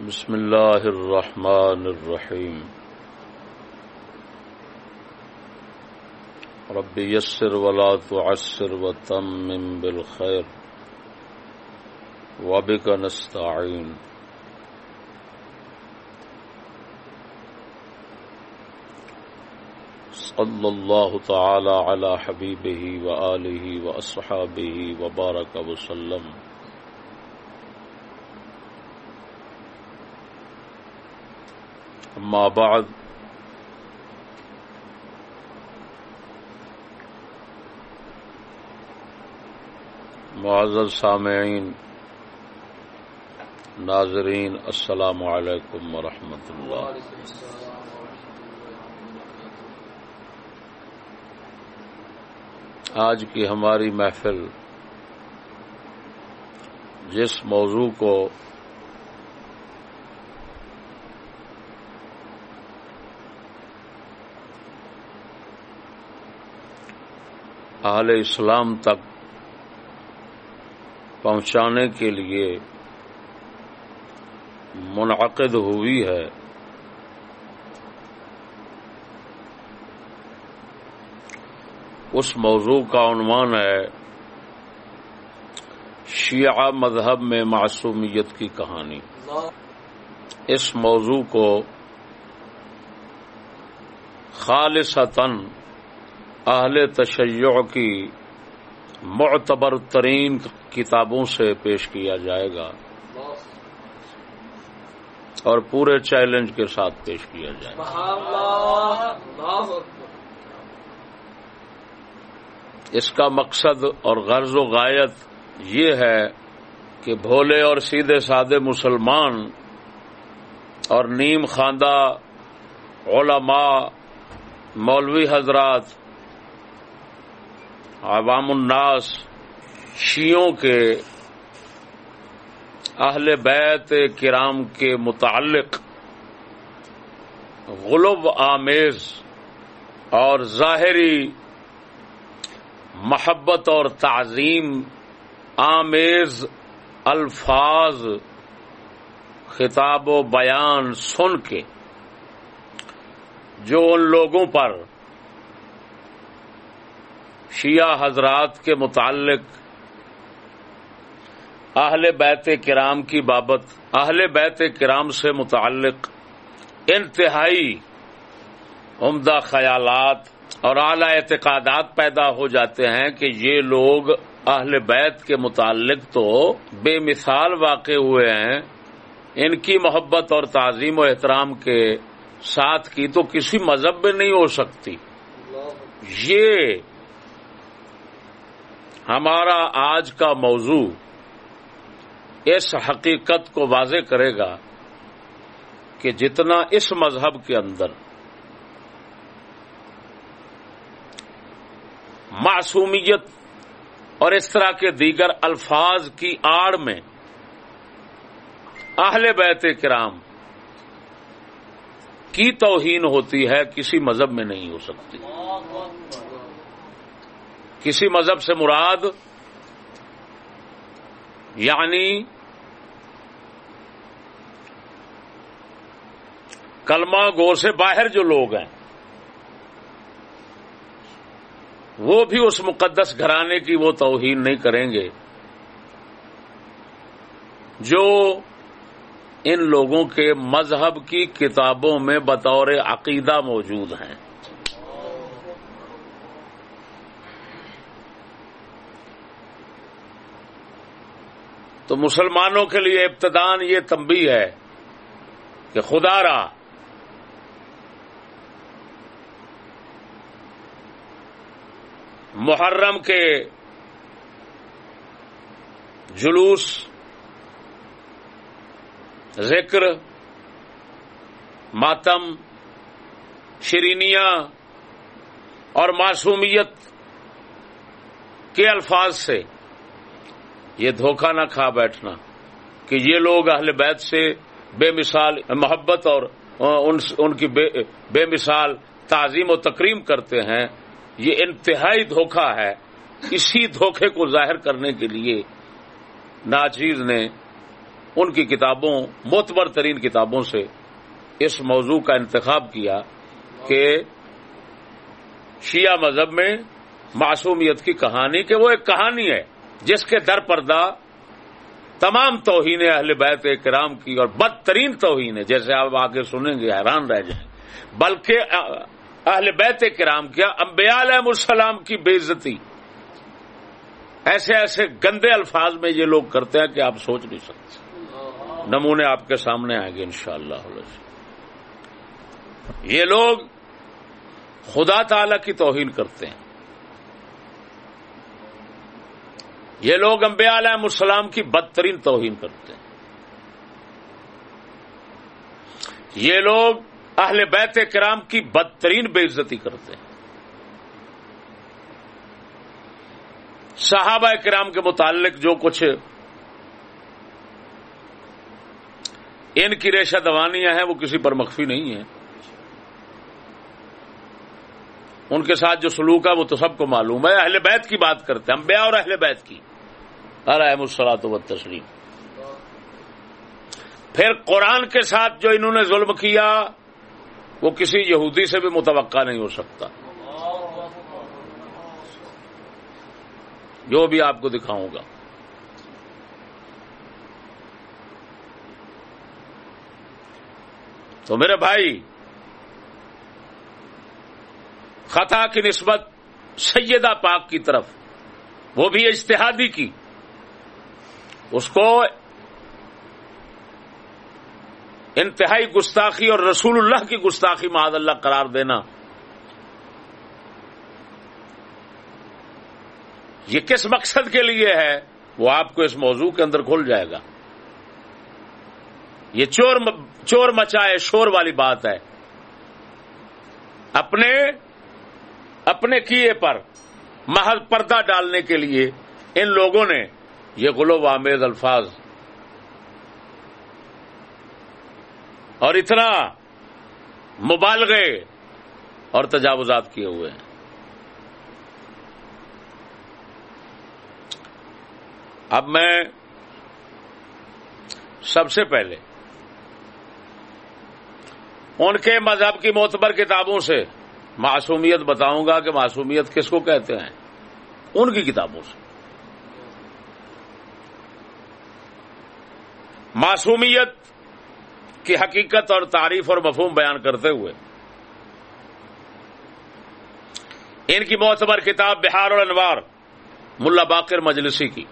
بسم الله الرحمن الرحيم رب يسر ولا تعسر وتمم بالخير وبك نستعين صلى الله تعالى على حبيبه وآله وأصحابه وبارك وسلم. أما بعد. معزز سامعین، ناظرین، السلام علیکم ورحمۃ اللہ. آج کی ہماری محفل جس موضوع کو اہل اسلام تک پہنچانے کے لیے منعقد ہوئی ہے۔ اس موضوع کا عنوان ہے شیعہ مذہب میں معصومیت کی کہانی۔ اس موضوع کو خالصتاً اہل تشیع کی معتبر ترین کتابوں سے پیش کیا جائے گا اور پورے چیلنج کے ساتھ پیش کیا جائے گا۔ اس کا مقصد اور غرض و غایت یہ ہے کہ بھولے اور سیدھے سادے مسلمان اور نیم خاندہ علماء مولوی حضرات عوام الناس شیوں کے اہل بیت کرام کے متعلق غلب آمیز اور ظاہری محبت اور تعظیم آمیز الفاظ، خطاب و بیان سن کے جو ان لوگوں پر شیعہ حضرات کے متعلق اہل بیت کرام کی بابت، اہل بیت کرام سے متعلق انتہائی عمدہ خیالات اور اعلی اعتقادات پیدا ہو جاتے ہیں کہ یہ لوگ اہل بیت کے متعلق تو بے مثال واقع ہوئے ہیں۔ ان کی محبت اور تعظیم و احترام کے ساتھ کی تو کسی مذہب میں نہیں ہو سکتی۔ یہ ہمارا آج کا موضوع اس حقیقت کو واضح کرے گا کہ جتنا اس مذہب کے اندر معصومیت اور اس طرح کے دیگر الفاظ کی آڑ میں اہل بیت کرام کی توہین ہوتی ہے، کسی مذہب میں نہیں ہو سکتی۔ کسی مذہب سے مراد یعنی کلمہ گو سے باہر جو لوگ ہیں، وہ بھی اس مقدس گھرانے کی وہ توہین نہیں کریں گے جو ان لوگوں کے مذہب کی کتابوں میں بطور عقیدہ موجود ہیں۔ تو مسلمانوں کے لیے ابتدان یہ تمبی ہے کہ خدا را محرم کے جلوس، ذکر، ماتم شرینیاں اور معصومیت کے الفاظ سے یہ دھوکہ نہ کھا بیٹھنا کہ یہ لوگ اہل بیت سے بے مثال محبت اور ان کی بے مثال تعظیم و تکریم کرتے ہیں، یہ انتہائی دھوکہ ہے۔ اسی دھوکے کو ظاہر کرنے کے لیے ناچیز نے ان کی کتابوں، معتبر ترین کتابوں سے اس موضوع کا انتخاب کیا کہ شیعہ مذہب میں معصومیت کی کہانی، کہ وہ ایک کہانی ہے۔ جس کے در پردہ تمام توہین اہل بیت کرام کی اور بدترین توہین ہے، جیسے آپ آگے سنیں گے، حیران رہ جائیں۔ بلکہ اہل بیت کرام کیا انبیاء علیہ السلام کی بے عزتی۔ ایسے ایسے گندے الفاظ میں یہ لوگ کرتے ہیں کہ آپ سوچ نہیں سکتے۔ نمونے آپ کے سامنے آئیں گے انشاءاللہ۔ یہ لوگ خدا تعالی کی توہین کرتے ہیں۔ یہ لوگ انبیاء علیہ السلام کی بدترین توہین کرتے ہیں۔ یہ لوگ اہل بیت کرام کی بدترین بے عزتی کرتے ہیں۔ صحابہ کرام کے متعلق جو کچھ ان کی ریشہ دوانیاں ہیں وہ کسی پر مخفی نہیں ہیں۔ ان کے ساتھ جو سلوک ہے وہ تو سب کو معلوم ہے۔ اہل بیت کی بات کرتے ہیں، انبیاء اور اہل بیت کی۔ ارحم السلاط و تسلیم پھر قرآن کے ساتھ جو انہوں نے ظلم کیا، وہ کسی یہودی سے بھی متوقع نہیں ہو سکتا۔ جو بھی آپ کو دکھاؤں گا۔ تو میرے بھائی خطا کی نسبت سیدہ پاک کی طرف۔ وہ بھی اجتہادی کی۔ اس کو انتہائی گستاخی اور رسول اللہ کی گستاخی معذ اللہ قرار دینا۔ یہ کس مقصد کے لیے ہے؟ وہ آپ کو اس موضوع کے اندر کھل جائے گا۔ یہ چور چور مچائے، شور والی بات ہے۔ اپنے اپنے کیے پر محل پردہ ڈالنے کے لیے ان لوگوں نے یہ غلو آمیز الفاظ اور اتنا مبالغے اور تجاوزات کیے ہوئے ہیں۔ اب میں سب سے پہلے ان کے مذہب کی معتبر کتابوں سے معصومیت بتاؤں گا کہ معصومیت کس کو کہتے ہیں؟ ان کی کتابوں سے۔ معصومیت کی حقیقت اور تعریف اور مفہوم بیان کرتے ہوئے، ان کی معتبر کتاب بہار اور انوار ملا باقر مجلسی کی،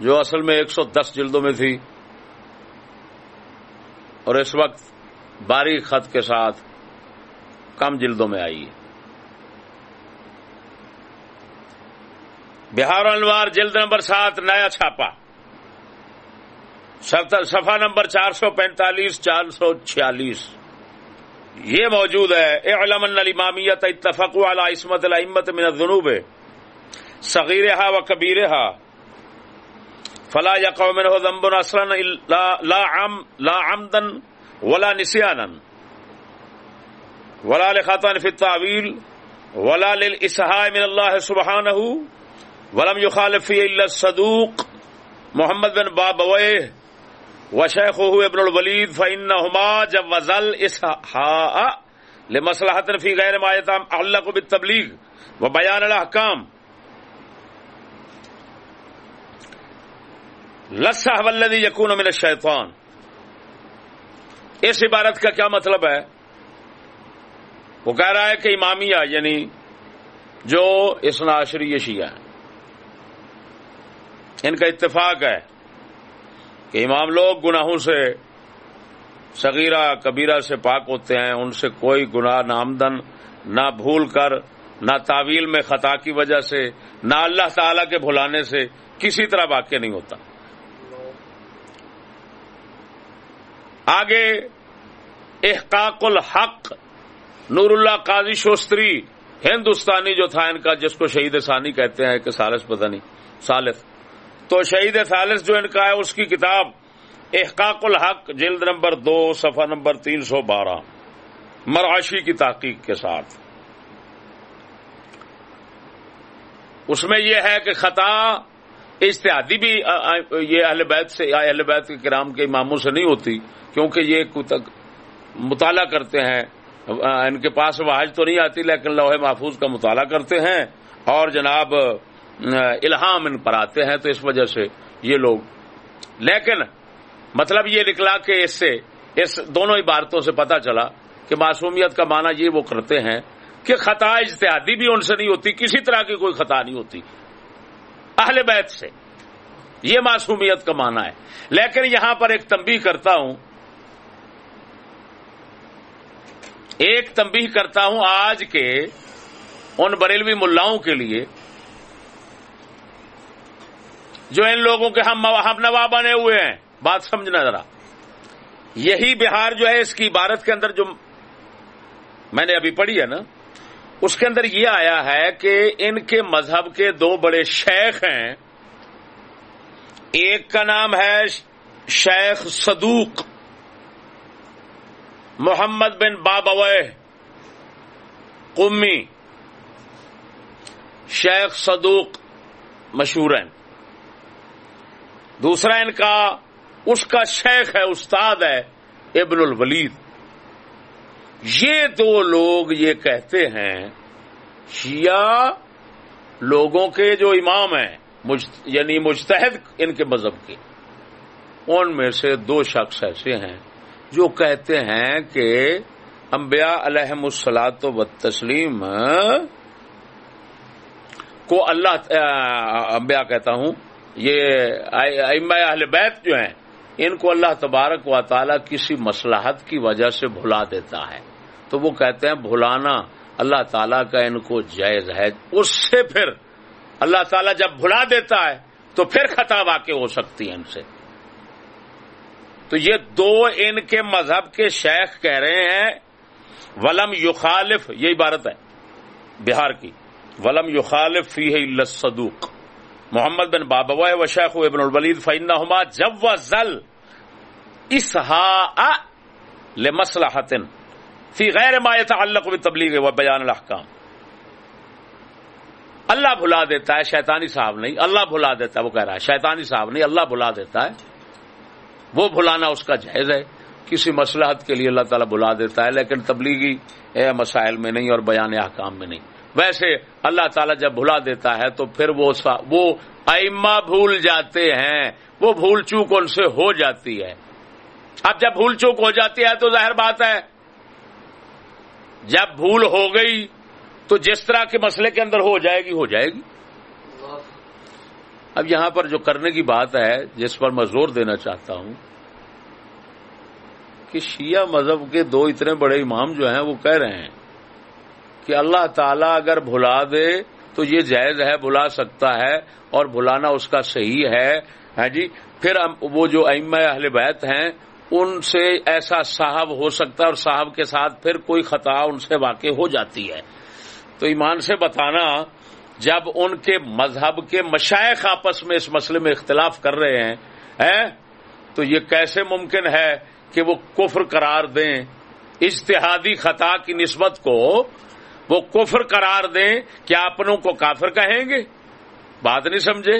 جو اصل میں ایک سو دس جلدوں میں تھی اور اس وقت باریک خط کے ساتھ کم جلدوں میں آئی ہے۔ بہار انوار جلد نمبر سات، نیا چھاپا۔ سفا نمبر چار سو پینتالیس، چار سو چھیالیس۔ یہ موجود ہے۔ اے علم الامامیت اتفق علی عصمت الامت من الذنوب۔ صغیرها و کبیرها فلا يقع منه ذنب اصلا لا لا ولا نسيانا ولا لخطا في التعويل ولا للاسهاء من الله سبحانه ولم يخالف فيه الا الصدوق محمد بن بابويه وشيخه ابن الوليد فانهما جوز الاسهاء لمصلحه في غير ما يتعلق بالتبليغ وبيان الاحكام لسا ولدی یقون من الشیطان اس عبارت کا کیا مطلب ہے؟ وہ کہہ رہا ہے کہ امامیہ یعنی جو اسناشری شیعہ ہیں۔ ان کا اتفاق ہے کہ امام لوگ گناہوں سے، صغیرہ، کبیرہ سے پاک ہوتے ہیں، ان سے کوئی گناہ نہ آمدن، نہ بھول کر، نہ تعویل میں خطا کی وجہ سے، نہ اللہ تعالی کے بھلانے سے کسی طرح واقع نہیں ہوتا۔ آگے، احقاق الحق نور اللہ قاضی شوستری، ہندوستانی جو تھا ان کا، جس کو شہید ثانی کہتے ہیں کہ سالس پتہ نہیں سالس تو شہید سالس جو ان کا ہے، اس کی کتاب احقاق الحق، جلد نمبر دو، صفحہ نمبر تین سو بارہ۔ مراشی کی تحقیق کے ساتھ۔ اس میں یہ ہے کہ خطا اشتہادی بھی یہ اہل بیت سے، اہل بیت کے کرام کے اماموں سے نہیں ہوتی، کیونکہ یہ مطالعہ کرتے ہیں۔ ان کے پاس واحج تو نہیں آتی، لیکن لوہے محفوظ کا مطالعہ کرتے ہیں اور جناب الہام ان پر آتے ہیں، تو اس وجہ سے یہ لوگ، لیکن مطلب یہ نکلا کہ اس سے، اس دونوں عبارتوں سے پتا چلا کہ معصومیت کا معنی یہ وہ کرتے ہیں کہ خطا اجتہادی بھی ان سے نہیں ہوتی، کسی طرح کی کوئی خطا نہیں ہوتی، اہل بیت سے، یہ معصومیت کا معنی ہے۔ لیکن یہاں پر ایک تنبیہ کرتا ہوں ایک تنبیہ کرتا ہوں آج کے ان بریلوی ملاؤں کے لیے، جو ان لوگوں کے ہم ہم نوا بنے ہوئے ہیں۔ بات سمجھنا ذرا۔ یہی بہار جو ہے، اس کی عبارت کے اندر جو میں نے ابھی پڑھی ہے نا، اس کے اندر یہ آیا ہے کہ ان کے مذہب کے دو بڑے شیخ ہیں۔ ایک کا نام ہے شیخ صدوق محمد بن بابوے قمی، شیخ صدوق مشہور ہیں دوسرا ان کا، اس کا شیخ ہے، استاد ہے، ابن الولید۔ یہ دو لوگ یہ کہتے ہیں، شیعہ لوگوں کے جو امام ہیں یعنی مجتہد ان کے مذہب کے۔ ان میں سے دو شخص ایسے ہیں جو کہتے ہیں کہ انبیاء علیہ السلاط و تسلیم کو اللہ انبیاء کہتا ہوں، یہ اہل بیت جو ہیں، ان کو اللہ تبارک و تعالی کسی مسلحت کی وجہ سے بھلا دیتا ہے۔ تو وہ کہتے ہیں بھلانا اللہ تعالیٰ کا ان کو جائز ہے۔ اس سے پھر اللہ تعالیٰ جب بھلا دیتا ہے تو پھر خطا واقع ہو سکتی ہے ان سے۔ تو یہ دو ان کے مذہب کے شیخ کہہ رہے ہیں، ولم یخالف، یہ عبارت ہے، بہار کی، ولم یخالف فی ہے صدوق محمد بن بابا و شیخ ابن الولید فعین جب و ضل اسحا لمسلحتن فی غیر ما يتعلق بالتبلیغ و بیان الاحکام۔ اللہ بھلا دیتا ہے، شیطانی صاحب نہیں، اللہ بھلا دیتا ہے، وہ کہہ رہا ہے، شیطانی صاحب نہیں، اللہ بھلا دیتا ہے۔ وہ بھلانا اس کا جائز ہے۔ کسی مسلحت کے لیے اللہ تعالیٰ بلا دیتا ہے، لیکن تبلیغی مسائل میں نہیں اور بیان احکام میں نہیں۔ ویسے اللہ تعالیٰ جب بھلا دیتا ہے تو پھر وہ وہ ائمہ بھول جاتے ہیں۔ وہ بھول چوک ان سے ہو جاتی ہے۔ اب جب بھول چوک ہو جاتی ہے تو ظاہر بات ہے، جب بھول ہو گئی تو جس طرح کے مسئلے کے اندر ہو جائے گی، ہو جائے گی۔ اب یہاں پر جو کرنے کی بات ہے، جس پر میں زور دینا چاہتا ہوں، کہ شیعہ مذہب کے دو اتنے بڑے امام جو ہیں، وہ کہہ رہے ہیں کہ اللہ تعالیٰ اگر بھلا دے تو یہ جائز ہے، بھلا سکتا ہے اور بھلانا اس کا صحیح ہے۔ ہاں جی؟ پھر وہ جو ام اہل بیت ہیں، ان سے ایسا صاحب ہو سکتا ہے اور صاحب کے ساتھ پھر کوئی خطا ان سے واقع ہو جاتی ہے۔ تو ایمان سے بتانا جب ان کے مذہب کے مشائق آپس میں اس مسئلے میں اختلاف کر رہے ہیں تو یہ کیسے ممکن ہے کہ وہ کفر قرار دیں؟ اجتہادی خطا کی نسبت کو وہ کفر قرار دیں کیا اپنوں کو کافر کہیں گے؟ بات نہیں سمجھے؟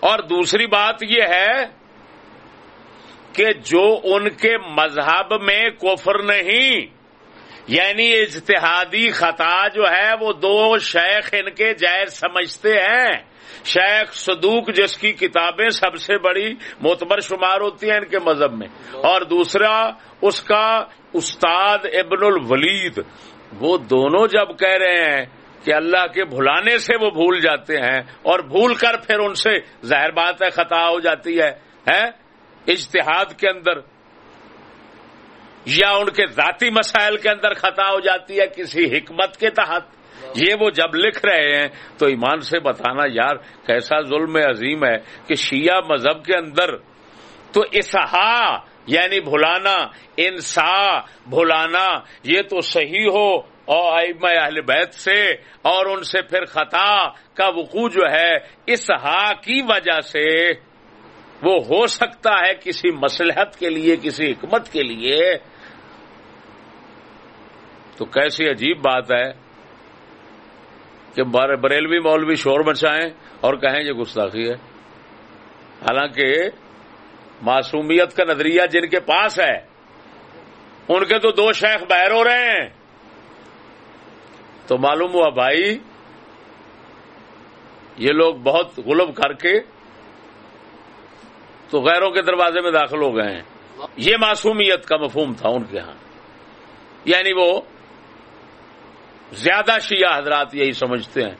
اور دوسری بات یہ ہے کہ جو ان کے مذہب میں کفر نہیں یعنی اجتہادی خطا جو ہے وہ دو شیخ ان کے جائز سمجھتے ہیں۔ شیخ صدوق جس کی کتابیں سب سے بڑی معتبر شمار ہوتی ہیں ان کے مذہب میں۔ اور دوسرا، اس کا استاد ابن الولید، وہ دونوں جب کہہ رہے ہیں کہ اللہ کے بھلانے سے وہ بھول جاتے ہیں اور بھول کر پھر ان سے ظاہر بات ہے، خطا ہو جاتی ہے اجتہاد کے اندر یا ان کے ذاتی مسائل کے اندر خطا ہو جاتی ہے کسی حکمت کے تحت؟ یہ وہ جب لکھ رہے ہیں تو ایمان سے بتانا، یار، کیسا ظلم عظیم ہے کہ شیعہ مذہب کے اندر تو اسحا یعنی بھلانا، انسا، بھلانا، یہ تو صحیح ہو اور اہل بیت سے، اور ان سے پھر خطا کا وقوع جو ہے اسحا کی وجہ سے وہ ہو سکتا ہے کسی مسلحت کے لیے، کسی حکمت کے لیے تو کیسی عجیب بات ہے کہ بریلوی مولوی شور مچائیں اور کہیں یہ گستاخی ہے۔ حالانکہ معصومیت کا نظریہ جن کے پاس ہے، ان کے تو دو شیخ باہر ہو رہے ہیں۔ تو معلوم ہوا بھائی، یہ لوگ بہت غلب کر کے تو غیروں کے دروازے میں داخل ہو گئے ہیں۔ یہ معصومیت کا مفہوم تھا ان کے ہاں۔ یعنی وہ زیادہ شیعہ حضرات یہی سمجھتے ہیں۔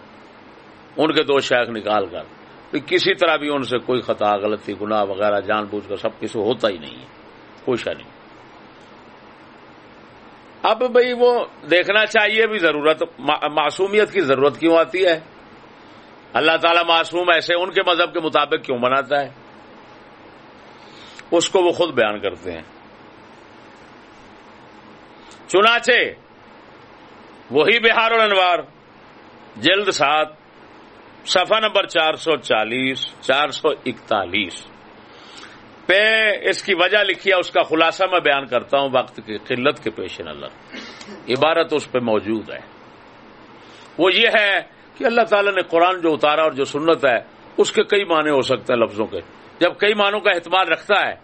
ان کے دو شیخ نکال کر۔ کسی طرح بھی ان سے کوئی خطا، غلطی، گناہ وغیرہ، جان بوجھ کر سب کسی ہوتا ہی نہیں ہے۔ کوئی شا نہیں۔ اب بھائی وہ دیکھنا چاہیے بھی ضرورت معصومیت کی ضرورت کیوں آتی ہے؟ اللہ تعالیٰ معصوم ایسے ان کے مذہب کے مطابق کیوں بناتا ہے؟ اس کو وہ خود بیان کرتے ہیں۔ چنانچہ وہی بہار الانوار جلد سات، صفحہ نمبر چار سو چالیس، چار سو اکتالیس۔ پہ اس کی وجہ لکھی ہے، اس کا خلاصہ میں بیان کرتا ہوں وقت کی قلت کے پیش نظر عبارت اس پہ موجود ہے۔ وہ یہ ہے کہ اللہ تعالیٰ نے قرآن جو اتارا اور جو سنت ہے، اس کے کئی معنی ہو سکتے ہیں لفظوں کے۔ جب کئی معنوں کا اہتمام رکھتا ہے،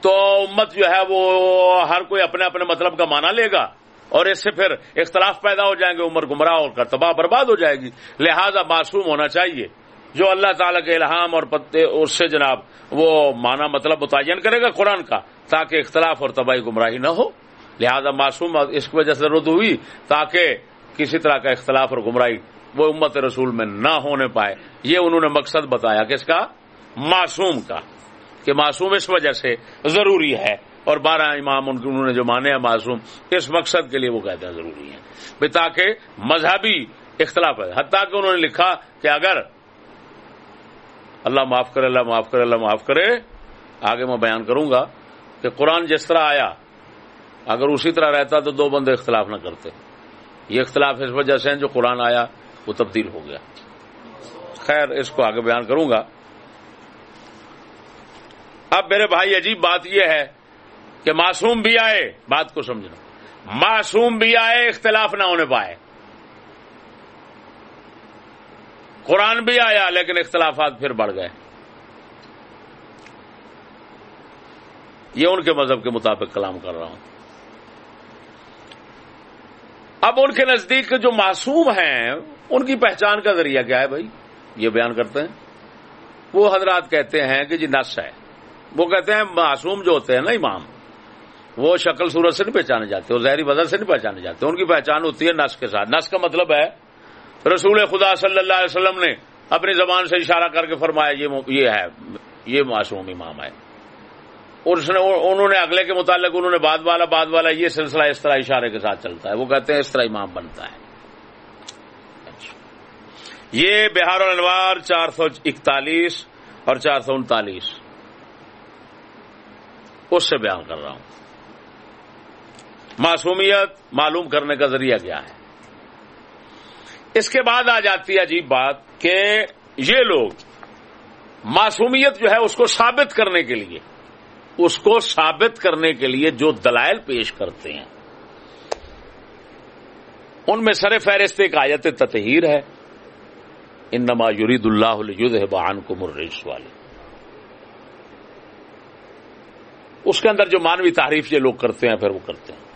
تو امت جو ہے، وہ ہر کوئی اپنے اپنے مطلب کا معنی لے گا۔ اور اس سے پھر اختلاف پیدا ہو جائیں گے، عمر گمراہ اور تباہ برباد ہو جائے گی۔ لہذا معصوم ہونا چاہیے۔ جو اللہ تعالیٰ کے الہام اور پتے اس سے جناب، وہ مانا مطلب متعین کرے گا قرآن کا، تاکہ اختلاف اور تباہی گمراہی نہ ہو۔ لہذا معصوم اس کی وجہ سے ضرورت ہوئی، تاکہ کسی طرح کا اختلاف اور گمراہی وہ امت رسول میں نہ ہونے پائے۔ یہ انہوں نے مقصد بتایا کس کا معصوم کا، کہ معصوم اس وجہ سے ضروری ہے۔ اور بارہ امام ان انہوں نے جو مانے ہیں معصوم، اس مقصد کے لیے وہ کہتے ہیں۔ ضروری ہے تاکہ مذہبی اختلاف ہے۔ حتیٰ کہ انہوں نے لکھا کہ اگر اللہ معاف کرے، اللہ معاف کرے، اللہ معاف کرے، آگے میں بیان کروں گا کہ قرآن جس طرح آیا، اگر اسی طرح رہتا تو دو بندے اختلاف نہ کرتے۔ یہ اختلاف اس وجہ سے جو قرآن آیا، وہ تبدیل ہو گیا۔ خیر، اس کو آگے بیان کروں گا۔ اب میرے بھائی، عجیب بات یہ ہے کہ معصوم بھی آئے، بات کو سمجھنا۔ معصوم بھی آئے، اختلاف نہ ہونے پائے۔ قرآن بھی آیا، لیکن اختلافات پھر بڑھ گئے۔ یہ ان کے مذہب کے مطابق کلام کر رہا ہوں۔ اب ان کے نزدیک جو معصوم ہیں، ان کی پہچان کا ذریعہ کیا ہے بھائی؟ یہ بیان کرتے ہیں۔ وہ حضرات کہتے ہیں کہ جی نس ہے۔ وہ کہتے ہیں معصوم جو ہوتے ہیں نا امام وہ شکل صورت سے نہیں پہچانے جاتے، وہ زہری وزن سے نہیں پہچانے جاتے، ان کی پہچان ہوتی ہے نس کے ساتھ۔ نس کا مطلب ہے، رسول خدا صلی اللہ علیہ وسلم نے اپنی زبان سے اشارہ کر کے فرمایا، یہ ہے، یہ معصوم امام ہے۔ اور اس نے، انہوں نے اگلے کے متعلق انہوں نے بعد والا بعد والا یہ سلسلہ اس طرح اشارے کے ساتھ چلتا ہے۔ وہ کہتے ہیں اس طرح امام بنتا ہے۔ اچھا۔ یہ بہار الانوار چار سو اکتالیس اور چار سو انتالیس۔ اس سے بیان کر رہا ہوں۔ معصومیت معلوم کرنے کا ذریعہ کیا ہے۔ اس کے بعد آ جاتی ہے عجیب بات کہ یہ لوگ معصومیت جو ہے اس کو ثابت کرنے کے لیے، اس کو ثابت کرنے کے لیے جو دلائل پیش کرتے ہیں۔ ان میں سر فہرست ایک آیت تطہیر ہے ان نما یورید اللہ بان کو مرش والے۔ اس کے اندر جو مانوی تعریف یہ لوگ کرتے ہیں، پھر وہ کرتے ہیں۔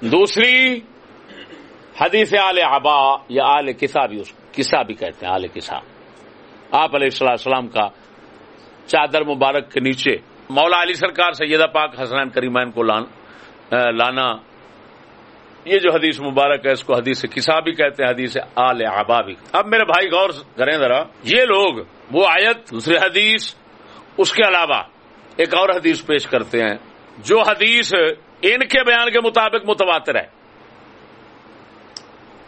دوسری حدیث آل آبا یا آل کسا بھی اس کسا بھی کہتے ہیں، آل کسا۔ آپ علیہ السلام السلام کا چادر مبارک کے نیچے مولا علی سرکار سیدہ پاک حسنان کریمین کو لانا۔ یہ جو حدیث مبارک ہے، اس کو حدیث کسا بھی کہتے ہیں، حدیث آل آبا بھی۔ اب میرے بھائی غور کریں ذرا، یہ لوگ وہ آیت، دوسری حدیث، اس کے علاوہ ایک اور حدیث پیش کرتے ہیں، جو حدیث ان کے بیان کے مطابق متواتر ہے۔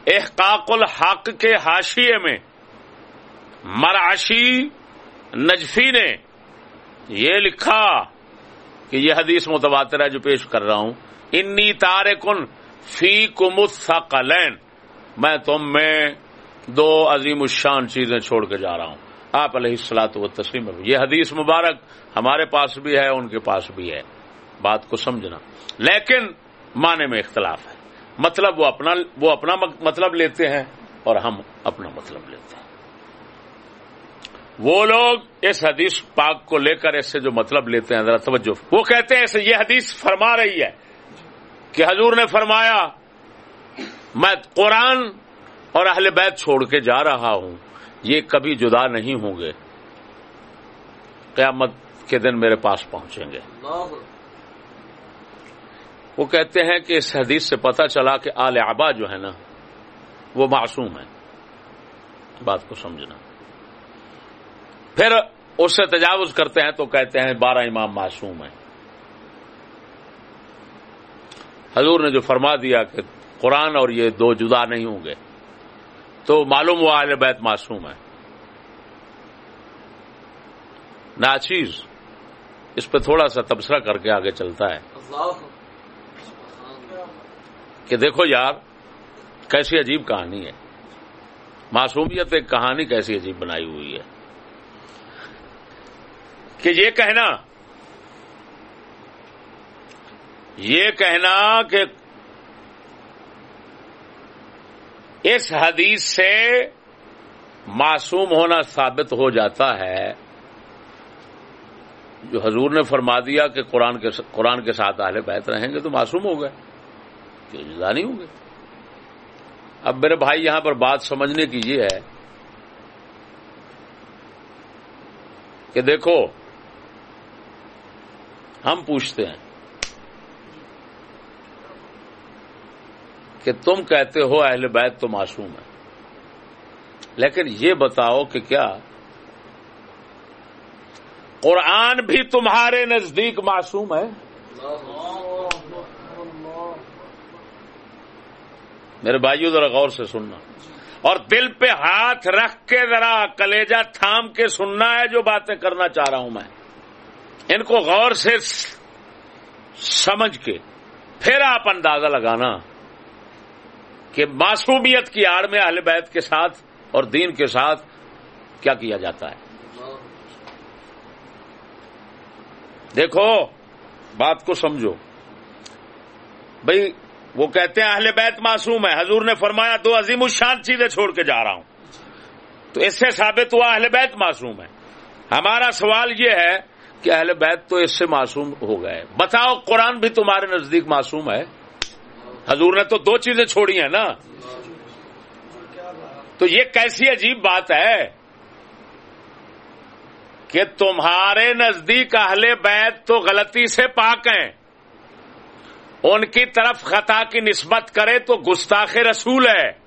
احقاق الحق کے حاشیے میں مراشی نجفی نے یہ لکھا کہ یہ حدیث متواتر ہے جو پیش کر رہا ہوں۔ انی تار کن فی کمت میں تم میں دو عظیم الشان چیزیں چھوڑ کے جا رہا ہوں۔ آپ علیہ السلاط و تسلیم یہ حدیث مبارک ہمارے پاس بھی ہے، ان کے پاس بھی ہے۔ بات کو سمجھنا۔ لیکن معنی میں اختلاف ہے۔ مطلب وہ اپنا وہ اپنا مطلب لیتے ہیں اور ہم اپنا مطلب لیتے ہیں۔ وہ لوگ اس حدیث پاک کو لے کر اس سے جو مطلب لیتے ہیں، ذرا توجہ۔ وہ کہتے ہیں یہ حدیث فرما رہی ہے کہ حضور نے فرمایا، میں قرآن اور اہل بیت چھوڑ کے جا رہا ہوں، یہ کبھی جدا نہیں ہوں گے۔ قیامت کے دن میرے پاس پہنچیں گے۔ وہ کہتے ہیں کہ اس حدیث سے پتہ چلا کہ آل آبا جو ہے نا، وہ معصوم ہے بات کو سمجھنا۔ پھر اس سے تجاوز کرتے ہیں تو کہتے ہیں بارہ امام معصوم ہیں۔ حضور نے جو فرما دیا کہ قرآن اور یہ دو جدا نہیں ہوں گے، تو معلوم ہوا اہل بیت معصوم ہے ناچیز، اس پہ تھوڑا سا تبصرہ کر کے آگے چلتا ہے۔ کہ دیکھو یار، کیسی عجیب کہانی ہے۔ معصومیت ایک کہانی کیسی عجیب بنائی ہوئی ہے۔ کہ یہ کہنا یہ کہنا کہ اس حدیث سے معصوم ہونا ثابت ہو جاتا ہے۔ جو حضور نے فرما دیا کہ قرآن کے قرآن کے ساتھ اہل بیت رہیں گے تو معصوم ہو گئے۔ کہ جدا نہیں ہوں گے۔ اب میرے بھائی یہاں پر بات سمجھنے کی یہ ہے کہ دیکھو، ہم پوچھتے ہیں کہ تم کہتے ہو اہل بیت تو معصوم ہے لیکن یہ بتاؤ کہ کیا قرآن بھی تمہارے نزدیک معصوم ہے؟ میرے بھائیوں ذرا غور سے سننا۔ اور دل پہ ہاتھ رکھ کے ذرا کلیجا تھام کے سننا ہے جو باتیں کرنا چاہ رہا ہوں میں۔ ان کو غور سے سمجھ کے پھر آپ اندازہ لگانا کہ معصومیت کی آڑ میں اہل بیت کے ساتھ اور دین کے ساتھ کیا کیا جاتا ہے۔ دیکھو، بات کو سمجھو۔ بھائی وہ کہتے ہیں اہل بیت معصوم ہے۔ حضور نے فرمایا، دو عظیم الشان چیزیں چھوڑ کے جا رہا ہوں۔ تو اس سے ثابت ہوا اہل بیت معصوم ہے۔ ہمارا سوال یہ ہے کہ اہل بیت تو اس سے معصوم ہو گئے۔ بتاؤ، قرآن بھی تمہارے نزدیک معصوم ہے؟ حضور نے تو دو چیزیں چھوڑی ہیں نا۔ تو یہ کیسی عجیب بات ہے کہ تمہارے نزدیک اہل بیت تو غلطی سے پاک ہیں۔ ان کی طرف خطا کی نسبت کرے تو گستاخ رسول ہے۔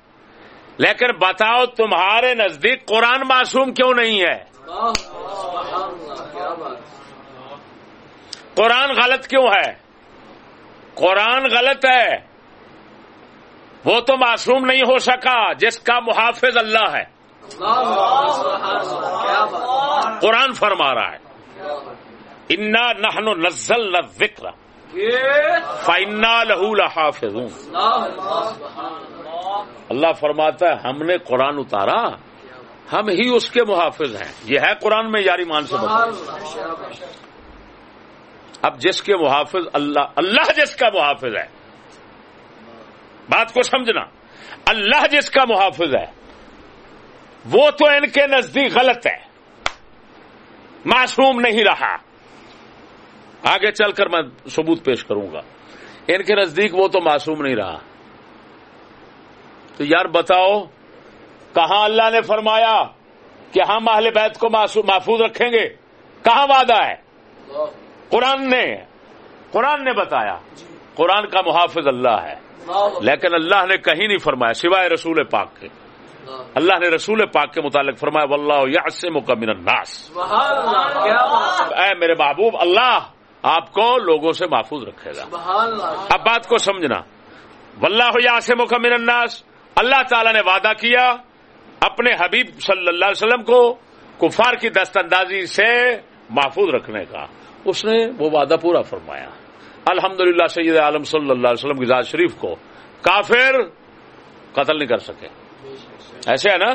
لیکن بتاؤ تمہارے نزدیک قرآن معصوم کیوں نہیں ہے؟ قرآن غلط کیوں ہے؟ قرآن غلط ہے۔ وہ تو معصوم نہیں ہو سکا جس کا محافظ اللہ ہے۔ قرآن فرما رہا ہے۔ انا نہن نزل نہ ذکر فائنا لہو لحافظ اللہ فرماتا ہے، ہم نے قرآن اتارا، ہم ہی اس کے محافظ ہیں۔ یہ ہے قرآن میں یاری مان سے بتا اب جس کے محافظ اللہ اللہ جس کا محافظ ہے۔ بات کو سمجھنا۔ اللہ جس کا محافظ ہے، وہ تو ان کے نزدیک غلط ہے۔ معصوم نہیں رہا۔ آگے چل کر میں ثبوت پیش کروں گا۔ ان کے نزدیک وہ تو معصوم نہیں رہا۔ تو یار بتاؤ کہاں اللہ نے فرمایا کہ ہم اہل بیت کو محفوظ رکھیں گے؟ کہاں وعدہ ہے؟ قرآن نے قرآن نے بتایا۔ قرآن کا محافظ اللہ ہے۔ لیکن اللہ نے کہیں نہیں فرمایا سوائے رسول پاک کے۔ اللہ نے رسول پاک کے متعلق فرمایا واللہ یعصم من الناس. اے میرے محبوب اللہ آپ کو لوگوں سے محفوظ رکھے گا۔ اب بات کو سمجھنا۔ واللہ یعصم من الناس۔ اللہ تعالی نے وعدہ کیا اپنے حبیب صلی اللہ علیہ وسلم کو کفار کی دست اندازی سے محفوظ رکھنے کا۔ اس نے وہ وعدہ پورا فرمایا۔ الحمد للہ سید عالم صلی اللہ علیہ وسلم کی ذات شریف کو کافر قتل نہیں کر سکے۔ ایسے ہے نا؟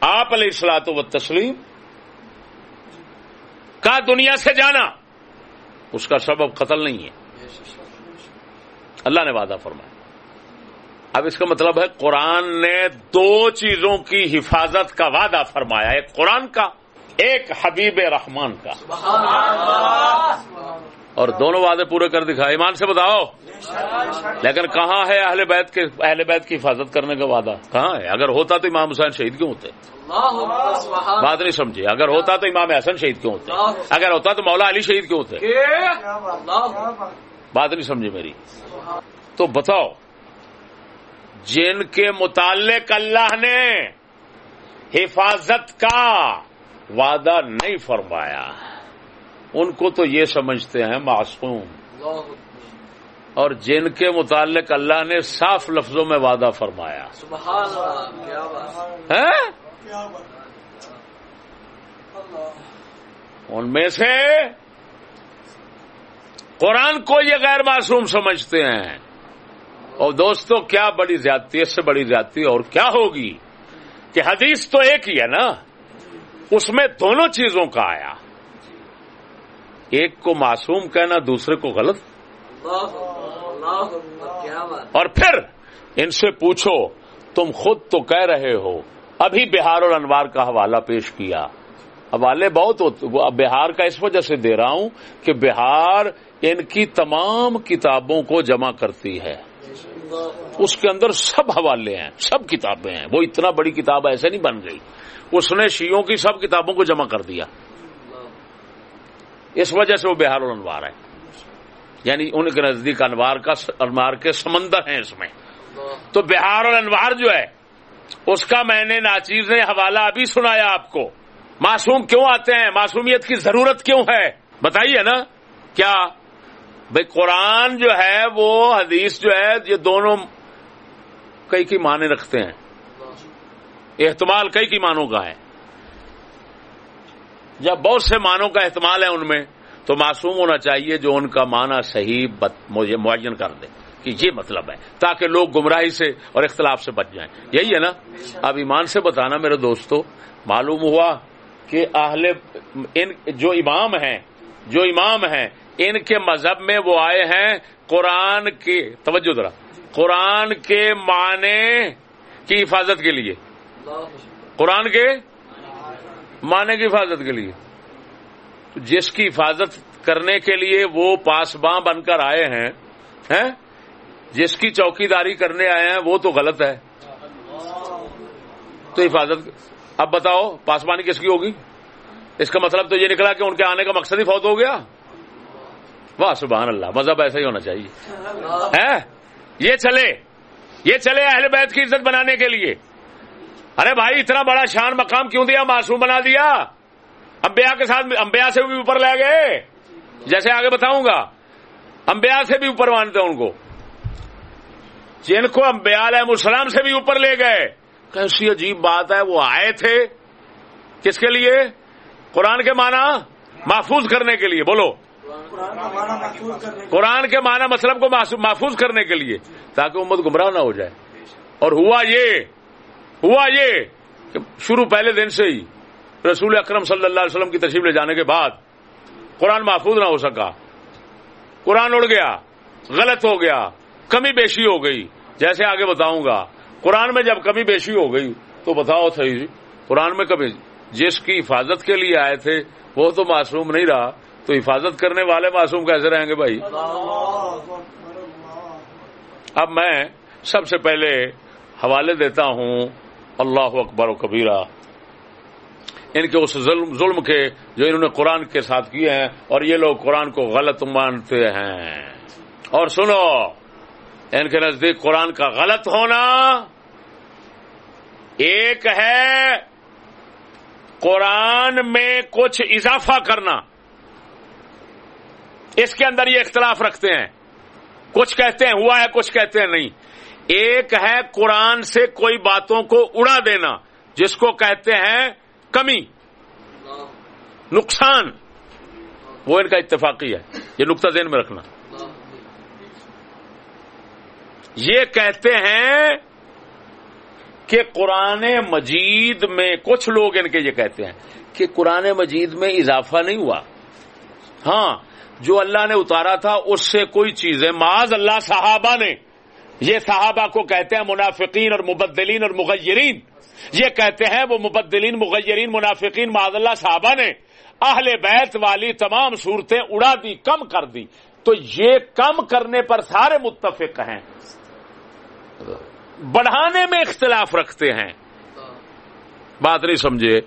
آپ علیہ السلاط و تسلیم کا دنیا سے جانا اس کا سبب قتل نہیں ہے۔ اللہ نے وعدہ فرمایا۔ اب اس کا مطلب ہے قرآن نے دو چیزوں کی حفاظت کا وعدہ فرمایا، ایک قرآن کا، ایک حبیب رحمان کا۔ اور دونوں وعدے پورے کر دکھائے۔ ایمان سے بتاؤ۔ لیکن کہاں ہے اہل بیت کے اہل بیت کی حفاظت کرنے کا وعدہ؟ کہاں ہے؟ اگر ہوتا تو امام حسین شہید کیوں ہوتے؟ بات نہیں سمجھے۔ اگر ہوتا تو امام حسن شہید کیوں ہوتے؟ اگر ہوتا تو مولا علی شہید کیوں ہوتے؟ بات نہیں سمجھے میری۔ تو بتاؤ، جن کے متعلق اللہ نے حفاظت کا وعدہ نہیں فرمایا ان کو تو یہ سمجھتے ہیں معصوم۔ اور جن کے متعلق اللہ نے صاف لفظوں میں وعدہ فرمایا۔ ان میں سے قرآن کو یہ غیر معصوم سمجھتے ہیں۔ اور دوستو کیا بڑی زیادتی اس سے بڑی زیادتی اور کیا ہوگی؟ کہ حدیث تو ایک ہی ہے نا؟ اس میں دونوں چیزوں کا آیا۔ ایک کو معصوم کہنا دوسرے کو غلط؟ اور پھر ان سے پوچھو تم خود تو کہہ رہے ہو ابھی بہار اور انوار کا حوالہ پیش کیا۔ حوالے بہت بہار کا اس وجہ سے دے رہا ہوں کہ بہار ان کی تمام کتابوں کو جمع کرتی ہے۔ اس کے اندر سب حوالے ہیں سب کتابیں ہیں۔ وہ اتنا بڑی کتاب ایسے نہیں بن گئی۔ اس نے شیوں کی سب کتابوں کو جمع کر دیا۔ اس وجہ سے وہ بہار الانوار ہے۔ یعنی ان کے نزدیک انوار کا انوار کے سمندر ہیں اس میں۔ تو بہار الانوار جو ہے، اس کا میں نے ناچیز نے حوالہ ابھی سنایا آپ کو۔ معصوم کیوں آتے ہیں؟ معصومیت کی ضرورت کیوں ہے؟ بتائیے نا۔ کیا؟ بھائی قرآن جو ہے، وہ حدیث جو ہے، یہ دونوں کئی کی معنی رکھتے ہیں۔ احتمال کئی کی مانوں کا ہے۔ جب بہت سے معنوں کا احتمال ہے ان میں تو معصوم ہونا چاہیے جو ان کا معنی صحیح مجھے معین کر دے کہ یہ مطلب ہے تاکہ لوگ گمراہی سے اور اختلاف سے بچ جائیں۔ یہی ہے نا؟ اب ایمان سے بتانا میرے دوستو معلوم ہوا کہ اہل ان جو امام ہیں جو امام ہیں ان کے مذہب میں وہ آئے ہیں قرآن کے توجہ ذرا قرآن کے معنی کی حفاظت کے لیے۔ قرآن کے معنی کی حفاظت کے لیے۔ جس کی حفاظت کرنے کے لیے وہ پاسباں بن کر آئے ہیں جس کی چوکی داری کرنے آئے ہیں، وہ تو غلط ہے۔ تو حفاظت، اب بتاؤ پاسبانی کس کی ہوگی؟ اس کا مطلب تو یہ نکلا کہ ان کے آنے کا مقصد ہی فوت ہو گیا؟ واہ، سبحان اللہ، مذہب ایسا ہی ہونا چاہیے۔ یہ چلے یہ چلے اہل بیت کی عزت بنانے کے لیے۔ ارے بھائی، اتنا بڑا شان مقام کیوں دیا؟ معصوم بنا دیا۔ امبیا کے ساتھ امبیا سے بھی اوپر لے گئے۔ جیسے آگے بتاؤں گا امبیا سے بھی اوپر مانتے ان کو۔ جن کو امبیا علیہ السلام سے بھی اوپر لے گئے۔ کیسی عجیب بات ہے، وہ آئے تھے۔ کس کے لیے؟ قرآن کے معنی محفوظ کرنے کے لیے۔ بولو۔ قرآن کے معنی مطلب کو محفوظ کرنے کے لیے، تاکہ امت گمراہ نہ ہو جائے۔ اور ہوا یہ ہوا یہ کہ شروع پہلے دن سے ہی رسول اکرم صلی اللہ علیہ وسلم کی تشریف لے جانے کے بعد قرآن محفوظ نہ ہو سکا۔ قرآن اڑ گیا، غلط ہو گیا، کمی بیشی ہو گئی۔ جیسے آگے بتاؤں گا، قرآن میں جب کمی بیشی ہو گئی تو بتاؤ صحیح قرآن میں کبھی جس کی حفاظت کے لیے آئے تھے، وہ تو معصوم نہیں رہا۔ تو حفاظت کرنے والے معصوم کیسے رہیں گے بھائی؟ اب میں سب سے پہلے حوالے دیتا ہوں اللہ اکبر و کبیرہ۔ ان کے اس ظلم ظلم کے جو انہوں نے قرآن کے ساتھ کیے ہیں، اور یہ لوگ قرآن کو غلط مانتے ہیں۔ اور سنو، ان کے نزدیک قرآن کا غلط ہونا ایک ہے قرآن میں کچھ اضافہ کرنا۔ اس کے اندر یہ اختلاف رکھتے ہیں۔ کچھ کہتے ہیں ہوا ہے، کچھ کہتے ہیں نہیں۔ ایک ہے قرآن سے کوئی باتوں کو اڑا دینا، جس کو کہتے ہیں کمی، نقصان۔ وہ ان کا اتفاقی ہے، یہ نقطہ ذہن میں رکھنا۔ یہ کہتے ہیں کہ قرآن مجید میں، کچھ لوگ ان کے یہ کہتے ہیں کہ قرآن مجید میں اضافہ نہیں ہوا۔ ہاں جو اللہ نے اتارا تھا، اس سے کوئی چیزیں، معاذ اللہ صحابہ نے یہ صحابہ کو کہتے ہیں منافقین اور مبدلین اور مغیرین۔ یہ کہتے ہیں وہ مبدلین، مغیرین، منافقین معذ اللہ صحابہ نے اہل بیت والی تمام صورتیں اڑا دی، کم کر دی۔ تو یہ کم کرنے پر سارے متفق ہیں۔ بڑھانے میں اختلاف رکھتے ہیں۔ بات نہیں سمجھے۔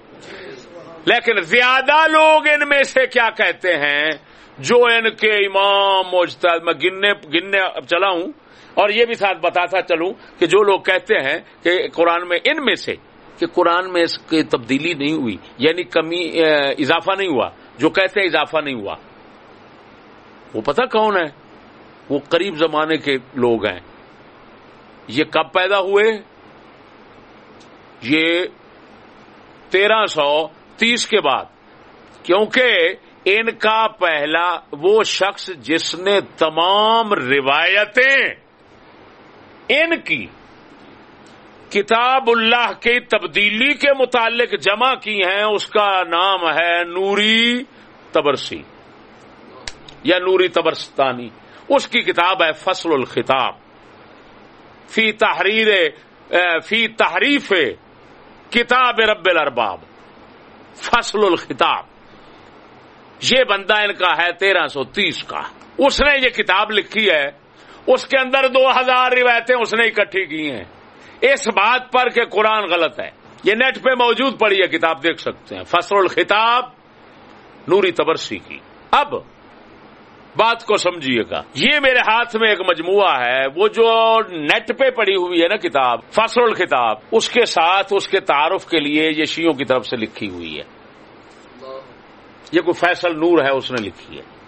لیکن زیادہ لوگ ان میں سے کیا کہتے ہیں؟ جو ان کے امام موجود میں گننے گننے چلا ہوں۔ اور یہ بھی ساتھ بتاتا چلوں کہ جو لوگ کہتے ہیں کہ قرآن میں ان میں سے کہ قرآن میں اس کی تبدیلی نہیں ہوئی یعنی کمی اضافہ نہیں ہوا، جو کہتے ہیں اضافہ نہیں ہوا۔ وہ پتہ کون ہے؟ وہ قریب زمانے کے لوگ ہیں۔ یہ کب پیدا ہوئے؟ یہ تیرہ سو تیس کے بعد۔ کیونکہ ان کا پہلا وہ شخص جس نے تمام روایتیں ان کی کتاب اللہ کی تبدیلی کے متعلق جمع کی ہیں، اس کا نام ہے نوری تبرسی، یا نوری تبرستانی۔ اس کی کتاب ہے فصل الخطاب۔ فی تحریر فی تحریف کتاب رب الارباب۔ فصل الخطاب۔ یہ بندہ ان کا ہے تیرہ سو تیس کا۔ اس نے یہ کتاب لکھی ہے اس کے اندر دو ہزار روایتیں اس نے اکٹھی کی ہیں۔ اس بات پر کہ قرآن غلط ہے۔ یہ نیٹ پہ موجود پڑی ہے، کتاب دیکھ سکتے ہیں۔ فصل الخطاب، نوری تبرسی کی۔ اب بات کو سمجھیے گا۔ یہ میرے ہاتھ میں ایک مجموعہ ہے۔ وہ جو نیٹ پہ پڑی ہوئی ہے نا کتاب، فصل الخطاب، اس کے ساتھ اس کے تعارف کے لیے یہ شیوں کی طرف سے لکھی ہوئی ہے۔ یہ کوئی فیصل نور ہے، اس نے لکھی ہے۔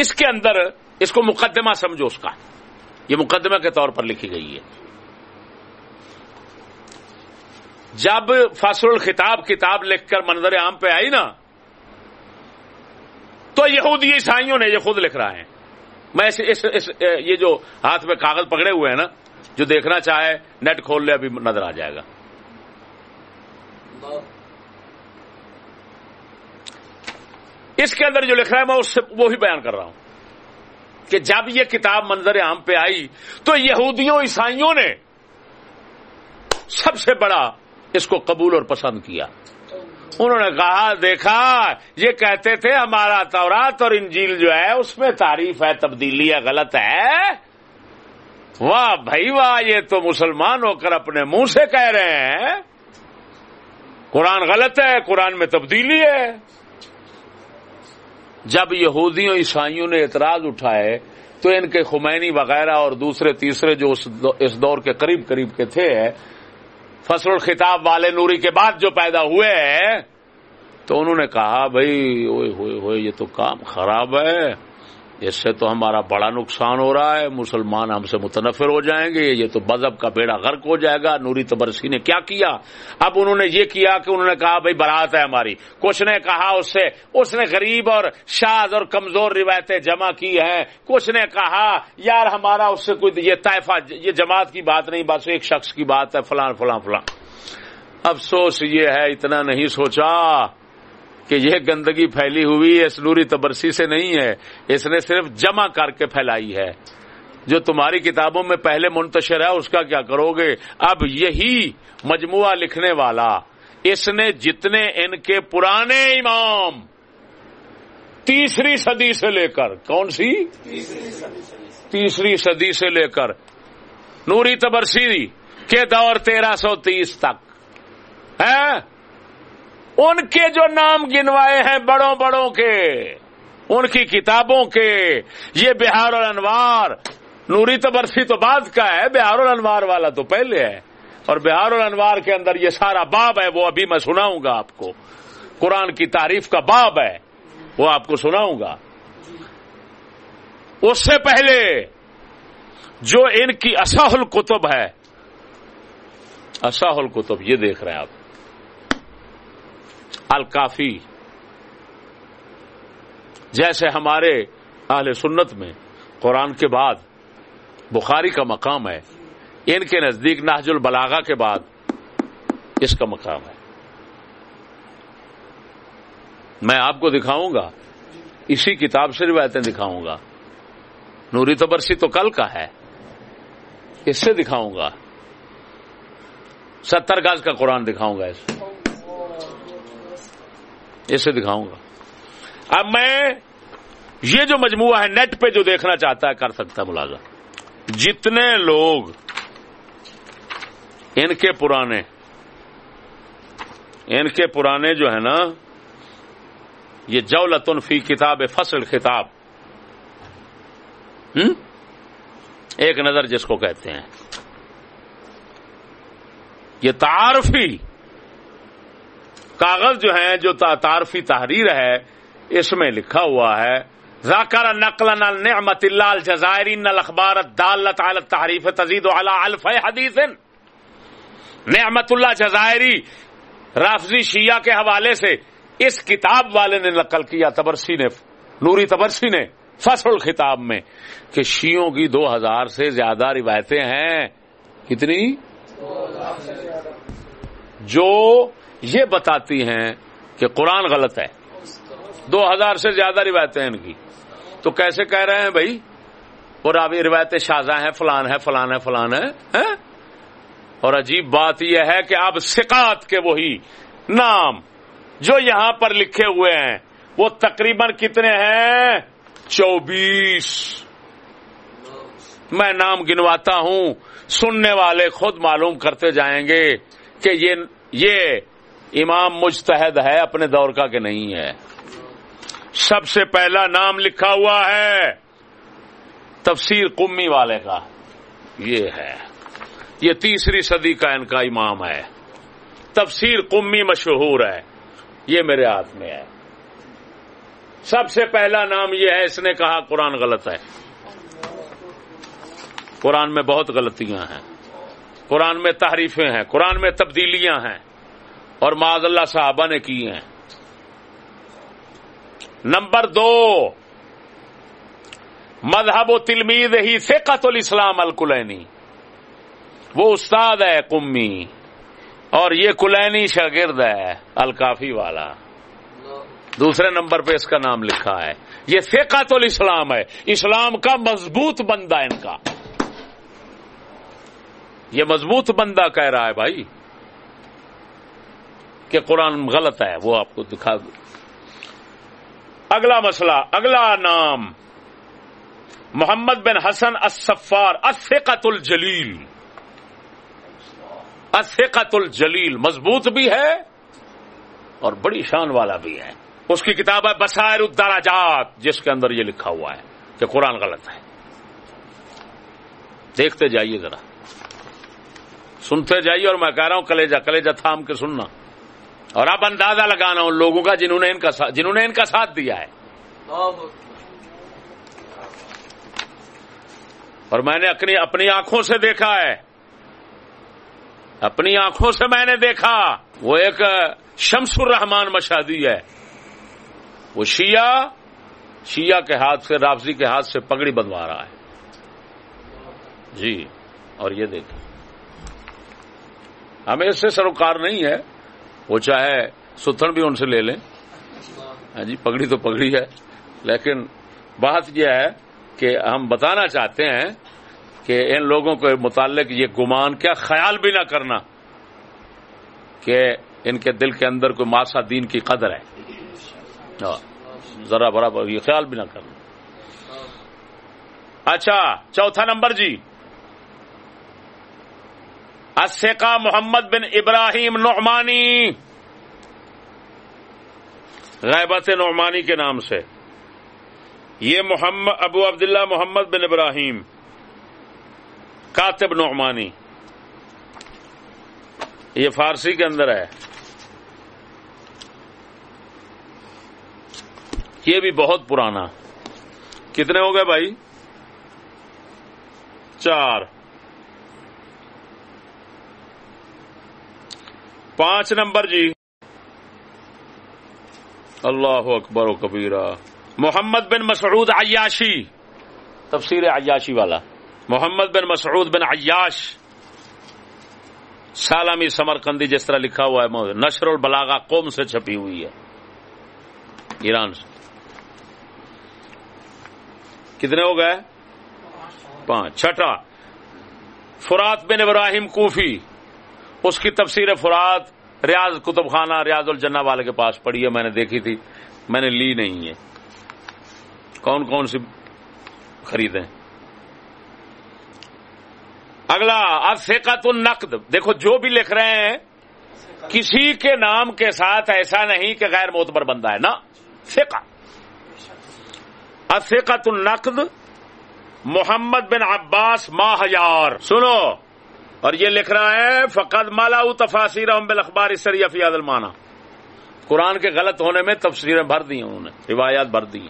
اس کے اندر اس کو مقدمہ سمجھو اس کا۔ یہ مقدمہ کے طور پر لکھی گئی ہے۔ جب فصل الخطاب کتاب لکھ کر منظر عام پہ آئی نا تو یہودی عیسائیوں نے یہ خود لکھ رہا ہے۔ میں اس, اس, اس, یہ جو ہاتھ میں کاغذ پکڑے ہوئے ہیں نا جو دیکھنا چاہے نیٹ کھول لے ابھی نظر آ جائے گا۔ اس کے اندر جو لکھ رہا ہے میں اس سے وہی بیان کر رہا ہوں کہ جب یہ کتاب منظر عام پہ آئی تو یہودیوں، عیسائیوں نے سب سے بڑا اس کو قبول اور پسند کیا۔ انہوں نے کہا، دیکھا، یہ کہتے تھے، ہمارا تورات اور انجیل جو ہے، اس میں تعریف ہے، تبدیلی ہے، غلط ہے۔ واہ بھائی، واہ، یہ تو مسلمان ہو کر اپنے منہ سے کہہ رہے ہیں۔ قرآن غلط ہے، قرآن میں تبدیلی ہے۔ جب یہودیوں عیسائیوں نے اعتراض اٹھائے تو ان کے خمینی وغیرہ اور دوسرے تیسرے جو اس دور کے قریب قریب کے تھے، فصل الخطاب والے نوری کے بعد جو پیدا ہوئے، تو انہوں نے کہا بھائی ہوئے ہوئے ہوئے، یہ تو کام خراب ہے۔ اس سے تو ہمارا بڑا نقصان ہو رہا ہے۔ مسلمان ہم سے متنفر ہو جائیں گے۔ یہ تو مذہب کا بیڑا غرق ہو جائے گا۔ نوری تبرسی نے کیا کیا؟ اب انہوں نے یہ کیا کہ انہوں نے کہا، بھائی، برات ہے ہماری۔ کچھ نے کہا اس سے، اس نے غریب اور شاد اور کمزور روایتیں جمع کی ہیں۔ کچھ نے کہا، یار، ہمارا اس سے کوئی یہ طائفہ، یہ جماعت کی بات نہیں، بس ایک شخص کی بات ہے، فلان فلان فلان۔ افسوس، یہ ہے، اتنا نہیں سوچا۔ کہ یہ گندگی پھیلی ہوئی اس نوری تبرسی سے نہیں ہے، اس نے صرف جمع کر کے پھیلائی ہے۔ جو تمہاری کتابوں میں پہلے منتشر ہے، اس کا کیا کرو گے؟ اب یہی مجموعہ لکھنے والا۔ اس نے جتنے ان کے پرانے امام تیسری صدی سے لے کر، کون سی؟ تیسری صدی سے لے کر، نوری تبرسی کے دور تیرہ سو تیس تک۔ ہے ان کے جو نام گنوائے ہیں بڑوں بڑوں کے، ان کی کتابوں کے، یہ بہار الانوار، نوری تو برسی تو بعد کا ہے، بہار الانوار والا تو پہلے ہے، اور بہار الانوار کے اندر یہ سارا باب ہے، وہ ابھی میں سناؤں گا آپ کو۔ قرآن کی تعریف کا باب ہے، وہ آپ کو سناؤں گا۔ اس سے پہلے جو ان کی اصح القتب ہے اصح القتب یہ دیکھ رہے ہیں آپ۔ الکافی۔ جیسے ہمارے اہل سنت میں قرآن کے بعد بخاری کا مقام ہے، ان کے نزدیک ناج البلاغا کے بعد اس کا مقام ہے۔ میں آپ کو دکھاؤں گا، اسی کتاب سے روایتیں دکھاؤں گا۔ نوری تبرسی تو کل کا ہے، اس سے دکھاؤں گا۔ ستر گز کا قرآن دکھاؤں گا اس اسے دکھاؤں گا۔ اب میں یہ جو مجموعہ ہے نیٹ پہ جو دیکھنا چاہتا ہے کر سکتا ہے ملازم۔ جتنے لوگ ان کے پرانے، ان کے پرانے جو ہے نا، یہ جولتن فی کتاب فصل خطاب۔ ایک نظر جس کو کہتے ہیں۔ یہ تعارفی کاغذ جو ہیں، جو تعارفی تحریر ہے، اس میں لکھا ہوا ہے، ذاکر نقل نعمت اللہ الجزائری نل اخبار دالت علی تحریف تزید علی الف حدیث۔ نعمت اللہ جزائری، رافضی شیعہ کے حوالے سے اس کتاب والے نے نقل کیا، تبرسی نے، نوری تبرسی نے، فصل الخطاب میں، کہ شیوں کی دو ہزار سے زیادہ روایتیں ہیں۔ کتنی؟ جو یہ بتاتی ہیں کہ قرآن غلط ہے۔ دو ہزار سے زیادہ روایتیں ان کی۔ تو کیسے کہہ رہے ہیں بھائی؟ اور ابھی روایتیں شازاں ہیں، فلان ہے فلان ہے فلان ہے ہاں؟ اور عجیب بات یہ ہے کہ اب سکات کے وہی نام جو یہاں پر لکھے ہوئے ہیں، وہ تقریباً کتنے ہیں؟ چوبیس۔ میں نام گنواتا ہوں، سننے والے خود معلوم کرتے جائیں گے کہ یہ یہ امام مجتہد ہے اپنے دور کا کہ نہیں ہے سب سے پہلا نام لکھا ہوا ہے تفسیر قمی والے کا یہ ہے یہ تیسری صدی کا ان کا امام ہے تفسیر قمی مشہور ہے یہ میرے ہاتھ میں ہے سب سے پہلا نام یہ ہے اس نے کہا قرآن غلط ہے قرآن میں بہت غلطیاں ہیں قرآن میں تحریفیں ہیں قرآن میں تبدیلیاں ہیں اور معذ اللہ صاحبہ نے کی ہیں۔ نمبر دو، مذہب و تلمید ہی فقت الاسلام الکلینی۔ وہ استاد ہے کمی اور یہ کلینی شاگرد ہے الکافی والا۔ دوسرے نمبر پہ اس کا نام لکھا ہے۔ یہ فقت الاسلام ہے۔ اسلام کا مضبوط بندہ ان کا۔ یہ مضبوط بندہ کہہ رہا ہے بھائی۔ کہ قرآن غلط ہے، وہ آپ کو دکھا دوں اگلا مسئلہ، اگلا نام۔ محمد بن حسن الصفار الفقت الجلیل۔ الفقت الجلیل مضبوط بھی ہے اور بڑی شان والا بھی ہے۔ اس کی کتاب ہے بسائر الدراجات، جس کے اندر یہ لکھا ہوا ہے کہ قرآن غلط ہے۔ دیکھتے جائیے ذرا۔ سنتے جائیے اور میں کہہ رہا ہوں کلیجا کلیجا تھام کے سننا۔ اور اب اندازہ لگانا ان لوگوں کا جنہوں نے ان کا جنہوں نے ان کا ساتھ دیا ہے۔ اور میں نے اپنی اپنی آنکھوں سے دیکھا ہے۔ اپنی آنکھوں سے میں نے دیکھا۔ وہ ایک شمس الرحمان مشادی ہے۔ وہ شیعہ شیعہ کے ہاتھ سے رافضی کے ہاتھ سے پگڑی بنوا رہا ہے۔ جی اور یہ دیکھیں۔ ہمیں اس سے سروکار نہیں ہے۔ وہ چاہے ستھن بھی ان سے لے لیں۔ ہاں جی پگڑی تو پگڑی ہے۔ لیکن بات یہ ہے کہ ہم بتانا چاہتے ہیں کہ ان لوگوں کے متعلق یہ گمان، کیا خیال بھی نہ کرنا کہ ان کے دل کے اندر کوئی ماسا دین کی قدر ہے۔ ہاں، ذرا برابر یہ خیال بھی نہ کرنا۔ اچھا چوتھا نمبر جی۔ اسقا محمد بن ابراہیم نعمانی۔ غیبت نعمانی کے نام سے۔ یہ محمد، ابو عبداللہ محمد بن ابراہیم۔ کاتب نعمانی۔ یہ فارسی کے اندر ہے۔ یہ بھی بہت پرانا۔ کتنے ہو گئے بھائی؟ چار۔ پانچ نمبر جی۔ اللہ اکبر و کبیرہ۔ محمد بن مسعود عیاشی۔ تفسیر عیاشی والا۔ محمد بن مسعود بن عیاش۔ سالامی سمرکندی جس طرح لکھا ہوا ہے نشر البلاغا قوم سے چھپی ہوئی ہے۔ ایران سے۔ کتنے ہو گئے؟ پانچ۔ چھٹا۔ فرات بن ابراہیم کوفی۔ اس کی تفسیر فرات ریاض کتب خانہ ریاض الجنہ والے کے پاس پڑھی ہے، میں نے دیکھی تھی۔ میں نے لی نہیں ہے۔ کون کون سی خریدیں؟ اگلا اب فیقت النقد۔ دیکھو، جو بھی لکھ رہے ہیں، کسی کے نام کے ساتھ ایسا نہیں کہ غیر معتبر بندہ ہے، نا۔ فقہ افیقت النقد، محمد بن عباس ماہیار سنو۔ اور یہ لکھ رہا ہے فقط مالا تفاصیر بل اخبار سریفی عادل مانا قرآن کے غلط ہونے میں تفسیریں بھر دی انہوں نے، روایات بھر دی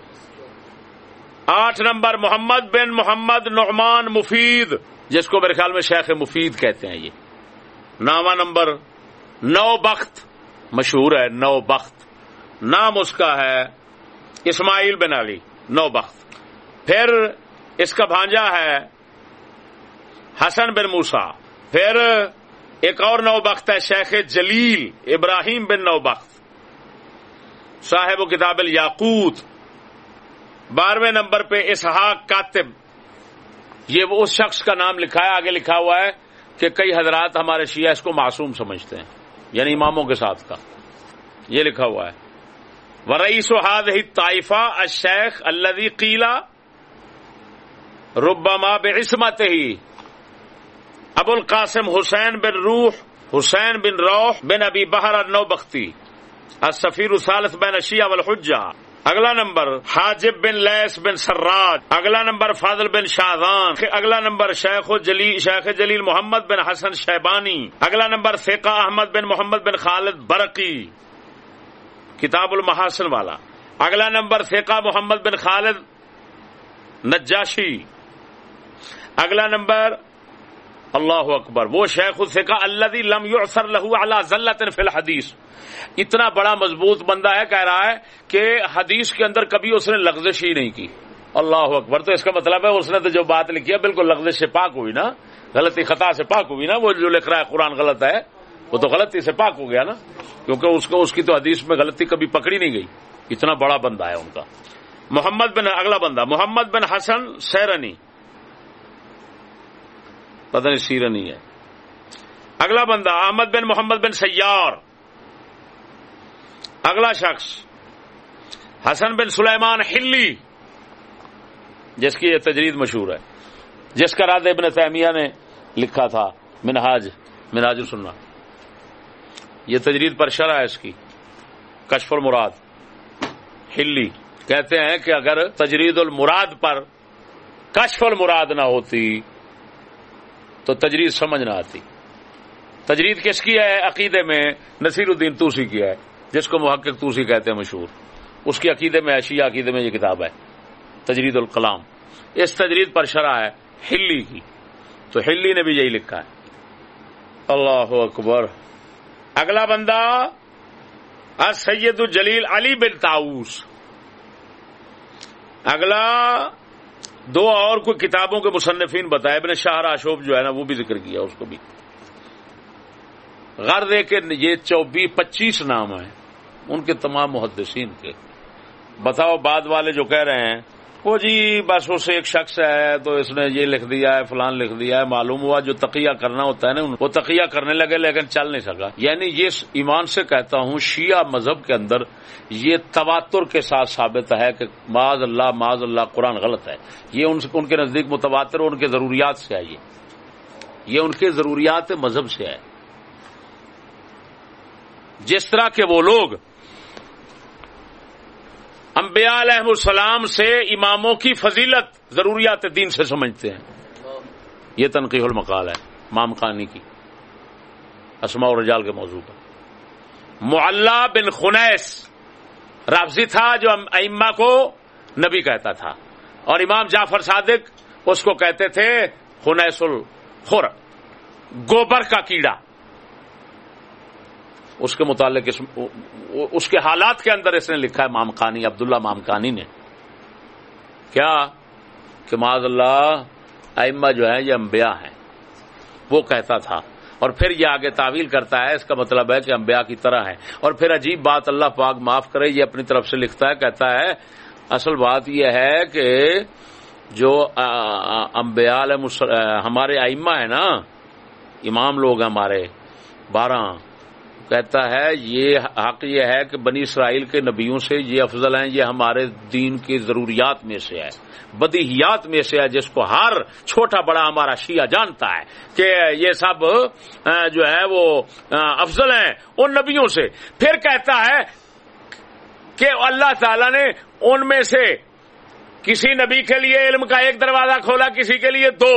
آٹھ نمبر، محمد بن محمد نعمان مفید، جس کو میرے خیال میں شیخ مفید کہتے ہیں یہ۔ نامہ نمبر، نو بخت، مشہور ہے نو بخت۔ نام اس کا ہے اسماعیل بن علی، نو بخت۔ پھر اس کا بھانجا ہے حسن بن موسا پھر ایک اور نو بخت ہے، شیخ جلیل ابراہیم بن نو بخت صاحب و کتاب الیاقوت۔ بارہویں نمبر پہ اسحاق کاتب، یہ وہ اس شخص کا نام لکھا ہے آگے لکھا ہوا ہے کہ کئی حضرات ہمارے شیعہ اس کو معصوم سمجھتے ہیں یعنی اماموں کے ساتھ کا۔ یہ لکھا ہوا ہے۔ ورئیس و حاد ہی طائفہ اشیخ اللہ قیلا ربما بے عصمت ہی ابو القاسم حسین بن روح، حسین بن روح بن ابی بہر نو بختی سفیر الثالث بن اشیا والحجہ۔ اگلا نمبر، حاجب بن لیس بن سراج اگلا نمبر، فاضل بن شاہان اگلا نمبر، شیخ جلیل شیخ جلیل محمد بن حسن شیبانی۔ اگلا نمبر، فقہ احمد بن محمد بن خالد برقی۔ کتاب المحاسن والا۔ اگلا نمبر، فقہ محمد بن خالد نجاشی۔ اگلا نمبر اللہ اکبر۔ وہ شیخ الفقہ اللہ لم یعثر لہو علی ذلت فی الحدیث۔ اتنا بڑا مضبوط بندہ ہے، کہہ رہا ہے کہ حدیث کے اندر کبھی اس نے لغزش ہی نہیں کی۔ اللہ اکبر، تو اس کا مطلب ہے اس نے تو جو بات لکھی ہے، بالکل لغزش سے پاک ہوئی نا۔ غلطی خطا سے پاک ہوئی نا، وہ جو لکھ رہا ہے قرآن غلط ہے، وہ تو غلطی سے پاک ہو گیا نا۔ کیونکہ اس کو، اس کی تو حدیث میں غلطی کبھی پکڑی نہیں گئی۔ اتنا بڑا بندہ ہے ان کا۔ محمد بن، اگلا بندہ، محمد بن حسن سیرنی پتہ نہیں سیرنی ہے۔ اگلا بندہ، احمد بن محمد بن سیار۔ اگلا شخص، حسن بن سلیمان ہلی جس کی یہ تجرید مشہور ہے۔ جس کا راد ابن تیمیہ نے لکھا تھا، منہاج مناج سننا یہ تجرید پر شرح ہے اس کی۔ کشف المراد ہلی کہتے ہیں کہ اگر تجرید المراد پر کشف المراد نہ ہوتی تو تجرید سمجھ نہ آتی۔ تجرید کس کی ہے؟ عقیدے میں نصیر الدین توسی کی ہے، جس کو محقق توسی کہتے ہیں مشہور۔ اس کی عقیدے میں اشیا عقیدے میں یہ کتاب ہے، تجرید الکلام۔ اس تجرید پر شرح ہے ہلی کی۔ تو ہلی نے بھی یہی لکھا ہے۔ اللہ اکبر۔ اگلا بندہ سید الجلیل علی بن تاؤس اگلا دو اور کوئی کتابوں کے مصنفین بتائے، ابن شاہ اشوب جو ہے نا، وہ بھی ذکر کیا اس کو بھی۔ غرض ہے کہ یہ چوبیس پچیس نام ہیں، ان کے تمام محدثین کے۔ بتاؤ بعد والے جو کہہ رہے ہیں وہ جی بس اسے ایک شخص ہے تو اس نے یہ لکھ دیا ہے فلان لکھ دیا ہے معلوم ہوا جو تقیہ کرنا ہوتا ہے نا وہ تقیہ کرنے لگے لیکن چل نہیں سکا یعنی یہ ایمان سے کہتا ہوں شیعہ مذہب کے اندر یہ تواتر کے ساتھ ثابت ہے کہ معذ اللہ معذ اللہ قرآن غلط ہے یہ ان کے نزدیک متواتر ان کے ضروریات سے آئیے یہ ان کے ضروریات مذہب سے ہے جس طرح کے وہ لوگ انبیاء علیہ السلام سے اماموں کی فضیلت ضروریات دین سے سمجھتے ہیں۔ یہ تنقیح المقال ہے مام خانی کی۔ اسما رجال کے موضوع پر۔ معلہ بن خنیس رابضی تھا جو ائمہ کو نبی کہتا تھا۔ اور امام جعفر صادق اس کو کہتے تھے خنیس الخر گوبر کا کیڑا۔ اس کے متعلق اس اس کے حالات کے اندر اس نے لکھا ہے مام خانی عبداللہ مام خانی نے۔ کیا؟ کہ معذ اللہ، ائمہ جو ہے یہ انبیاء ہیں۔ وہ کہتا تھا۔ اور پھر یہ آگے تعویل کرتا ہے، اس کا مطلب ہے کہ انبیاء کی طرح ہے اور پھر عجیب بات، اللہ پاک معاف کرے، یہ اپنی طرف سے لکھتا ہے، کہتا ہے، اصل بات یہ ہے کہ جو امبیا ہمارے ائمہ ہے نا، امام لوگ ہمارے، بارہ۔ کہتا ہے، یہ حق یہ ہے کہ بنی اسرائیل کے نبیوں سے یہ افضل ہیں، یہ ہمارے دین کی ضروریات میں سے ہے، بدیہیات میں سے ہے، جس کو ہر چھوٹا بڑا ہمارا شیعہ جانتا ہے کہ یہ سب جو ہے وہ افضل ہیں ان نبیوں سے۔ پھر کہتا ہے کہ اللہ تعالی نے ان میں سے کسی نبی کے لیے علم کا ایک دروازہ کھولا، کسی کے لیے دو۔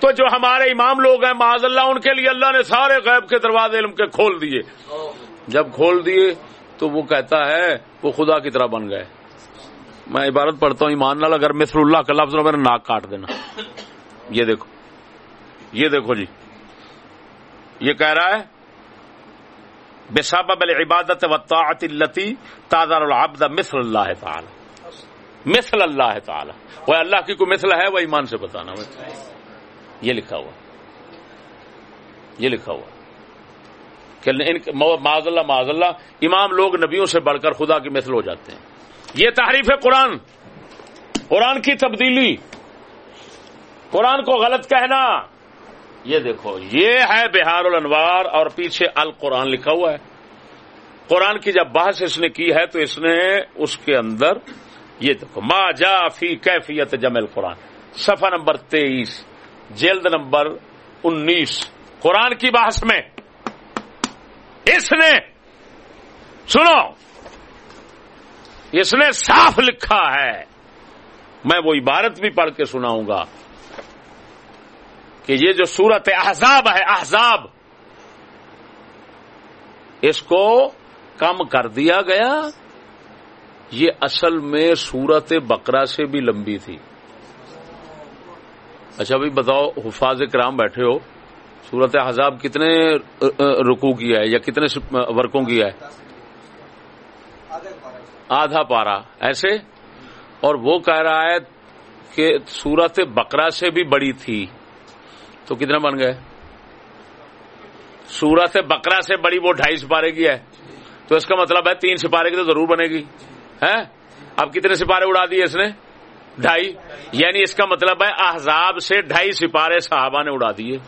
تو جو ہمارے امام لوگ ہیں، معاذ اللہ، ان کے لیے اللہ نے سارے غیب کے دروازے علم کے کھول دیے۔ جب کھول دیے تو وہ کہتا ہے، وہ خدا کی طرح بن گئے۔ میں عبارت پڑھتا ہوں، ایمان نال اگر مثر اللہ کا لفظ میرا ناک کاٹ دینا۔ یہ دیکھو۔ یہ دیکھو جی۔ یہ کہہ رہا ہے بے بل عبادت و طاعت التی تازار العبد مثل اللہ تعالی مثل اللہ تعالی وہ اللہ کی کوئی مثل ہے، وہ ایمان سے بتانا۔ یہ لکھا ہوا یہ لکھا ہوا کہ معذ اللہ معذ اللہ امام لوگ نبیوں سے بڑھ کر خدا کی مثل ہو جاتے ہیں۔ یہ تحریف ہے قرآن قرآن کی تبدیلی۔ قرآن کو غلط کہنا۔ یہ دیکھو، یہ ہے بہار الانوار اور پیچھے القرآن لکھا ہوا ہے۔ قرآن کی جب بحث اس نے کی ہے تو اس نے اس کے اندر یہ دیکھو، ما جا فی کیفیت جمع قرآن صفحہ نمبر تیئیس۔ جلد نمبر انیس۔ قرآن کی بحث میں اس نے، سنو، اس نے صاف لکھا ہے۔ میں وہ عبارت بھی پڑھ کے سناؤں گا کہ یہ جو سورت احزاب ہے، احزاب، اس کو کم کر دیا گیا۔ یہ اصل میں سورت بکرا سے بھی لمبی تھی۔ اچھا بھائی، بتاؤ، حفاظ کرام بیٹھے ہو۔ سورت حزاب کتنے رکو کیا ہے یا کتنے ورکوں کیا ہے؟ آدھا پارا۔ ایسے؟ اور وہ کہہ رہا ہے کہ سورت بکرا سے بھی بڑی تھی۔ تو کتنا بن گئے؟ سورت بکرا سے بڑی وہ ڈھائی سپارے کی ہے۔ تو اس کا مطلب ہے تین سپارے کی تو ضرور بنے گی۔ ہے اب کتنے سپارے اڑا دیے اس نے؟ ڈھائی یعنی اس کا مطلب ہے احزاب سے ڈھائی سپارے صحابہ نے اڑا دیے۔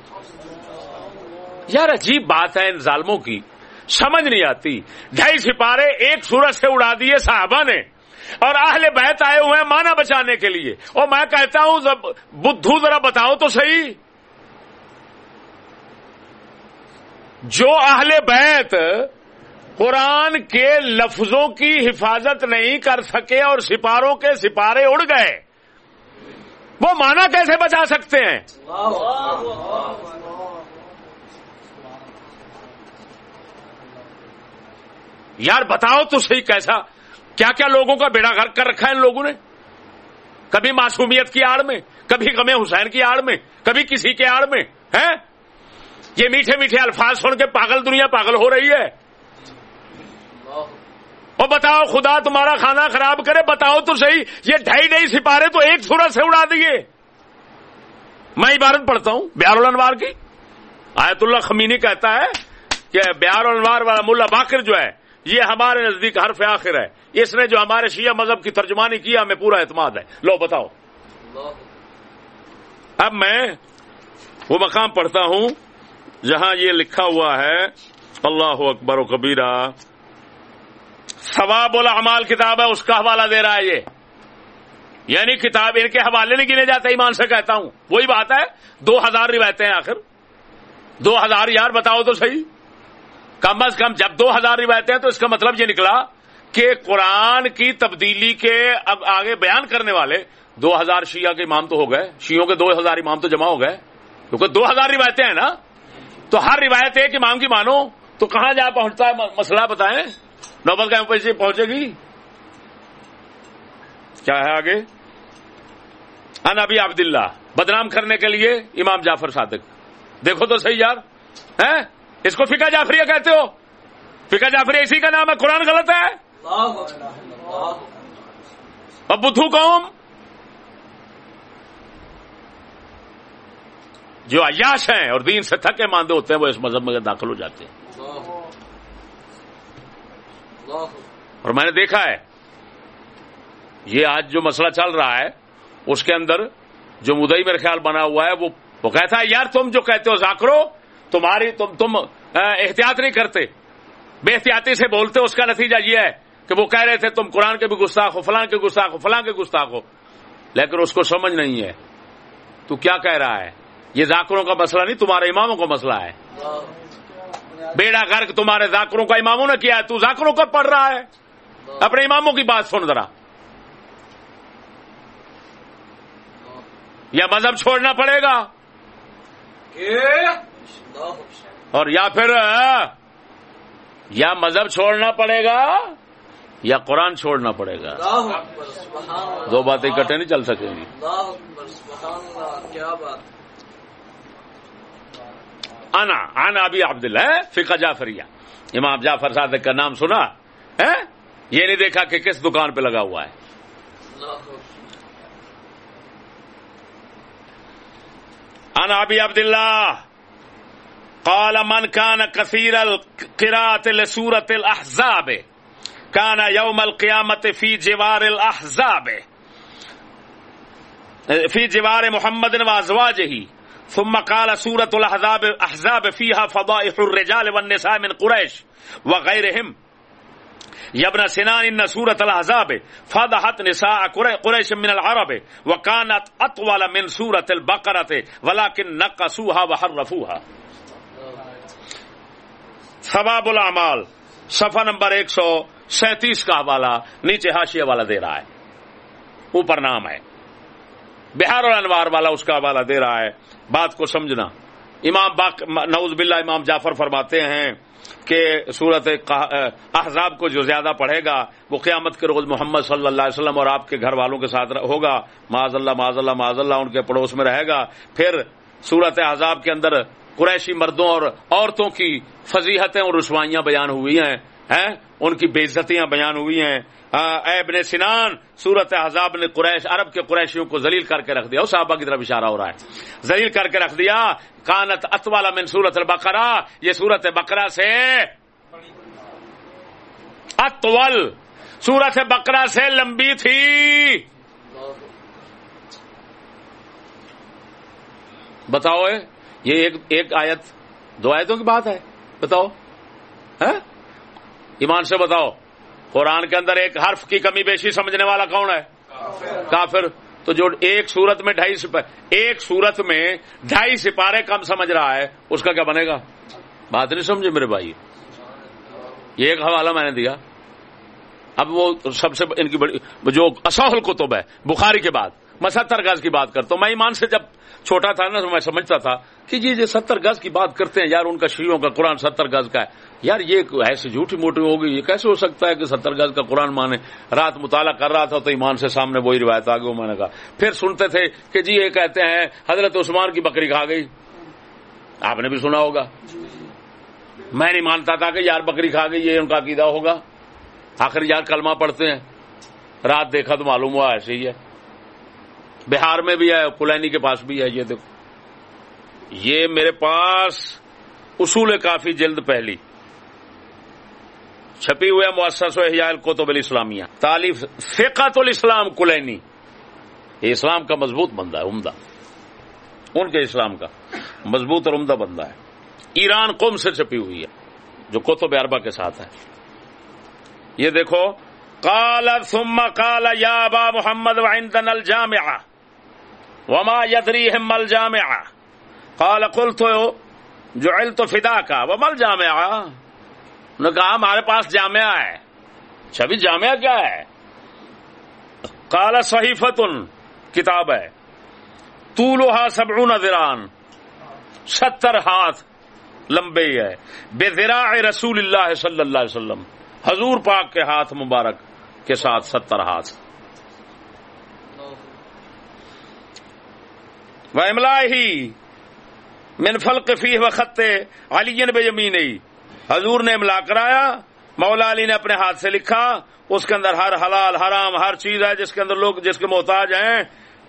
یار عجیب بات ہے ان ظالموں کی، سمجھ نہیں آتی۔ ڈھائی سپارے ایک سورج سے اڑا دیے صحابہ نے۔ اور اہل بیت آئے ہوئے ہیں مانا بچانے کے لیے۔ اور میں کہتا ہوں بدھو ذرا بتاؤ تو صحیح۔ جو اہل بیت قرآن کے لفظوں کی حفاظت نہیں کر سکے اور سپاروں کے سپارے اڑ گئے۔ وہ مانا کیسے بچا سکتے ہیں؟ یار بتاؤ تو صحیح کیسا؟ کیا کیا لوگوں کا بیڑا گھر کر رکھا ہے ان لوگوں نے؟ کبھی معصومیت کی آڑ میں، کبھی غم حسین کی آڑ میں، کبھی کسی کے آڑ میں ہے یہ میٹھے میٹھے الفاظ سن کے پاگل دنیا پاگل ہو رہی ہے۔ اور بتاؤ خدا تمہارا کھانا خراب کرے، بتاؤ تو صحیح، یہ ڈھائی ڈھائی سپارے تو ایک سورج سے اڑا دیے۔ میں عبارت پڑھتا ہوں، بیار الانوار کی۔ آیت اللہ خمینی کہتا ہے کہ بیار الانوار والا ملا باقر جو ہے، یہ ہمارے نزدیک حرف آخر ہے۔ اس نے جو ہمارے شیعہ مذہب کی ترجمانی کیا ہمیں پورا اعتماد ہے۔ لو بتاؤ۔ اب میں وہ مقام پڑھتا ہوں جہاں یہ لکھا ہوا ہے، اللہ اکبر و کبیرہ۔ ثواب العمال کتاب ہے، اس کا حوالہ دے رہا ہے یہ۔ یعنی کتاب ان کے حوالے نہیں گنے جاتے ایمان سے کہتا ہوں۔ وہی بات ہے، دو ہزار روایتیں آخر۔ دو ہزار یار، بتاؤ تو صحیح۔ کم از کم جب دو ہزار روایتیں تو اس کا مطلب یہ نکلا کہ قرآن کی تبدیلی کے اب آگے بیان کرنے والے دو ہزار شیعہ کے امام تو ہو گئے۔ شیوں کے دو ہزار امام تو جمع ہو گئے۔ کیونکہ دو ہزار روایتیں ہیں نا، تو ہر روایت ایک امام کی مانو، تو کہاں جا پہنچتا ہے؟ مسئلہ بتائیں۔ نوبت کا پیسے پہنچے گی؟ کیا ہے آگے؟ ان ابھی عبد اللہ بدنام کرنے کے لیے امام جعفر صادق۔ دیکھو تو صحیح یار ہے اس کو فکا جعفریہ کہتے ہو۔ فکا جعفریہ اسی کا نام ہے، قرآن غلط ہے؟ اور بدھو قوم۔ جو عیاش ہیں اور دین سے تھکے ماندے ہوتے ہیں، وہ اس مذہب میں داخل ہو جاتے ہیں۔ اور میں نے دیکھا ہے یہ آج جو مسئلہ چل رہا ہے اس کے اندر جو مدئی میرے خیال بنا ہوا ہے وہ وہ کہتا ہے یار تم جو کہتے ہو ذاکرو تمہاری تم تم احتیاط نہیں کرتے۔ بے احتیاطی سے بولتے اس کا نتیجہ یہ ہے کہ وہ کہہ رہے تھے تم قرآن کے بھی گستاخ ہو فلاں کے گستاخ ہو فلاں کے گستاخ ہو۔ لیکن اس کو سمجھ نہیں ہے۔ تو کیا کہہ رہا ہے؟ یہ ذاکروں کا مسئلہ نہیں تمہارے اماموں کا مسئلہ ہے۔ بیڑا گرک تمہارے ذاکروں کا اماموں نے کیا ہے؟ تو ذاکروں کا پڑھ رہا ہے؟ اپنے اماموں کی بات سن ذرا۔ یا مذہب چھوڑنا پڑے گا؟ اور یا پھر یا مذہب چھوڑنا پڑے گا یا قرآن چھوڑنا پڑے گا۔ دو باتیں اکٹھے نہیں چل سکیں گی۔ انا آنا ابھی عبد ہے فقہ جعفریہ۔ امام جعفر صادق کا نام سنا ہے یہ نہیں دیکھا کہ کس دکان پہ لگا ہوا ہے۔ انا ابھی عبد اللہ۔ قال من كان كثير القراءة لسورة الأحزاب كان يوم القيامة في جوار الأحزاب في جوار محمد وأزواجه ثم قال سورة الأحزاب أحزاب فيها فضائح الرجال والنساء من قريش وغيرهم. يبنى سنان، إن سورة الأحزاب فضحت نساء قريش من العرب وكانت أطول من سورة البقرة، ولكن نقصوها وحرفوها. ثواب العمال صفحہ نمبر ایک سو سینتیس کا حوالہ نیچے حاشیہ والا دے رہا ہے۔ اوپر نام ہے۔ بہار اور انوار والا اس کا حوالہ دے رہا ہے۔ بات کو سمجھنا۔ امام باق نوز باللہ امام جعفر فرماتے ہیں کہ صورت احزاب کو جو زیادہ پڑھے گا، وہ قیامت کے روز محمد صلی اللہ علیہ وسلم اور آپ کے گھر والوں کے ساتھ ہوگا۔ معاذ اللہ معاذ اللہ معاذ اللہ، ان کے پڑوس میں رہے گا۔ پھر صورت احزاب کے اندر قریشی مردوں اور عورتوں کی فضیحتیں اور رسوائیاں بیان ہوئی ہیں۔ ان کی بےزتیاں بیان ہوئی ہیں۔ ابن سنان، سورت حزاب نے قریش، عرب کے قریشیوں کو ذلیل کر کے رکھ دیا۔ صحابہ کی طرف اشارہ ہو رہا ہے۔ ذلیل کر کے رکھ دیا۔ کانت اتوالا من سورت البقرا یہ سورت بقرا سے اتول سورت بقرا سے لمبی تھی۔ بتاؤ یہ ایک ایک آیت، دو آیتوں کی بات ہے۔ بتاؤ۔ ہاں؟ ایمان سے بتاؤ، قرآن کے اندر ایک حرف کی کمی بیشی سمجھنے والا کون ہے؟ کافر۔ تو جو ایک سورت میں ڈھائی ایک سورت میں ڈھائی سپارے کم سمجھ رہا ہے، اس کا کیا بنے گا؟ بات نہیں سمجھے میرے بھائی۔ یہ ایک حوالہ میں نے دیا۔ اب وہ سب سے ان کی بڑی، جو اصل کتب ہے، بخاری کے بعد۔ میں ستر گز کی بات کرتا ہوں۔ میں ایمان سے جب چھوٹا تھا نا، تو میں سمجھتا تھا کہ جی یہ ستر گز کی بات کرتے ہیں یار، ان کا شیوں کا قرآن ستر گز کا ہے۔ یار یہ ایسی جھوٹی موٹی ہوگی، یہ کیسے ہو سکتا ہے کہ ستر گز کا قرآن مانے؟ رات مطالعہ کر رہا تھا تو ایمان سے سامنے وہی روایت آ گئی، میں نے کہا۔ پھر سنتے تھے کہ جی یہ کہتے ہیں، حضرت عثمان کی بکری کھا گئی۔ آپ نے بھی سنا ہوگا۔ میں نہیں مانتا تھا کہ یار بکری کھا گئی، یہ ان کا عقیدہ ہوگا۔ آخر یار کلمہ پڑھتے ہیں۔ رات دیکھا تو معلوم ہوا ایسے ہی ہے۔ بہار میں بھی ہے پلینی کے پاس بھی ہے، یہ دیکھو۔ یہ میرے پاس اصول کافی جلد پہلی۔ چھپی ہوئے مؤسس و احیاء القتب الاسلامیہ۔ تعلیف فقت الاسلام کلینی۔ یہ اسلام کا مضبوط بندہ ہے، عمدہ۔ ان کے اسلام کا مضبوط اور عمدہ بندہ ہے۔ ایران قوم سے چھپی ہوئی ہے، جو کوتب اربا کے ساتھ ہے یہ دیکھو کال ثم کال یا با محمد وعندنا الجامعہ وما یدری مل قال قلت جو فدا کا وہ مل جامعہ نے کہا ہمارے پاس جامعہ ہے۔ اچھا، چھبی جامعہ کیا ہے؟ کالا صحیفت کتاب ہے۔ طولها سبعون ذران ستر ہاتھ لمبے ہے۔ بے ذراع رسول اللہ صلی اللہ علیہ وسلم، حضور پاک کے ہاتھ مبارک کے ساتھ ستر ہاتھ۔ وہ املا ہی من فلق فی و خطے علی بے یمین حضور نے املا کرایا، مولا علی نے اپنے ہاتھ سے لکھا، اس کے اندر ہر حلال، حرام، ہر چیز ہے، جس کے اندر لوگ، جس کے محتاج ہیں،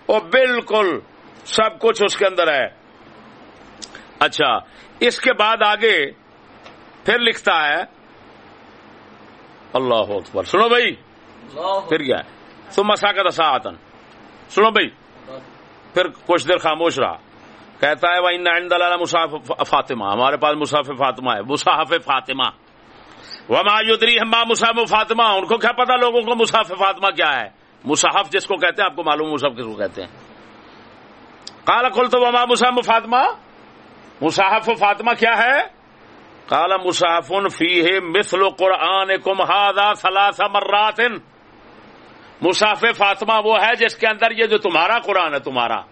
وہ بالکل سب کچھ اس کے اندر ہے۔ اچھا اس کے بعد آگے پھر لکھتا ہے، اللہ اکبر، سنو بھائی، پھر کیا ہے۔ تم مسا کا دسا آتن سنو بھائی، پھر کچھ دیر خاموش رہا۔ کہتا ہے وہ دلال مصاف فاطمہ ہمارے پاس مصاف فاطمہ ہے۔ مصاحف فاطمہ۔ وہ مایودری ہما مصاف فاطمہ۔ ان کو کیا پتا لوگوں کو مصاف فاطمہ کیا ہے؟ مصحف جس کو کہتے ہیں، آپ کو معلوم مصحف کس کو کہتے ہیں۔ کالا کل تو وما مصحف فاطمہ؟ مصحف فاطمہ کیا ہے؟ کالا مسافن فی ہے مثل قرآن کم ہادا سلاس مرات۔ مساف فاطمہ وہ ہے جس کے اندر یہ جو تمہارا قرآن ہے، تمہارا۔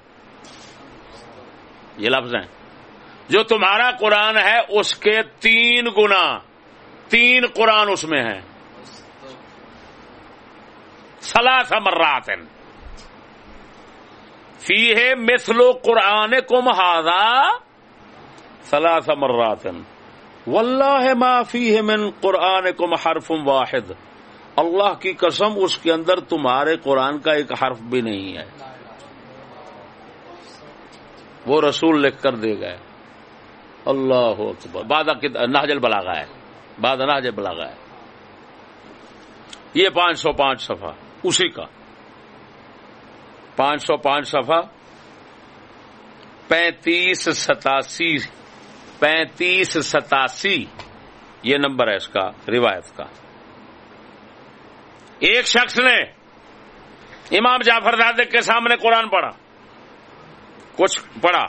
یہ لفظ ہیں۔ جو تمہارا قرآن ہے، اس کے تین گنا تین قرآن اس میں ہیں۔ سلاس مرات فی ہے مثل قرآن کم ہادا سلاس مرات واللہ ما فیہ من قرآن کم حرف واحد۔ اللہ کی قسم، اس کے اندر تمہارے قرآن کا ایک حرف بھی نہیں ہے۔ وہ رسول لکھ کر دے گئے۔ اللہ بادہ ناجل بلاغا ہے۔ بادہ ناجل بلاغا ہے۔ یہ پانچ سو پانچ صفحہ، اسی کا۔ پانچ سو پانچ صفحہ، پینتیس ستاسی پینتیس ستاسی۔ یہ نمبر ہے اس کا، روایت کا۔ ایک شخص نے امام جعفر دادے کے سامنے قرآن پڑھا۔ کچھ پڑھا۔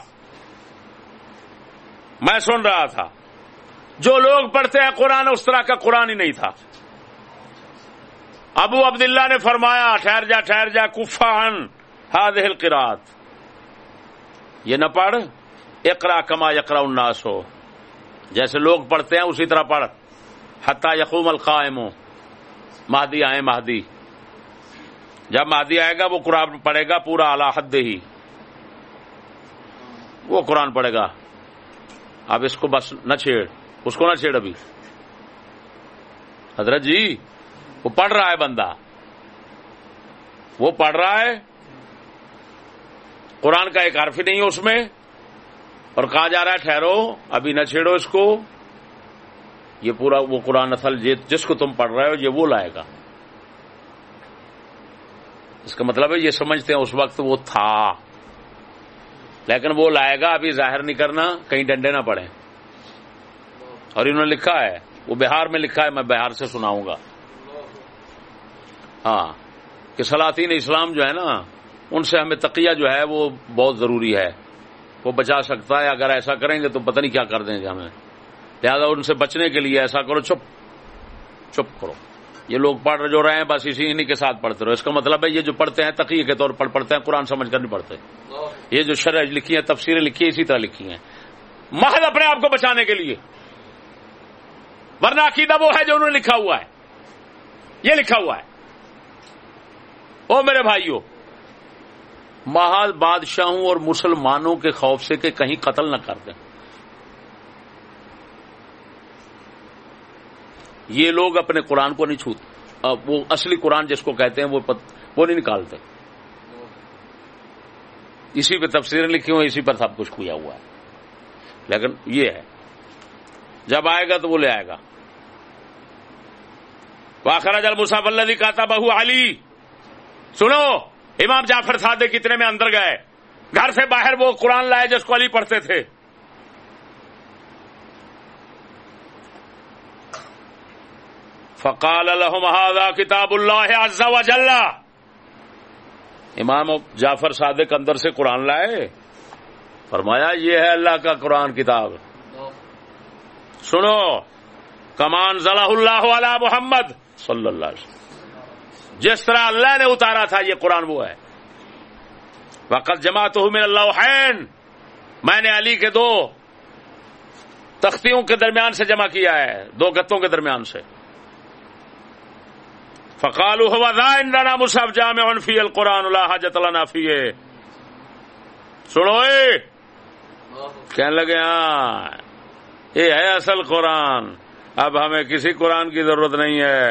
میں سن رہا تھا۔ جو لوگ پڑھتے ہیں قرآن، اس طرح کا قرآن ہی نہیں تھا۔ ابو عبداللہ نے فرمایا، ٹھہر جا ٹھہر جا، کفان ہاد القرات یہ نہ پڑھ اقرا کما اقرا الناس۔ ہو جیسے لوگ پڑھتے ہیں، اسی طرح پڑھ۔ حتہ یقوم القائم۔ ہو مہدی آئے، مہدی۔ جب مہدی آئے گا، وہ قرآن پڑھے گا پورا اعلی حد ہی وہ قرآن پڑھے گا۔ اب اس کو بس نہ چھیڑ۔ اس کو نہ چھیڑ ابھی۔ حضرت جی وہ پڑھ رہا ہے بندہ۔ وہ پڑھ رہا ہے۔ قرآن کا ایک حرف ہی نہیں ہے اس میں۔ اور کہا جا رہا ہے، ٹھہرو، ابھی نہ چھیڑو اس کو۔ یہ پورا وہ قرآن اصل جس کو تم پڑھ رہے ہو، یہ وہ لائے گا۔ اس کا مطلب ہے، یہ سمجھتے ہیں اس وقت وہ تھا۔ لیکن وہ لائے گا، ابھی ظاہر نہیں کرنا، کہیں ڈنڈے نہ پڑے اور انہوں نے لکھا ہے، وہ بہار میں لکھا ہے، میں بہار سے سناؤں گا۔ ہاں کہ سلاطین اسلام جو ہے نا، ان سے ہمیں تقیہ جو ہے، وہ بہت ضروری ہے۔ وہ بچا سکتا ہے، اگر ایسا کریں گے تو پتہ نہیں کیا کر دیں گے ہمیں۔ لہٰذا ان سے بچنے کے لیے ایسا کرو، چپ چپ کرو۔ یہ لوگ پڑھ جو رہے ہیں بس اسی انہیں کے ساتھ پڑھتے رہو۔ اس کا مطلب ہے یہ جو پڑھتے ہیں تقیہ کے طور پر پڑھتے ہیں قرآن سمجھ کر نہیں پڑھتے۔ یہ جو شرح لکھی ہیں تفسیریں لکھی ہیں اسی طرح لکھی ہیں۔ محض اپنے آپ کو بچانے کے لیے۔ ورنہ عقیدہ وہ ہے جو انہوں نے لکھا ہوا ہے۔ یہ لکھا ہوا ہے۔ او میرے بھائیوں محض بادشاہوں اور مسلمانوں کے خوف سے کہ کہیں قتل نہ کر دیں۔ یہ لوگ اپنے قرآن کو نہیں چھوتے وہ اصلی قرآن جس کو کہتے ہیں وہ پت... وہ نہیں نکالتے۔ اسی پہ تفسیریں لکھی ہوئی اسی پر سب کچھ کھویا ہوا ہے۔ لیکن یہ ہے، جب آئے گا تو وہ لے آئے گا۔ واخرا جل مساف اللہ کہتا بہو علی سنو، امام جعفر سادے کتنے میں اندر گئے۔ گھر سے باہر وہ قرآن لائے جس کو علی پڑھتے تھے۔ فقال الحمد کتاب اللہ عز و جل امام جعفر صادق اندر سے قرآن لائے. فرمایا، یہ ہے اللہ کا قرآن کتاب. سنو کمان ضلع اللہ علیہ محمد صلی اللہ علیہ وسلم. جس طرح اللہ نے اتارا تھا، یہ قرآن وہ ہے. وقت جمع تو میں اللہ میں نے علی کے دو تختیوں کے درمیان سے جمع کیا ہے، دو گتوں کے درمیان سے. فقال ہوا مصحف جامع فی القرآن اللہ حاجت نافی سنو کہنے لگے ہاں یہ ہے اصل قرآن۔ اب ہمیں کسی قرآن کی ضرورت نہیں ہے۔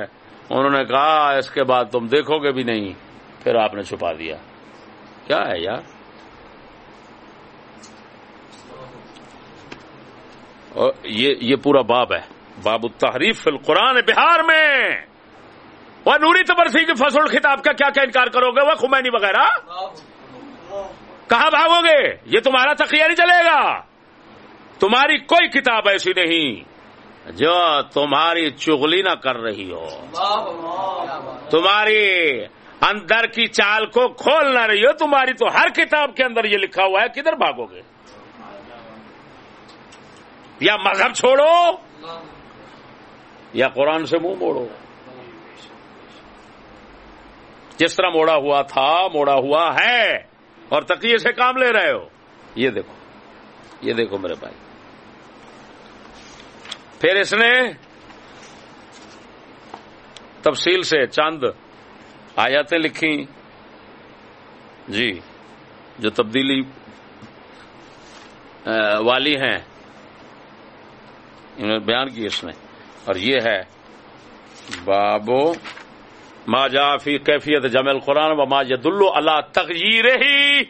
انہوں نے کہا، اس کے بعد تم دیکھو گے بھی نہیں۔ پھر آپ نے چھپا دیا۔ کیا ہے یار؟ اور یہ یہ پورا باب ہے۔ باب التحریف فی القرآن بہار میں۔ وہ نوری تبرسی کی فصل خطاب کا کیا کیا انکار کرو گے؟ وہ خمینی وغیرہ؟ کہاں بھاگو گے؟ یہ تمہارا تقیہ نہیں چلے گا۔ تمہاری کوئی کتاب ایسی نہیں جو تمہاری چغلی نہ کر رہی ہو۔ تمہاری اندر کی چال کو کھول نہ رہی ہو۔ تمہاری تو ہر کتاب کے اندر یہ لکھا ہوا ہے، کدھر بھاگو گے؟ یا مذہب چھوڑو، یا قرآن سے منہ موڑو۔ جس طرح موڑا ہوا تھا، موڑا ہوا ہے۔ اور تقیے سے کام لے رہے ہو۔ یہ دیکھو یہ دیکھو میرے بھائی۔ پھر اس نے تفصیل سے چند آیاتیں لکھی جی جو تبدیلی والی ہیں۔ انہوں نے بیان کی اس نے اور یہ ہے بابو ما جا فی کیفیت جمع القرآن و ما ید اللہ تغیر ہی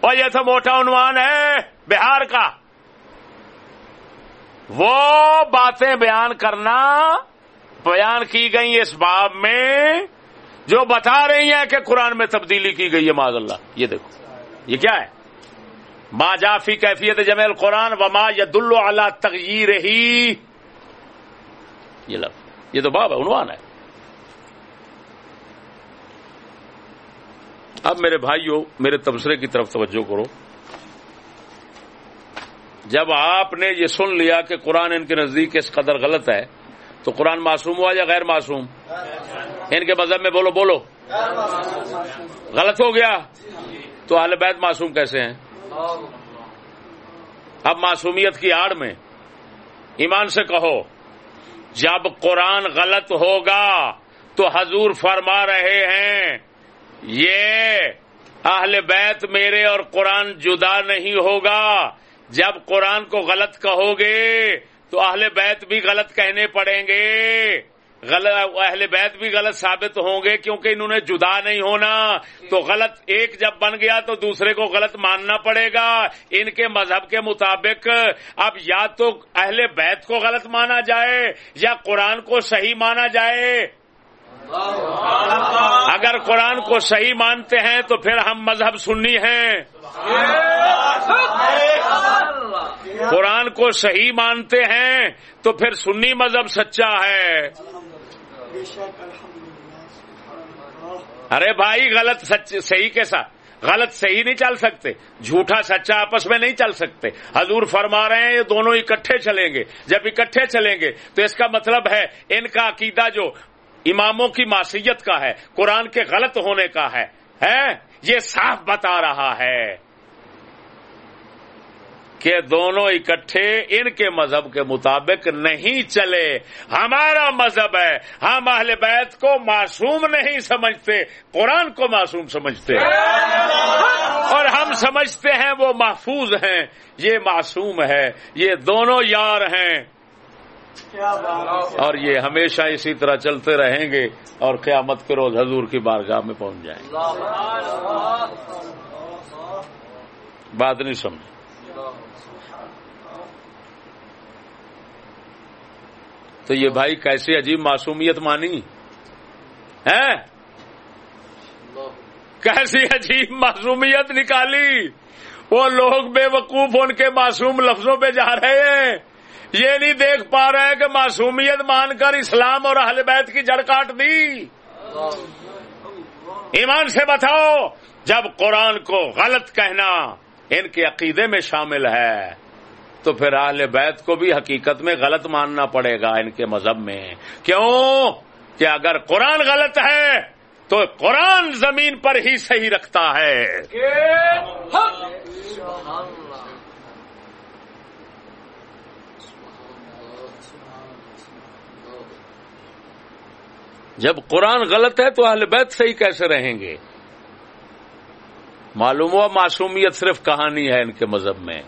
اور یہ تو موٹا عنوان ہے بہار کا۔ وہ باتیں بیان کرنا بیان کی گئی اس باب میں جو بتا رہی ہیں کہ قرآن میں تبدیلی کی گئی ہے معذ اللہ۔ یہ دیکھو، یہ کیا ہے؟ ما جافی کیفیت جمع القرآن و ما ید اللہ تغیر ہی یہ لفظ، یہ تو باب ہے، عنوان ہے۔ اب میرے بھائیوں میرے تبصرے کی طرف توجہ کرو۔ جب آپ نے یہ سن لیا کہ قرآن ان کے نزدیک اس قدر غلط ہے، تو قرآن معصوم ہوا یا غیر معصوم؟ ان کے مذہب میں بولو بولو۔ غلط ہو گیا؟ تو اہل بیت معصوم کیسے ہیں؟ اب معصومیت کی آڑ میں ایمان سے کہو، جب قرآن غلط ہوگا تو حضور فرما رہے ہیں یہ اہل بیت میرے اور قرآن جدا نہیں ہوگا۔ جب قرآن کو غلط کہو گے تو اہل بیت بھی غلط کہنے پڑیں گے۔ اہل بیت بھی غلط ثابت ہوں گے کیونکہ انہوں نے جدا نہیں ہونا۔ تو غلط ایک جب بن گیا تو دوسرے کو غلط ماننا پڑے گا۔ ان کے مذہب کے مطابق اب یا تو اہل بیت کو غلط مانا جائے یا قرآن کو صحیح مانا جائے۔ اگر قرآن کو صحیح مانتے ہیں تو پھر ہم مذہب سننی ہیں۔ قرآن کو صحیح مانتے ہیں تو پھر سنی مذہب سچا ہے۔ ارے بھائی، غلط سچ، صحیح کے ساتھ۔ غلط صحیح نہیں چل سکتے۔ جھوٹا سچا آپس میں نہیں چل سکتے۔ حضور فرما رہے ہیں، یہ دونوں اکٹھے چلیں گے۔ جب اکٹھے چلیں گے تو اس کا مطلب ہے، ان کا عقیدہ جو اماموں کی معصیت کا ہے، قرآن کے غلط ہونے کا ہے۔ یہ صاف بتا رہا ہے کہ دونوں اکٹھے ان کے مذہب کے مطابق نہیں چلے۔ ہمارا مذہب ہے، ہم اہل بیت کو معصوم نہیں سمجھتے، قرآن کو معصوم سمجھتے۔ اور ہم سمجھتے ہیں وہ محفوظ ہیں، یہ معصوم ہے، یہ دونوں یار ہیں۔ اور یہ ہمیشہ اسی طرح چلتے رہیں گے اور قیامت کے روز حضور کی بارگاہ میں پہنچ جائیں گے۔ بات نہیں سمجھ۔ تو یہ بھائی کیسی عجیب معصومیت مانی؟ ہے کیسی عجیب معصومیت نکالی؟ وہ لوگ بے وقوف ان کے معصوم لفظوں پہ جا رہے ہیں۔ یہ نہیں دیکھ پا رہے کہ معصومیت مان کر اسلام اور اہل بیت کی جڑ کاٹ دی۔ ایمان سے بتاؤ، جب قرآن کو غلط کہنا ان کے عقیدے میں شامل ہے، تو پھر اہل بیت کو بھی حقیقت میں غلط ماننا پڑے گا ان کے مذہب میں۔ کیوں؟ کہ اگر قرآن غلط ہے، تو قرآن زمین پر ہی صحیح رکھتا ہے۔ جب قرآن غلط ہے تو اہل بیت صحیح کیسے رہیں گے؟ معلوم ہوا معصومیت صرف کہانی ہے ان کے مذہب میں۔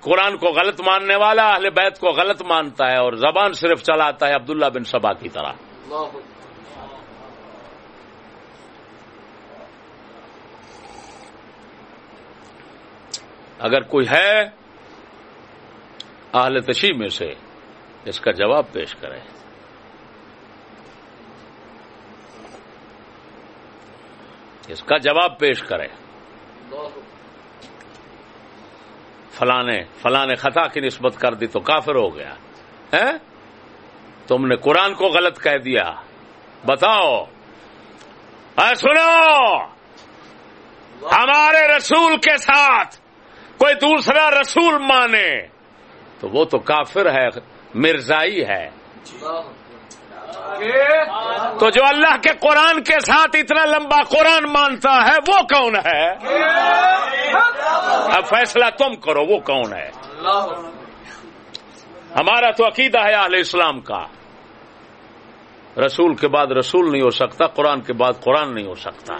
قرآن کو غلط ماننے والا اہل بیت کو غلط مانتا ہے اور زبان صرف چلاتا ہے عبداللہ بن سبا کی طرح۔ اگر کوئی ہے اہل تشیح میں سے اس کا جواب پیش کریں۔ اس کا جواب پیش کرے فلانے فلانے خطا کی نسبت کر دی تو کافر ہو گیا۔ ہے تم نے قرآن کو غلط کہہ دیا۔ بتاؤ۔ اے سنو۔ ہمارے رسول کے ساتھ کوئی دوسرا رسول مانے تو وہ تو کافر ہے۔ مرزائی ہے۔ تو جو اللہ کے قرآن کے ساتھ اتنا لمبا قرآن مانتا ہے وہ کون ہے؟ اب فیصلہ تم کرو وہ کون ہے؟ ہمارا تو عقیدہ ہے اہل اسلام کا۔ رسول کے بعد رسول نہیں ہو سکتا، قرآن کے بعد قرآن نہیں ہو سکتا۔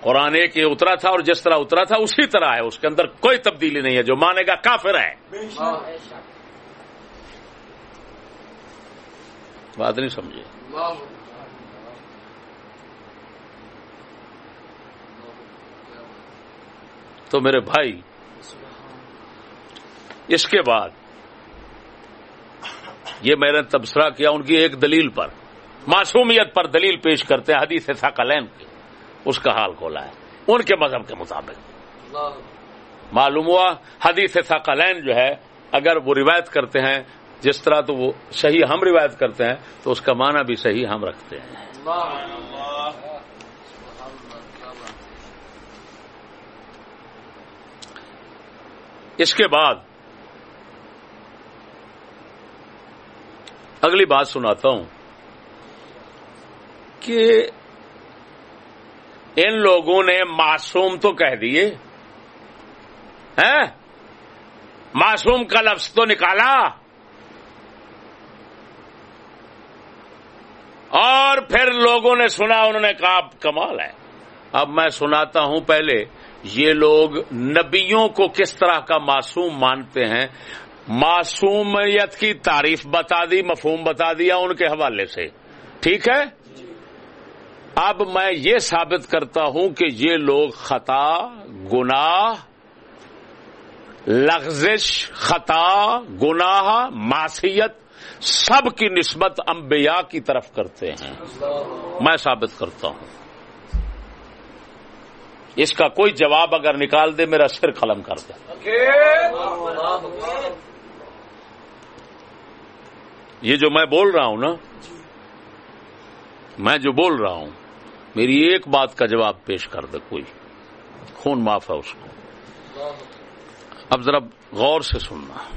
قرآن ایک یہ اترا تھا اور جس طرح اترا تھا اسی طرح ہے، اس کے اندر کوئی تبدیلی نہیں ہے، جو مانے گا کافر ہے۔ بات نہیں سمجھے۔ تو میرے بھائی، اس کے بعد یہ میں نے تبصرہ کیا ان کی ایک دلیل پر۔ معصومیت پر دلیل پیش کرتے ہیں حدیث ثقلین کی۔ اس کا حال کھولا ہے۔ ان کے مذہب کے مطابق۔ معلوم ہوا، حدیث ثقلین جو ہے، اگر وہ روایت کرتے ہیں، جس طرح تو وہ صحیح ہم روایت کرتے ہیں، تو اس کا معنی بھی صحیح ہم رکھتے ہیں۔ اس کے بعد اگلی بات سناتا ہوں۔ کہ ان لوگوں نے معصوم تو کہہ دیے۔ معصوم کا لفظ تو نکالا۔ اور پھر لوگوں نے سنا انہوں نے کہا کمال ہے۔ اب میں سناتا ہوں پہلے یہ لوگ نبیوں کو کس طرح کا معصوم مانتے ہیں؟ معصومیت کی تعریف بتا دی، مفہوم بتا دیا ان کے حوالے سے۔ ٹھیک ہے؟ اب میں یہ ثابت کرتا ہوں کہ یہ لوگ خطا، گناہ، لغزش، خطا، گناہ، معصیت سب کی نسبت انبیاء کی طرف کرتے ہیں۔ میں ثابت کرتا ہوں۔ اس کا کوئی جواب اگر نکال دے، میرا سر قلم کر دے۔ یہ جو میں بول رہا ہوں نا، میں جو بول رہا ہوں، میری ایک بات کا جواب پیش کر دے کوئی۔ خون معاف ہے اس کو۔ اب ذرا غور سے سننا۔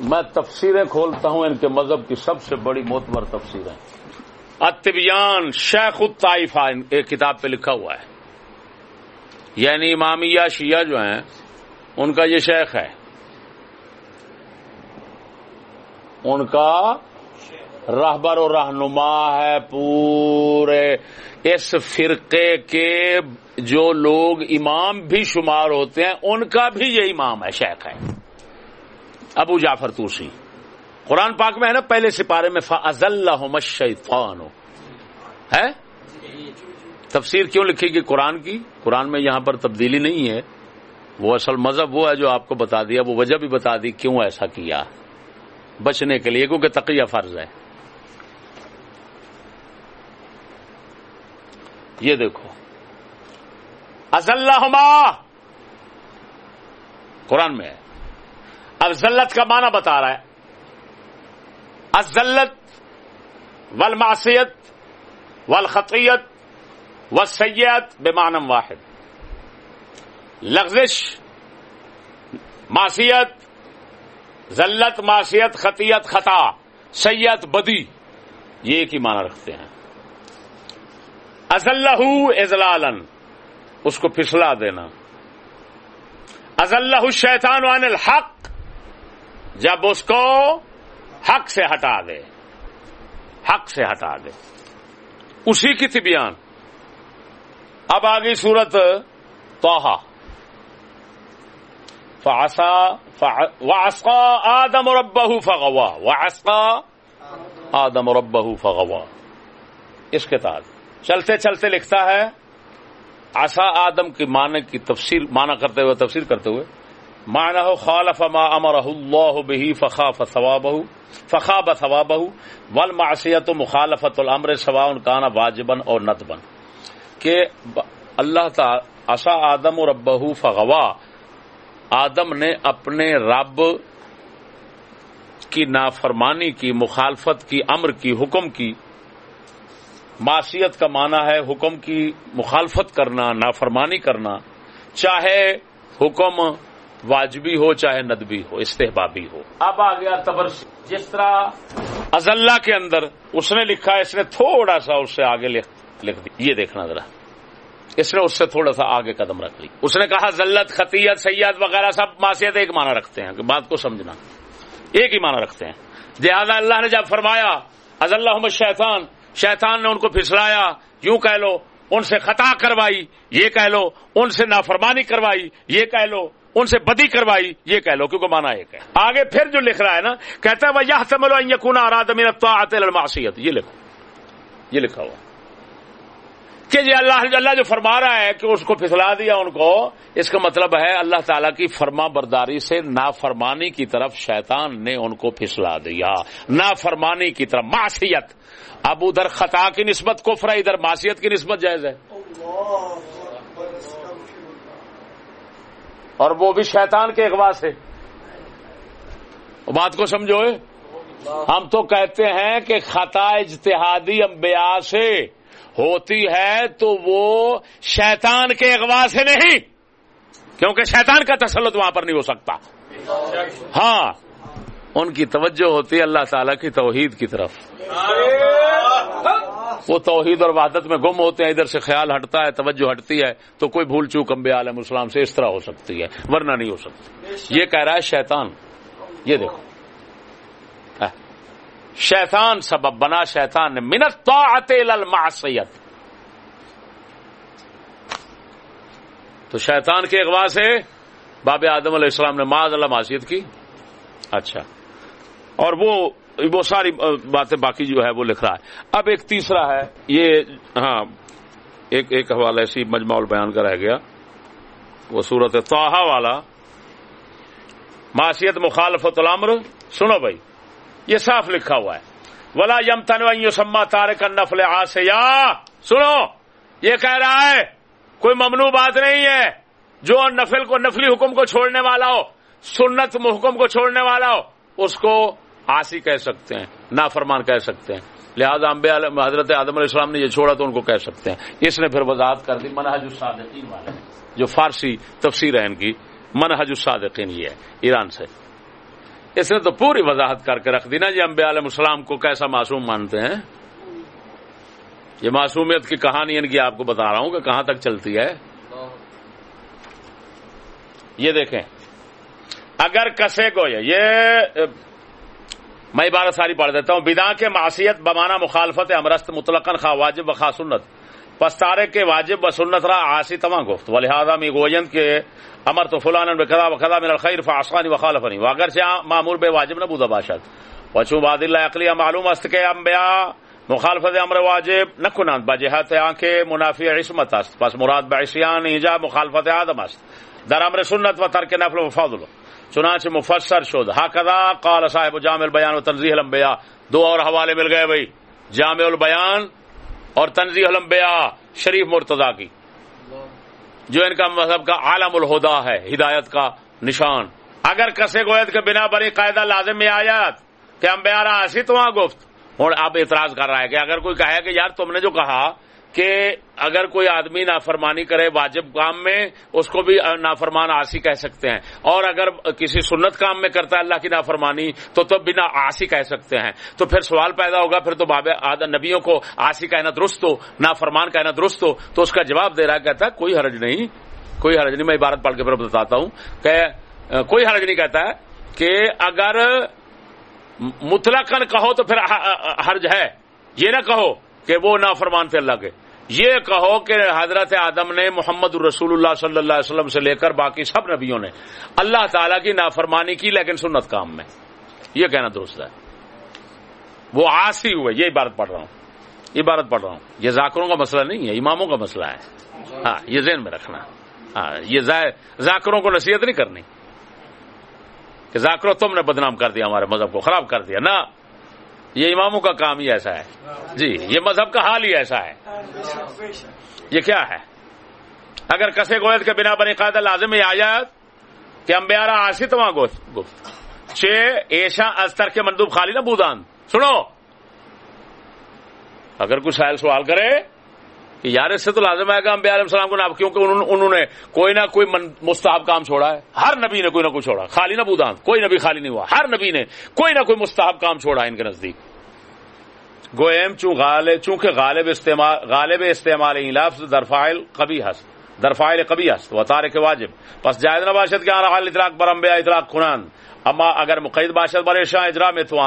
میں تفسیریں کھولتا ہوں، ان کے مذہب کی سب سے بڑی موتبر تفسیریں۔ اتبیان شیخ الطائفہ ایک کتاب پہ لکھا ہوا ہے۔ یعنی امامیہ شیعہ جو ہیں، ان کا یہ شیخ ہے۔ ان کا رہبر و رہنما ہے پورے اس فرقے کے جو لوگ امام بھی شمار ہوتے ہیں، ان کا بھی یہ امام ہے، شیخ ہے۔ ابو جعفر توسی قرآن پاک میں ہے نا، پہلے سپارے میں فض اللہ شیفان ہے؟ تفسیر کیوں لکھی گی قرآن کی؟ قرآن میں یہاں پر تبدیلی نہیں ہے۔ وہ اصل مذہب وہ ہے جو آپ کو بتا دیا، وہ وجہ بھی بتا دی، کیوں ایسا کیا؟ بچنے کے لیے، کیونکہ تقیہ فرض ہے۔ یہ دیکھو۔ ازلحما قرآن میں ہے۔ اب ذلت کا معنی بتا رہا ہے۔ ازلت والمعصیت والخطیت والسیئت بمعنم واحد۔ لغزش، معصیت ذلت معصیت، خطیت، خطا سید بدی، یہ ایک ہی معنی رکھتے ہیں۔ ازلہ ازلالن، اس کو پھسلا دینا۔ ازلہ شیطان عن الحق، جب اس کو حق سے ہٹا دے۔ حق سے ہٹا دے۔ اسی کی تھی بیان۔ اب آگئی صورت توحا فاسا واسقا آدم ربہ فغوا۔ واسقا آدم ربہ فغوا۔ اس کے تحت۔ چلتے چلتے لکھتا ہے، آسا آدم کی معنی کی تفسیر معنی کرتے ہوئے، تفسیر کرتے ہوئے معنی خالف ما امرہ اللہ به فخاف ثوابہ، فخاب ثوابہ، والمعصیت مخالفت الامر سواء کان واجبا اور ندبا کہ اللہ تعالی عصا آدم و ربہ فغوا، آدم نے اپنے رب کی نافرمانی کی، مخالفت کی، امر کی، حکم کی معاشیت کا معنی ہے حکم کی مخالفت کرنا، نافرمانی کرنا۔ چاہے حکم واجبی ہو، چاہے ندبی ہو، استحبابی ہو۔ اب آ گیا تبر جس طرح ازلہ کے اندر اس نے لکھا، اس نے تھوڑا سا اس سے آگے لکھ دی۔ یہ دیکھنا ذرا۔ اس نے اس سے تھوڑا سا آگے قدم رکھ لی۔ اس نے کہا، ذلت، خطیت سید وغیرہ سب معاشیت ایک معنی رکھتے ہیں۔ بات کو سمجھنا۔ ایک ہی معنی رکھتے ہیں۔ لہٰذا اللہ نے جب فرمایا، از اللہ شیطان شیطان نے ان کو پھسلایا، یوں کہہ لو، ان سے خطا کروائی، یہ کہہ لو، ان سے نافرمانی کروائی، یہ کہہ لو، ان سے بدی کروائی، یہ کہہ لو، کیونکہ مانا ایک ہے۔ آگے پھر جو لکھ رہا ہے نا، کہتا ہے وہ یہ سملو یقون آراد میرا یہ لکھو یہ لکھا ہوا۔ کہ جی اللہ اللہ جو فرما رہا ہے کہ اس کو پھسلا دیا ان کو، اس کا مطلب ہے اللہ تعالیٰ کی فرما برداری سے نافرمانی کی طرف شیطان نے ان کو پھسلا دیا۔ نافرمانی کی طرف، معصیت۔ اب ادھر خطا کی نسبت کفر ہے، ادھر معصیت کی نسبت جائز ہے۔ اور وہ بھی شیطان کے اغوا سے۔ بات کو سمجھو ہم تو کہتے ہیں کہ خطا اجتہادی انبیاء سے ہوتی ہے تو وہ شیطان کے اغوا سے نہیں، کیونکہ شیطان کا تسلط وہاں پر نہیں ہو سکتا۔ ہاں۔ ان کی توجہ ہوتی ہے اللہ تعالی کی توحید کی طرف۔ وہ توحید اور وحدت میں گم ہوتے ہیں، ادھر سے خیال ہٹتا ہے، توجہ ہٹتی ہے، تو کوئی بھول چوک امبیا علیہ السلام سے اس طرح ہو سکتی ہے، ورنہ نہیں ہو سکتی۔ یہ کہہ رہا ہے شیطان۔ یہ دیکھو۔ شیطان سبب بنا، شیطان نے منت تو تو شیطان کے اغوا سے باب آدم علیہ السلام نے معذ اللہ معاشیت کی۔ اچھا۔ اور وہ وہ ساری باتیں باقی جو ہے وہ لکھ رہا ہے۔ اب ایک تیسرا ہے، یہ ہاں ایک ایک حوالہ ایسی مجمع بیان کا رہ گیا۔ وہ صورت توحا والا۔ معاشیت مخالفت العمر سنو بھائی، یہ صاف لکھا ہوا ہے۔ ولا یم تن سما تارے کا نفل آسیا سنو، یہ کہہ رہا ہے، کوئی ممنوع بات نہیں ہے۔ جو نفل کو، نفلی حکم کو چھوڑنے والا ہو، سنت حکم کو چھوڑنے والا ہو، اس کو آسی کہہ سکتے ہیں، نافرمان کہہ سکتے ہیں۔ لہٰذا امبے حضرت آدم علیہ السلام نے یہ چھوڑا تو ان کو کہہ سکتے ہیں۔ اس نے پھر وضاحت کر دی، منہج الصادقین والے جو فارسی تفسیر ہے ان کی۔ منہج الصادقین یہ ہے، ایران سے۔ اس نے تو پوری وضاحت کر کے رکھ دی نا جی امبے علیہ السلام کو کیسا معصوم مانتے ہیں؟ یہ معصومیت کی کہانی ان کی آپ کو بتا رہا ہوں کہ کہاں تک چلتی ہے۔ یہ دیکھیں۔ اگر کسے کو یہ میں عبارت ساری پڑھ دیتا ہوں۔ بدا کے معاشیت بمانا مخالفت امرست مطلقن خواہ واجب و خواہ سنت۔ پستارے کے واجب و سنت را آسی تمام گفت۔ و لہٰذا می گوجن کے امر تو فلان بخدا بخدا من الخیر فاسانی و خالفنی۔ و سے معمول بے واجب نہ بودا باشد۔ وچو باد اللہ اقلیہ معلوم است کے انبیاء مخالفت امر واجب نہ کنند۔ بجہت آنکھیں منافع عصمت است۔ پس مراد بعصیان ایجاب مخالفت آدم است۔ در امر سنت و ترک نفل و فضل۔ چنانچہ مفسر شد۔ ہاکدا قال صاحب جامع البیان و تنظیح الانبیاء۔ دو اور حوالے مل گئے بھائی۔ جامع البیان اور تنظیح الانبیاء، شریف مرتضی کی۔ جو ان کا مذہب کا عالم الہدا ہے، ہدایت کا نشان۔ اگر کسے گوید کے بنا بری قاعدہ لازم میں آیات کہ انبیاء راسی تو وہاں گفت، اور اب اعتراض کر رہا ہے کہ اگر کوئی کہے کہ یار تم نے جو کہا کہ اگر کوئی آدمی نافرمانی کرے واجب کام میں، اس کو بھی نافرمان آسی کہہ سکتے ہیں۔ اور اگر کسی سنت کام میں کرتا ہے اللہ کی نافرمانی، تو تو بنا آسی کہہ سکتے ہیں۔ تو پھر سوال پیدا ہوگا، پھر تو باب نبیوں کو آسی کہنا درست ہو، نافرمان کہنا درست ہو، تو اس کا جواب دے رہا کہتا ہے، کوئی حرج نہیں، کوئی حرج نہیں، میں عبارت پڑھ کے پھر بتاتا ہوں کہ کوئی حرج نہیں کہتا ہے کہ اگر مطلقاً کہو تو پھر حرج ہے۔ یہ نہ کہو کہ وہ نافرمان تھے اللہ کے۔ یہ کہو کہ حضرت آدم نے محمد الرسول اللہ صلی اللہ علیہ وسلم سے لے کر باقی سب نبیوں نے اللہ تعالیٰ کی نافرمانی کی لیکن سنت کام میں۔ یہ کہنا درست ہے۔ وہ آسی ہوئے، یہ عبارت پڑھ رہا ہوں۔ عبارت پڑھ رہا ہوں۔ یہ ذاکروں کا مسئلہ نہیں ہے، اماموں کا مسئلہ ہے۔ ہاں یہ ذہن میں رکھنا۔ ہاں یہ ذاکروں کو نصیحت نہیں کرنی۔ کہ ذاکرو تم نے بدنام کر دیا ہمارے مذہب کو، خراب کر دیا۔ نہ یہ اماموں کا کام ہی ایسا ہے۔ جی یہ مذہب کا حال ہی ایسا ہے۔ یہ کیا ہے؟ اگر کسے گویت کے بنا بنی قاعدہ لازم یہ آیات کہ امبیارا آسی تو وہاں گفت۔ چھ ایشا استر کے مندوب خالی نہ بودان سنو۔ اگر کچھ سائل سوال کرے کہ یار اس سے تو لازم ہے کہ ہم علیہ السلام کو نہ کیونکہ انہوں نے کوئی نہ کوئی مستحب کام چھوڑا ہے۔ ہر نبی نے کوئی نہ کوئی چھوڑا۔ خالی نہ بودان کوئی نبی خالی نہیں ہوا۔ ہر نبی نے کوئی نہ کوئی مستحب کام چھوڑا ان کے نزدیک۔ گوئم چوں غالب چونکہ غالب استعمال غالب استعمال لفظ درفائل کبھی ہست درفائل کبھی ہست و تارک واجب۔ بس جائز نہ کے حال اطلاق پر امبیا اطلاق خنان اما اگر مقید باشد بر شاہ اجرا میں تو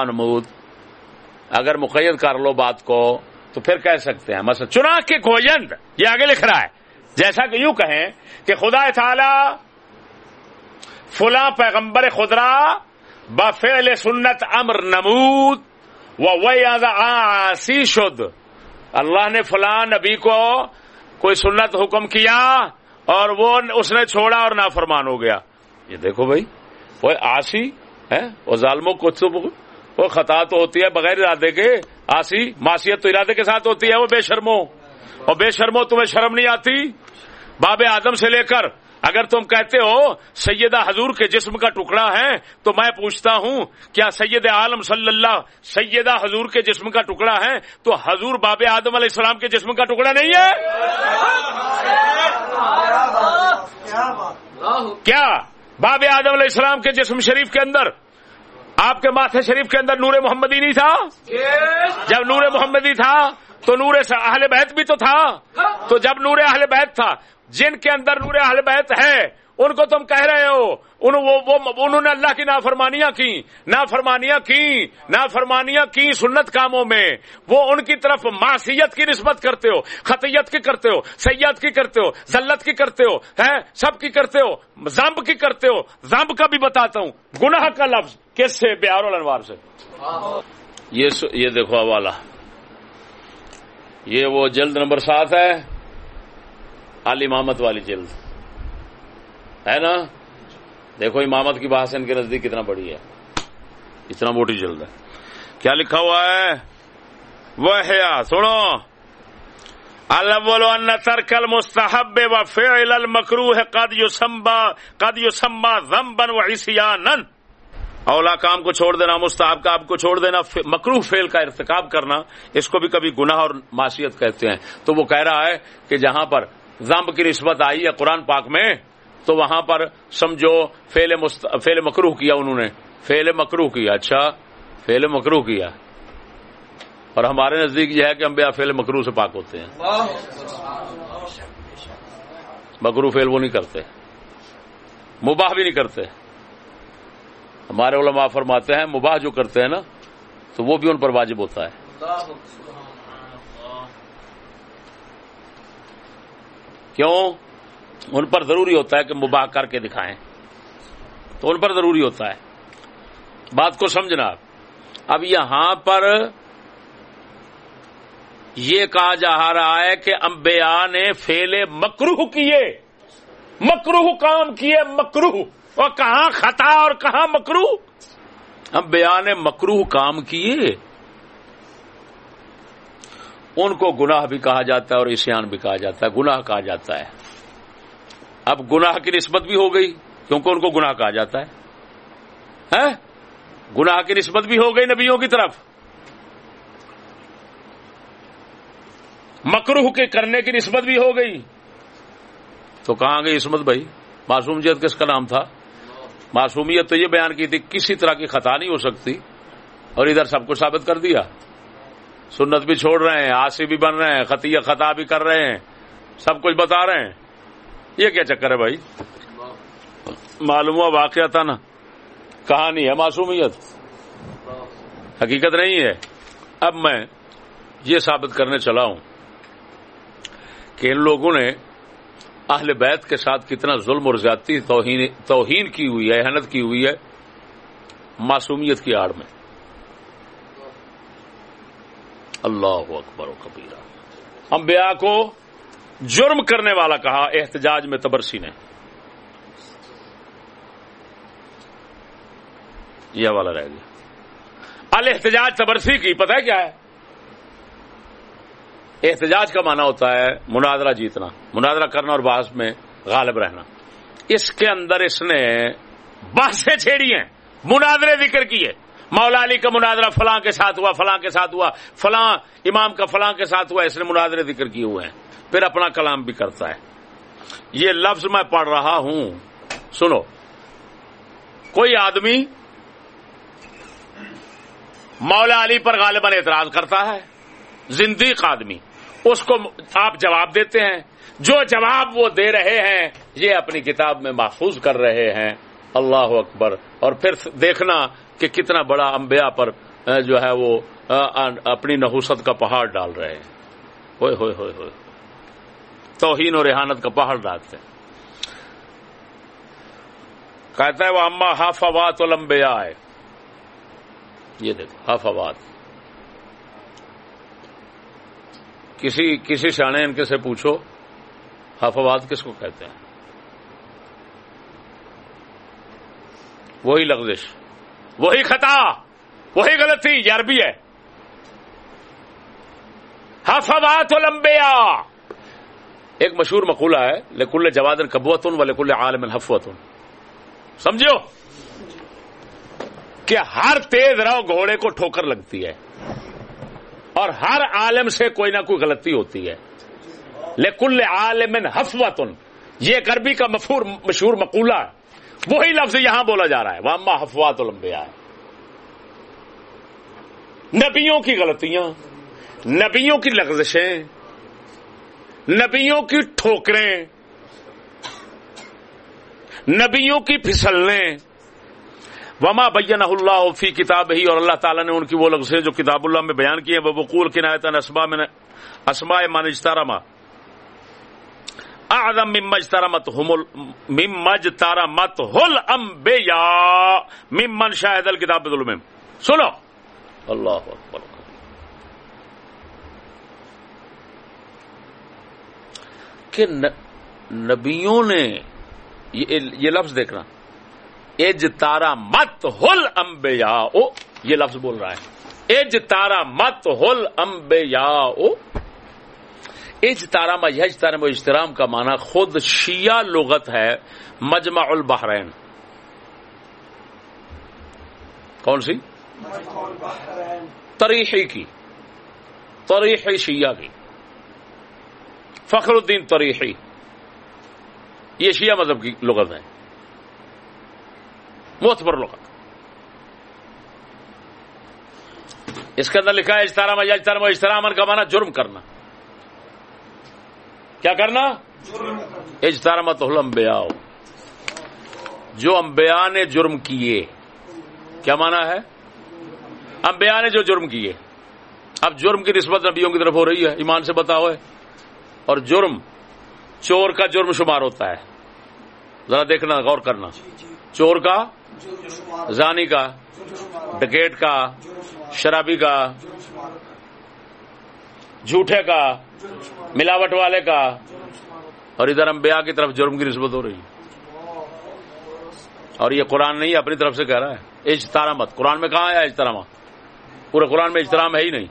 اگر مقید کر لو بات کو تو پھر کہہ سکتے ہیں مثلا چنا کے گوجند یہ آگے لکھ رہا ہے، جیسا کہ یوں کہیں کہ خدا تعالی فلاں پیغمبر خدرا بفعل سنت امر نمود آسی شد۔ اللہ نے فلاں نبی کو کوئی سنت حکم کیا اور وہ اس نے چھوڑا اور نافرمان ہو گیا۔ یہ دیکھو بھائی، وہ آسی ہے وہ ظالموں کو وہ خطا تو ہوتی ہے بغیر ارادے کے آسی معاشیت تو ارادے کے ساتھ ہوتی ہے وہ بے شرمو اور بے شرمو تمہیں شرم نہیں آتی؟ باب آدم سے لے کر اگر تم کہتے ہو سیدہ حضور کے جسم کا ٹکڑا ہے تو میں پوچھتا ہوں کیا سید عالم صلی اللہ سیدہ حضور کے جسم کا ٹکڑا ہے؟ تو حضور باب آدم علیہ السلام کے جسم کا ٹکڑا نہیں ہے؟ کیا؟ باب آدم علیہ السلام کے جسم شریف کے اندر۔ آپ کے ماتھے شریف کے اندر نور محمدی نہیں تھا؟ جب نور محمدی تھا تو نور اہل بیت بھی تو تھا۔ تو جب نور اہل بیت تھا جن کے اندر نور اہل بیت ہے ان کو تم کہہ رہے ہو انہوں نے اللہ کی نافرمانیاں کی نافرمانیاں کی نافرمانیاں کی سنت کاموں میں۔ وہ ان کی طرف معصیت کی نسبت کرتے ہو، خطیت کی کرتے ہو سید کی کرتے ہو، ذلت کی کرتے ہو ہے سب کی کرتے ہو زمب کی کرتے ہو۔ زمب کا بھی بتاتا ہوں۔ گناہ کا لفظ کس سے؟ بہار الانوار سے۔ یہ دیکھو حوالہ۔ یہ وہ جلد نمبر سات ہے، علی امامت والی جلد۔ ہے نا؟ دیکھو امامت کی بحث ان کے نزدیک کتنا بڑی ہے۔ اتنا موٹی جلد ہے۔ کیا لکھا ہوا ہے؟ وہ سنو۔ الاول ان ترک المستحب و فعل المکروہ قد یسمى قد یسمى ذنبا و عصیانا اولا کام کو چھوڑ دینا، مستحب کام کو چھوڑ دینا مکروح فیل کا ارتکاب کرنا، اس کو بھی کبھی گناہ اور معاشیت کہتے ہیں۔ تو وہ کہہ رہا ہے کہ جہاں پر زمب کی نسبت آئی ہے قرآن پاک میں تو وہاں پر سمجھو فیل مست... فیل مکروح کیا انہوں نے۔ فیل مکروح کیا اچھا فیل مکروح کیا۔ اور ہمارے نزدیک یہ ہے کہ ہم بیا فیل مکرو سے پاک ہوتے ہیں۔ مکرو فیل وہ نہیں کرتے، مباح بھی نہیں کرتے۔ ہمارے علماء فرماتے ہیں مباح جو کرتے ہیں نا، تو وہ بھی ان پر واجب ہوتا ہے۔ کیوں؟ ان پر ضروری ہوتا ہے کہ مباح کر کے دکھائیں تو ان پر ضروری ہوتا ہے بات کو سمجھنا اب یہاں پر یہ کہا جا رہا ہے کہ انبیاء نے فیلے مکروح کیے مکروح کام کیے مکروح اور کہاں خطا اور کہاں مکرو ہم بیان مکروح کام کیے۔ ان کو گناہ بھی کہا جاتا ہے اور اسیان بھی کہا جاتا ہے، گناہ کہا جاتا ہے۔ اب گناہ کی نسبت بھی ہو گئی کیونکہ ان کو گناہ کہا جاتا ہے۔ ہاں؟ گناہ کی نسبت بھی ہو گئی نبیوں کی طرف۔ مکروح کے کرنے کی نسبت بھی ہو گئی۔ تو کہاں گئی عصمت بھائی؟ معصوم جیت کس کا نام تھا؟ معصومیت تو یہ بیان کی تھی، کسی طرح کی خطا نہیں ہو سکتی۔ اور ادھر سب کو ثابت کر دیا۔ سنت بھی چھوڑ رہے ہیں آسی بھی بن رہے ہیں، خطیہ خطا بھی کر رہے ہیں، سب کچھ بتا رہے ہیں۔ یہ کیا چکر ہے بھائی؟ معلوم ہوا واقعہ تھا نا۔ کہانی ہے، معصومیت۔ حقیقت نہیں ہے۔ اب میں یہ ثابت کرنے چلا ہوں کہ ان لوگوں نے اہل بیت کے ساتھ کتنا ظلم اور زیادتی توہین توہین کی ہوئی ہے احنت کی ہوئی ہے معصومیت کی آڑ میں۔ اللہ اکبر و کبیرہ۔ انبیاء کو جرم کرنے والا کہا، احتجاج میں تبرسی نے۔ یہ حوالہ رہ گیا۔ الحتجاج تبرسی کی، پتہ ہے کیا ہے؟ احتجاج کا معنی ہوتا ہے مناظرہ جیتنا، مناظرہ کرنا اور بحث میں غالب رہنا۔ اس کے اندر اس نے بحثیں چھیڑی ہیں، مناظرے ذکر کیے۔ مولا علی کا مناظرہ فلاں کے ساتھ ہوا، فلاں کے ساتھ ہوا، فلاں امام کا فلاں کے ساتھ ہوا، اس نے مناظرے ذکر کیے ہوئے ہیں۔ پھر اپنا کلام بھی کرتا ہے۔ یہ لفظ میں پڑھ رہا ہوں۔ سنو۔ کوئی آدمی مولا علی پر غالباً اعتراض کرتا ہے، زندیق آدمی، اس کو آپ جواب دیتے ہیں۔ جو جواب وہ دے رہے ہیں، یہ اپنی کتاب میں محفوظ کر رہے ہیں۔ اللہ اکبر۔ اور پھر دیکھنا کہ کتنا بڑا انبیاء پر جو ہے وہ اپنی نحوست کا پہاڑ ڈال رہے ہیں۔ ہوئے ہوئے ہوئے ہوئے۔ توہین اور ریحانت کا پہاڑ ڈالتے ہیں۔ کہتا ہے وہ اما ہاف آباد لمبیا ہے یہ دیکھو ہاف آباد کسی کسی سیاح ان کے سے پوچھو، حفوات کس کو کہتے ہیں؟ وہی لغزش۔ وہی خطا، وہی غلطی، یہ عربی ہے۔ حفوات لمبیا ایک مشہور مقولہ ہے، لکل جواد کبوتن و لکل عالم حفوتن سمجھو کہ ہر تیز رو گھوڑے کو ٹھوکر لگتی ہے اور ہر عالم سے کوئی نہ کوئی غلطی ہوتی ہے۔ لیکن عالم حفوتن۔ یہ عربی کا مفہور، مشہور مقولہ ہے۔ وہی لفظ یہاں بولا جا رہا ہے واما حفوات لمبیا ہے نبیوں کی غلطیاں، نبیوں کی لغزشیں، نبیوں کی ٹھوکریں، نبیوں کی پھسلنے وما بین اللہ فی کتاب ہی اور اللہ تعالیٰ نے ان کی وہ لفظ جو کتاب اللہ میں بیان کیے وہ بقول کنایت اسما میں اسماء من اجترما۔ اعظم مما اجترمت هم مما اجترمت هل انبیاء. ممن شاهد الكتاب بظلم سنو. اللہ اکبر. کہ نبیوں نے یہ لفظ دیکھنا. ایج تارا مت ہل امبیا او، یہ لفظ بول رہا ہے. ایج تارا مت ہل امبیا او ایج تارا میں اجترام کا معنی خود شیعہ لغت ہے مجمع البحرین۔ کون سی؟ تریحی کی۔ تریحی شیعہ کی۔ فخر الدین تریحی۔ یہ شیعہ مذہب کی لغت ہے۔ موت لوگ اس کے اندر لکھا ہے اجتارا میں اجتارا میں اجترامن کا مانا جرم کرنا۔ کیا کرنا؟ اجتارا مت امبیا جو امبیا نے جرم کیے، کیا مانا ہے؟ امبیا نے جو جرم کیے، اب جرم کی نسبت نبیوں کی طرف ہو رہی ہے، ایمان سے بتاؤ ہے۔ اور جرم، چور کا جرم شمار ہوتا ہے۔ ذرا دیکھنا، غور کرنا۔ چور کا، زانی کا، ڈکیٹ کا، شرابی کا جھوٹے کا، ملاوٹ والے کا، اور ادھر امبیا کی طرف جرم کی نسبت ہو رہی اور یہ قرآن نہیں، اپنی طرف سے کہہ رہا ہے۔ اجتارا مت۔ قرآن میں کہاں ہے اجترام پورے قرآن میں اجترام ہے ہی نہیں۔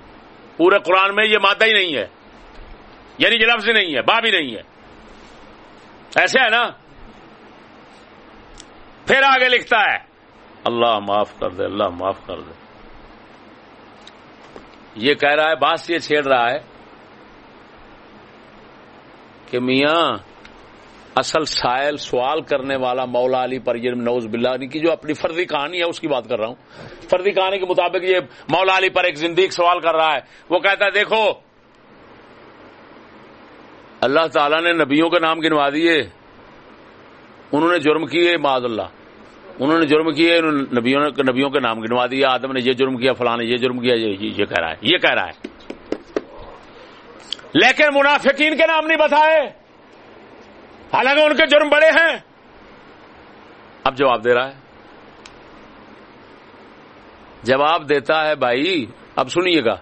پورے قرآن میں یہ مادہ ہی نہیں ہے۔ یعنی یہ لفظ ہی نہیں ہے، باب ہی نہیں ہے۔ ایسے ہے نا؟ پھر آگے لکھتا ہے، اللہ معاف کر دے، اللہ معاف کر دے۔ یہ کہہ رہا ہے، بات یہ چھیڑ رہا ہے کہ میاں، اصل سائل سوال کرنے والا مولا علی پر یہ نوز بلّہ کی جو اپنی فرضی کہانی ہے، اس کی بات کر رہا ہوں۔ فرضی کہانی کے مطابق یہ مولا علی پر ایک زندگی سوال کر رہا ہے۔ وہ کہتا ہے، دیکھو، اللہ تعالیٰ نے نبیوں کے نام گنوا دیے، انہوں نے جرم کیے معذ اللہ۔ انہوں نے جرم کیے نبیوں نے نبیوں کے نام گنوا دیا آدم نے یہ جرم کیا، فلاں نے یہ جرم کیا، یہ کہہ رہا ہے، یہ کہہ رہا ہے۔ لیکن منافقین کے نام نہیں بتائے۔ حالانکہ ان کے جرم بڑے ہیں۔ اب جواب دے رہا ہے۔ جواب دیتا ہے بھائی، اب سنیے گا۔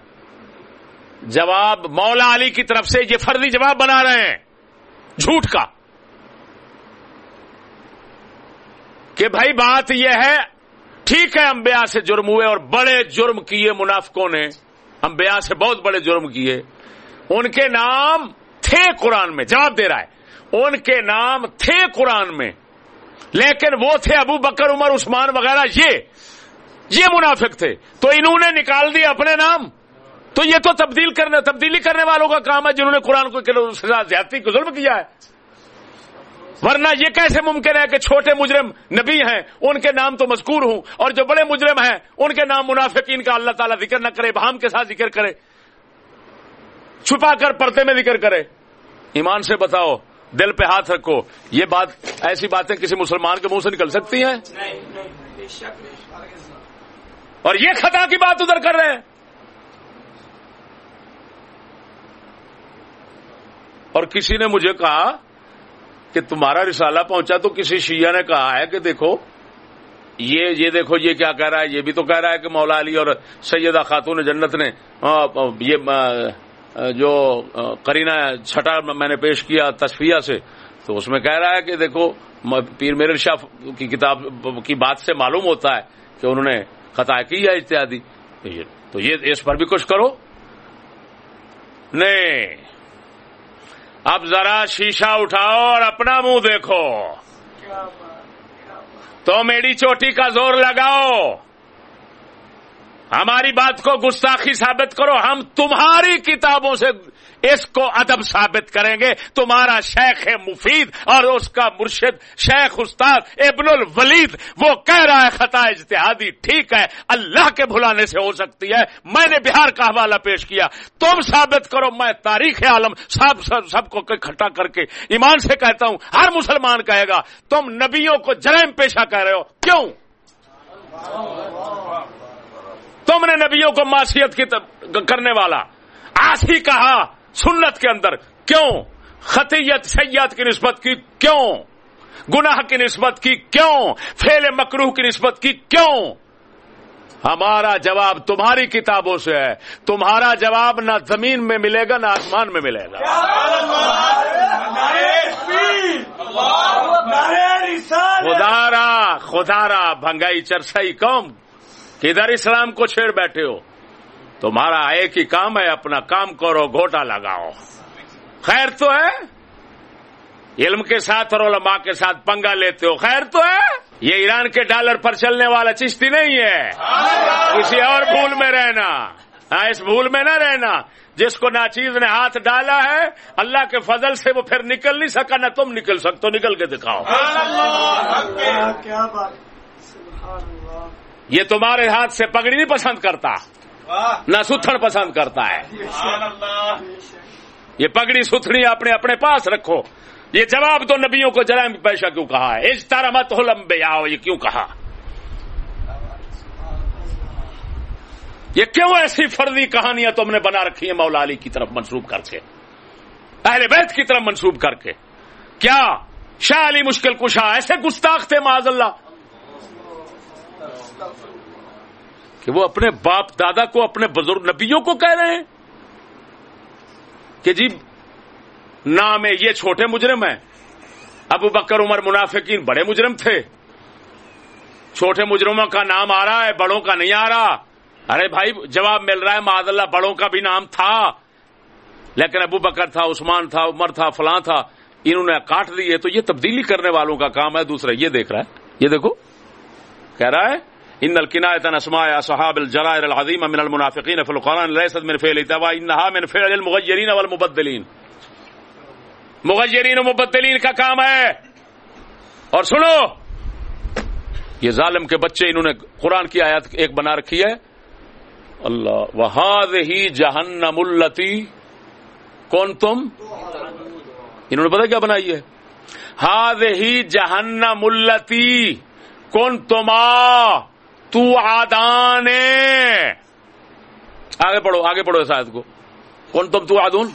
جواب مولا علی کی طرف سے یہ فرضی جواب بنا رہے ہیں۔ جھوٹ کا۔ کہ بھائی بات یہ ہے، ٹھیک ہے انبیاء سے جرم ہوئے اور بڑے جرم کیے منافقوں نے۔ انبیاء سے بہت بڑے جرم کیے۔ ان کے نام تھے قرآن میں، جواب دے رہا ہے۔ ان کے نام تھے قرآن میں۔ لیکن وہ تھے ابو بکر، عمر، عثمان وغیرہ، یہ یہ منافق تھے۔ تو انہوں نے نکال دیے اپنے نام۔ تو یہ تو تبدیل کرنے، تبدیلی کرنے والوں کا کام ہے جنہوں نے قرآن کو زیادتی کو ظلم کیا ہے۔ ورنہ یہ کیسے ممکن ہے کہ چھوٹے مجرم نبی ہیں؟ ان کے نام تو مذکور ہوں اور جو بڑے مجرم ہیں، ان کے نام منافقین کا اللہ تعالیٰ ذکر نہ کرے، بہام کے ساتھ ذکر کرے، چھپا کر پردے میں ذکر کرے۔ ایمان سے بتاؤ، دل پہ ہاتھ رکھو، یہ بات، ایسی باتیں کسی مسلمان کے منہ سے نکل سکتی ہیں؟ اور یہ خطا کی بات ادھر کر رہے ہیں۔ اور کسی نے مجھے کہا کہ تمہارا رسالہ پہنچا تو کسی شیعہ نے کہا ہے کہ دیکھو، یہ یہ دیکھو، یہ کیا کہہ رہا ہے، یہ بھی تو کہہ رہا ہے کہ مولا علی اور سیدہ خاتون جنت نے یہ جو کرینہ چھٹا میں نے پیش کیا تصفیہ سے، تو اس میں کہہ رہا ہے کہ دیکھو پیر میر شاہ کی کتاب کی بات سے معلوم ہوتا ہے کہ انہوں نے خطا کی ہے اتحادی۔ تو یہ، اس پر بھی کچھ کرو۔ نہیں۔ اب ذرا شیشہ اٹھاؤ اور اپنا منہ دیکھو۔ تو میری چوٹی کا زور لگاؤ۔ ہماری بات کو گستاخی ثابت کرو۔ ہم تمہاری کتابوں سے اس کو ادب ثابت کریں گے تمہارا شیخ مفید اور اس کا مرشد شیخ استاد ابن الولید وہ کہہ رہا ہے خطا اجتہادی ٹھیک ہے اللہ کے بھلانے سے ہو سکتی ہے۔ میں نے بہار کا حوالہ پیش کیا۔ تم ثابت کرو میں تاریخ عالم سب سب, سب کو اکٹھا کر کے ایمان سے کہتا ہوں ہر مسلمان کہے گا تم نبیوں کو جرم پیشہ کہہ رہے ہو۔ کیوں؟ تم نے نبیوں کو معاشیت کی کرنے والا۔ آسی کہا سنت کے اندر کیوں؟ خطیت سیات کی نسبت کی کیوں؟ گناہ کی نسبت کی کیوں؟ فیل مکروح کی نسبت کی کیوں؟ ہمارا جواب تمہاری کتابوں سے ہے۔ تمہارا جواب نہ زمین میں ملے گا نہ آسمان میں ملے گا۔ خدارا خدارا بھنگائی چرسائی قوم کدھر اسلام کو چھیڑ بیٹھے ہو؟ تمہارا ایک ہی کام ہے اپنا کام کرو گھوٹا لگاؤ۔ خیر تو ہے؟ علم کے ساتھ اور علماء کے ساتھ پنگا لیتے ہو۔ خیر تو ہے؟ یہ ایران کے ڈالر پر چلنے والا چشتی نہیں ہے۔ کسی اور بھول میں رہنا۔ ہاں اس بھول میں نہ رہنا۔ جس کو ناچیز نے ہاتھ ڈالا ہے اللہ کے فضل سے وہ پھر نکل نہیں سکا نہ تم نکل سکتے نکل کے دکھاؤ۔ یہ تمہارے ہاتھ سے پگڑی نہیں پسند کرتا۔ نہ ستھڑ پسند کرتا ہے۔ یہ پگڑی ستھڑی اپنے اپنے پاس رکھو۔ یہ جواب تو نبیوں کو، جرائم پیشہ کیوں کہا ہے؟ اس طرح مت ہو لمبے آؤ یہ کیوں کہا؟ یہ کیوں ایسی فرضی کہانیاں تم نے بنا رکھی ہیں مولا علی کی طرف منسوب کر کے؟ اہل بیت کی طرف منسوب کر کے۔ کیا شاہ علی مشکل کشا، ایسے گستاخ تھے معذ اللہ؟ کہ وہ اپنے باپ دادا کو اپنے بزرگ نبیوں کو کہہ رہے ہیں کہ جی نام ہے، یہ چھوٹے مجرم ہیں۔ ابو بکر، عمر، منافقین بڑے مجرم تھے۔ چھوٹے مجرموں کا نام آ رہا ہے، بڑوں کا نہیں آ رہا۔ ارے بھائی، جواب مل رہا ہے معذ اللہ بڑوں کا بھی نام تھا۔ لیکن ابو بکر تھا، عثمان تھا، عمر تھا، فلاں تھا۔ انہوں نے کاٹ دیے تو یہ تبدیلی کرنے والوں کا کام ہے۔ دوسرا یہ دیکھ رہا ہے۔ یہ دیکھو، کہہ رہا ہے ان الکنایت اسماء اصحاب الجرائر العظیم من المنافقین فی القرآن لیست من فعل توا انها من فعل المغیرین والمبدلین. مغیرین و مبدلین کا کام ہے۔ اور سنو، یہ ظالم کے بچے انہوں نے قرآن کی آیت ایک بنا رکھی ہے۔ اللہ وہاد ہی جہنم التی کون تم انہوں نے پتا کیا بنائی ہے؟ ہاد ہی جہنم التی کون تما تو آدان آگے پڑھو آگے پڑھو اس آیت کو۔ کون تم تو آدون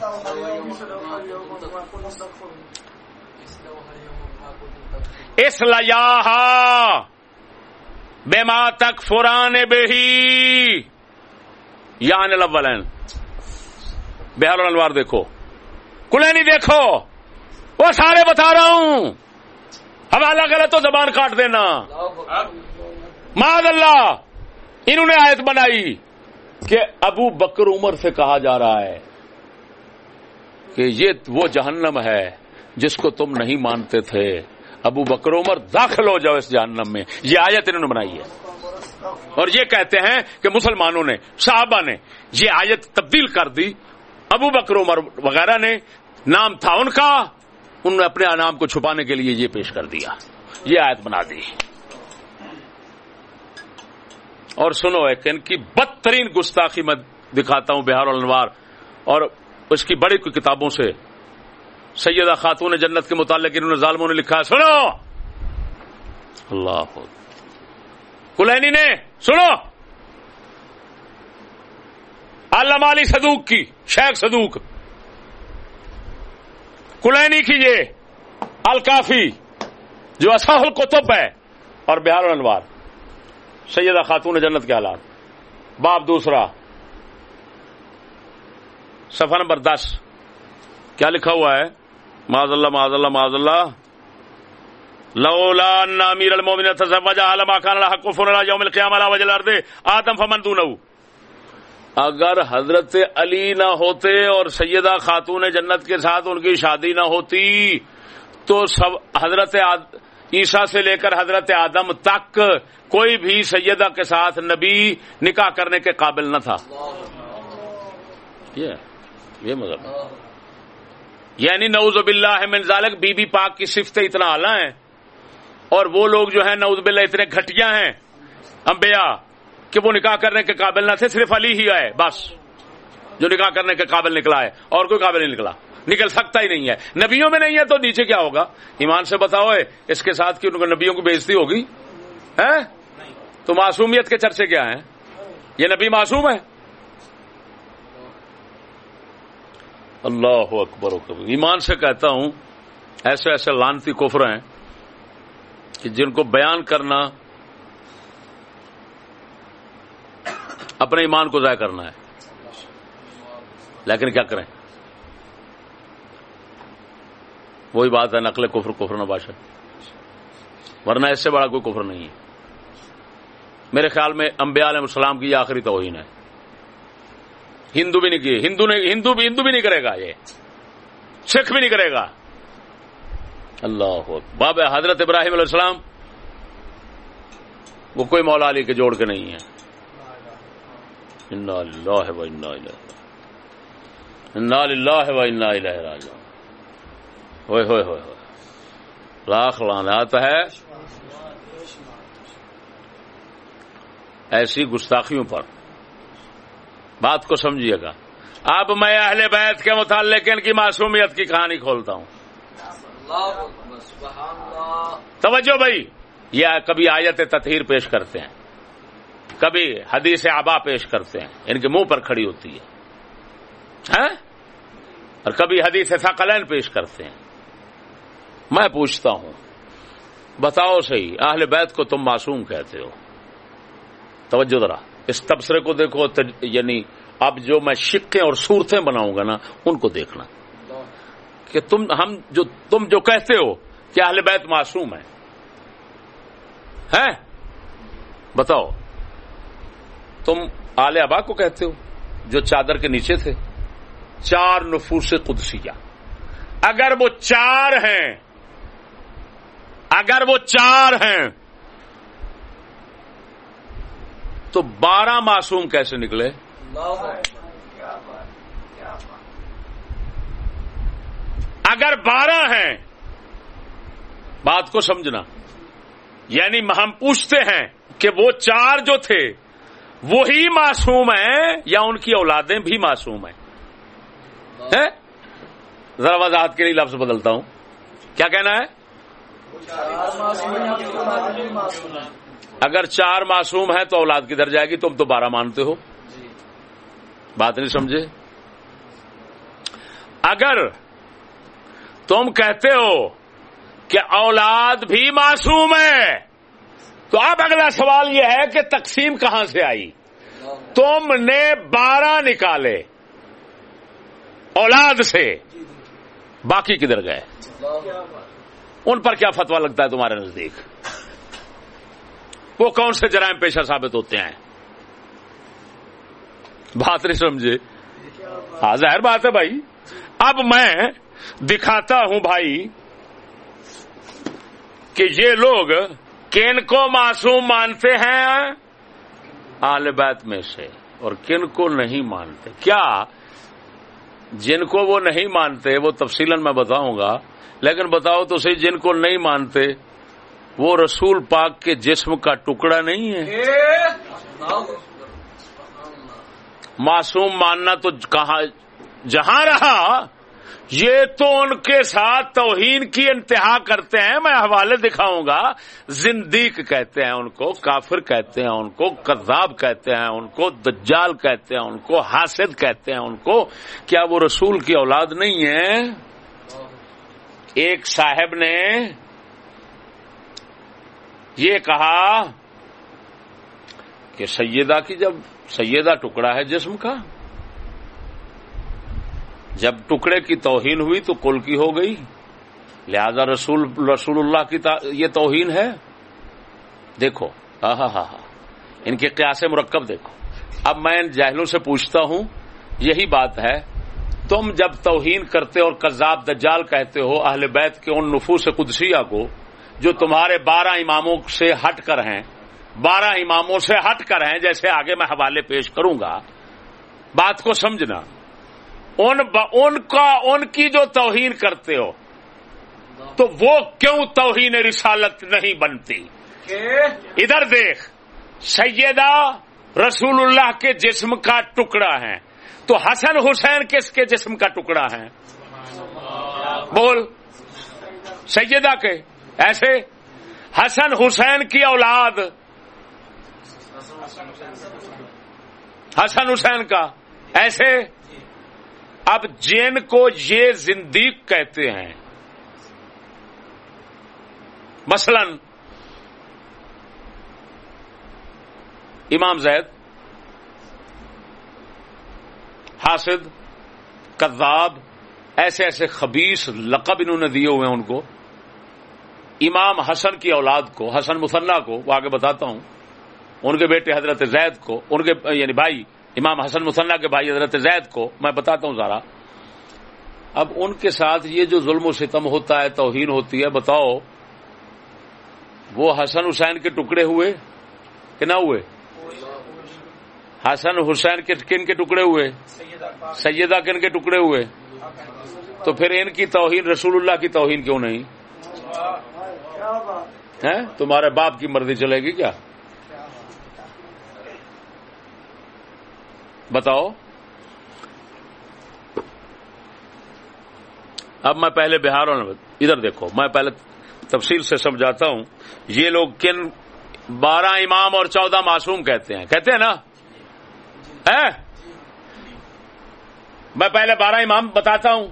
اس لیا بے ماں تک فران بہی یعنی یا بہار الوار دیکھو۔ کلینی دیکھو۔ وہ سارے بتا رہا ہوں۔ حوالہ غلط تو زبان کاٹ دینا۔ ماد اللہ، انہوں نے آیت بنائی کہ ابو بکر عمر سے کہا جا رہا ہے کہ یہ وہ جہنم ہے جس کو تم نہیں مانتے تھے۔ ابو بکر عمر داخل ہو جاؤ اس جہنم میں۔ یہ آیت انہوں نے بنائی ہے۔ اور یہ کہتے ہیں کہ مسلمانوں نے، صحابہ نے یہ آیت تبدیل کر دی۔ ابو بکر عمر وغیرہ نے نام تھا ان کا، انہوں نے اپنے نام کو چھپانے کے لیے یہ پیش کر دیا۔ یہ آیت بنا دی۔ اور سنو ایک ان کی بدترین گستاخی میں دکھاتا ہوں بہار الانوار اور اس کی بڑی کوئی کتابوں سے۔ سیدہ خاتون جنت کے متعلق انہوں نے ظالموں نے لکھا ہے۔ سنو! اللہ کلینی نے، سنو! علامہ علی صدوق کی، شیخ صدوق۔ کلینی کی یہ الکافی جو اصح القتب ہے اور بہار الانوار۔ سیدہ خاتون جنت کے حالات۔ باب دوسرا سفر نمبر دس۔ کیا لکھا ہوا ہے؟ معذ اللہ معذ اللہ معذ اللہ لولا ان امیر المؤمنین تزوج علما كان له حق فن يوم القيامه على وجه الارض۔ آدم فمن دونه؟ اگر حضرت علی نہ ہوتے اور سیدہ خاتون جنت کے ساتھ ان کی شادی نہ ہوتی، تو سب حضرت آد... عیسیٰ سے لے کر حضرت آدم تک کوئی بھی سیدہ کے ساتھ نبی نکاح کرنے کے قابل نہ تھا۔ یہ مطلب یعنی نعوذ باللہ من ذالک، بی بی پاک کی صفتیں اتنا اعلیٰ ہیں۔ اور وہ لوگ جو ہیں، نعوذ باللہ، اتنے گھٹیا ہیں انبیاء کہ وہ نکاح کرنے کے قابل نہ تھے، صرف علی ہی آئے، بس۔ جو نکاح کرنے کے قابل نکلا ہے، اور کوئی قابل نہیں نکلا۔ نکل سکتا ہی نہیں ہے۔ نبیوں میں نہیں ہے تو نیچے کیا ہوگا؟ ایمان سے بتاؤ اس کے ساتھ کی نبیوں کی بےزتی ہوگی؟ تو معصومیت کے چرچے کیا ہیں؟ یہ نبی معصوم ہے اللہ اکبر و کبر ایمان سے کہتا ہوں، ایسے ایسے لانتی کفر ہیں کہ جن کو بیان کرنا، اپنے ایمان کو ضائع کرنا ہے۔ لیکن کیا کریں؟ وہی بات ہے، نقل کفر کفر نباشا ورنہ اس سے بڑا کوئی کفر نہیں ہے۔ میرے خیال میں امبیا علیہ السلام کی یہ آخری توہین ہے۔ ہندو بھی نہیں کی، ہندو نہیں ہندو بھی ہندو بھی نہیں کرے گا یہ۔ سکھ بھی نہیں کرے گا۔ اللہ باب حضرت ابراہیم علیہ السلام، وہ کوئی مولا علی کے جوڑ کے نہیں ہے۔ ہوئے ہوئے ہوئے لاکھ لانات ہے۔ ایسی گستاخیوں پر۔ بات کو سمجھیے گا۔ اب میں اہل بیت کے متعلق ان کی معصومیت کی کہانی کھولتا ہوں۔ توجہ بھائی، یہ کبھی آیت تطہیر پیش کرتے ہیں۔ کبھی حدیث آبا پیش کرتے ہیں۔ ان کے منہ پر کھڑی ہوتی ہے۔ ہاں؟ اور کبھی حدیث ثقلین پیش کرتے ہیں۔ میں پوچھتا ہوں، بتاؤ صحیح، اہل بیت کو تم معصوم کہتے ہو؟ توجہ ذرا، اس تبصرے کو دیکھو یعنی اب جو میں شکیں اور صورتیں بناؤں گا نا، ان کو دیکھنا۔ کہ تم، ہم جو، تم جو کہتے ہو کہ اہل بیت معصوم ہے بتاؤ، تم آل ابا کو کہتے ہو جو چادر کے نیچے تھے؟ چار نفوس قدسیہ۔ اگر وہ چار ہیں اگر وہ چار ہیں، تو بارہ معصوم کیسے نکلے؟ اگر بارہ ہیں، بات کو سمجھنا۔ یعنی ہم پوچھتے ہیں کہ وہ چار جو تھے، وہی معصوم ہیں یا ان کی اولادیں بھی معصوم ہیں؟ ذرا وضاحت کے لیے لفظ بدلتا ہوں۔ کیا کہنا ہے؟ اگر چار معصوم ہیں تو اولاد کدھر جائے گی؟ تم تو بارہ مانتے ہو۔ بات نہیں سمجھے؟ اگر تم کہتے ہو کہ اولاد بھی معصوم ہے، تو اب اگلا سوال یہ ہے کہ تقسیم کہاں سے آئی؟ تم نے بارہ نکالے اولاد سے، باقی کدھر گئے؟ ان پر کیا فتوا لگتا ہے تمہارے نزدیک؟ وہ کون سے جرائم پیشہ ثابت ہوتے ہیں؟ بات نہیں سمجھے۔ ہاں ظاہر بات ہے بھائی۔ اب میں دکھاتا ہوں بھائی کہ یہ لوگ کن کو معصوم مانتے ہیں؟ آل بیت میں سے۔ اور کن کو نہیں مانتے۔ کیا جن کو وہ نہیں مانتے، وہ تفصیل میں بتاؤں گا۔ لیکن بتاؤ تو صحیح، جن کو نہیں مانتے، وہ رسول پاک کے جسم کا ٹکڑا نہیں ہے۔ معصوم ماننا تو کہاں، جہاں رہا؟ یہ تو ان کے ساتھ توہین کی انتہا کرتے ہیں۔ میں حوالے دکھاؤں گا۔ زندیق کہتے ہیں ان کو، کافر کہتے ہیں ان کو، کذاب کہتے ہیں ان کو، دجال کہتے ہیں ان کو، حاسد کہتے ہیں ان کو۔ کیا وہ رسول کی اولاد نہیں ہے؟ ایک صاحب نے یہ کہا کہ سیدہ کی جب سیدہ ٹکڑا ہے جسم کا، جب ٹکڑے کی توہین ہوئی تو کل کی ہو گئی۔ لہذا رسول رسول اللہ کی یہ توہین ہے۔ دیکھو ہاں ہاں ہاں ہاں۔ ان کے قیاس مرکب دیکھو۔ اب میں ان جاہلوں سے پوچھتا ہوں، یہی بات ہے تم جب توہین کرتے اور کذاب دجال کہتے ہو اہل بیت کے ان نفوس قدسیہ کو جو تمہارے بارہ اماموں سے ہٹ کر ہیں بارہ اماموں سے ہٹ کر ہیں جیسے آگے میں حوالے پیش کروں گا بات کو سمجھنا۔ ان ان کا ان کی جو توہین کرتے ہو تو وہ کیوں توہین رسالت نہیں بنتی؟ ادھر دیکھ سیدہ رسول اللہ کے جسم کا ٹکڑا ہے۔ تو حسن حسین کس کے جسم کا ٹکڑا ہے؟ بول، سیدہ کے، ایسے؟ حسن حسین کی اولاد۔ حسن حسین کا، ایسے؟ اب جین کو یہ زندیق کہتے ہیں۔ مثلا، امام زید حاسد، کذاب، ایسے ایسے خبیص لقب انہوں نے دیے ہوئے ہیں ان کو۔ امام حسن کی اولاد کو، حسن مسلح کو، وہ آگے بتاتا ہوں۔ ان کے بیٹے حضرت زید کو، ان کے یعنی بھائی، امام حسن مسلح کے بھائی حضرت زید کو میں بتاتا ہوں ذرا۔ اب ان کے ساتھ یہ جو ظلم و ستم ہوتا ہے، توہین ہوتی ہے، بتاؤ، وہ حسن حسین کے ٹکڑے ہوئے کہ نہ ہوئے؟ حسن حسین کے کن کے ٹکڑے ہوئے؟ سیدہ کن کے ٹکڑے ہوئے؟ تو پھر ان کی توہین رسول اللہ کی توہین کیوں نہیں؟ ہے تمہارے باپ کی مرضی چلے گی کیا؟ بتاؤ۔ اب میں پہلے بہار ادھر دیکھو، میں پہلے تفصیل سے سمجھاتا ہوں۔ یہ لوگ کن بارہ امام اور چودہ معصوم کہتے ہیں۔ کہتے ہیں نا؟ میں پہلے بارہ امام بتاتا ہوں،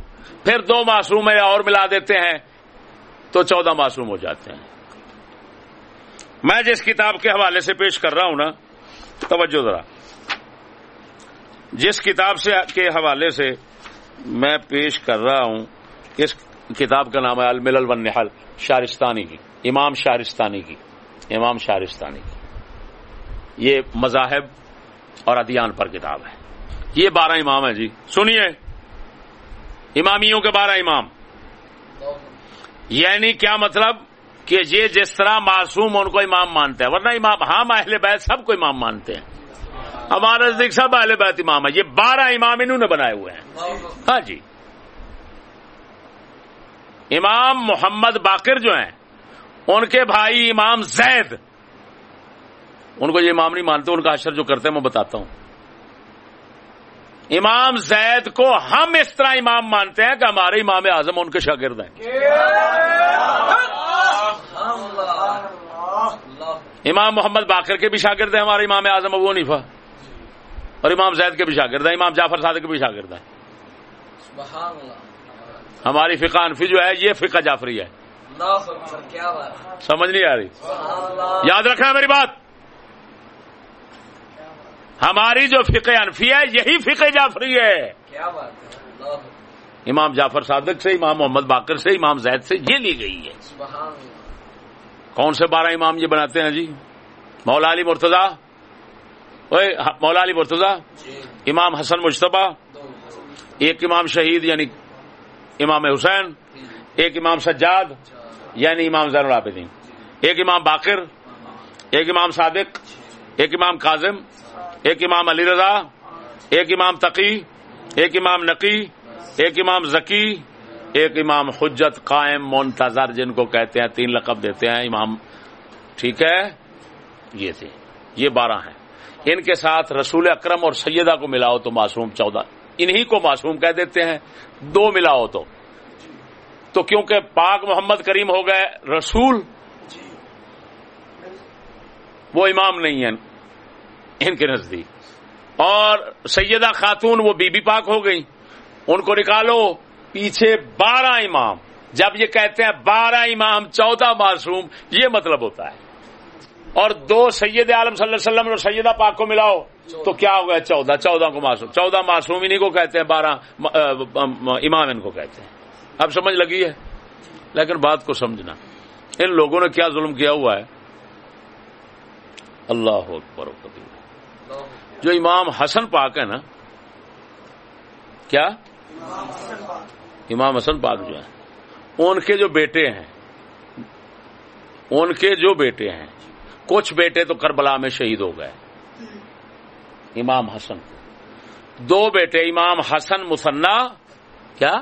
پھر دو معصوم اور ملا دیتے ہیں، تو چودہ معصوم ہو جاتے ہیں۔ میں جس کتاب کے حوالے سے پیش کر رہا ہوں نا، توجہ ذرا۔ جس کتاب سے کے حوالے سے میں پیش کر رہا ہوں، اس کتاب کا نام ہے المل النحل شارستانی کی، امام شارستانی کی، امام شارستانی کی۔ یہ مذاہب اور ادیان پر کتاب ہے۔ یہ بارہ امام ہے جی۔ سنیے۔ امامیوں کے بارہ امام۔ یعنی کیا مطلب کہ یہ جس طرح معصوم ان کو امام مانتے ہیں، ورنہ امام ہاں، ہم اہل بیت سب کو امام مانتے ہیں۔ ہمارا نزدیک سب اہل بیت امام ہے یہ بارہ امام انہوں نے بنائے ہوئے ہیں۔ ہاں جی۔ امام محمد باقر جو ہیں، ان کے بھائی امام زید۔ ان کو یہ امام نہیں مانتے ان کا اشر جو کرتے ہیں میں بتاتا ہوں۔ امام زید کو ہم اس طرح امام مانتے ہیں کہ ہمارے امام اعظم ان کے شاگرد ہیں۔ امام محمد باقر کے بھی شاگرد ہیں ہمارے امام اعظم ابو نیفا اور امام زید کے بھی شاگرد ہیں امام جعفر صادق کے بھی شاگرد ہیں۔ ہماری فقہ انفی جو ہے یہ فقہ جعفری ہے۔ سمجھ نہیں آ رہی؟ یاد رکھنا میری بات۔ ہماری جو فقہ انفی ہے یہی فقہ جعفری ہے۔ امام جعفر صادق سے امام محمد باقر سے امام زید سے یہ لی گئی ہے۔ کون سے بارہ امام یہ بناتے ہیں جی؟ مولا علی مرتضی؟ مولا علی مرتضی؟ امام حسن مشتبہ ایک امام شہید یعنی امام حسین ایک امام سجاد یعنی امام زین العابدین۔ ایک امام باقر ایک امام صادق ایک امام کاظم ایک امام علی رضا، ایک امام تقی، ایک امام نقی، ایک امام ذکی ایک امام حجت قائم منتظر جن کو کہتے ہیں، تین لقب دیتے ہیں، امام، ٹھیک ہے؟ یہ تھے، یہ بارہ ہیں۔ ان کے ساتھ رسول اکرم اور سیدہ کو ملاؤ تو معصوم چودہ۔ انہی کو معصوم کہہ دیتے ہیں، دو ملاؤ تو۔ تو کیونکہ پاک محمد کریم ہو گئے رسول، وہ امام نہیں ہیں۔ ان کے نزدیک۔ اور سیدہ خاتون وہ بی بی پاک ہو گئی۔ ان کو نکالو پیچھے بارہ امام۔ جب یہ کہتے ہیں بارہ امام چودہ معصوم، یہ مطلب ہوتا ہے۔ اور دو سید عالم صلی اللہ علیہ وسلم اور سیدہ پاک کو ملاؤ، تو کیا ہو گیا؟ چودہ۔ چودہ کو معصوم۔ چودہ معصوم انہیں کو کہتے ہیں، بارہ امام ان کو کہتے ہیں۔ اب سمجھ لگی ہے؟ لیکن بات کو سمجھنا۔ ان لوگوں نے کیا ظلم کیا ہوا ہے؟ اللہ اکبر جو امام حسن پاک ہے نا، کیا؟ امام حسن پاک جو ہے ان کے جو بیٹے ہیں، ان کے جو بیٹے ہیں، کچھ بیٹے تو کربلا میں شہید ہو گئے، امام حسن دو بیٹے، امام حسن مسنا کیا؟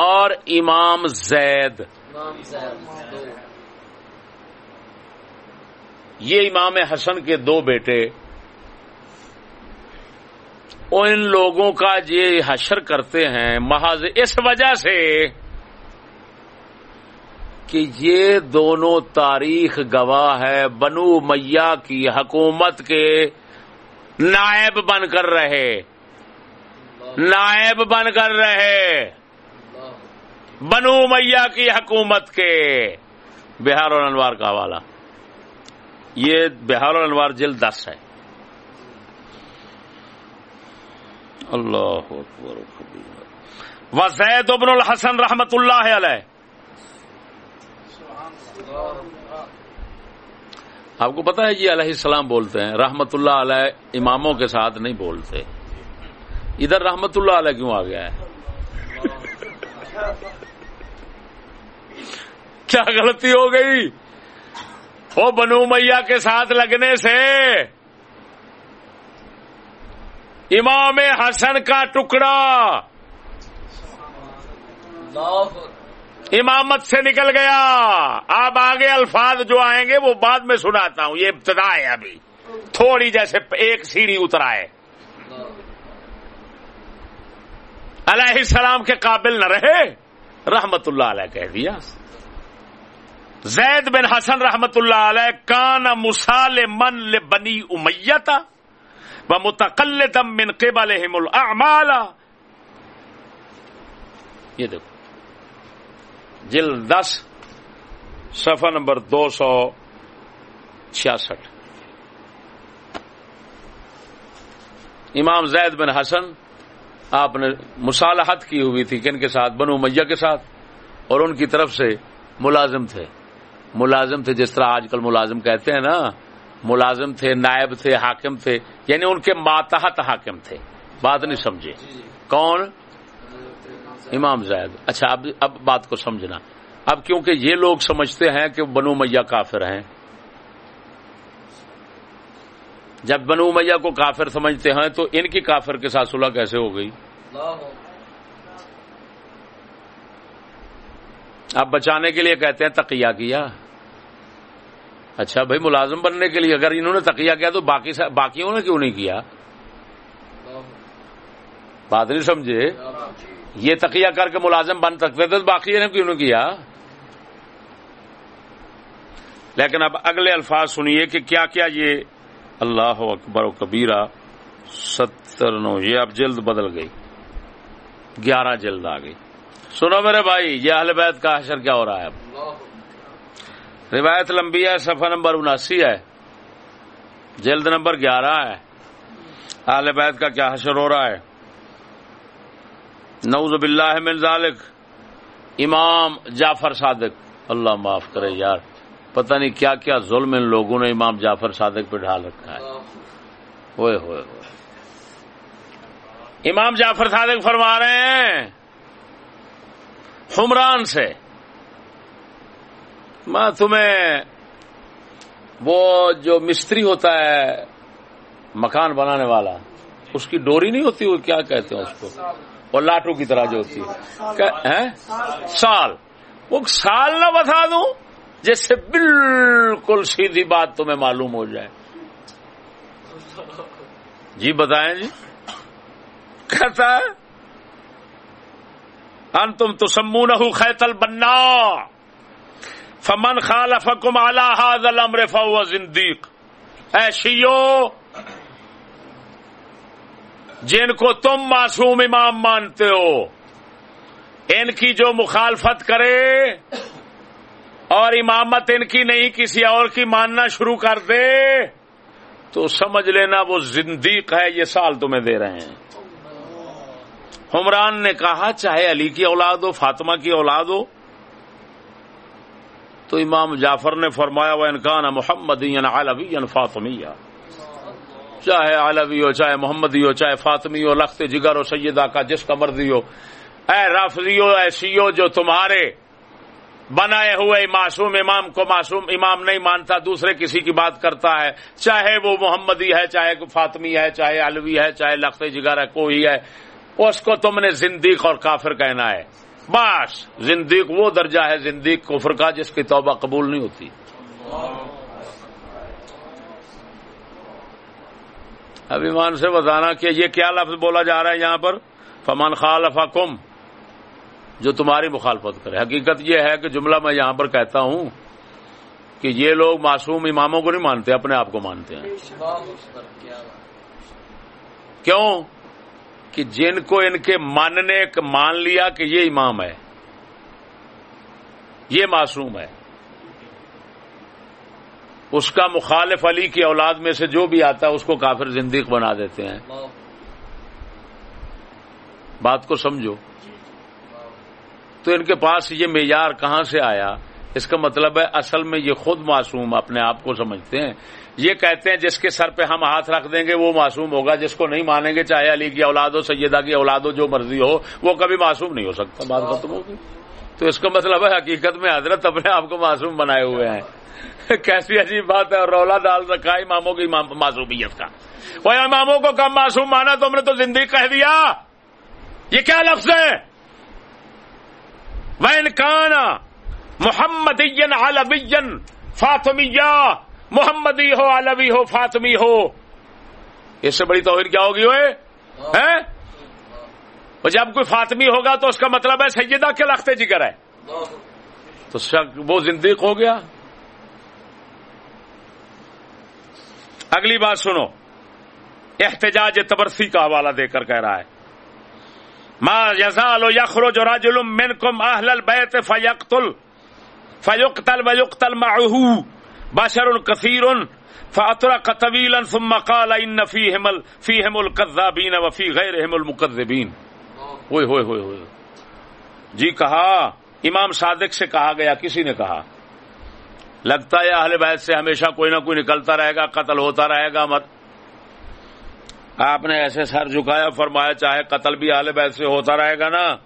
اور امام زید۔ یہ امام حسن کے دو بیٹے ان لوگوں کا یہ حشر کرتے ہیں محض اس وجہ سے کہ یہ دونوں تاریخ گواہ ہے بنو میاں کی حکومت کے نائب بن کر رہے۔ نائب بن کر رہے۔ بنو میاں کی حکومت کے۔ بہار اور انوار کا حوالہ۔ یہ بہار اور انوار جلد دس ہے۔ اللہ وزید ابن الحسن رحمت اللہ علیہ۔ آپ کو پتا ہے جی علیہ السلام بولتے ہیں، رحمت اللہ علیہ اماموں کے ساتھ نہیں بولتے۔ ادھر رحمت اللہ علیہ کیوں آ گیا ہے؟ کیا غلطی ہو گئی؟ وہ بنو میاں کے ساتھ لگنے سے امام حسن کا ٹکڑا۔ امامت سے نکل گیا۔ اب آگے الفاظ جو آئیں گے وہ بعد میں سناتا ہوں۔ یہ ابتدا ہے ابھی۔ تھوڑی جیسے ایک سیڑھی اترا ہے علیہ السلام کے قابل نہ رہے۔ رحمت اللہ علیہ کہہ دیا۔ زید بن حسن رحمت اللہ علیہ، کان مسال من بنی امیتا و متقل دم من قبل یہ دیکھو، جلد دس، صفحہ نمبر دو سو چھیاسٹھ. امام زید بن حسن، آپ نے مصالحت کی ہوئی تھی کن کے ساتھ؟ بنو میاں کے ساتھ، اور ان کی طرف سے ملازم تھے۔ ملازم تھے جس طرح آج کل ملازم کہتے ہیں نا ملازم تھے نائب تھے حاکم تھے یعنی ان کے ماتحت حاکم تھے۔ بات نہیں سمجھے۔ کون؟ امام زید۔ اچھا اب اب بات کو سمجھنا۔ اب کیونکہ یہ لوگ سمجھتے ہیں کہ بنو میاں کافر ہیں۔ جب بنو میاں کو کافر سمجھتے ہیں تو ان کی کافر کے ساتھ صلح کیسے ہو گئی؟ اب بچانے کے لیے کہتے ہیں تقیہ کیا۔ اچھا بھائی، ملازم بننے کے لیے اگر انہوں نے تقیہ کیا تو باقی باقیوں نے کیوں نہیں کیا؟ بات نہیں سمجھے؟ یہ تقیہ کر کے ملازم بن سکتے تھے تو باقی نے کیوں نہیں کیا؟ لیکن اب اگلے الفاظ سنیے کہ کیا کیا یہ اللہ اکبر و کبیرہ ستر نو یہ اب جلد بدل گئی۔ گیارہ جلد آ گئی۔ سنو میرے بھائی، یہ اہل بیت کا حشر کیا ہو رہا ہے اب؟ روایت لمبی ہے، صفحہ نمبر اناسی ہے۔ جلد نمبر گیارہ ہے۔ اہل بیت کا کیا حشر ہو رہا ہے۔ نعوذ باللہ من ذالک۔ امام جعفر صادق۔ اللہ معاف کرے یار۔ پتہ نہیں کیا کیا ظلم ان لوگوں نے امام جعفر صادق پہ ڈھال رکھا ہے۔ ہوئے ہوئے ہوئے۔ امام جعفر صادق فرما رہے ہیں۔ حمران سے۔ میں تمہیں وہ جو مستری ہوتا ہے مکان بنانے والا، اس کی ڈوری نہیں ہوتی، وہ کیا کہتے ہیں اس کو؟ اور لاٹو کی طرح جو ہوتی ہے۔ سال۔ وہ سال نہ بتا دوں، جس سے بالکل سیدھی بات تمہیں معلوم ہو جائے۔ جی بتائیں جی۔ کہتا ہے ان تم تو سمون خیتل بننا فمن خالفکم علی هذا الامر فهو زندیق۔ اے شیو جن کو تم معصوم امام مانتے ہو، ان کی جو مخالفت کرے اور امامت ان کی نہیں، کسی اور کی ماننا شروع کر دے، تو سمجھ لینا وہ زندیق ہے، یہ سال تمہیں دے رہے ہیں۔ حمران نے کہا، چاہے علی کی اولاد ہو، فاطمہ کی اولاد ہو تو امام جعفر نے فرمایا وہ انکان محمد علوی فاطمیہ چاہے علوی ہو، چاہے محمدی ہو، چاہے فاطمی ہو، لخت جگر ہو، سیدہ کا جس کا مرضی ہو۔ اے رافضی ہو ایسی ہو، جو تمہارے بنائے ہوئے معصوم امام کو معصوم امام نہیں مانتا، دوسرے کسی کی بات کرتا ہے، چاہے وہ محمدی ہے، چاہے فاطمی ہے، چاہے علوی ہے، چاہے لخت جگر ہے، کوئی ہے، اس کو تم نے زندیق اور کافر کہنا ہے۔ بس زندیق وہ درجہ ہے زندیق کفر کا جس کی توبہ قبول نہیں ہوتی۔ اب ایمان سے بتانا کہ یہ کیا لفظ بولا جا رہا ہے یہاں پر؟ فمان خالف کم جو تمہاری مخالفت کرے۔ حقیقت یہ ہے کہ جملہ میں یہاں پر کہتا ہوں کہ یہ لوگ معصوم اماموں کو نہیں مانتے اپنے آپ کو مانتے ہیں۔ کیوں؟ کہ جن کو ان کے ماننے مان لیا کہ یہ امام ہے، یہ معصوم ہے۔ اس کا مخالف علی کی اولاد میں سے جو بھی آتا ہے، اس کو کافر زندگی بنا دیتے ہیں۔ بات کو سمجھو۔ تو ان کے پاس یہ معیار کہاں سے آیا؟ اس کا مطلب ہے اصل میں یہ خود معصوم اپنے آپ کو سمجھتے ہیں۔ یہ کہتے ہیں جس کے سر پہ ہم ہاتھ رکھ دیں گے وہ معصوم ہوگا جس کو نہیں مانیں گے چاہے علی کی اولاد ہو سیدہ کی اولاد ہو جو مرضی ہو وہ کبھی معصوم نہیں ہو سکتا۔ بات ختم ہوگی۔ تو اس کا مطلب ہے حقیقت میں حضرت اپنے آپ کو معصوم بنائے ہوئے ہیں۔ کیسی عجیب بات ہے اور رولا ڈال رکھا ہے اماموں کی معصومیت کا۔ وہ اماموں کو کم معصوم مانا تو ہم نے تو زندگی کہہ دیا۔ یہ کیا لفظ ہے؟ وہ انکان محمد فاطمیہ، محمدی ہو، علوی ہو، فاطمی ہو۔ اس سے بڑی توہین کیا ہوگی وہ جب کوئی فاطمی ہوگا تو اس کا مطلب ہے سیدہ کے لختے جگر ہے۔ تو وہ زندگی ہو گیا۔ اگلی بات سنو۔ احتجاج تبرسی کا حوالہ دے کر کہہ رہا ہے۔ ما یزال یخرج رجل منکم اہل البیت فیقتل۔ فیقتل ویقتل معه بشر كثير فاطرق طويلا ثم قال ان فيهم فيهم الكذابين وفي غيرهم المكذبين۔ ہوئے ہوئے ہوئے ہوئے۔ جی کہا۔ امام صادق سے کہا گیا، کسی نے کہا۔ لگتا ہے اہل بیت سے ہمیشہ کوئی نہ کوئی نکلتا رہے گا، قتل ہوتا رہے گا، مت۔ آپ نے ایسے سر جھکایا، فرمایا چاہے قتل بھی اہل بیت سے ہوتا رہے گا نا۔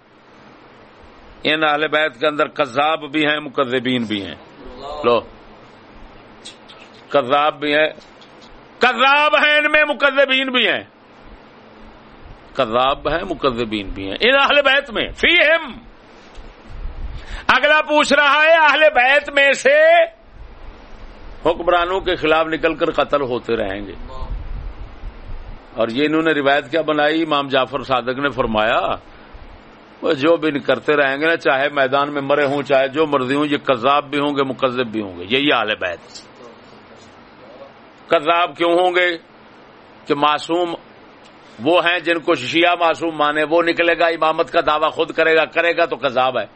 ان اہل بیت کے اندر کذاب بھی ہیں مقدبین بھی ہیں۔ لو۔ کذاب بھی ہیں۔ کذاب ہیں ان میں مقدبین بھی ہیں۔ کذاب ہیں مقدبین بھی ہیں۔ ان اہل بیت میں فی ہم اگلا پوچھ رہا ہے، اہل بیت میں سے حکمرانوں کے خلاف نکل کر قتل ہوتے رہیں گے۔ اور یہ انہوں نے روایت کیا بنائی، امام جعفر صادق نے فرمایا جو بھی کرتے رہیں گے نا، چاہے میدان میں مرے ہوں، چاہے جو مرضی ہوں، یہ کذاب بھی ہوں گے مقذب بھی ہوں گے۔ یہی حال ہے بیت کذاب کیوں ہوں گے؟ کہ معصوم وہ ہیں جن کو شیعہ معصوم مانے، وہ نکلے گا، امامت کا دعویٰ خود کرے گا کرے گا تو کذاب ہے۔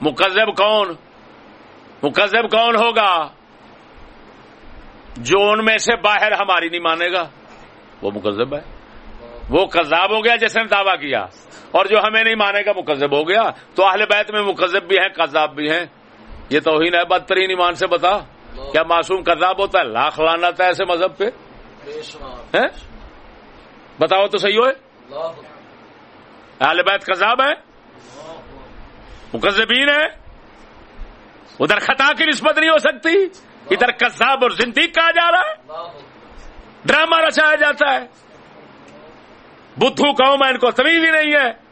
مقذب کون؟ مقذب کون ہوگا؟ جو ان میں سے باہر ہماری نہیں مانے گا، وہ مقذب ہے۔ وہ کذاب ہو گیا جس نے دعویٰ کیا اور جو ہمیں نہیں مانے گا مکذب ہو گیا تو اہل بیت میں مکذب بھی ہیں، کذاب بھی ہیں۔ یہ توہین ہے، بدترین ایمان سے بتا۔ کیا معصوم کذاب ہوتا ہے؟ لاکھ لانا تھا ایسے مذہب پہ۔ بتاؤ تو صحیح ہوئے۔ اہل بیت کذاب ہے مکذبین ہے ادھر خطا کی نسبت نہیں ہو سکتی۔ ادھر کذاب اور زندگی کہا جا رہا ہے۔ ڈرامہ رچایا جاتا ہے۔ بدھو قوم ہے، ان کو تمیز ہی نہیں ہے۔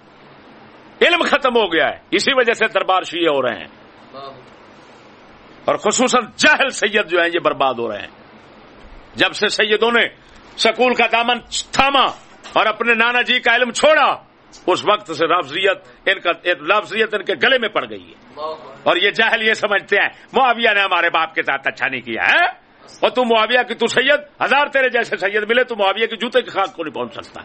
علم ختم ہو گیا ہے۔ اسی وجہ سے دربار شیعہ ہو رہے ہیں۔ اور خصوصاً جہل سید جو ہیں، یہ برباد ہو رہے ہیں۔ جب سے سیدوں نے سکول کا دامن تھاما اور اپنے نانا جی کا علم چھوڑا، اس وقت سے لفظیت ان کا لفظیت ان کے گلے میں پڑ گئی ہے۔ اور یہ جہل یہ سمجھتے ہیں، معاویہ نے ہمارے باپ کے ساتھ اچھا نہیں کیا ہے اور تو معاویہ کی تو سید، ہزار تیرے جیسے سید ملے تو معاویہ کی جوتے کی خاک کو نہیں پہنچ سکتا۔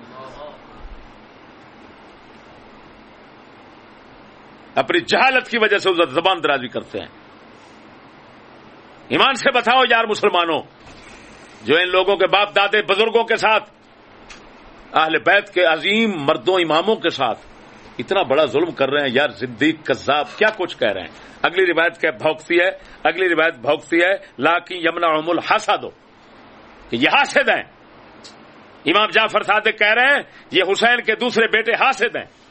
اپنی جہالت کی وجہ سے زبان درازی کرتے ہیں۔ ایمان سے بتاؤ یار مسلمانوں، جو ان لوگوں کے باپ دادے بزرگوں کے ساتھ، اہل بیت کے عظیم مردوں اماموں کے ساتھ اتنا بڑا ظلم کر رہے ہیں۔ یار زدیق کذاب، کیا کچھ کہہ رہے ہیں؟ اگلی روایت کیا بھوکتی ہے؟ اگلی روایت بھوکتی ہے لا کی یمنا عمل ہاسا دو کہ یہ حاسد ہیں۔ امام جعفر صادق کہہ رہے ہیں، یہ حسین کے دوسرے بیٹے حاسد ہیں۔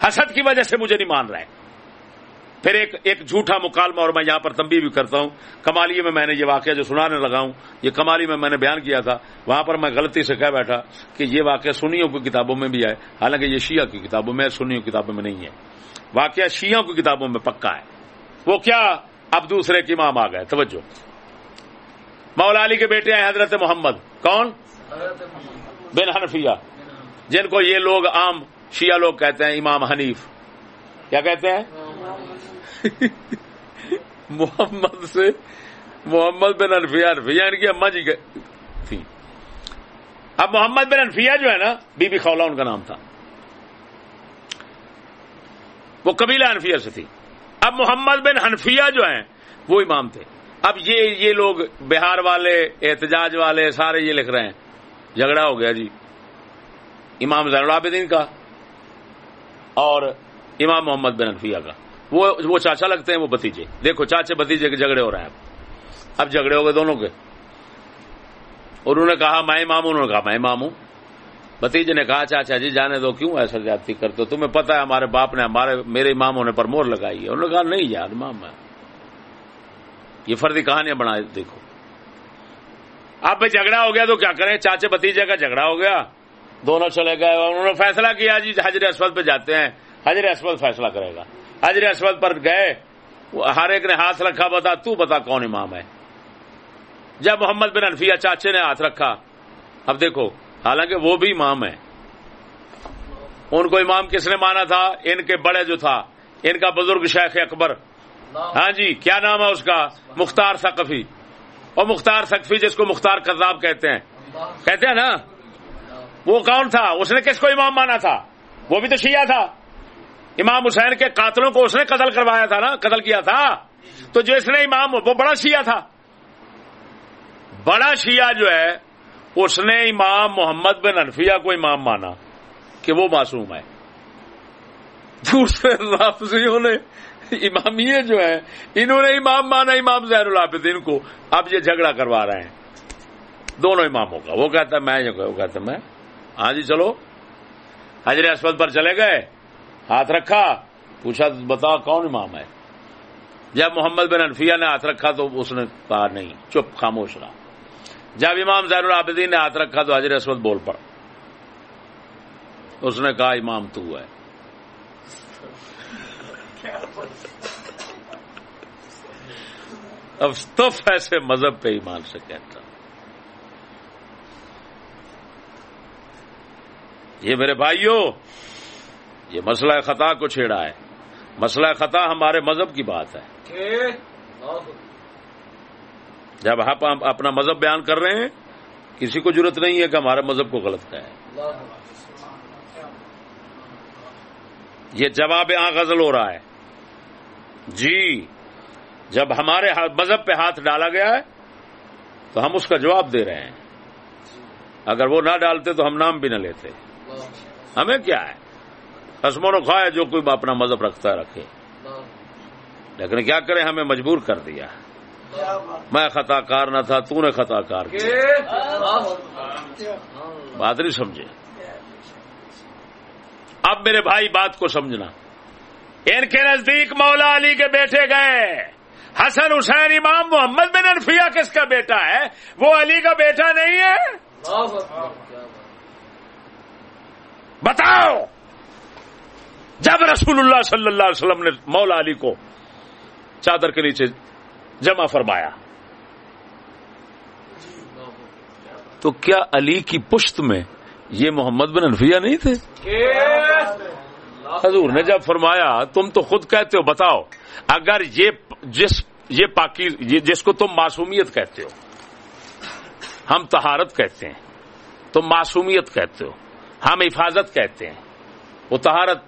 حسد کی وجہ سے مجھے نہیں مان رہے پھر ایک ایک جھوٹا مکالمہ اور میں یہاں پر تمبی بھی کرتا ہوں کمالی میں میں نے یہ واقعہ جو سنانے لگا ہوں یہ کمالی میں میں نے بیان کیا تھا وہاں پر میں غلطی سے کہہ بیٹھا کہ یہ واقعہ سنیوں کی کتابوں میں بھی ہے حالانکہ یہ شیعہ کی کتابوں میں سنیوں کتابوں میں نہیں ہے واقعہ شیعوں کی کتابوں میں پکا ہے وہ کیا اب دوسرے کی امام آ گئے توجہ مولا علی کے بیٹے ہیں حضرت محمد کون؟ بن حنفیہ جن کو یہ لوگ عام شیعہ لوگ کہتے ہیں امام حنیف کیا کہتے ہیں؟ محمد سے محمد بن انفیا انفیا ان یعنی کی اما جی تھی اب محمد بن انفیا جو ہے نا، بی بی خولا ان کا نام تھا۔ وہ قبیلہ انفیا سے تھی۔ اب محمد بن حنفیہ جو ہیں، وہ امام تھے۔ اب یہ یہ لوگ بہار والے، احتجاج والے، سارے یہ لکھ رہے ہیں۔ جھگڑا ہو گیا جی۔ امام زین العابدین کا۔ اور امام محمد بن انفیہ کا۔ وہ وہ چاچا لگتے ہیں، وہ بتیجے دیکھو، چاچے بتیجے کے جھگڑے ہو رہے ہیں اب۔ اب جھگڑے ہو گئے دونوں کے۔ انہوں نے کہا، میں امام انہوں نے کہا، میں امام ہوں۔ بتیجے نے کہا، چاچا جی جانے دو، کیوں ایسا جاتی کرتے تمہیں پتا ہے، ہمارے باپ نے ہمارے میرے امام ہونے پر مور لگائی ہے۔ انہوں نے کہا، نہیں یار، امام میں یہ فردی کہانیاں بنا دیکھو۔ اب جھگڑا ہو گیا تو کیا کریں؟ چاچے بتیجے کا جھگڑا ہو گیا۔ دونوں چلے گئے انہوں نے فیصلہ کیا جی حضر اسود پہ جاتے ہیں۔ حضر اسود فیصلہ کرے گا۔ حضر اسود پر گئے۔ ہر ایک نے ہاتھ رکھا، بتا، تو بتا کون امام ہے؟ جب محمد بن انفیہ چاچے نے ہاتھ رکھا۔ اب دیکھو، حالانکہ وہ بھی امام ہے ان کو امام کس نے مانا تھا؟ ان کے بڑے جو تھا۔ ان کا بزرگ شیخ اکبر۔ ہاں جی کیا نام ہے اس کا؟ مختار ثقفی۔ اور مختار ثقفی جس کو مختار کذاب کہتے ہیں۔ کہتے ہیں نا؟ وہ کون تھا؟ اس نے کس کو امام مانا تھا؟ وہ بھی تو شیعہ تھا۔ امام حسین کے قاتلوں کو اس نے قتل کروایا تھا نا؟ قتل کیا تھا؟ تو جو اس نے امام، وہ بڑا شیعہ تھا۔ بڑا شیعہ جو ہے، اس نے امام محمد بن انفیہ کو امام مانا کہ وہ معصوم ہے۔ دوسرے لفظیوں نے امامیہ جو ہے، انہوں نے امام مانا امام زہر العابدین کو۔ اب یہ جھگڑا کروا رہے ہیں۔ دونوں اماموں کا وہ کہتا ہے، میں وہ کہتا میں ہاں جی چلو۔ حضر اسود پر چلے گئے، ہاتھ رکھا، پوچھا بتا کون امام ہے؟ جب محمد بن انفیہ نے ہاتھ رکھا تو اس نے کہا، نہیں، چپ، خاموش رہا۔ جب امام زیر العابدین نے ہاتھ رکھا تو حضر اسود بول پڑا۔ اس نے کہا، امام تو ہے۔ اب تف ایسے مذہب پہ ایمان سے کہتا۔ یہ میرے بھائیوں یہ مسئلہ خطا کو چھیڑا ہے۔ مسئلہ خطا ہمارے مذہب کی بات ہے۔ جب آپ اپنا مذہب بیان کر رہے ہیں، کسی کو ضرورت نہیں ہے کہ ہمارے مذہب کو غلط کہے۔ یہ جواب آ غزل ہو رہا ہے۔ جی جب ہمارے مذہب پہ ہاتھ ڈالا گیا ہے، تو ہم اس کا جواب دے رہے ہیں۔ اگر وہ نہ ڈالتے تو ہم نام بھی نہ لیتے۔ ہمیں کیا ہے؟ رسم و رخا جو کوئی اپنا مذہب رکھتا رکھے۔ لیکن کیا کریں ہمیں مجبور کر دیا۔ میں خطا کار نہ تھا، تو نے خطا کار کیا۔ بات نہیں سمجھے۔ اب میرے بھائی، بات کو سمجھنا۔ ان کے نزدیک مولا علی کے بیٹے گئے۔ حسن حسین امام محمد بن انفیہ کس کا بیٹا ہے؟ وہ علی کا بیٹا نہیں ہے؟ بتاؤ! جب رسول اللہ صلی اللہ علیہ وسلم نے مولا علی کو چادر کے نیچے جمع فرمایا، تو کیا علی کی پشت میں یہ محمد بن انفیہ نہیں تھے؟ حضور نے جب فرمایا، تم تو خود کہتے ہو، بتاؤ، اگر یہ جس، یہ پاکی جس کو تم معصومیت کہتے ہو، ہم تہارت کہتے ہیں، تم معصومیت کہتے ہو ہم حفاظت کہتے ہیں۔ وہ تہارت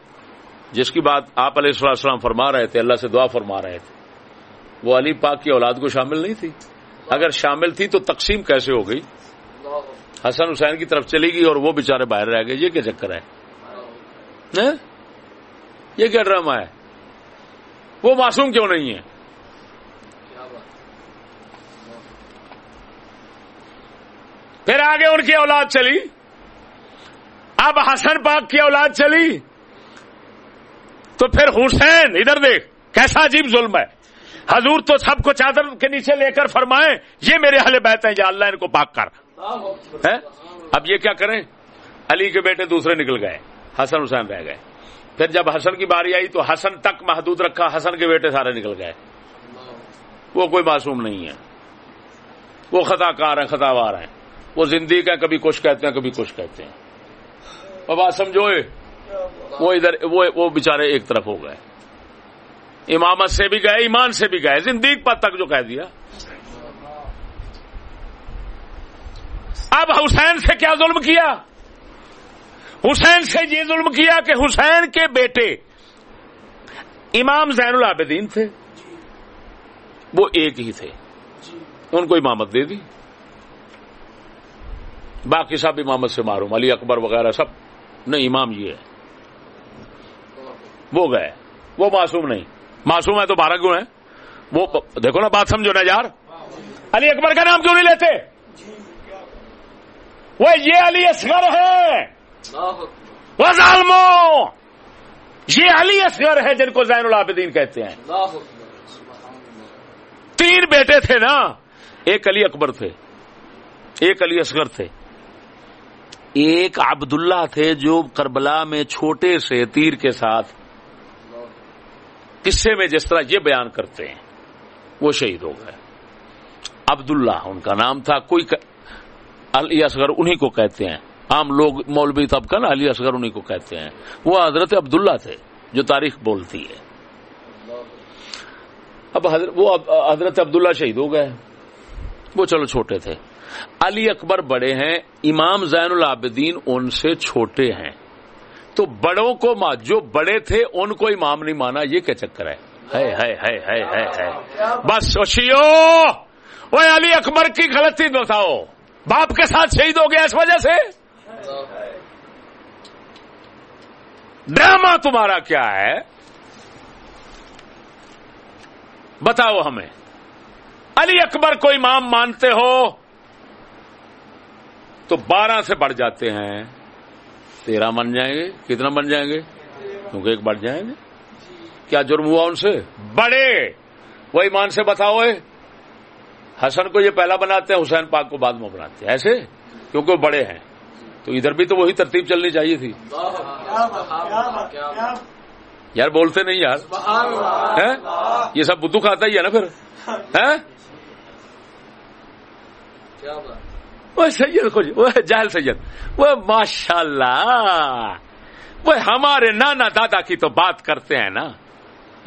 جس کی بات آپ علیہ السلام السلام فرما رہے تھے، اللہ سے دعا فرما رہے تھے۔ وہ علی پاک کی اولاد کو شامل نہیں تھی۔ اگر شامل تھی تو تقسیم کیسے ہو گئی؟ حسن حسین کی طرف چلی گئی اور وہ بےچارے باہر رہ گئے۔ یہ کیا چکر ہے؟ یہ کیا ڈرامہ ہے؟ وہ معصوم کیوں نہیں ہے؟ پھر آگے ان کی اولاد چلی۔ اب حسن پاک کی اولاد چلی تو پھر حسین، ادھر دیکھ، کیسا عجیب ظلم ہے۔ حضور تو سب کو چادر کے نیچے لے کر فرمائیں یہ میرے حل بیت ہیں، یا اللہ ان کو پاک کر۔ اب یہ کیا کریں؟ علی کے بیٹے دوسرے نکل گئے، حسن حسین رہ گئے۔ پھر جب حسن کی باری آئی تو حسن تک محدود رکھا، حسن کے بیٹے سارے نکل گئے۔ وہ کوئی معصوم نہیں ہے۔ وہ خطا کار ہیں خطا وار ہیں۔ وہ زندگی کا کبھی کچھ کہتے ہیں، کبھی کچھ کہتے ہیں۔ اور بات سمجھوئے وہ ادھر وہ بےچارے ایک طرف ہو گئے۔ امامت سے بھی گئے، ایمان سے بھی گئے۔ زندگی پر تک جو کہہ دیا۔ اب حسین سے کیا ظلم کیا؟ حسین سے یہ ظلم کیا کہ حسین کے بیٹے امام زین العابدین تھے۔ وہ ایک ہی تھے۔ ان کو امامت دے دی۔ باقی سب امامت سے معروم۔ علی اکبر وغیرہ سب نہیں، امام یہ ہے۔ وہ گئے۔ وہ معصوم نہیں۔ معصوم ہے تو بارہ کیوں ہے وہ دیکھو نا بات سمجھو نا یار۔ علی اکبر کا نام کیوں نہیں لیتے؟ وہ یہ علی اصغر ہے۔ وہ ظالمو یہ علی اصغر ہے جن کو زین العابدین کہتے ہیں۔ تین بیٹے تھے نا۔ ایک علی اکبر تھے۔ ایک علی اصغر تھے۔ ایک عبداللہ تھے جو کربلا میں چھوٹے سے تیر کے ساتھ قصے میں جس طرح یہ بیان کرتے ہیں، وہ شہید ہو گئے۔ عبداللہ ان کا نام تھا، کوئی علی اصغر انہی کو کہتے ہیں۔ عام لوگ مولوی طبقہ نا، علی اصغر انہی کو کہتے ہیں۔ وہ حضرت عبداللہ تھے جو تاریخ بولتی ہے۔ اب حضرت وہ حضرت عبداللہ شہید ہو گئے۔ وہ چلو چھوٹے تھے۔ علی اکبر بڑے ہیں، امام زین العابدین ان سے چھوٹے ہیں۔ تو بڑوں کو جو بڑے تھے، ان کو امام نہیں مانا، یہ کیا چکر ہے؟ بس سوچیو وہ علی اکبر کی غلطی بتاؤ۔ باپ کے ساتھ شہید ہو گیا اس وجہ سے؟ ڈرامہ تمہارا کیا ہے؟ بتاؤ ہمیں۔ علی اکبر کو امام مانتے ہو؟ تو بارہ سے بڑھ جاتے ہیں۔ تیرہ بن جائیں گے۔ کتنا بن جائیں گے؟ کیونکہ ایک بڑھ جائیں گے۔ کیا جرم ہوا ان سے؟ بڑے! وہ ایمان سے بتاؤ حسن کو یہ پہلا بناتے ہیں، حسین پاک کو بعد میں بناتے ہیں۔ ایسے؟ کیونکہ وہ بڑے ہیں۔ تو ادھر بھی تو وہی ترتیب چلنی چاہیے تھی۔ یار بولتے نہیں یار۔ یہ سب بدھو کھاتا ہی ہے نا پھر۔ وہ سید خوش وہ جہل سید۔ وہ ماشاء اللہ وہ ہمارے نانا دادا کی تو بات کرتے ہیں نا۔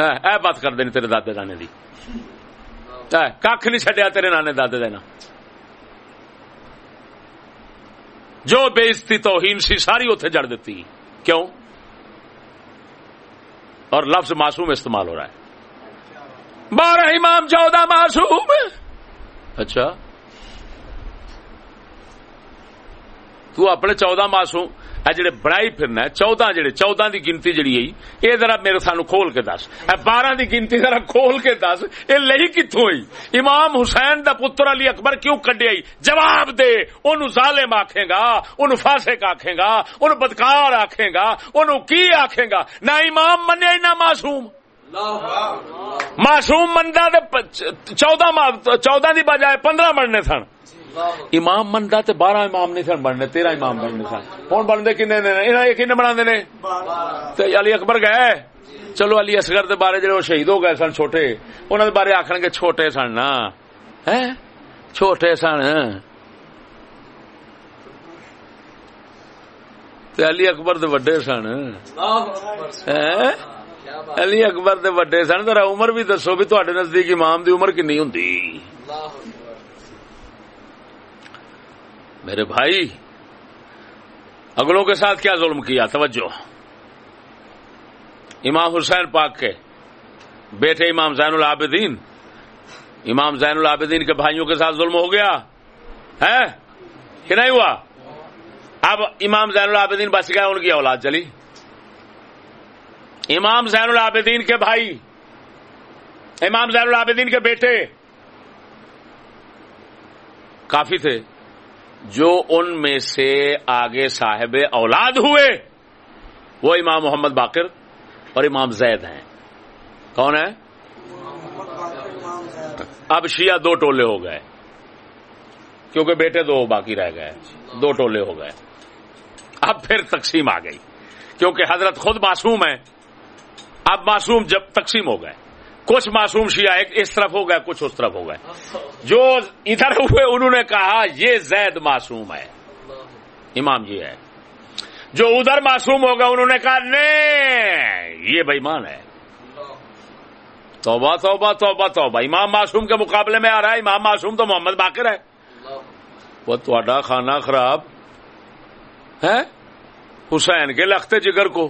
اے بات کر دینی تیرے دادے دانے دی۔ کھ نہیں چڈیا تیرے نانے دادے دینا جو بےزتی توہین سی ساری اتنے جڑ دیتی۔ کیوں؟ اور لفظ معصوم استعمال ہو رہا ہے۔ بارہ امام چودہ معصوم۔ اچھا۔ تو اپنے چودہ معصوم، اے جڑے بڑائی پھرنا ہے، چودہ جڑے، چودہ دی گنتی جڑی ہے، یہ ذرا میرے سانو کھول کے دس۔ اے بارہ دی گنتی ذرا کھول کے دس، یہ لئی کتوں ہوئی امام حسین دا پتر علی اکبر کیوں کڈیا جواب دے، اونوں ظالم آکھے گا، اونوں فاسق آکھے گا، اونوں بدکار آکھے گا، اونوں کی آکھے گا؟ نہ امام منیا نہ معصوم۔ معصوم مندا چودہ چودہ دی بجائے پندرہ مننے سن۔ امام منتا تے بارہ امام نہیں سن بننے، تیرہ امام بننے سن۔ ہوں بنتے کن کن بنا علی اکبر گئے۔ چلو علی اصغر دے بارے جڑے شہید ہو گئے سن چھوٹے انہوں دے بارے آخر گے چھوٹے سن نا۔ چھوٹے سن۔ علی اکبر دے وڈے سن۔ علی اکبر دے وڈے سن۔ ذرا عمر بھی دسو بھی تھوڑے نزدیک امام دی عمر کنی ہوں میرے بھائی، اگلوں کے ساتھ کیا ظلم کیا؟ توجہ۔ امام حسین پاک کے بیٹے امام زین العابدین۔ امام زین العابدین کے بھائیوں کے ساتھ ظلم ہو گیا۔ ہے کہ نہیں ہوا؟ اب امام زین العابدین بچ گیا ان کی اولاد چلی۔ امام زین العابدین کے بھائی، امام زین العابدین کے بیٹے کافی تھے۔ جو ان میں سے آگے صاحب اولاد ہوئے، وہ امام محمد باقر اور امام زید ہیں۔ کون ہے اب شیعہ دو ٹولے ہو گئے، کیونکہ بیٹے دو باقی رہ گئے، دو ٹولے ہو گئے۔ اب پھر تقسیم آ گئی، کیونکہ حضرت خود معصوم ہے اب معصوم جب تقسیم ہو گئے۔ کچھ معصوم شیعہ ایک اس طرف ہو گئے، کچھ اس طرف ہو گئے۔ جو ادھر ہوئے، انہوں نے کہا، یہ زید معصوم ہے۔ امام جی ہے۔ جو ادھر معصوم ہو گئے، انہوں نے کہا، نہیں، یہ بےمان ہے۔ توبہ توبہ توبہ توبہ۔ امام معصوم کے مقابلے میں آ رہا ہے، امام معصوم تو محمد باقر ہے۔ وہ تھوڑا کھانا خراب ہے حسین کے لختے جگر کو۔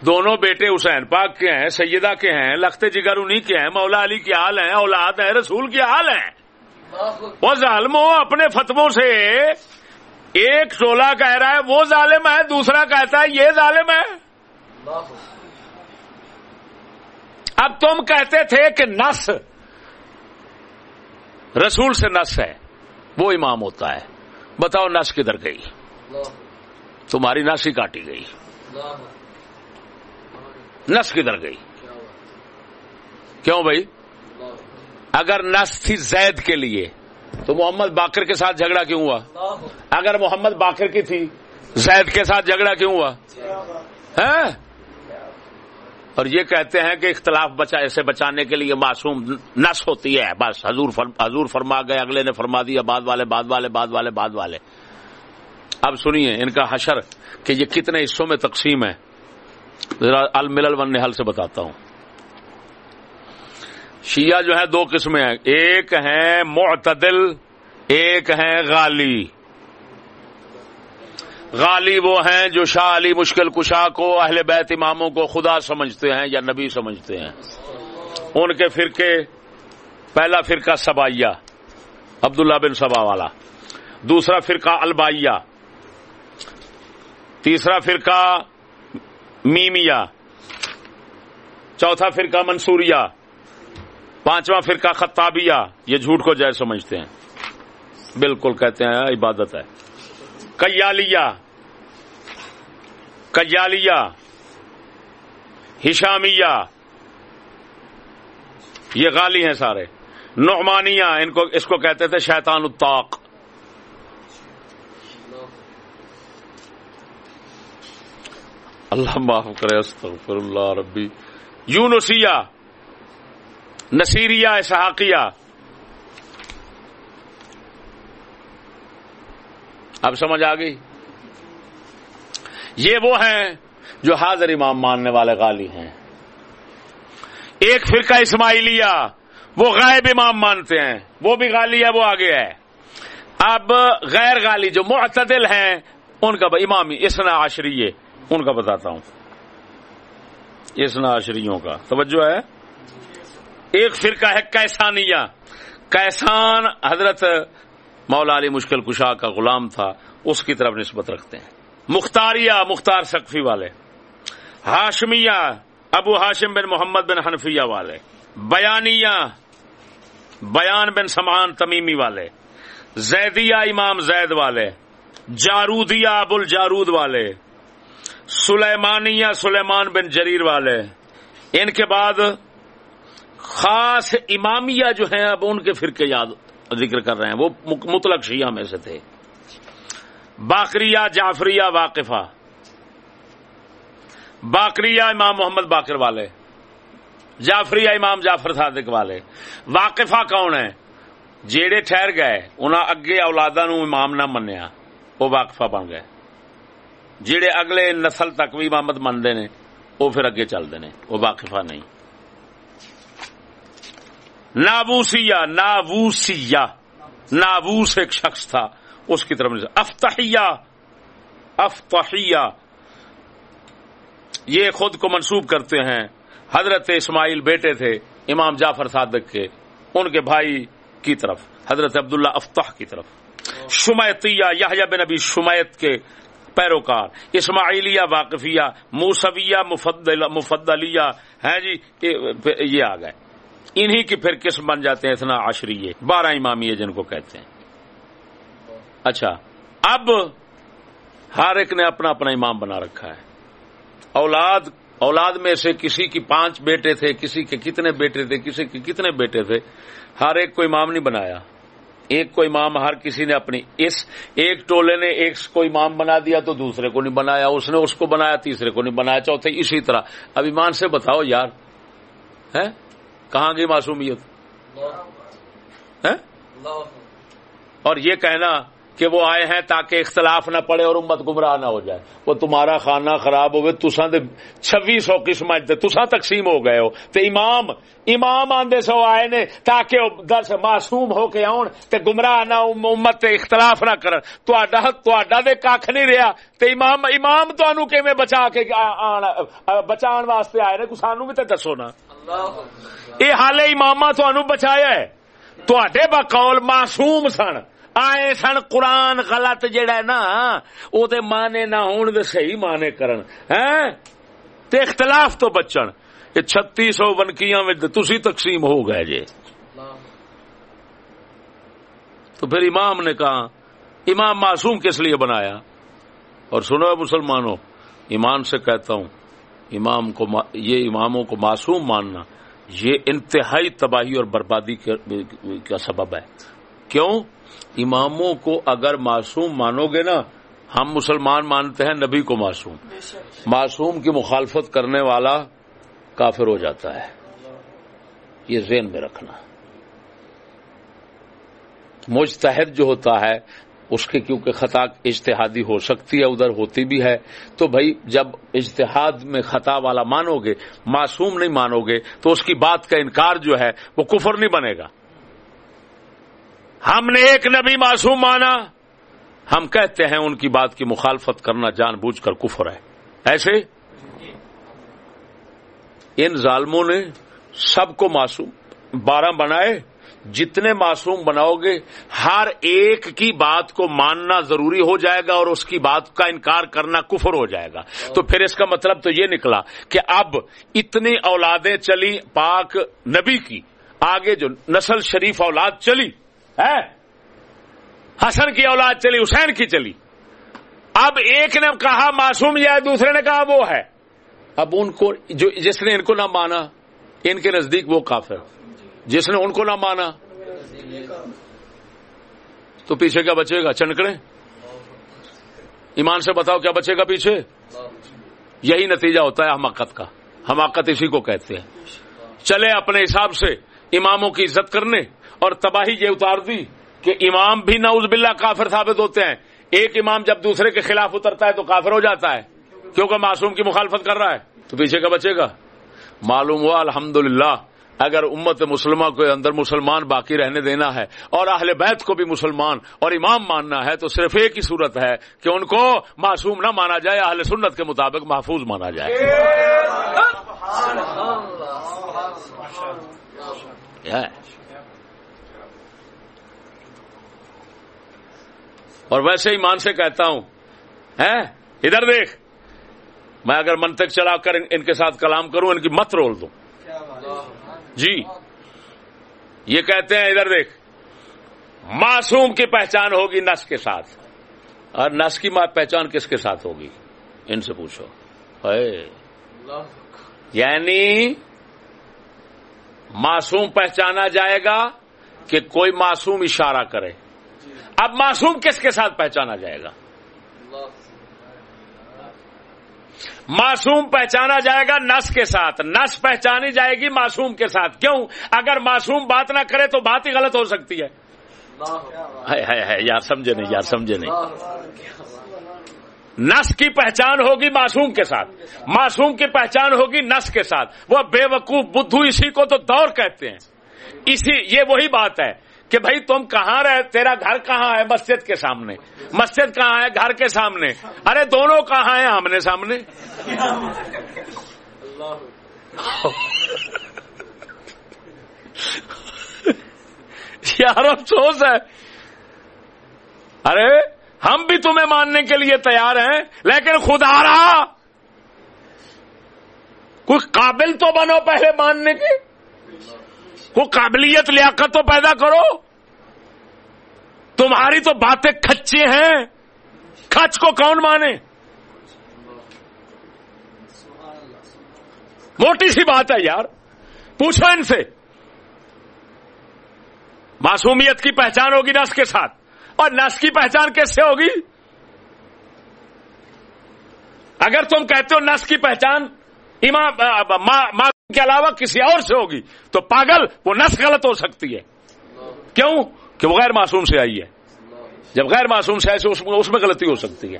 دونوں بیٹے حسین پاک کے ہیں، سیدہ کے ہیں، لخت جگر انہیں کے ہیں، مولا علی کے حال ہیں، اولاد ہے رسول کے حال ہیں۔ وہ ظالم اپنے فتبوں سے ایک ٹولہ کہہ رہا ہے، وہ ظالم ہے، دوسرا کہتا ہے، یہ ظالم ہے۔ اب تم کہتے تھے کہ نس، رسول سے نس ہے، وہ امام ہوتا ہے۔ بتاؤ نس کدھر گئی؟ تمہاری نس ہی کاٹی گئی۔ نس کدھر گئی؟ کیوں بھائی؟ اگر نس تھی زید کے لیے، تو محمد باقر کے ساتھ جھگڑا کیوں ہوا؟ اگر محمد باقر کی تھی، زید کے ساتھ جھگڑا کیوں ہوا؟ ہاں؟ اور یہ کہتے ہیں کہ اختلاف بچا، اسے بچانے کے لیے معصوم نس ہوتی ہے، بس حضور حضور فرما گئے، اگلے نے فرما دیا، بعد والے بعد والے بعد والے بعد والے۔ اب سنیے، ان کا حشر کہ یہ کتنے حصوں میں تقسیم ہے۔ ذرا الملل ون نحل سے بتاتا ہوں۔ شیعہ جو ہے دو قسمیں ہیں۔ ایک ہیں معتدل، ایک ہیں غالی۔ غالی وہ ہیں جو شاہ علی مشکل کشا کو، اہل بیت اماموں کو خدا سمجھتے ہیں یا نبی سمجھتے ہیں۔ ان کے فرقے، پہلا فرقہ سبائیہ، عبداللہ بن سبا والا۔ دوسرا فرقہ البائیہ۔ تیسرا فرقہ میمیا، چوتھا فرقہ منصوریا پانچواں فرقہ خطابیہ، یہ جھوٹ کو جائز سمجھتے ہیں۔ بالکل کہتے ہیں عبادت ہے۔ کیالیا کیالیا ہشامیہ، یہ غالی ہیں سارے۔ نعمانیہ، ان کو، اس کو کہتے تھے شیطان الطاق۔ اللہ معاف کرے استغفر اللہ ربی۔ یونسیا نصیریہ، اسحاقیہ۔ اب سمجھ آ گئی؟ یہ وہ ہیں جو حاضر امام ماننے والے غالی ہیں۔ ایک فرقہ اسماعیلیہ، وہ غائب امام مانتے ہیں۔ وہ بھی غالی ہے، وہ آگے ہے۔ اب غیر غالی جو معتدل ہیں، ان کا امامی اسنا عشریے ان کا بتاتا ہوں۔ اس ناشریوں کا۔ توجہ ہے۔ ایک فرقہ ہے کیسانیہ کیسان حضرت مولا علی مشکل کشا کا غلام تھا، اس کی طرف نسبت رکھتے ہیں۔ مختاریہ، مختار سقفی والے۔ ہاشمیہ، ابو ہاشم بن محمد بن حنفیہ والے۔ بیانیہ، بیان بن سمان تمیمی والے۔ زیدیہ امام زید والے۔ جارودیہ ابو الجارود والے۔ سلیمانیہ سلیمان بن جریر والے، ان کے بعد خاص امامیہ جو ہیں اب ان کے فرقے یاد ذکر کر رہے ہیں، وہ مطلق شیعہ میں سے تھے۔ باقریہ جعفریہ واقفہ، باقریہ امام محمد باقر والے، جعفریہ امام جعفر صادق والے۔ واقفہ کون ہے جیڑے ٹھہر گئے، انہاں اگے اولادا نو امام نہ منیا، وہ واقفہ بن گئے۔ جیڑے اگلے نسل تک بھی امامت منتے نے، وہ پھر اگے چلتے ہیں وہ واقفہ نہیں۔ نابوسیا نابوسیا نابوس ایک شخص تھا، اس کی طرف افتحیہ افتحیہ۔ یہ خود کو منسوب کرتے ہیں۔ حضرت اسماعیل بیٹے تھے، امام جعفر صادق کے، ان کے بھائی کی طرف، حضرت عبداللہ افتح کی طرف۔ شمیتیہ یا بن ابی شمیت کے پیروکار، اسماعیلیہ واقفیہ، موسویہ مفدلیہ ہے جی؟ یہ آ گئے۔ انہی کی پھر قسم بن جاتے ہیں اتنا عشری بارہ امامی جن کو کہتے ہیں۔ اچھا اب ہر ایک نے اپنا اپنا امام بنا رکھا ہے۔ اولاد اولاد میں سے کسی کی پانچ بیٹے تھے، کسی کے کتنے بیٹے تھے، کسی کے کتنے بیٹے تھے، ہر ایک کو امام نہیں بنایا۔ ایک کو امام ہر کسی نے اپنی اس ایک ٹولے نے ایک کو امام بنا دیا تو دوسرے کو نہیں بنایا اس نے اس کو بنایا تیسرے کو نہیں بنایا چوتھے اسی طرح۔ اب ایمان سے بتاؤ یار ہے کہاں گئی معصومیت؟ اور یہ کہنا کہ وہ آئے ہیں تاکہ اختلاف نہ پڑے اور امت گمراہ نہ ہو جائے۔ وہ تمہارا خانہ خراب ہوئے تسا چھبی سو قسم تسا تقسیم ہو گئے ہو۔ تے امام امام آندے سو آئے نے تاکہ درس معصوم ہو کے آن تے گمراہ نہ امت تے اختلاف نہ کرن۔ تہاڈا دے کھ نہیں رہا تے امام امام تانوں کیویں بچا کے بچان واسطے آئے نے؟ کو سانو بھی تے دسو نا۔ اے حال امامہ تانوں بچایا ہے۔ تواڈے بقول معصوم سن۔ آئے سن قرآن غلط جڑا ہے نا، او دے مانے نہ ہون دے صحیح مانے کرن ہیں تے اختلاف تو بچن۔ یہ چھتی سو ونکیاں میں تسی تقسیم ہو گئے جے۔ تو پھر امام نے کہا، امام معصوم کس لیے بنایا؟ اور سنو مسلمانوں، ایمان سے کہتا ہوں، امام کو ما... یہ اماموں کو معصوم ماننا، یہ انتہائی تباہی اور بربادی کا سبب ہے۔ کیوں؟ اماموں کو اگر معصوم مانو گے نا، ہم مسلمان مانتے ہیں، نبی کو معصوم۔ معصوم کی مخالفت کرنے والا کافر ہو جاتا ہے۔ یہ ذہن میں رکھنا۔ مجتہد جو ہوتا ہے، اس کے کیونکہ خطا اجتہادی ہو سکتی ہے، ادھر ہوتی بھی ہے، تو بھائی جب اجتہاد میں خطا والا مانو گے، معصوم نہیں مانو گے، تو اس کی بات کا انکار جو ہے، وہ کفر نہیں بنے گا۔ ہم نے ایک نبی معصوم مانا۔ ہم کہتے ہیں ان کی بات کی مخالفت کرنا جان بوجھ کر کفر ہے۔ ایسے؟ ان ظالموں نے سب کو معصوم، بارہ بنائے۔ جتنے معصوم بناؤ گے، ہر ایک کی بات کو ماننا ضروری ہو جائے گا اور اس کی بات کا انکار کرنا کفر ہو جائے گا۔ تو پھر اس کا مطلب تو یہ نکلا کہ اب اتنی اولادیں چلی پاک نبی کی، آگے جو نسل شریف اولاد چلی ہے؟ حسن کی اولاد چلی، حسین کی چلی۔ اب ایک نے کہا، معصوم یا دوسرے نے کہا، وہ ہے۔ اب ان کو، جو جس نے ان کو نہ مانا، ان کے نزدیک وہ کافر جس نے ان کو نہ مانا، تو پیچھے کیا بچے گا؟ چنکڑے؟ ایمان سے بتاؤ، کیا بچے گا پیچھے؟ یہی نتیجہ ہوتا ہے حماقت کا۔ حماقت اسی کو کہتے ہیں۔ چلے اپنے حساب سے اماموں کی عزت کرنے۔ اور تباہی یہ اتار دی کہ امام بھی نعوذ باللہ کافر ثابت ہوتے ہیں۔ ایک امام جب دوسرے کے خلاف اترتا ہے تو کافر ہو جاتا ہے۔ کیونکہ معصوم کی مخالفت کر رہا ہے۔ تو پیچھے کا بچے گا۔ معلوم ہوا الحمد اگر امت مسلمہ کو اندر مسلمان باقی رہنے دینا ہے اور اہل بیت کو بھی مسلمان اور امام ماننا ہے تو صرف ایک ہی صورت ہے کہ ان کو معصوم نہ مانا جائے اہل سنت کے مطابق محفوظ مانا جائے۔ اور ویسے ایمان سے کہتا ہوں ادھر دیکھ، میں اگر منطق چلا کر ان کے ساتھ کلام کروں، ان کی مت رول دوں۔ جی۔ یہ کہتے ہیں، ادھر دیکھ، معصوم کی پہچان ہوگی نس کے ساتھ۔ اور نس کی پہچان کس کے ساتھ ہوگی؟ ان سے پوچھو۔ یعنی معصوم پہچانا جائے گا کہ کوئی معصوم اشارہ کرے۔ اب معصوم کس کے ساتھ پہچانا جائے گا؟ معصوم پہچانا جائے گا نس کے ساتھ۔ نس پہچانی جائے گی معصوم کے ساتھ۔ کیوں؟ اگر معصوم بات نہ کرے تو بات ہی غلط ہو سکتی ہے۔ یار سمجھے نہیں، یار سمجھے نہیں۔ نس کی پہچان ہوگی معصوم کے ساتھ۔ معصوم کی پہچان ہوگی نس کے ساتھ۔ وہ بے وقوف بدھو اسی کو تو دور کہتے ہیں۔ اسی، یہ وہی بات ہے۔ کہ بھائی تم کہاں رہے؟ تیرا گھر کہاں ہے مسجد کے سامنے؟ مسجد کہاں ہے؟ گھر کے سامنے۔ ارے دونوں کہاں ہیں آمنے سامنے؟ یار افسوس ہے۔ ارے ہم بھی تمہیں ماننے کے لیے تیار ہیں، لیکن خدا رہا کوئی قابل تو بنو پہلے ماننے کی کوئی قابلیت لیاقت تو پیدا کرو تمہاری تو باتیں کچے ہیں کچ کو کون مانے موٹی سی بات ہے یار پوچھو ان سے معصومیت کی پہچان ہوگی نس کے ساتھ اور نس کی پہچان کیسے ہوگی اگر تم کہتے ہو نس کی پہچان ماں کے علاوہ کسی اور سے ہوگی۔ تو پاگل، وہ نس غلط ہو سکتی ہے۔ کیوں؟ کہ وہ غیر معصوم سے آئی ہے۔ جب غیر معصوم سے آئے اس میں غلطی ہو سکتی ہے۔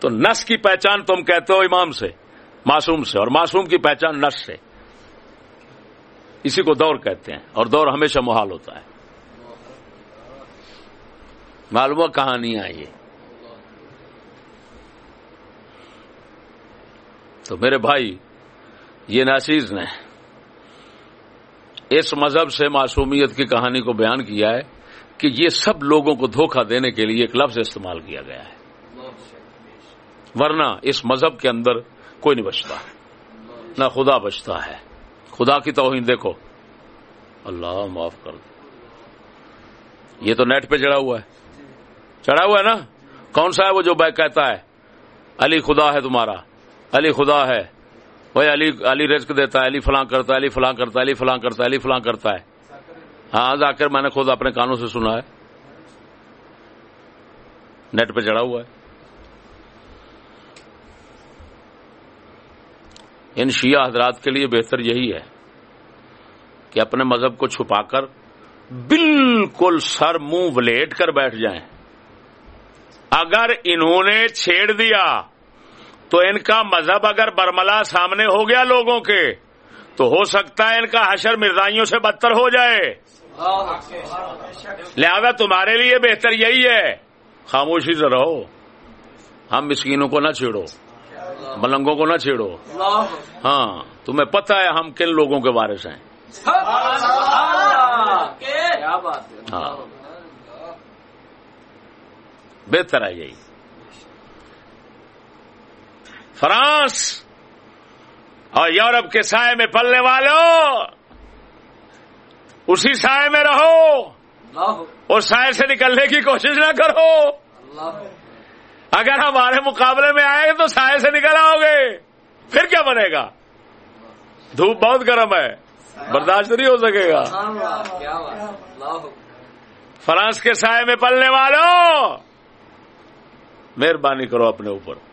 تو نس کی پہچان تم کہتے ہو امام سے، معصوم سے، اور معصوم کی پہچان نس سے۔ اسی کو دور کہتے ہیں، اور دور ہمیشہ محال ہوتا ہے۔ معلومہ کہانی آئی تو میرے بھائی، یہ ناچیز نے اس مذہب سے معصومیت کی کہانی کو بیان کیا ہے کہ یہ سب لوگوں کو دھوکہ دینے کے لیے ایک لفظ استعمال کیا گیا ہے۔ ورنہ اس مذہب کے اندر کوئی نہیں بچتا، نہ خدا بچتا ہے۔ خدا کی توہین دیکھو۔ اللہ معاف کر دو یہ تو نیٹ پہ چڑھا ہوا ہے۔ چڑھا ہوا ہے نا؟ کون سا ہے وہ جو بیک کہتا ہے، علی خدا ہے تمہارا۔ علی خدا ہے۔ بھائی علی علی رزق دیتا ہے، علی فلاں کرتا ہے، علی فلاں کرتا ہے، علی فلاں کرتا ہے، علی فلاں کرتا ہے۔ ہاں جا کر میں نے خود اپنے کانوں سے سنا ہے۔ نیٹ پہ چڑھا ہوا ہے۔ ان شیعہ حضرات کے لیے بہتر یہی ہے کہ اپنے مذہب کو چھپا کر بالکل سر منہ ولیٹ کر بیٹھ جائیں۔ اگر انہوں نے چھیڑ دیا تو ان کا مذہب اگر برملا سامنے ہو گیا لوگوں کے تو ہو سکتا ہے ان کا حشر مرزائیوں سے بدتر ہو جائے۔ لہذا تمہارے لیے بہتر یہی ہے۔ خاموشی سے رہو۔ ہم مسکینوں کو نہ چھیڑو۔ ملنگوں کو نہ چھیڑو۔ ہاں تمہیں پتہ ہے ہم کن لوگوں کے بارے سے ہاں۔ بہتر ہے یہی۔ فرانس اور یورپ کے سائے میں پلنے والوں اسی سائے میں رہو اور سائے سے نکلنے کی کوشش نہ کرو۔ اگر ہمارے مقابلے میں آئے تو سائے سے نکل آؤ گے۔ پھر کیا بنے گا؟ دھوپ بہت گرم ہے۔ برداشت نہیں ہو سکے گا۔ فرانس کے سائے میں پلنے والوں مہربانی کرو اپنے اوپر۔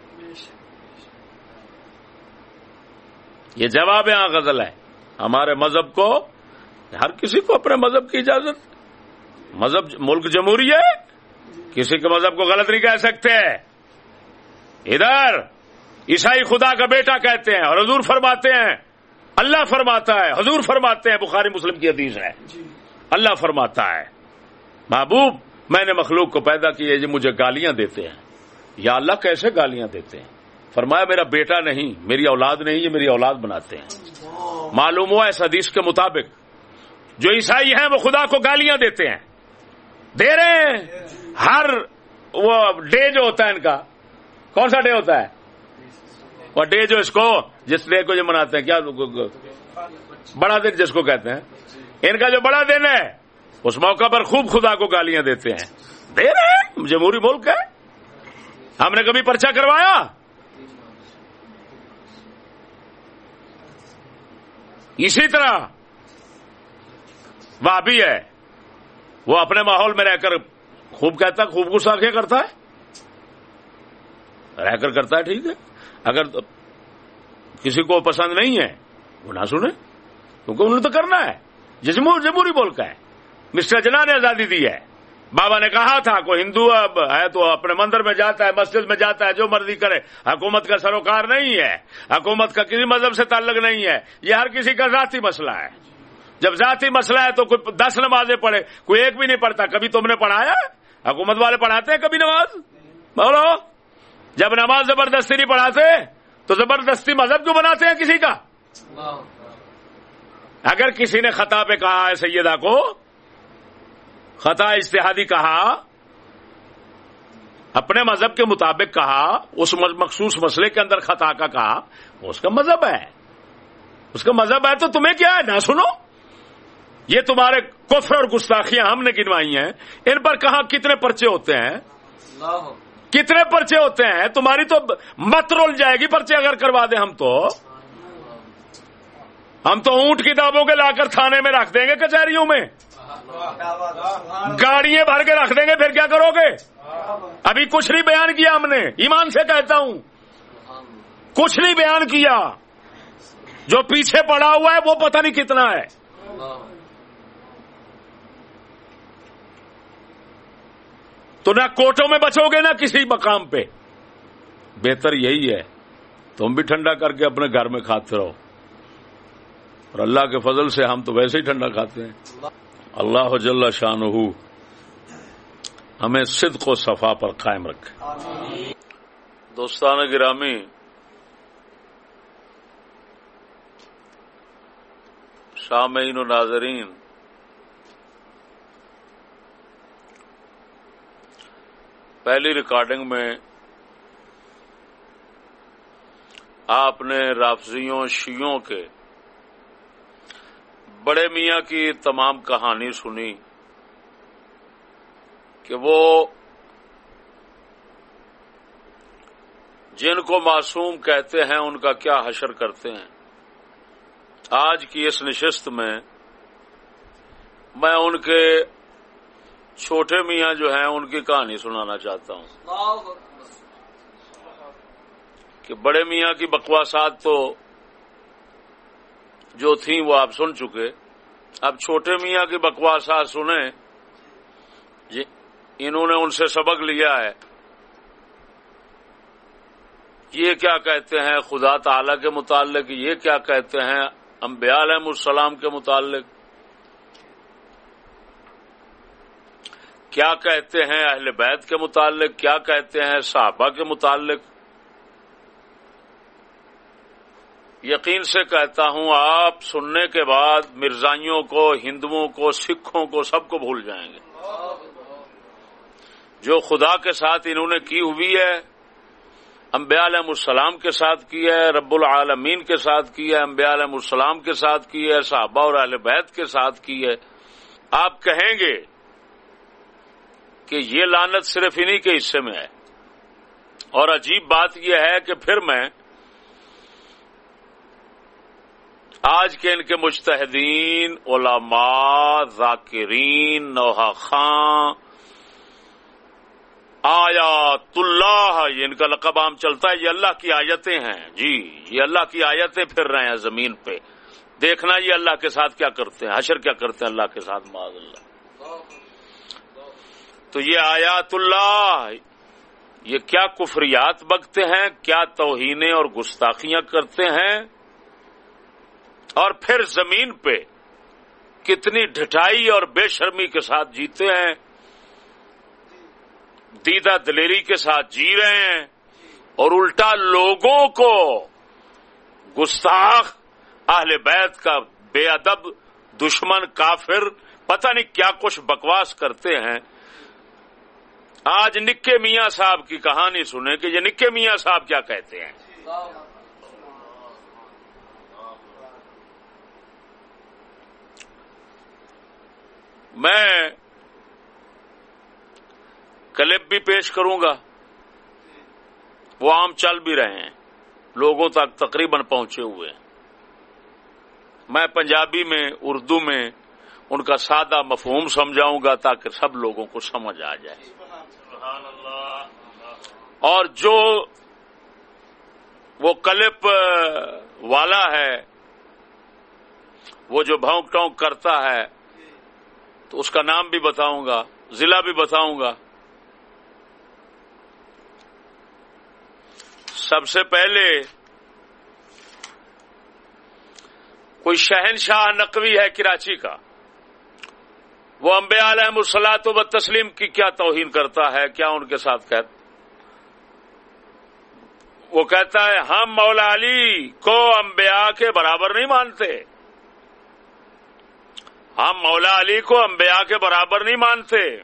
یہ جواب یہاں غزل ہے۔ ہمارے مذہب کو ہر کسی کو اپنے مذہب کی اجازت۔ مذہب ملک جمہوری ہے کسی کے مذہب کو غلط نہیں کہہ سکتے۔ ادھر عیسائی خدا کا بیٹا کہتے ہیں اور حضور فرماتے ہیں۔ اللہ فرماتا ہے حضور فرماتے ہیں بخاری مسلم کی حدیث ہے۔ اللہ فرماتا ہے۔ محبوب میں نے مخلوق کو پیدا کیا یہ مجھے گالیاں دیتے ہیں۔ یا اللہ کیسے گالیاں دیتے ہیں؟ فرمایا میرا بیٹا نہیں، میری اولاد نہیں، یہ میری اولاد بناتے ہیں۔ معلوم ہوا اس حدیث کے مطابق جو عیسائی ہیں وہ خدا کو گالیاں دیتے ہیں۔ دے رہے ہیں۔ ہر وہ ڈے جو ہوتا ہے ان کا، کون سا ڈے ہوتا ہے؟ وہ ڈے جو اس کو، جس ڈے کو جو مناتے ہیں، کیا بڑا دن جس کو کہتے ہیں؟ ان کا جو بڑا دن ہے، اس موقع پر خوب خدا کو گالیاں دیتے ہیں۔ دے رہے ہیں، جمہوری ملک ہے۔ ہم نے کبھی پرچہ کروایا؟ اسی طرح وہ بھی ہے، وہ اپنے ماحول میں رہ کر خوب کہتا ہے، خوب گسا کے کرتا ہے۔ رہ کر کرتا ہے، ٹھیک ہے۔ اگر کسی کو پسند نہیں ہے، وہ نہ سنے، کیونکہ انہوں نے تو کرنا ہے۔ جمہور جمہوری ملک ہے۔ مسٹر جنا نے آزادی دی ہے۔ بابا نے کہا تھا کوئی ہندو اب ہے تو اپنے مندر میں جاتا ہے مسجد میں جاتا ہے جو مرضی کرے۔ حکومت کا سروکار نہیں ہے۔ حکومت کا کسی مذہب سے تعلق نہیں ہے۔ یہ ہر کسی کا ذاتی مسئلہ ہے۔ جب ذاتی مسئلہ ہے تو کوئی دس نمازیں پڑھے کوئی ایک بھی نہیں پڑھتا۔ کبھی تم نے پڑھایا؟ حکومت والے پڑھاتے ہیں کبھی نماز؟ بولو۔ جب نماز زبردستی نہیں پڑھاتے تو زبردستی مذہب کیوں بناتے ہیں کسی کا؟ اگر کسی نے خطا پہ کہا ہے سیدہ کو خطا اشتہادی کہا اپنے مذہب کے مطابق کہا اس مخصوص مسئلے کے اندر خطا کا کہا وہ اس کا مذہب ہے۔ اس کا مذہب ہے تو تمہیں کیا ہے؟ نہ سنو۔ یہ تمہارے کفر اور گستاخیاں ہم نے گنوائی ہیں۔ ان پر کہاں کتنے پرچے ہوتے ہیں؟ کتنے پرچے ہوتے ہیں؟ تمہاری تو مت رول جائے گی پرچے اگر کروا دیں ہم تو۔ ہم تو اونٹ کتابوں کے لا کر تھانے میں رکھ دیں گے کچہریوں میں۔ گاڑیاں بھر کے رکھ دیں گے، پھر کیا کرو گے؟ ابھی کچھ نہیں بیان کیا ہم نے۔ ایمان سے کہتا ہوں۔ کچھ نہیں بیان کیا۔ جو پیچھے پڑا ہوا ہے، وہ پتہ نہیں کتنا ہے۔ تو نہ کوٹوں میں بچو گے، نہ کسی مقام پہ۔ بہتر یہی ہے۔ تم بھی ٹھنڈا کر کے اپنے گھر میں کھاتے رہو۔ اور اللہ کے فضل سے ہم تو ویسے ہی ٹھنڈا کھاتے ہیں۔ اللہ جل شان ہمیں صدق و صفا پر قائم رکھے دوستان گرامی، شامعین و ناظرین، پہلی ریکارڈنگ میں آپ نے رافضیوں شیوں کے بڑے میاں کی تمام کہانی سنی کہ وہ جن کو معصوم کہتے ہیں ان کا کیا حشر کرتے ہیں۔ آج کی اس نشست میں میں ان کے چھوٹے میاں جو ہیں ان کی کہانی سنانا چاہتا ہوں۔ کہ بڑے میاں کی بکواسات تو جو تھیں وہ آپ سن چکے۔ اب چھوٹے میاں کی بکواسات سنیں۔ جی انہوں نے ان سے سبق لیا ہے۔ یہ کیا کہتے ہیں؟ خدا تعالی کے متعلق، یہ کیا کہتے ہیں؟ انبیاء علیہ السلام کے متعلق۔ کیا کہتے ہیں؟ اہل بیت کے متعلق، کیا کہتے ہیں؟ صحابہ کے متعلق۔ یقین سے کہتا ہوں آپ سننے کے بعد مرزائیوں کو، ہندوؤں کو، سکھوں کو سب کو بھول جائیں گے۔ جو خدا کے ساتھ انہوں نے کی ہوئی ہے، انبیاء علیہ السلام کے ساتھ کی ہے، رب العالمین کے ساتھ کی ہے، انبیاء علیہ السلام کے ساتھ کی ہے، صحابہ اور اہل بیت کے ساتھ کی ہے۔ آپ کہیں گے کہ یہ لانت صرف انہی کے حصے میں ہے۔ اور عجیب بات یہ ہے کہ پھر میں آج کے ان کے مشتحدین علماء، ذاکرین نوحا خان آیات اللہ یہ ان کا لقب عام چلتا ہے، یہ اللہ کی آیتیں ہیں۔ جی یہ اللہ کی آیتیں پھر رہے ہیں زمین پہ۔ دیکھنا یہ اللہ کے ساتھ کیا کرتے ہیں، حشر کیا کرتے ہیں اللہ کے ساتھ معذ اللہ۔ تو یہ آیات اللہ یہ کیا کفریات بگتے ہیں، کیا توہینیں اور گستاخیاں کرتے ہیں؟ اور پھر زمین پہ کتنی ڈھٹائی اور بے شرمی کے ساتھ جیتے ہیں، دیدہ دلیری کے ساتھ جی رہے ہیں، اور الٹا لوگوں کو گستاخ اہل بیت کا بے ادب دشمن کافر پتہ نہیں کیا کچھ بکواس کرتے ہیں۔ آج نکے میاں صاحب کی کہانی سنیں کہ یہ نکے میاں صاحب کیا کہتے ہیں۔ میں کلپ بھی پیش کروں گا۔ وہ عام چل بھی رہے ہیں۔ لوگوں تک تقریباً پہنچے ہوئے ہیں۔ میں پنجابی میں، اردو میں ان کا سادہ مفہوم سمجھاؤں گا تاکہ سب لوگوں کو سمجھ آ جائے۔ اور جو وہ کلپ والا ہے، وہ جو بھونک ٹونک کرتا ہے تو اس کا نام بھی بتاؤں گا، ضلع بھی بتاؤں گا۔ سب سے پہلے کوئی شہنشاہ نقوی ہے کراچی کا، وہ امبیا علیہ السلاط و تسلیم کی کیا توہین کرتا ہے، کیا ان کے ساتھ کہتا وہ کہتا ہے، ہم مولا علی کو انبیاء کے برابر نہیں مانتے۔ ہم مولا علی کو انبیاء کے برابر نہیں مانتے۔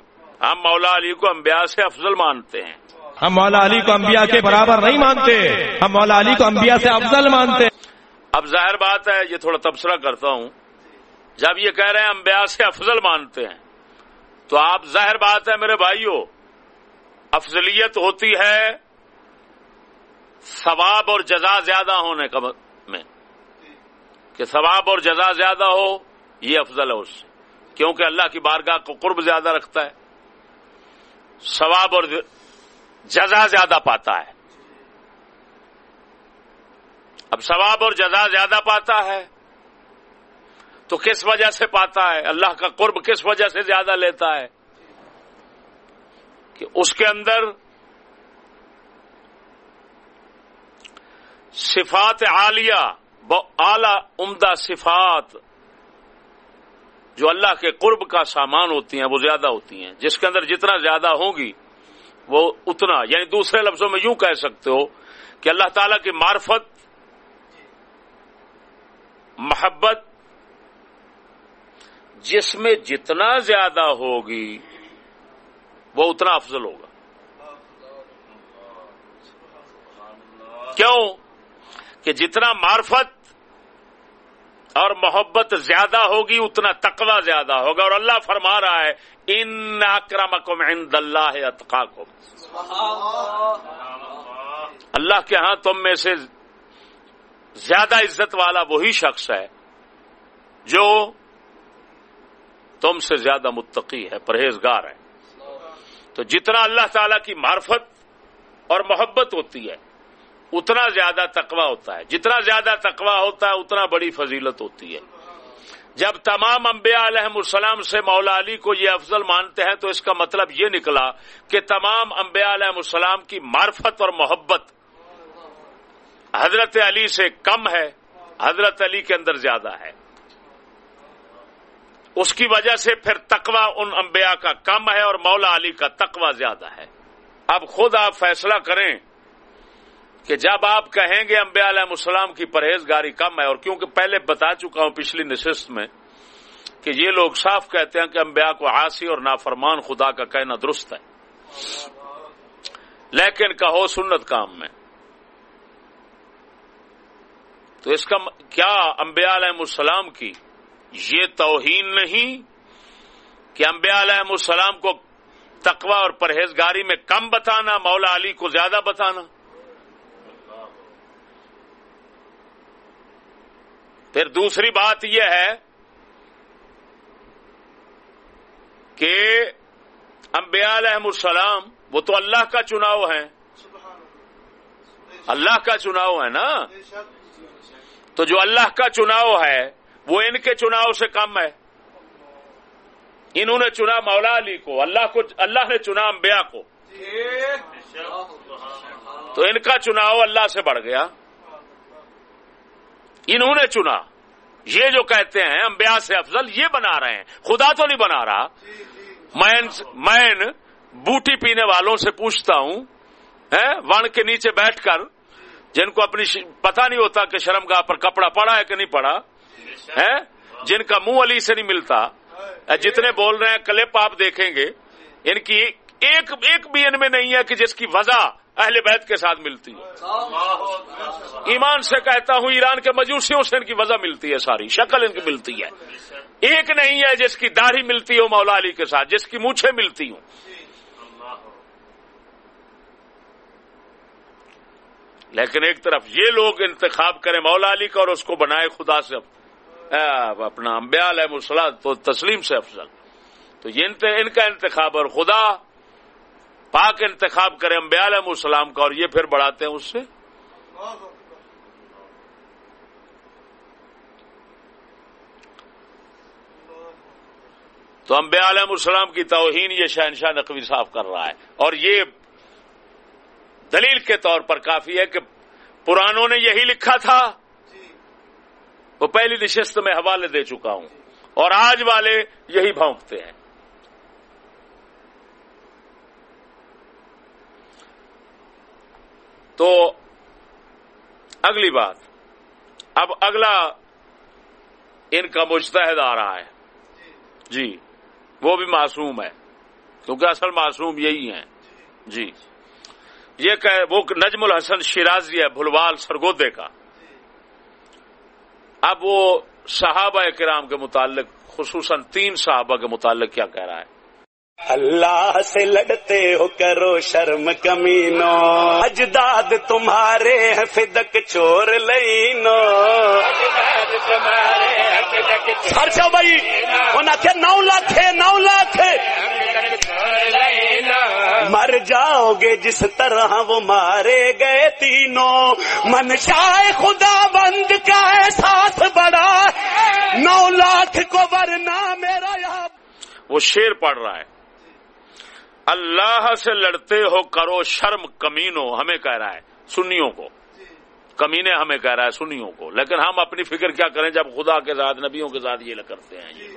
ہم مولا علی کو انبیاء سے افضل مانتے ہیں۔ ہم مولا علی کو انبیاء کے برابر نہیں مانتے۔ ہم مولا علی کو انبیاء سے افضل مانتے۔ اب ظاہر بات ہے یہ تھوڑا تبصرہ کرتا ہوں۔ جب یہ کہہ رہے ہیں انبیاء سے افضل مانتے ہیں تو آپ ظاہر بات ہے میرے بھائیوں افضلیت ہوتی ہے ثواب اور جزا زیادہ ہونے کا میں۔ کہ ثواب اور جزا زیادہ ہو یہ افضل ہے اس سے۔ کیونکہ اللہ کی بارگاہ کو قرب زیادہ رکھتا ہے، ثواب اور جزا زیادہ پاتا ہے۔ اب ثواب اور جزا زیادہ پاتا ہے تو کس وجہ سے پاتا ہے؟ اللہ کا قرب کس وجہ سے زیادہ لیتا ہے؟ کہ اس کے اندر صفات عالیہ اعلی عمدہ صفات جو اللہ کے قرب کا سامان ہوتی ہیں، وہ زیادہ ہوتی ہیں۔ جس کے اندر جتنا زیادہ ہوگی، وہ اتنا۔ یعنی دوسرے لفظوں میں یوں کہہ سکتے ہو کہ اللہ تعالی کی معرفت، محبت، جس میں جتنا زیادہ ہوگی، وہ اتنا افضل ہوگا۔ کیوں؟ کہ جتنا معرفت اور محبت زیادہ ہوگی اتنا تقوی زیادہ ہوگا اور اللہ فرما رہا ہے، ان اکرمکم عند اللہ اتقاکم. اللہ کے ہاں تم میں سے زیادہ عزت والا وہی شخص ہے جو تم سے زیادہ متقی ہے، پرہیزگار ہے۔ تو جتنا اللہ تعالی کی معرفت اور محبت ہوتی ہے اتنا زیادہ تقوی ہوتا ہے جتنا زیادہ تقوی ہوتا ہے اتنا بڑی فضیلت ہوتی ہے جب تمام انبیاء علیہ السلام سے مولا علی کو یہ افضل مانتے ہیں تو اس کا مطلب یہ نکلا کہ تمام انبیاء علیہ السلام کی معرفت اور محبت حضرت علی سے کم ہے، حضرت علی کے اندر زیادہ ہے۔ اس کی وجہ سے پھر تقوی ان انبیاء کا کم ہے اور مولا علی کا تقوی زیادہ ہے۔ اب خود آپ فیصلہ کریں کہ جب آپ کہیں گے امبیا علیہ السلام کی پرہیزگاری کم ہے، اور کیونکہ پہلے بتا چکا ہوں پچھلی نشست میں کہ یہ لوگ صاف کہتے ہیں کہ امبیا کو عاصی اور نافرمان خدا کا کہنا درست ہے۔ لیکن کہو سنت کام میں۔ تو اس کا کیا امبیا علیہ السلام کی یہ توہین نہیں کہ امبیا علیہ السلام کو تقوی اور پرہیزگاری میں کم بتانا، مولا علی کو زیادہ بتانا؟ پھر دوسری بات یہ ہے کہ انبیاء علیہ السلام وہ تو اللہ کا چناؤ ہے اللہ۔ کا چناؤ ہے نا؟ تو جو اللہ کا چناؤ ہے وہ ان کے چناؤ سے کم ہے۔ انہوں نے چنا مولا علی کو اللہ کو اللہ نے چنا انبیاء کو۔ تو ان کا چناؤ اللہ سے بڑھ گیا۔ انہوں نے چنا۔ یہ جو کہتے ہیں، انبیاء سے افضل یہ بنا رہے ہیں۔ خدا تو نہیں بنا رہا۔ میں بوٹی پینے والوں سے پوچھتا ہوں ون کے نیچے بیٹھ کر، جن کو اپنی پتہ نہیں ہوتا کہ شرم گاہ پر کپڑا پڑا ہے کہ نہیں پڑا ہے جن کا منہ علی سے نہیں ملتا۔ جتنے بول رہے ہیں، کلپ آپ دیکھیں گے، ان کی ایک ایک بھی ان میں نہیں ہے کہ جس کی وجہ اہل بیت کے ساتھ ملتی ہے۔ ایمان سے کہتا ہوں، ایران کے مجوسیوں سے ان کی وجہ ملتی ہے ساری، شکل ان کی ملتی ہے۔ ایک نہیں ہے جس کی داڑھی ملتی ہو مولا علی کے ساتھ، جس کی مونچھیں ملتی ہوں۔ لیکن ایک طرف یہ لوگ انتخاب کریں مولا علی کا اور اس کو بنائے خدا سے اپنا امبیا علیہ مسلح تو تسلیم سے افضل۔ تو یہ ان کا انتخاب اور خدا پاک انتخاب کرے امبیا علیہ السلام کا اور یہ پھر بڑھاتے ہیں اس سے۔ تو امبیا علیہ السلام کی توہین یہ شہنشاہ نقوی صاف کر رہا ہے۔ اور یہ دلیل کے طور پر کافی ہے کہ پرانوں نے یہی لکھا تھا۔ وہ پہلی نشست میں حوالے دے چکا ہوں۔ اور آج والے یہی بھونکتے ہیں۔ تو اگلی بات، اب اگلا ان کا مشتحد آ رہا ہے۔ جی وہ بھی معصوم ہے، کیونکہ اصل معصوم یہی ہیں۔ جی یہ کہ وہ نجم الحسن شیرازی ہے، بھلوال سرگودے کا۔ اب وہ صحابہ کرام کے متعلق، خصوصاً تین صحابہ کے متعلق کیا کہہ رہا ہے؟ اللہ سے لڑتے ہو کرو شرم کمینو اجداد تمہارے فدک چور لینو خرچہ بھائی انہیں نو لاکھ نو لاکھ مر جاؤ گے جس طرح وہ مارے گئے تینوں۔ منشا خدا بند کا احساس بڑا۔ نو لاکھ کو ورنہ میرا یہاں۔ وہ شیر پڑ رہا ہے۔ اللہ سے لڑتے ہو، کرو شرم کمینوں ہمیں کہہ رہا ہے، سنیوں کو۔ کمینے ہمیں کہہ رہا ہے، سنیوں کو۔ لیکن ہم اپنی فکر کیا کریں جب خدا کے ساتھ نبیوں کے ساتھ یہ کرتے ہیں؟ یہ۔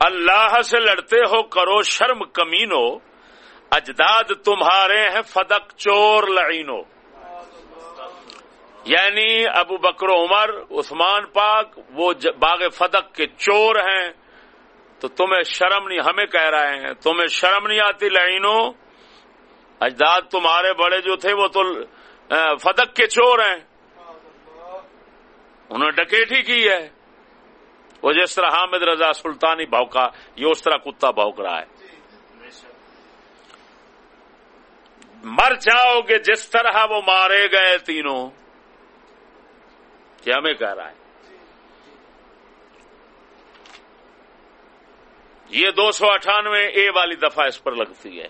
اللہ سے لڑتے ہو، کرو شرم، کمینو۔ اجداد تمہارے ہیں، فدق چور، لعینو۔ یعنی ابو بکر عمر، عثمان پاک، وہ باغ فدق کے چور ہیں۔ تو تمہیں شرم نہیں، ہمیں کہہ رہے ہیں، تمہیں شرم نہیں آتی لائنوں اجداد تمہارے بڑے جو تھے، وہ تو فدق کے چور ہیں۔ انہوں نے ڈکیٹی کی ہے۔ وہ جس طرح حامد رضا سلطانی بھوکا یہ اس طرح کتا بھوک رہا ہے۔ مر جاؤ گے، جس طرح وہ مارے گئے تینوں۔ کیا ہمیں کہہ رہا ہے۔ یہ دو سو اٹھانوے اے والی دفعہ اس پر لگتی ہے۔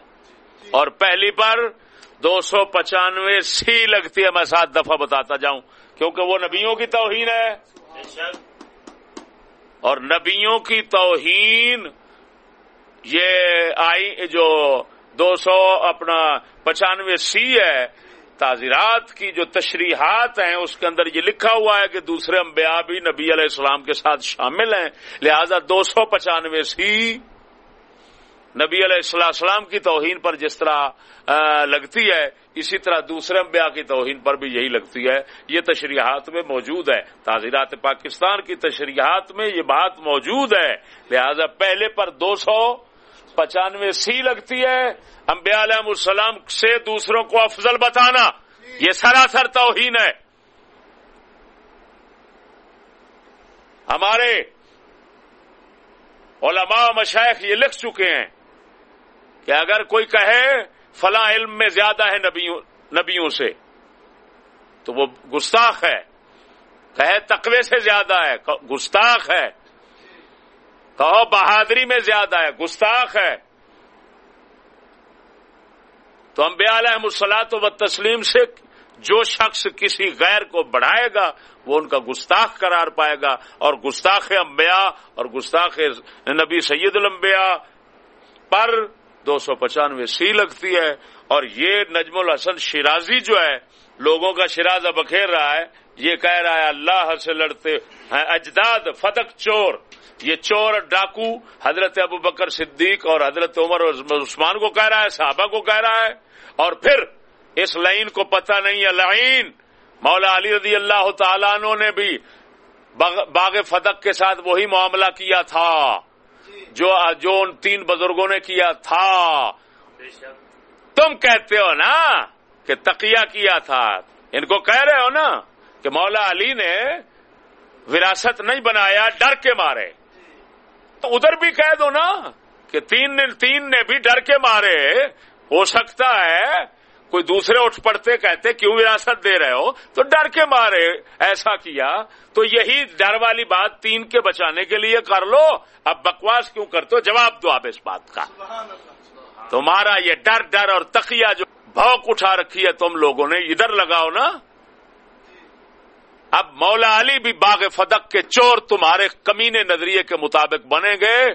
اور پہلی پر دو سو پچانوے سی لگتی ہے میں سات دفعہ بتاتا جاؤں کیونکہ وہ نبیوں کی توہین ہے۔ اور نبیوں کی توہین یہ آئی جو دو سو اپنا پچانوے سی ہے تعزیرات کی جو تشریحات ہیں، اس کے اندر یہ لکھا ہوا ہے کہ دوسرے انبیاء بھی نبی علیہ السلام کے ساتھ شامل ہیں۔ لہذا دو سو پچانوے سی نبی علیہ السلام کی توہین پر جس طرح لگتی ہے، اسی طرح دوسرے انبیاء کی توہین پر بھی یہی لگتی ہے۔ یہ تشریحات میں موجود ہے۔ تعزیرات پاکستان کی تشریحات میں یہ بات موجود ہے۔ لہذا پہلے پر دو سو پچانوے سی لگتی ہے۔ انبیاء علیہ السلام سے دوسروں کو افضل بتانا، یہ سراسر توہین ہے۔ ہمارے علماء مشائق یہ لکھ چکے ہیں کہ اگر کوئی کہے، فلاں علم میں زیادہ ہے نبیوں نبیوں سے، تو وہ گستاخ ہے۔ کہے تقوی سے زیادہ ہے، گستاخ ہے۔ کہو بہادری میں زیادہ ہے، گستاخ ہے۔ تو انبیاء علیہ مسلاط و تسلیم سے جو شخص کسی غیر کو بڑھائے گا، وہ ان کا گستاخ قرار پائے گا۔ اور گستاخ انبیاء اور گستاخ نبی سید الانبیاء پر دو سو پچانوے سی لگتی ہے۔ اور یہ نجم الحسن شیرازی جو ہے، لوگوں کا شرازہ بکھیر رہا ہے۔ یہ کہہ رہا ہے، اللہ سے لڑتے ہیں، اجداد فتق چور۔ یہ چور ڈاکو حضرت ابو بکر صدیق اور حضرت عمر عثمان کو کہہ رہا ہے، صحابہ کو کہہ رہا ہے، اور پھر اس لائن کو پتہ نہیں ہے لائن مولا علی رضی اللہ تعالیٰ عنہ نے بھی باغ فتق کے ساتھ وہی معاملہ کیا تھا، جو جو ان تین بزرگوں نے کیا تھا۔ تم کہتے ہو نا کہ تقیہ کیا تھا۔ ان کو کہہ رہے ہو نا کہ مولا علی نے وراثت نہیں بنایا، ڈر کے مارے۔ تو ادھر بھی کہہ دو نا کہ تین نے تین نے بھی ڈر کے مارے۔ ہو سکتا ہے کوئی دوسرے اٹھ پڑتے کہتے کیوں وراثت دے رہے ہو؟ تو ڈر کے مارے۔ ایسا کیا۔ تو یہی ڈر والی بات تین کے بچانے کے لیے کر لو۔ اب بکواس کیوں کرتے ہو؟ جواب دو آپ اس بات کا۔ تمہارا یہ ڈر ڈر اور تقیہ جو بھوک اٹھا رکھی ہے تم لوگوں نے، ادھر لگاؤ نا۔ اب مولا علی بھی باغ فدق کے چور تمہارے کمینے نظریے کے مطابق بنے گئے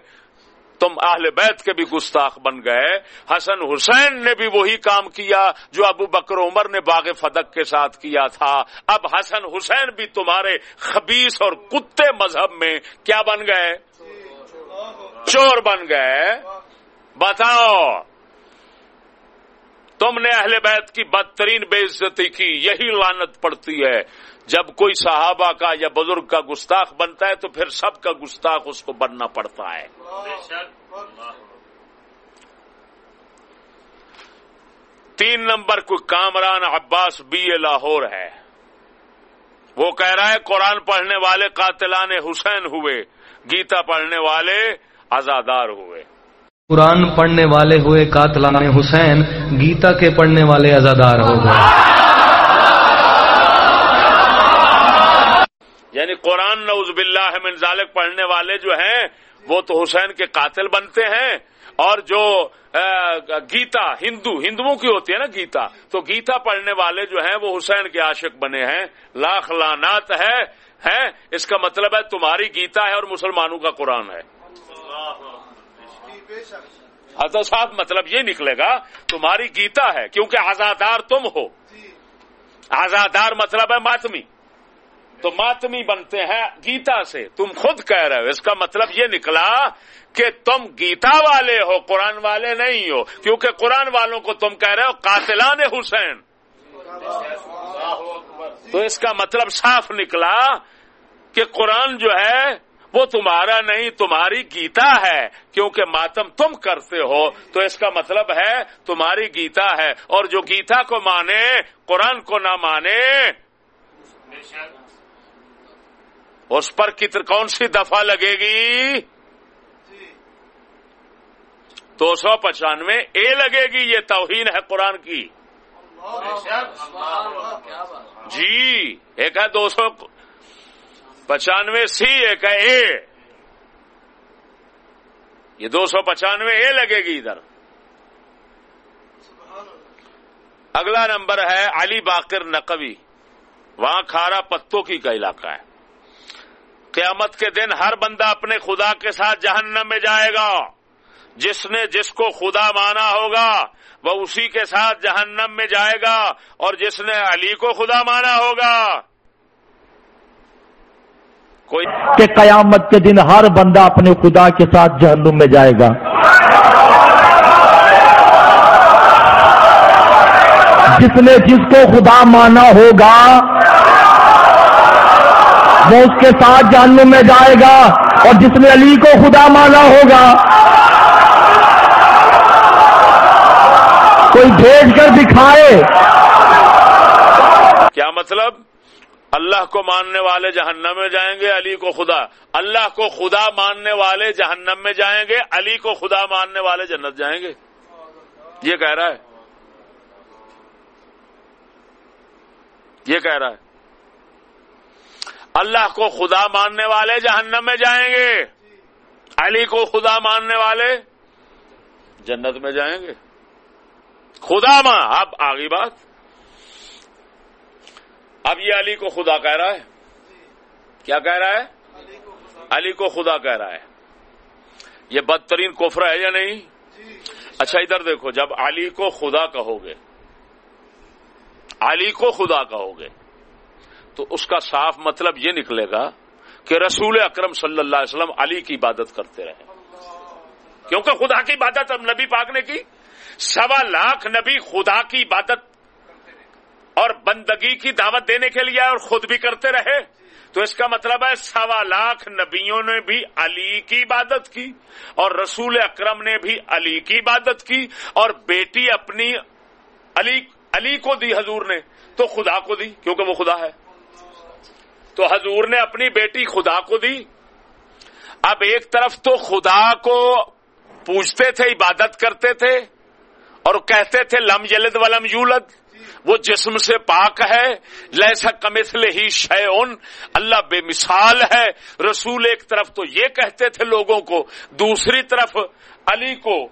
تم اہل بیت کے بھی گستاخ بن گئے۔ حسن حسین نے بھی وہی کام کیا جو ابو بکر عمر نے باغ فدق کے ساتھ کیا تھا۔ اب حسن حسین بھی تمہارے خبیص اور کتے مذہب میں کیا بن گئے؟ چور بن گئے۔ بتاؤ۔ تم نے اہل بیت کی بدترین بے عزتی کی، یہی لانت پڑتی ہے۔ جب کوئی صحابہ کا یا بزرگ کا گستاخ بنتا ہے، تو پھر سب کا گستاخ اس کو بننا پڑتا ہے۔ تین نمبر کوئی کامران عباس بی اے لاہور ہے۔ وہ کہہ رہا ہے، قرآن پڑھنے والے قاتلان حسین ہوئے، گیتا پڑھنے والے آزادار ہوئے۔ قرآن پڑھنے والے ہوئے قاتلان حسین گیتا کے پڑھنے والے ازادار ہو گئے۔ یعنی قرآن نعوذ باللہ من ذالک پڑھنے والے جو ہیں، وہ تو حسین کے قاتل بنتے ہیں۔ اور جو گیتا، ہندو، ہندوؤں کی ہوتی ہے نا گیتا، تو گیتا پڑھنے والے جو ہیں، وہ حسین کے عاشق بنے ہیں۔ لاکھ لانات ہے ہے اس کا مطلب ہے تمہاری گیتا ہے اور مسلمانوں کا قرآن ہے۔ تو صاحب مطلب یہ نکلے گا تمہاری گیتا ہے کیونکہ آزادار تم ہو۔ آزادار مطلب ہے ماتمی۔ تو ماتمی بنتے ہیں گیتا سے۔ تم خود کہہ رہے ہو اس کا مطلب یہ نکلا کہ تم گیتا والے ہو قرآن والے نہیں ہو۔ کیونکہ قرآن والوں کو تم کہہ رہے ہو قاتلان حسین۔ تو اس کا مطلب صاف نکلا کہ قرآن جو ہے وہ تمہارا نہیں تمہاری گیتا ہے کیونکہ ماتم تم کرتے ہو۔ تو اس کا مطلب ہے تمہاری گیتا ہے۔ اور جو گیتا کو مانے قرآن کو نہ مانے اس پر کتر کون سی دفعہ لگے گی؟ دو سو پچانوے اے لگے گی یہ توہین ہے قرآن کی۔ جی ایک ہے دو سو پچانوے سی ایک ہے اے۔ یہ دو سو پچانوے اے لگے گی ادھر۔ اگلا نمبر ہے علی باقر نقوی۔ وہاں کھارا پتوں کی کا علاقہ ہے۔ قیامت کے دن ہر بندہ اپنے خدا کے ساتھ جہنم میں جائے گا۔ جس نے جس کو خدا مانا ہوگا، وہ اسی کے ساتھ جہنم میں جائے گا۔ اور جس نے علی کو خدا مانا ہوگا کہ قیامت کے دن ہر بندہ اپنے خدا کے ساتھ جہنم میں جائے گا۔ جس نے جس کو خدا مانا ہوگا وہ اس کے ساتھ جہنم میں جائے گا اور جس نے علی کو خدا مانا ہوگا کوئی بھیج کر دکھائے۔ کیا مطلب؟ اللہ کو ماننے والے جہنم میں جائیں گے، علی کو خدا۔ اللہ کو خدا ماننے والے جہنم میں جائیں گے، علی کو خدا ماننے والے جنت جائیں گے۔ یہ کہہ رہا ہے۔ یہ کہہ رہا ہے۔ اللہ کو خدا ماننے والے جہنم میں جائیں گے، علی کو خدا ماننے والے جنت میں جائیں گے۔ خدا ماں، اب آگی بات۔ اب یہ علی کو خدا کہہ رہا ہے؟ کیا کہہ رہا ہے؟ علی کو خدا کہہ رہا ہے۔ یہ بدترین کفر ہے یا نہیں؟ اچھا ادھر دیکھو، جب علی کو خدا کہو گے، علی کو خدا کہو گے، تو اس کا صاف مطلب یہ نکلے گا کہ رسول اکرم صلی اللہ علیہ وسلم علی کی عبادت کرتے رہے۔ کیونکہ خدا کی عبادت اب نبی پاک نے کی؟ سوا لاکھ نبی خدا کی عبادت اور بندگی کی دعوت دینے کے لیے اور خود بھی کرتے رہے تو اس کا مطلب ہے سوا لاکھ نبیوں نے بھی علی کی عبادت کی اور رسول اکرم نے بھی علی کی عبادت کی اور بیٹی اپنی علی علی کو دی، حضور نے تو خدا کو دی، کیونکہ وہ خدا ہے۔ تو حضور نے اپنی بیٹی خدا کو دی۔ اب ایک طرف تو خدا کو پوچھتے تھے، عبادت کرتے تھے اور کہتے تھے، لم جلد ولم یولد۔ وہ جسم سے پاک ہے۔ لہسا کمسل ہی شے اللہ بے مثال ہے۔ رسول ایک طرف تو یہ کہتے تھے لوگوں کو، دوسری طرف علی کو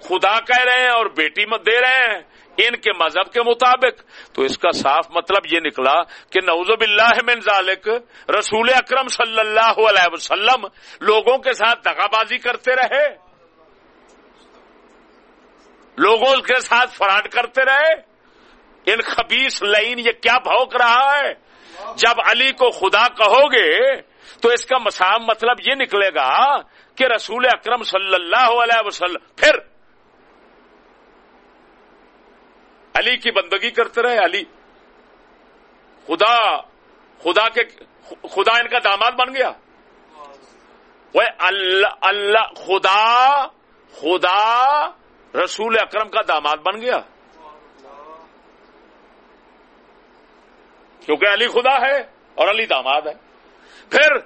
خدا کہہ رہے ہیں اور بیٹی مت دے رہے ہیں، ان کے مذہب کے مطابق۔ تو اس کا صاف مطلب یہ نکلا کہ نوزب اللہ من ذالک۔ رسول اکرم صلی اللہ علیہ وسلم لوگوں کے ساتھ دگا بازی کرتے رہے۔ لوگوں کے ساتھ فراڈ کرتے رہے۔ ان خبیص لائن یہ کیا بھوک رہا ہے؟ جب علی کو خدا کہو گے تو اس کا مسام مطلب یہ نکلے گا کہ رسول اکرم صلی اللہ علیہ وسلم پھر علی کی بندگی کرتے رہے، علی خدا خدا کے خدا ان کا داماد بن گیا۔ وہ اللہ اللہ خدا خدا رسول اکرم کا داماد بن گیا۔ کیونکہ علی خدا ہے اور علی داماد ہے۔ پھر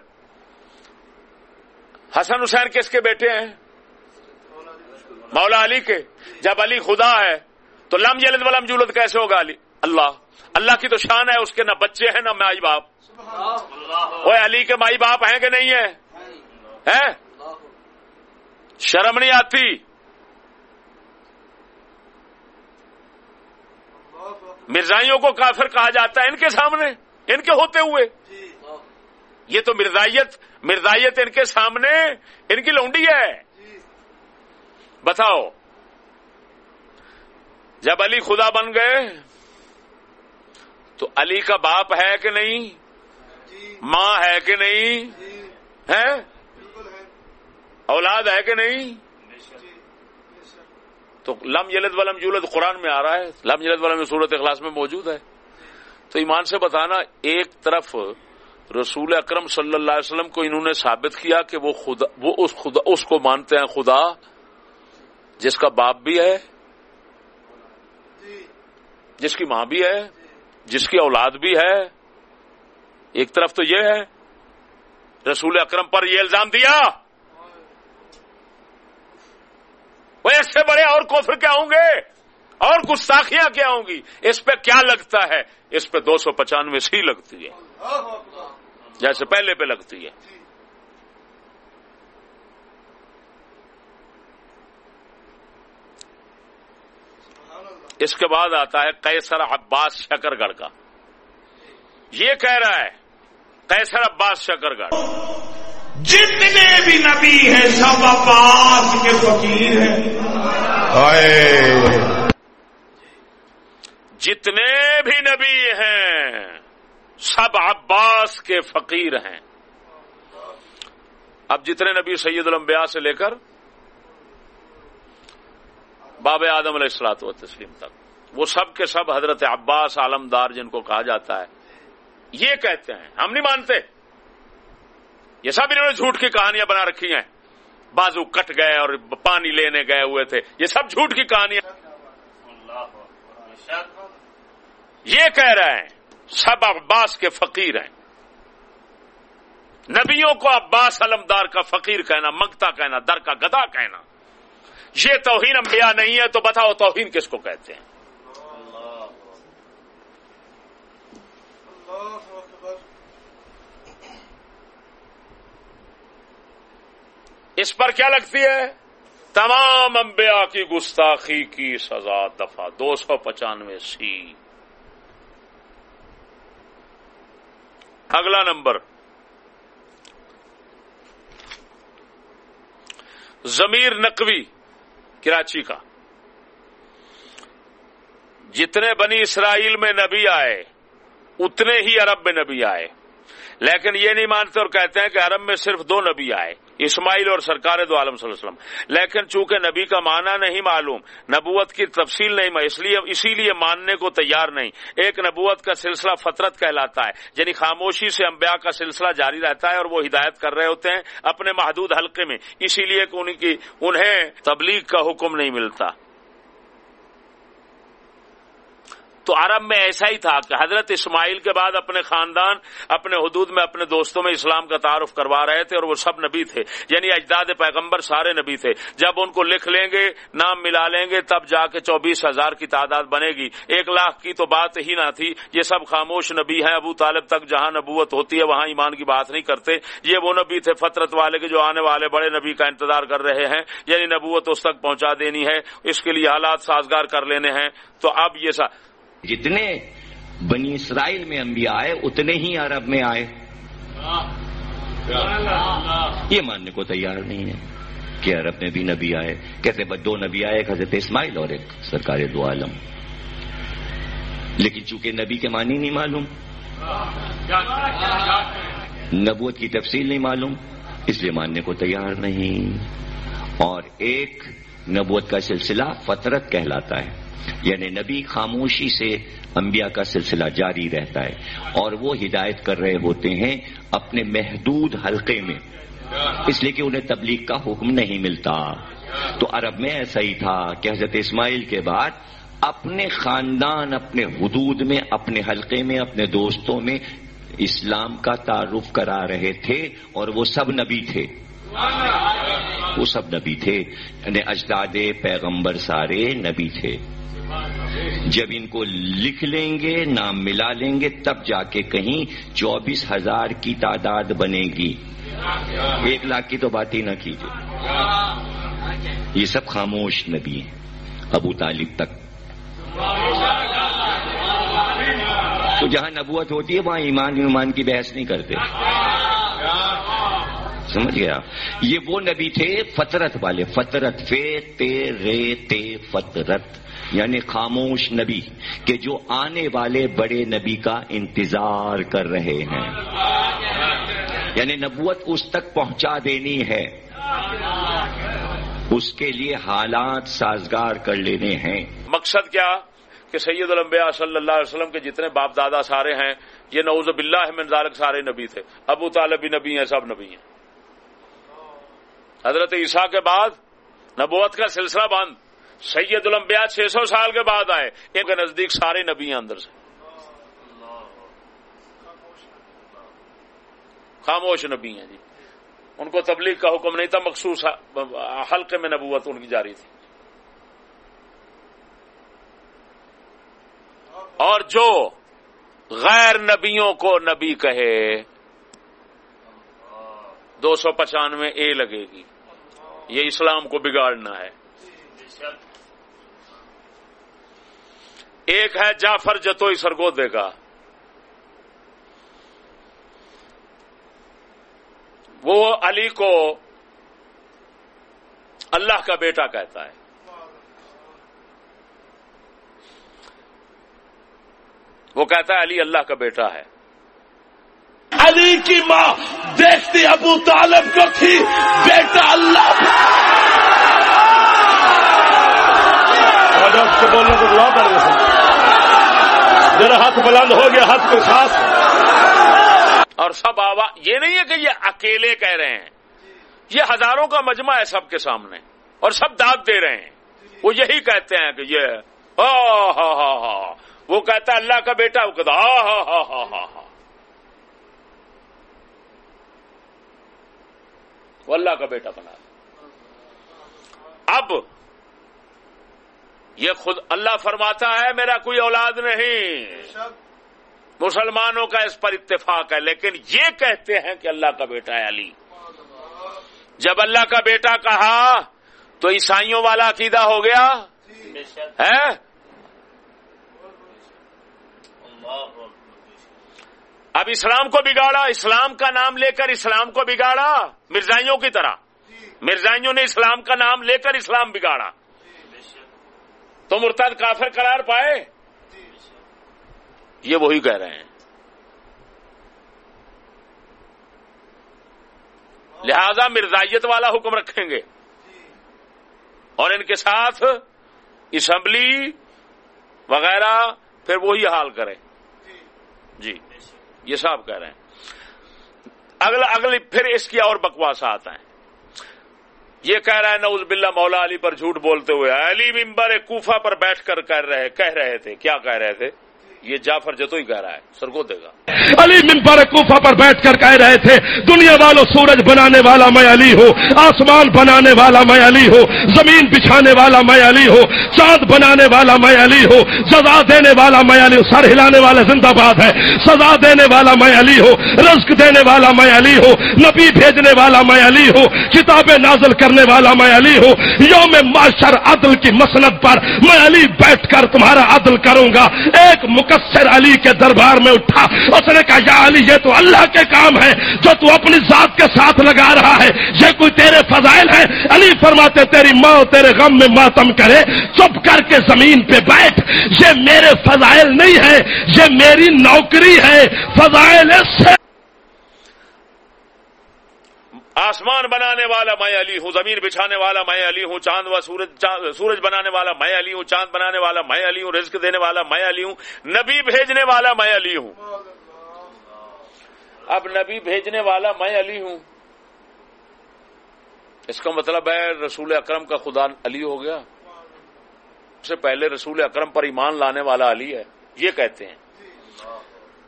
حسن حسین کس کے بیٹے ہیں؟ مولا علی کے۔ جب علی خدا ہے تو لم جلد ولم جولد کیسے ہوگا علی؟ اللہ۔ اللہ کی تو شان ہے اس کے نہ بچے ہیں نہ مائی باپ۔ وہ علی کے مائی باپ ہیں کہ نہیں ہے شرم نہیں آتی۔ مرزائیوں کو کافر کہا جاتا ہے ان کے سامنے، ان کے ہوتے ہوئے۔ یہ تو مرزائیت مرزائیت ان کے سامنے، ان کی لونڈی ہے۔ بتاؤ، جب علی خدا بن گئے، تو علی کا باپ ہے کہ نہیں؟ ماں ہے کہ نہیں؟ ہے اولاد ہے کہ نہیں؟ تو لم یلد ولم یولد قرآن میں آ رہا ہے۔ لم یلد ولم صورت اخلاص میں موجود ہے۔ تو ایمان سے بتانا، ایک طرف رسول اکرم صلی اللہ علیہ وسلم کو انہوں نے ثابت کیا کہ وہ خدا، وہ اس خدا، اس کو مانتے ہیں خدا، جس کا باپ بھی ہے، جس کی ماں بھی ہے، جس کی اولاد بھی ہے۔ ایک طرف تو یہ ہے، رسول اکرم پر یہ الزام دیا۔ وہ اس سے بڑے اور کوفر کیا ہوں گے؟ اور گستاخیاں کیا ہوں گی؟ اس پہ کیا لگتا ہے؟ اس پہ دو سو پچانوے سی لگتی ہے۔ جیسے پہلے پہ لگتی ہے۔ اس کے بعد آتا ہے کیسر عباس شکر گڑھ کا۔ یہ کہہ رہا ہے کیسر عباس شکر گڑھ جتنے بھی نبی ہیں سب عباس کے فقیر ہیں۔ جتنے بھی نبی ہیں سب عباس کے فقیر ہیں۔ اب جتنے نبی سید الانبیاء سے لے کر باب آدم علیہ السلاط و تسلیم تک وہ سب کے سب حضرت عباس عالمدار جن کو کہا جاتا ہے یہ کہتے ہیں۔ ہم نہیں مانتے۔ یہ سب انہوں نے جھوٹ کی کہانیاں بنا رکھی ہیں۔ بازو کٹ گئے اور پانی لینے گئے ہوئے تھے۔ یہ سب جھوٹ کی کہانیاں۔ یہ کہہ رہے ہیں، سب عباس کے فقیر ہیں۔ نبیوں کو عباس علمدار کا فقیر کہنا منگتا کہنا، در کا گدا کہنا۔ یہ توہین انبیاء نہیں ہے تو بتاؤ توہین کس کو کہتے ہیں؟ اس پر کیا لگتی ہے؟ تمام انبیاء کی گستاخی کی سزا دفعہ دو سو پچانوے سی۔ اگلا نمبر۔ ضمیر نقوی، کراچی کا۔ جتنے بنی اسرائیل میں نبی آئے، اتنے ہی عرب میں نبی آئے۔ لیکن یہ نہیں مانتے اور کہتے ہیں کہ عرب میں صرف دو نبی آئے، اسماعیل اور سرکار دو عالم صلی اللہ علیہ وسلم۔ لیکن چونکہ نبی کا معنی نہیں معلوم، نبوت کی تفصیل نہیں اس لیے اسی لیے ماننے کو تیار نہیں۔ ایک نبوت کا سلسلہ فطرت کہلاتا ہے یعنی خاموشی سے انبیاء کا سلسلہ جاری رہتا ہے اور وہ ہدایت کر رہے ہوتے ہیں اپنے محدود حلقے میں۔ اسی لیے انہیں تبلیغ کا حکم نہیں ملتا۔ تو عرب میں ایسا ہی تھا کہ حضرت اسماعیل کے بعد اپنے خاندان، اپنے حدود میں، اپنے دوستوں میں اسلام کا تعارف کروا رہے تھے اور وہ سب نبی تھے یعنی اجداد پیغمبر سارے نبی تھے۔ جب ان کو لکھ لیں گے، نام ملا لیں گے، تب جا کے چوبیس ہزار کی تعداد بنے گی۔ ایک لاکھ کی تو بات ہی نہ تھی۔ یہ سب خاموش نبی ہیں۔ ابو طالب تک جہاں نبوت ہوتی ہے، وہاں ایمان کی بات نہیں کرتے۔ یہ وہ نبی تھے، فطرت والے کے جو آنے والے بڑے نبی کا انتظار کر رہے ہیں۔ یعنی نبوت اس تک پہنچا دینی ہے۔ اس کے لیے حالات سازگار کر لینے ہیں۔ تو اب یہ سا جتنے بنی اسرائیل میں انبیاء آئے، اتنے ہی عرب میں آئے۔ یہ ماننے کو تیار نہیں ہے کہ عرب میں بھی نبی آئے۔ کہتے بس دو نبی آئے، ایک حضرت اسماعیل اور ایک سرکار دو عالم۔ لیکن چونکہ نبی کے معنی نہیں معلوم، نبوت کی تفصیل نہیں معلوم، اس لیے ماننے کو تیار نہیں۔ اور ایک نبوت کا سلسلہ فطرت کہلاتا ہے۔ یعنی نبی خاموشی سے انبیاء کا سلسلہ جاری رہتا ہے اور وہ ہدایت کر رہے ہوتے ہیں اپنے محدود حلقے میں۔ اس لیے کہ انہیں تبلیغ کا حکم نہیں ملتا۔ تو عرب میں ایسا ہی تھا کہ حضرت اسماعیل کے بعد اپنے خاندان، اپنے حدود میں، اپنے حلقے میں، اپنے دوستوں میں اسلام کا تعارف کرا رہے تھے اور وہ سب نبی تھے۔ وہ سب نبی تھے۔ یعنی اجداد پیغمبر سارے نبی تھے۔ جب ان کو لکھ لیں گے، نام ملا لیں گے، تب جا کے کہیں چوبیس ہزار کی تعداد بنے گی۔ ایک لاکھ کی تو بات ہی نہ کیجیے۔ یہ سب خاموش نبی ہیں۔ ابو طالب تک۔ تو جہاں نبوت ہوتی ہے، وہاں ایمان ایمان کی بحث نہیں کرتے۔ سمجھ گیا؟ یہ وہ نبی تھے، فطرت والے۔ فطرت، فے، تے، رے، تے، فطرت۔ یعنی خاموش نبی کہ جو آنے والے بڑے نبی کا انتظار کر رہے ہیں۔ یعنی نبوت اس تک پہنچا دینی ہے۔ اس کے لیے حالات سازگار کر لینے ہیں۔ مقصد کیا؟ کہ سید الانبیاء صلی اللہ علیہ وسلم کے جتنے باپ دادا سارے ہیں، یہ نعوذ باللہ من ذالک سارے نبی تھے۔ ابو طالب بھی نبی ہیں، سب نبی ہیں۔ حضرت عیسیٰ کے بعد نبوت کا سلسلہ بند۔ سید الانبیاء چھ سو سال کے بعد آئے، ان کے نزدیک سارے نبی ہیں اندر سے۔ خاموش نبی ہیں جی۔ ان کو تبلیغ کا حکم نہیں تھا، مخصوص حلقے میں نبوت ان کی جاری تھی۔ اور جو غیر نبیوں کو نبی کہے، دو سو پچانوے اے لگے گی۔ یہ اسلام کو بگاڑنا ہے۔ ایک ہے جعفر جتوئی سرگودے کا وہ علی کو اللہ کا بیٹا کہتا ہے۔ وہ کہتا ہے علی اللہ کا بیٹا ہے۔ علی کی ماں دیکھتی ابو طالب کو تھی بیٹا اللہ۔ بولنے کو ذرا ہاتھ بلند ہو گیا، ہاتھ کے ساتھ اور سب آواز یہ نہیں ہے کہ یہ اکیلے کہہ رہے ہیں۔ یہ ہزاروں کا مجمع ہے سب کے سامنے۔ اور سب داد دے رہے ہیں۔ وہ یہی کہتے ہیں کہ یہ ہا ہا وہ کہتا ہے اللہ کا بیٹا، وہ کہتا ہا ہا ہا وہ اللہ کا بیٹا بنا۔ اب یہ خود اللہ فرماتا ہے میرا کوئی اولاد نہیں۔ مسلمانوں کا اس پر اتفاق ہے لیکن یہ کہتے ہیں کہ اللہ کا بیٹا ہے علی۔ جب اللہ کا بیٹا کہا تو عیسائیوں والا عقیدہ ہو گیا۔ ہے اب اسلام کو بگاڑا اسلام کا نام لے کر اسلام کو بگاڑا مرزائیوں کی طرح۔ مرزائیوں نے اسلام کا نام لے کر اسلام بگاڑا۔ تو مرتد کافر قرار پائے؟ یہ وہی کہہ رہے ہیں۔ لہذا مرزائیت والا حکم رکھیں گے۔ اور ان کے ساتھ اسمبلی وغیرہ پھر وہی حال کرے جی یہ صاحب کہہ رہے ہیں۔ اگلا، اگلی، پھر اس کی اور بکواسات ہیں یہ کہہ رہا ہے نوز باللہ، مولا علی پر جھوٹ بولتے ہوئے، علی ممبر کوفہ پر بیٹھ کر کہہ رہے کہہ رہے تھے، کیا کہہ رہے تھے؟ یہ جعفر جتو ہی کہہ رہا ہے سر کو دے گا علی ممبر کوفہ پر بیٹھ کر کہہ رہے تھے دنیا والوں سورج بنانے والا میں علی ہوں آسمان بنانے والا میں علی ہوں زمین بچھانے والا میں علی ہوں چاند بنانے والا میں علی ہوں سزا دینے والا میں علی ہوں سر ہلانے والا زندہ باد ہے سزا دینے والا میں علی ہوں رزق دینے والا میں علی ہوں نبی بھیجنے والا میں علی ہوں کتابیں نازل کرنے والا میں علی ہوں یوم معاشر عدل کی مسند پر میں علی بیٹھ کر تمہارا عدل کروں گا ایک مقدم مکسر علی کے دربار میں اٹھا۔ اس نے کہا، یا علی، یہ تو اللہ کے کام ہے جو تو اپنی ذات کے ساتھ لگا رہا ہے۔ یہ کوئی تیرے فضائل ہے علی فرماتے، تیری ماں تیرے غم میں ماتم کرے، چپ کر کے زمین پہ بیٹھ۔ یہ میرے فضائل نہیں ہے یہ میری نوکری ہے۔ فضائل سے آسمان بنانے والا میں علی ہوں، زمین بچھانے والا میں علی ہوں، چاند و سورج سورج بنانے والا میں علی ہوں، چاند بنانے والا میں علی ہوں، رزق دینے والا میں علی ہوں، نبی بھیجنے والا میں علی ہوں۔ اب نبی بھیجنے والا میں علی ہوں۔ اس کا مطلب ہے رسول اکرم کا خدا علی ہو گیا۔ اس سے پہلے رسول اکرم پر ایمان لانے والا علی ہے، یہ کہتے ہیں۔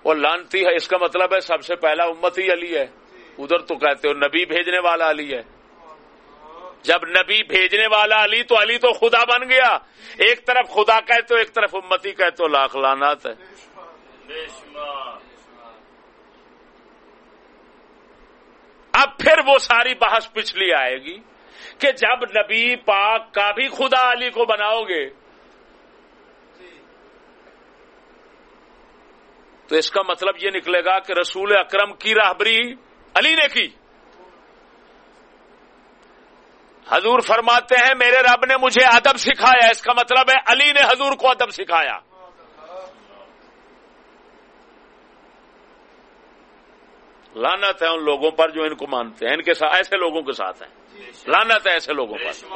اور لانتی ہے، اس کا مطلب ہے سب سے پہلا امت ہی علی ہے۔ ادھر تو کہتے ہو نبی بھیجنے والا علی ہے۔ جب نبی بھیجنے والا علی تو علی تو خدا بن گیا۔ ایک طرف خدا کہتے ہو، ایک طرف امتی کہتے ہو، لاکھ لانات ہے۔ اب پھر وہ ساری بحث پچھلی آئے گی کہ جب نبی پاک کا بھی خدا علی کو بناؤ گے، تو اس کا مطلب یہ نکلے گا کہ رسول اکرم کی راہبری علی نے کی حضور فرماتے ہیں میرے رب نے مجھے ادب سکھایا۔ اس کا مطلب ہے علی نے حضور کو ادب سکھایا۔ لانت ہے ان لوگوں پر جو ان کو مانتے ہیں۔ ان کے ساتھ ایسے لوگوں کے ساتھ ہیں۔ لانت ہے ایسے لوگوں پر۔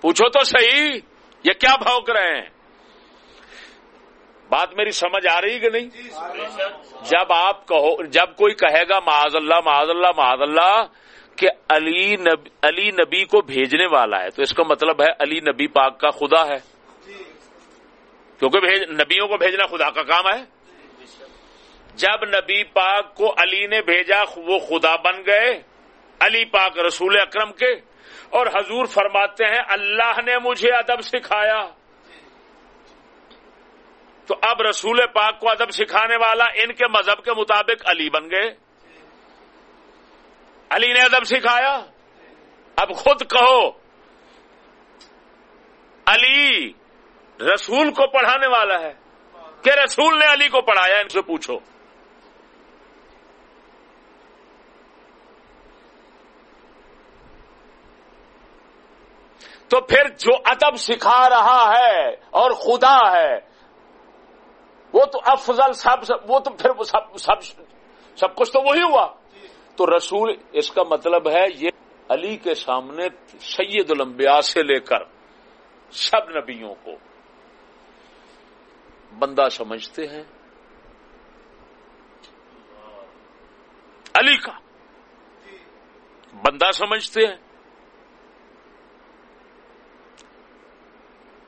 پوچھو تو صحیح یہ کیا بھوک رہے ہیں؟ بات میری سمجھ آ رہی کہ نہیں؟ جب آپ کہو، جب کوئی کہے گا معاذ اللہ معاذ اللہ معاذ اللہ، کہ علی نبی علی نبی کو بھیجنے والا ہے، تو اس کا مطلب ہے علی نبی پاک کا خدا ہے۔ کیونکہ نبیوں کو بھیجنا خدا کا کام ہے۔ جب نبی پاک کو علی نے بھیجا، وہ خدا بن گئے علی پاک رسول اکرم کے۔ اور حضور فرماتے ہیں، اللہ نے مجھے ادب سکھایا۔ تو اب رسول پاک کو ادب سکھانے والا ان کے مذہب کے مطابق علی بن گئے۔ علی نے ادب سکھایا۔ اب خود کہو، علی رسول کو پڑھانے والا ہے۔ کہ رسول نے علی کو پڑھایا، ان سے پوچھو۔ تو پھر جو ادب سکھا رہا ہے اور خدا ہے وہ تو افضل سب وہ تو پھر سب سب سب کچھ تو وہی ہوا۔ تو رسول، اس کا مطلب ہے یہ علی کے سامنے سید الانبیاء سے لے کر سب نبیوں کو بندہ سمجھتے ہیں۔ علی کا بندہ سمجھتے ہیں۔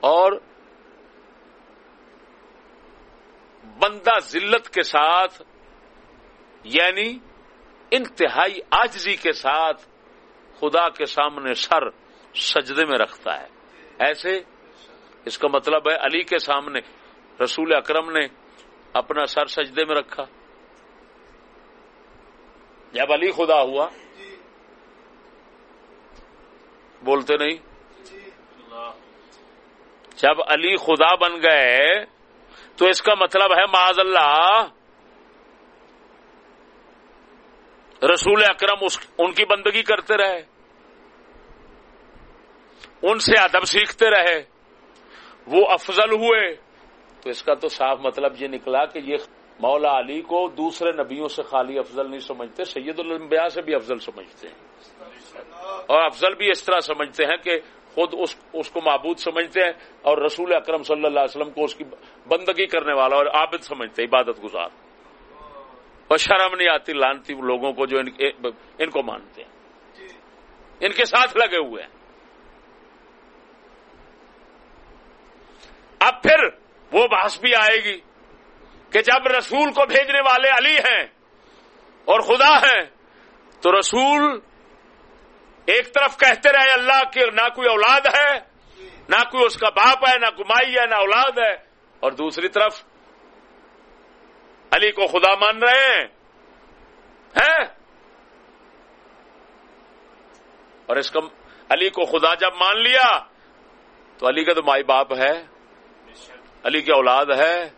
اور بندہ ذلت کے ساتھ یعنی انتہائی آجزی کے ساتھ خدا کے سامنے سر سجدے میں رکھتا ہے۔ ایسے اس کا مطلب ہے علی کے سامنے، رسول اکرم نے اپنا سر سجدے میں رکھا۔ جب علی خدا ہوا، بولتے نہیں؟ جب علی خدا بن گئے تو اس کا مطلب ہے معاذ اللہ، رسول اکرم ان کی بندگی کرتے رہے، ان سے ادب سیکھتے رہے، وہ افضل ہوئے۔ تو اس کا تو صاف مطلب یہ نکلا کہ یہ مولا علی کو دوسرے نبیوں سے خالی افضل نہیں سمجھتے، سید الانبیاء سے بھی افضل سمجھتے ہیں۔ اور افضل بھی اس طرح سمجھتے ہیں کہ خود اس اس کو معبود سمجھتے ہیں اور رسول اکرم صلی اللہ علیہ وسلم کو اس کی بندگی کرنے والا اور عابد سمجھتے ہیں، عبادت گزار۔ اور شرم نہیں آتی، لانتی لوگوں کو جو ان کو مانتے ہیں۔ ان کے ساتھ لگے ہوئے ہیں۔ اب پھر وہ بحث بھی آئے گی کہ جب رسول کو بھیجنے والے علی ہیں اور خدا ہیں، تو رسول ایک طرف کہتے رہے اللہ کہ نہ کوئی اولاد ہے، نہ کوئی اس کا باپ ہے، نہ کمائی ہے، نہ اولاد ہے۔ اور دوسری طرف علی کو خدا مان رہے ہیں۔ اور اس کا علی کو خدا جب مان لیا، تو علی کا تو مائی باپ ہے۔ علی کی اولاد ہے۔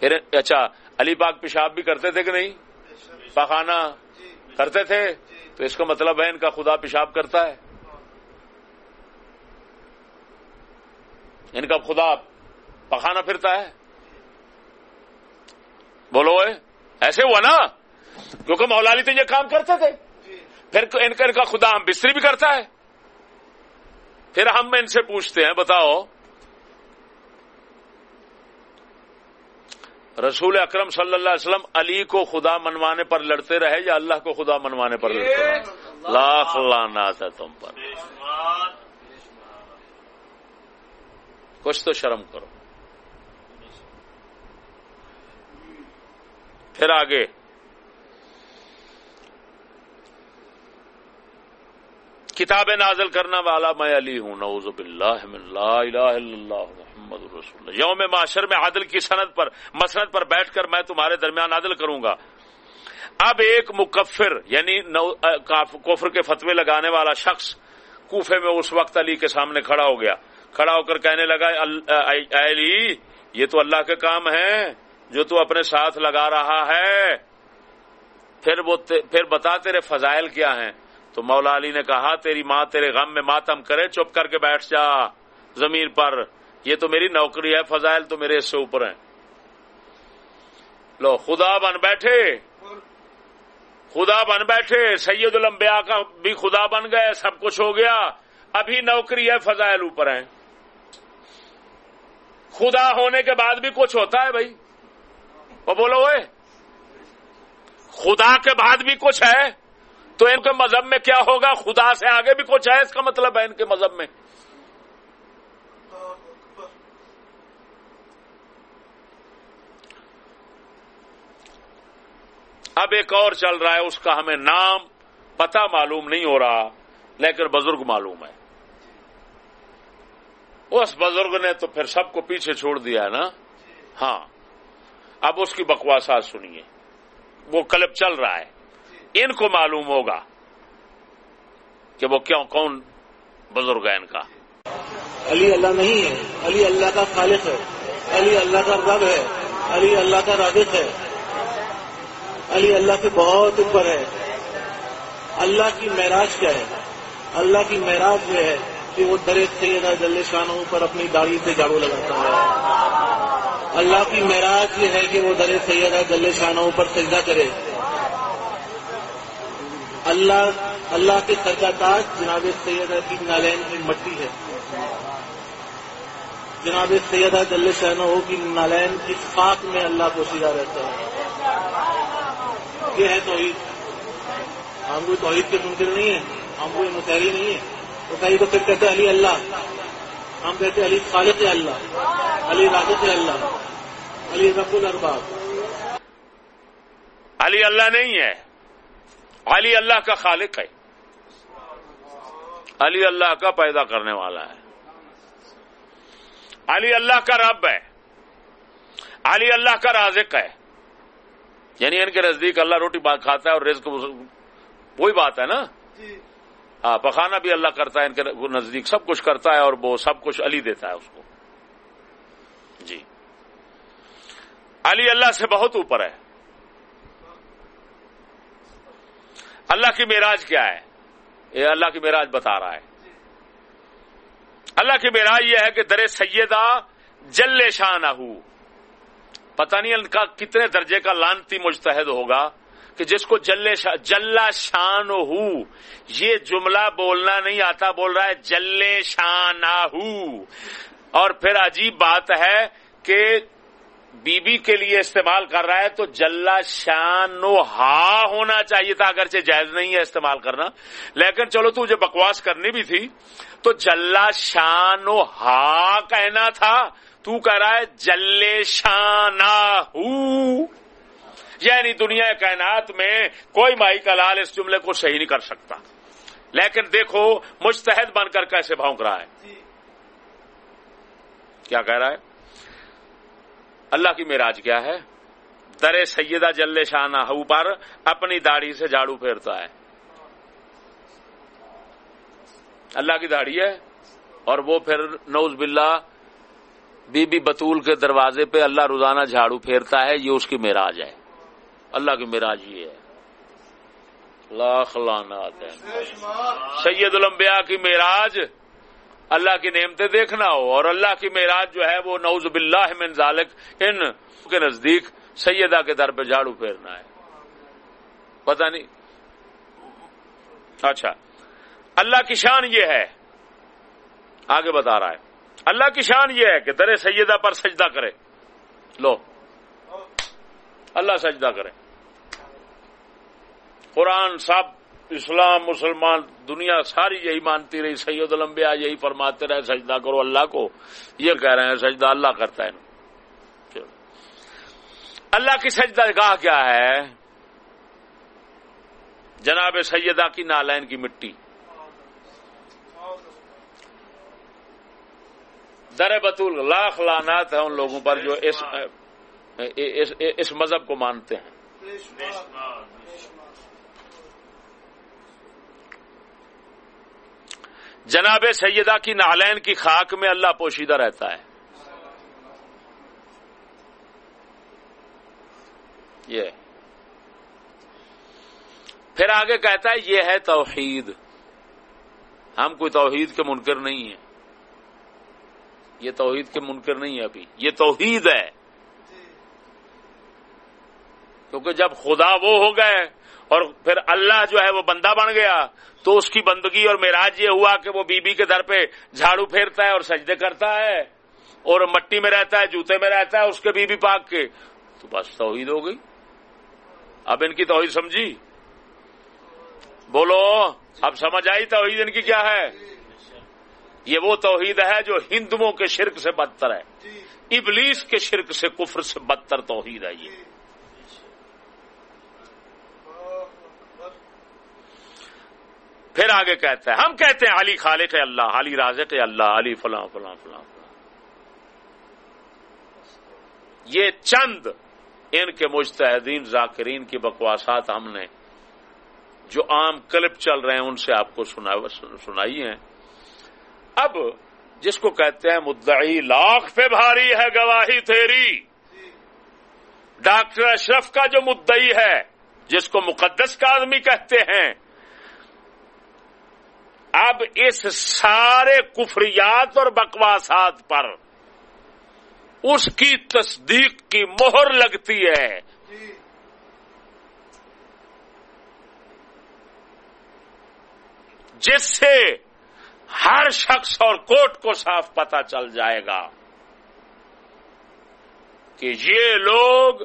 پھر اچھا علی پاک پیشاب بھی کرتے تھے کہ نہیں؟ پخانا کرتے تھے، تو اس کا مطلب ہے ان کا خدا پیشاب کرتا ہے۔ ان کا خدا پخانا پھرتا ہے۔ بولو ایسے ہوا نا؟ کیونکہ مولالی تو یہ کام کرتے تھے۔ پھر ان کا خدا ہم بستری بھی کرتا ہے۔ پھر ہم ان سے پوچھتے ہیں، بتاؤ رسول اکرم صلی اللہ علیہ وسلم علی کو خدا منوانے پر لڑتے رہے یا اللہ کو خدا منوانے پر لڑتے رہے؟ لاکھ لانات ہے تم پر۔ کچھ تو شرم کرو۔ پھر آگے۔ کتابیں نازل کرنا والا میں علی ہوں نعوذ باللہ من لا الہ الا اللہ۔ محمد رسول اللہ۔ یوم معاشر میں عادل کی سند پر، مسند پر بیٹھ کر میں تمہارے درمیان عادل کروں گا۔ اب ایک مکفر یعنی کفر کے فتوے لگانے والا شخص کوفے میں اس وقت علی کے سامنے کھڑا ہو گیا۔ کھڑا ہو کر کہنے لگا علی، یہ تو اللہ کے کام ہے جو تو اپنے ساتھ لگا رہا ہے۔ پھر وہ پھر بتا تیرے فضائل کیا ہیں۔ تو مولا علی نے کہا، تیری ماں تیرے غم میں ماتم کرے، چپ کر کے بیٹھ جا۔ زمین پر یہ تو میری نوکری ہے، فضائل تو میرے اس سے اوپر ہیں۔ لو، خدا بن بیٹھے۔ خدا بن بیٹھے، سید الانبیاء کا بھی خدا بن گئے، سب کچھ ہو گیا۔ ابھی نوکری ہے، فضائل اوپر ہیں۔ خدا ہونے کے بعد بھی کچھ ہوتا ہے بھائی۔ وہ بولو خدا کے بعد بھی کچھ ہے، تو ان کے مذہب میں کیا ہوگا؟ خدا سے آگے بھی کچھ ہے، اس کا مطلب ہے ان کے مذہب میں۔ اب ایک اور چل رہا ہے، اس کا ہمیں نام پتا معلوم نہیں ہو رہا، لیکن بزرگ معلوم ہے۔ اس بزرگ نے تو پھر سب کو پیچھے چھوڑ دیا ہے نا؟ ہاں۔ اب اس کی بکواسات سنیے۔ وہ کلب چل رہا ہے۔ ان کو معلوم ہوگا کہ وہ کیوں، کون بزرگ ہے ان کا۔ علی اللہ نہیں ہے۔ علی اللہ کا خالق ہے۔ علی اللہ کا رب ہے۔ علی اللہ کا رابط ہے۔ علی اللہ کے بہت اوپر ہے۔ اللہ کی معراج کیا ہے؟ اللہ کی معراج یہ ہے کہ وہ درے سیدہ جل شانوں پر اپنی داڑھی سے جاڑو لگاتا ہے۔ اللہ کی معراج یہ ہے کہ وہ درے سیدہ جل شانوں پر سجدہ کرے۔ اللہ اللہ کے سرکا تاج جناب سیدہ کی نالین کی مٹی ہے۔ جناب سیدہ جل شہنو کی نالین کی خاک میں اللہ کو سیدھا رہتا ہے۔ یہ ہے توحید۔ ہم کوئی توحید کے منکر نہیں ہے ہم کوئی مسحری نہیں ہے مسحری تو پھر کہتے علی اللہ۔ ہم کہتے علی خالق اللہ، علی راجت اللہ، علی رب الرباب علی اللہ نہیں ہے۔ علی اللہ کا خالق ہے۔ علی اللہ کا پیدا کرنے والا ہے۔ علی اللہ کا رب ہے۔ علی اللہ کا رازق ہے۔ یعنی ان کے نزدیک اللہ روٹی بات کھاتا ہے اور رزق وہی بات ہے نا؟ ہاں پخانا بھی اللہ کرتا ہے ان کے نزدیک سب کچھ کرتا ہے اور وہ سب کچھ علی دیتا ہے اس کو۔ جی۔ علی اللہ سے بہت اوپر ہے۔ اللہ کی معراج کیا ہے؟ یہ اللہ کی معراج بتا رہا ہے۔ اللہ کی معراج یہ ہے کہ در سیدہ جل شان پتہ نہیں ان کا کتنے درجے کا لانتی مجتہد ہوگا کہ جس کو جل شا جلا شان ہو، یہ جملہ بولنا نہیں آتا، بول رہا ہے جل شان اور پھر عجیب بات ہے کہ بی بی کے لیے استعمال کر رہا ہے تو جلا شان و ہا ہونا چاہیے تھا، اگرچہ جائز نہیں ہے استعمال کرنا۔ لیکن چلو تجھے بکواس کرنی بھی تھی۔ تو جلا شان و ہا کہنا تھا۔ تو کہہ رہا ہے جلے شانا یعنی دنیا کائنات میں کوئی مائی کا لال اس جملے کو صحیح نہیں کر سکتا۔ لیکن دیکھو مستحد بن کر کیسے بھونک رہا ہے۔ کیا کہہ رہا ہے؟ اللہ کی میراج کیا ہے؟ در سیدہ جل شاہ ہو پر اپنی داڑھی سے جھاڑو پھیرتا ہے۔ اللہ کی داڑھی ہے اور وہ پھر نوز باللہ بی بی بطول کے دروازے پہ اللہ روزانہ جھاڑو پھیرتا ہے، یہ اس کی میراج ہے۔ اللہ کی میراج یہ ہے۔ لاکھ لانات ہے سید الانبیاء کی میراج اللہ کی نعمتیں دیکھنا ہو، اور اللہ کی معراج جو ہے وہ نوز باللہ من ذالک، ان کے نزدیک سیدہ کے در پہ جھاڑو پھیرنا ہے۔ پتہ نہیں؟ اچھا۔ اللہ کی شان یہ ہے۔ آگے بتا رہا ہے۔ اللہ کی شان یہ ہے کہ در سیدہ پر سجدہ کرے۔ لو۔ اللہ سجدہ کرے۔ قرآن سب، اسلام، مسلمان، دنیا ساری یہی مانتی رہی۔ سید الانبیاء یہی فرماتے رہے، سجدہ کرو اللہ کو۔ یہ کہہ رہے ہیں، سجدہ اللہ کرتا ہے۔ اللہ کی سجدہ گاہ کیا ہے؟ جناب سیدہ کی نالین کی مٹی۔ در بطول لاکھ لانات ہیں ان لوگوں پر جو اس اس مذہب کو مانتے ہیں۔ جناب سیدہ کی نالین کی خاک میں اللہ پوشیدہ رہتا ہے۔ یہ۔ پھر آگے کہتا ہے یہ ہے توحید۔ ہم کوئی توحید کے منکر نہیں ہیں۔ یہ توحید کے منکر نہیں ہے ابھی، یہ توحید ہے۔ کیونکہ جب خدا وہ ہو گئے اور پھر اللہ جو ہے وہ بندہ بن گیا، تو اس کی بندگی اور میراج یہ ہوا کہ وہ بی بی کے در پہ جھاڑو پھیرتا ہے اور سجدے کرتا ہے اور مٹی میں رہتا ہے، جوتے میں رہتا ہے اس کے بی بی پاک کے۔ تو بس توحید ہو گئی۔ اب ان کی توحید سمجھی؟ بولو، اب سمجھ آئی توحید ان کی کیا ہے؟ یہ وہ توحید ہے جو ہندوؤں کے شرک سے بدتر ہے۔ ابلیس کے شرک سے کفر سے بدتر توحید ہے یہ۔ پھر آگے کہتا ہے ہم کہتے ہیں علی خالق اللہ علی رازق اللہ علی فلاں فلاں فلاں فلاں۔ یہ چند ان کے مجتہدین ذاکرین کی بکواسات ہم نے جو عام کلپ چل رہے ہیں ان سے آپ کو سنائی ہیں اب جس کو کہتے ہیں مدعی، لاکھ پہ بھاری ہے گواہی تیری۔ ڈاکٹر اشرف کا جو مدعی ہے، جس کو مقدس کا آدمی کہتے ہیں۔ اب اس سارے کفریات اور بکواسات پر اس کی تصدیق کی مہر لگتی ہے۔ جس سے ہر شخص اور کوٹ کو صاف پتا چل جائے گا کہ یہ لوگ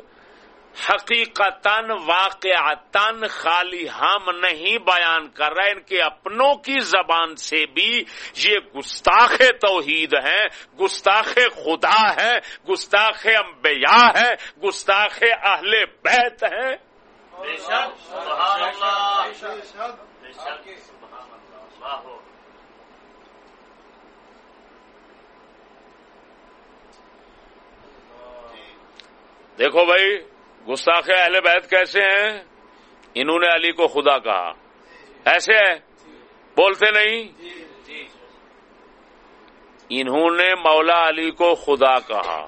حقیقتا واقعتاً خالی ہم نہیں بیان کر رہے ان کے اپنوں کی زبان سے بھی یہ گستاخ توحید ہے گستاخ خدا ہے گستاخ انبیاء ہے گستاخ اہل بیت ہے دیکھو بھائی، گستاخ اہل بیت کیسے ہیں؟ انہوں نے علی کو خدا کہا۔ ایسے ہے بولتے نہیں؟ انہوں نے مولا علی کو خدا کہا۔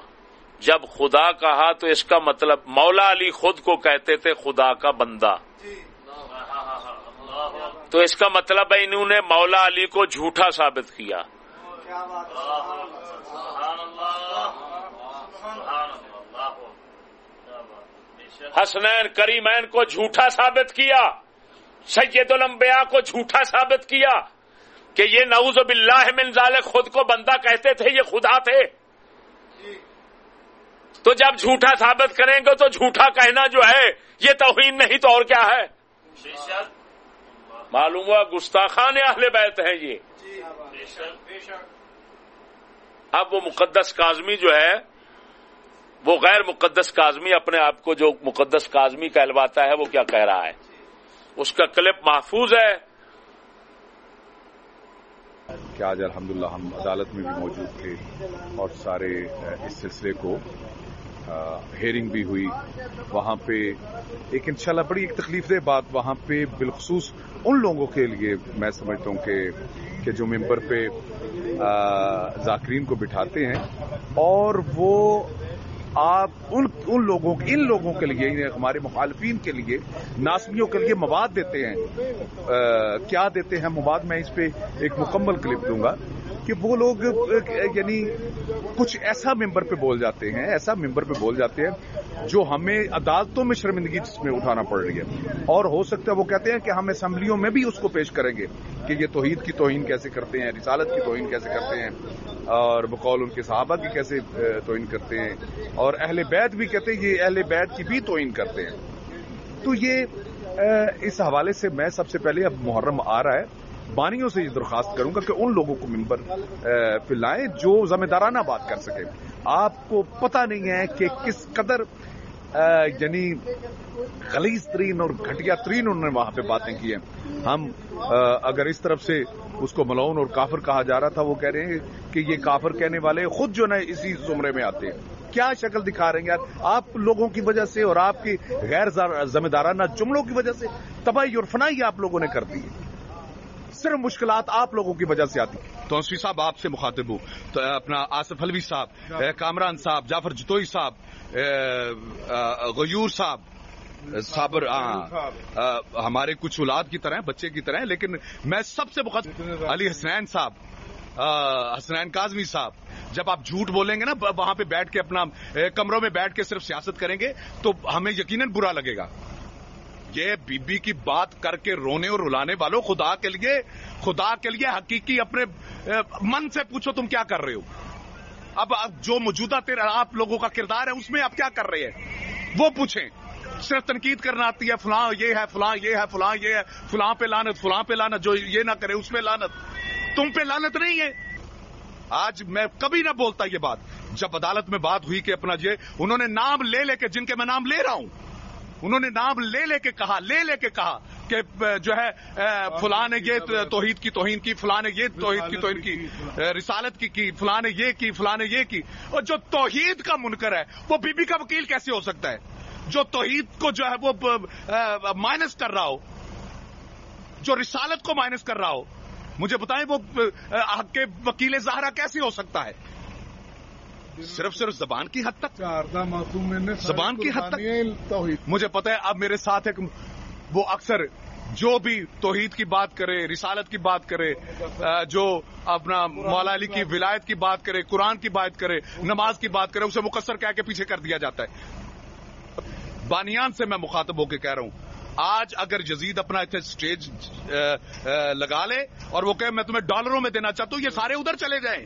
جب خدا کہا تو اس کا مطلب مولا علی خود کو کہتے تھے خدا کا بندہ۔ تو اس کا مطلب ہے انہوں نے مولا علی کو جھوٹا ثابت کیا۔ حسنین کریمین کو جھوٹا ثابت کیا سید الانبیاء کو جھوٹا ثابت کیا کہ یہ نعوذ باللہ من ذالک خود کو بندہ کہتے تھے یہ خدا تھے۔ تو جب جھوٹا ثابت کریں گے تو جھوٹا کہنا جو ہے یہ توہین نہیں تو اور کیا ہے؟ معلوم ہوا گستاخان اہل بیت ہیں یہ۔ اب وہ مقدس کاظمی جو ہے وہ غیر مقدس کاظمی اپنے آپ کو جو مقدس کاظمی کہلواتا ہے وہ کیا کہہ رہا ہے؟ اس کا کلپ محفوظ ہے۔ کہ آج الحمدللہ ہم عدالت میں بھی موجود تھے اور سارے اس سلسلے کو ہیئرنگ بھی ہوئی۔ وہاں پہ ایک انشاءاللہ بڑی ایک تکلیف دہ بات وہاں پہ بالخصوص ان لوگوں کے لیے میں سمجھتا ہوں کہ کہ جو ممبر پہ ذاکرین کو بٹھاتے ہیں اور وہ آپ ان ان لوگوں ان لوگوں کے لیے یعنی ہمارے مخالفین کے لیے ناسمیوں کے لیے مواد دیتے ہیں۔ کیا دیتے ہیں مواد؟ میں اس پہ ایک مکمل کلپ دوں گا کہ وہ لوگ یعنی کچھ ایسا ممبر پہ بول جاتے ہیں، ایسا ممبر پہ بول جاتے ہیں جو ہمیں عدالتوں میں شرمندگی جس میں اٹھانا پڑ رہی ہے۔ اور ہو سکتا ہے وہ کہتے ہیں کہ ہم اسمبلیوں میں بھی اس کو پیش کریں گے کہ یہ توحید کی توہین کیسے کرتے ہیں، رسالت کی توہین کیسے کرتے ہیں، اور بقول ان کے صحابہ کی کیسے توہین کرتے ہیں۔ اور اہل بیت بھی کہتے ہیں یہ اہل بیت کی بھی توہین کرتے ہیں۔ تو یہ اس حوالے سے میں سب سے پہلے اب محرم آ رہا ہے۔ بانیوں سے یہ درخواست کروں گا کہ ان لوگوں کو ممبر پہ لائیں جو ذمہ دارانہ بات کر سکے آپ کو پتہ نہیں ہے کہ کس قدر یعنی خلیز ترین اور گھٹیا ترین انہوں نے وہاں پہ باتیں کی ہیں۔ ہم اگر اس طرف سے اس کو ملون اور کافر کہا جا رہا تھا، وہ کہہ رہے ہیں کہ یہ کافر کہنے والے خود جو نا اسی زمرے میں آتے ہیں۔ کیا شکل دکھا رہے ہیں یار؟ آپ لوگوں کی وجہ سے اور آپ کی غیر ذمہ دارانہ جملوں کی وجہ سے تباہی اور فنائی آپ لوگوں نے کر دی صرف مشکلات آپ لوگوں کی وجہ سے آتی تو صاحب آپ سے مخاطب ہوں۔ تو اپنا آصف حلوی صاحب کامران صاحب جعفر جتوئی صاحب غیور صاحب صابر ہمارے کچھ اولاد کی طرح بچے کی طرح لیکن میں سب سے مخاطب علی حسنین صاحب حسنین کاظمی صاحب، جب آپ جھوٹ بولیں گے نا وہاں پہ بیٹھ کے اپنا کمروں میں بیٹھ کے صرف سیاست کریں گے، تو ہمیں یقیناً برا لگے گا۔ یہ بی بی کی بات کر کے رونے اور رلانے والوں، خدا کے لیے، خدا کے لیے حقیقی اپنے من سے پوچھو تم کیا کر رہے ہو۔ اب جو موجودہ تیرا آپ لوگوں کا کردار ہے، اس میں آپ کیا کر رہے ہیں؟ وہ پوچھیں۔ صرف تنقید کرنا آتی ہے، فلاں یہ ہے، فلاں یہ ہے، فلاں یہ ہے، فلاں پہ لانت فلاں پہ لانت جو یہ نہ کرے، اس پہ لانت تم پہ لانت نہیں ہے۔ آج میں کبھی نہ بولتا یہ بات۔ جب عدالت میں بات ہوئی کہ اپنا یہ، انہوں نے نام لے لے کے جن کے میں نام لے رہا ہوں، انہوں نے نام لے لے کے کہا، لے لے کے کہا کہ جو ہے فلاں نے یہ توحید کی، توہین کی فلاں نے یہ، توحید کی، توہین کی رسالت کی کی فلاں نے یہ کی فلاں نے یہ کی۔ اور جو توحید کا منکر ہے، وہ بی بی کا وکیل کیسے ہو سکتا ہے؟ جو توحید کو جو ہے، وہ مائنس کر رہا ہو، جو رسالت کو مائنس کر رہا ہو مجھے بتائیں وہ حق کے وکیل زہرا کیسے ہو سکتا ہے؟ صرف صرف زبان کی حد تک؟ زبان کی حد تک؟ مجھے پتا ہے اب میرے ساتھ ایک وہ اکثر جو بھی توحید کی بات کرے رسالت کی بات کرے جو اپنا مولا علی کی ولایت کی بات کرے قرآن کی بات کرے نماز کی بات کرے اسے مقصر کہہ کے پیچھے کر دیا جاتا ہے۔ بانیان سے میں مخاطب ہو کے کہہ رہا ہوں۔ آج اگر جزید اپنا اتنے اسٹیج لگا لے اور وہ کہ میں تمہیں ڈالروں میں دینا چاہتا ہوں یہ سارے ادھر چلے جائیں۔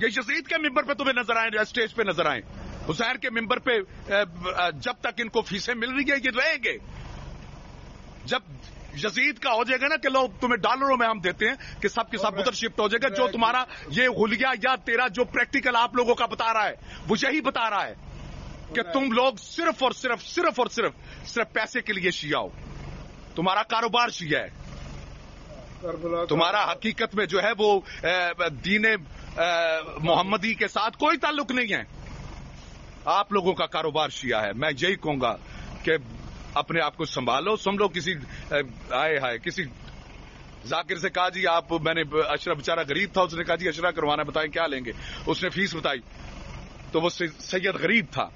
یہ یزید کے ممبر پہ تمہیں نظر آئیں اسٹیج پہ نظر آئیں۔ حسین کے ممبر پہ جب تک ان کو فیسیں مل رہی ہیں یہ رہیں گے۔ جب یزید کا ہو جائے گا نا کہ لوگ تمہیں ڈالروں میں ہم دیتے ہیں کہ سب کے سب ادھر شفٹ ہو جائے گا جو تمہارا یہ ہولیا یا تیرا جو پریکٹیکل آپ لوگوں کا بتا رہا ہے وہ یہی بتا رہا ہے۔ کہ تم لوگ صرف اور صرف صرف اور صرف صرف پیسے کے لیے شیعہ ہو۔ تمہارا کاروبار شیعہ ہے۔ تمہارا حقیقت میں جو ہے وہ دین محمدی کے ساتھ کوئی تعلق نہیں ہے۔ آپ لوگوں کا کاروبار شیعہ ہے۔ میں یہی کہوں گا کہ اپنے آپ کو سنبھالو سمجھو کسی آئے ہائے کسی ذاکر سے کہا جی آپ، میں نے اشرف بےچارا غریب تھا، اس نے کہا جی اشرا کروانا بتائیں کیا لیں گے؟ اس نے فیس بتائی۔ تو وہ سید غریب تھا۔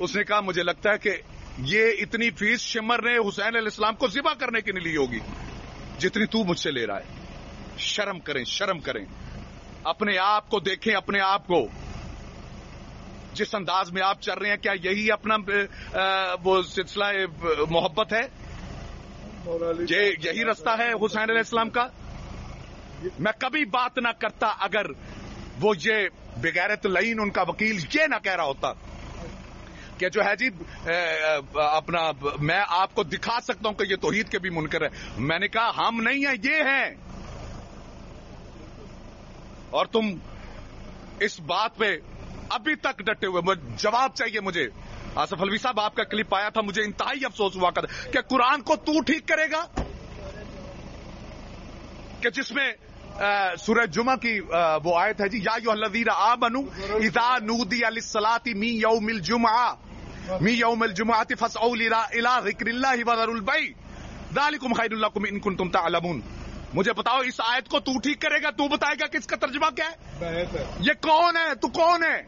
اس نے کہا مجھے لگتا ہے کہ یہ اتنی فیس شمر نے حسین علیہ السلام کو ذبح کرنے کے لیے لی ہوگی جتنی تو مجھ سے لے رہا ہے۔ شرم کریں شرم کریں۔ اپنے آپ کو دیکھیں، اپنے آپ کو۔ جس انداز میں آپ چل رہے ہیں، کیا یہی اپنا وہ سلسلہ محبت ہے؟ یہی رستہ ہے حسین علیہ السلام کا؟ میں کبھی بات نہ کرتا اگر وہ یہ بغیرت لین ان کا وکیل یہ نہ کہہ رہا ہوتا۔ کہ جو ہے جی اپنا، میں آپ کو دکھا سکتا ہوں کہ یہ توحید کے بھی منکر ہے میں نے کہا، ہم نہیں ہیں، یہ ہیں۔ اور تم اس بات پہ ابھی تک ڈٹے ہوئے جواب چاہیے مجھے۔ آصف الوی صاحب، آپ کا کلپ آیا تھا، مجھے انتہائی افسوس ہوا کر کہ قرآن کو تو ٹھیک کرے گا؟ کہ جس میں سورج جمعہ کی وہ آیت ہے جی یا یو الذین آمنو اذا نودی للصلاۃ می یوم الجمعہ۔ می یوم الجمعہ فسعوا الى ذکر اللہ وذروا البیع ذالکم خیر لکم ان کنتم تعلمون. مجھے بتاؤ اس آیت کو تو ٹھیک کرے گا تو بتائے گا کس کا ترجمہ کیا ہے؟ یہ کون ہے؟ تو کون ہے؟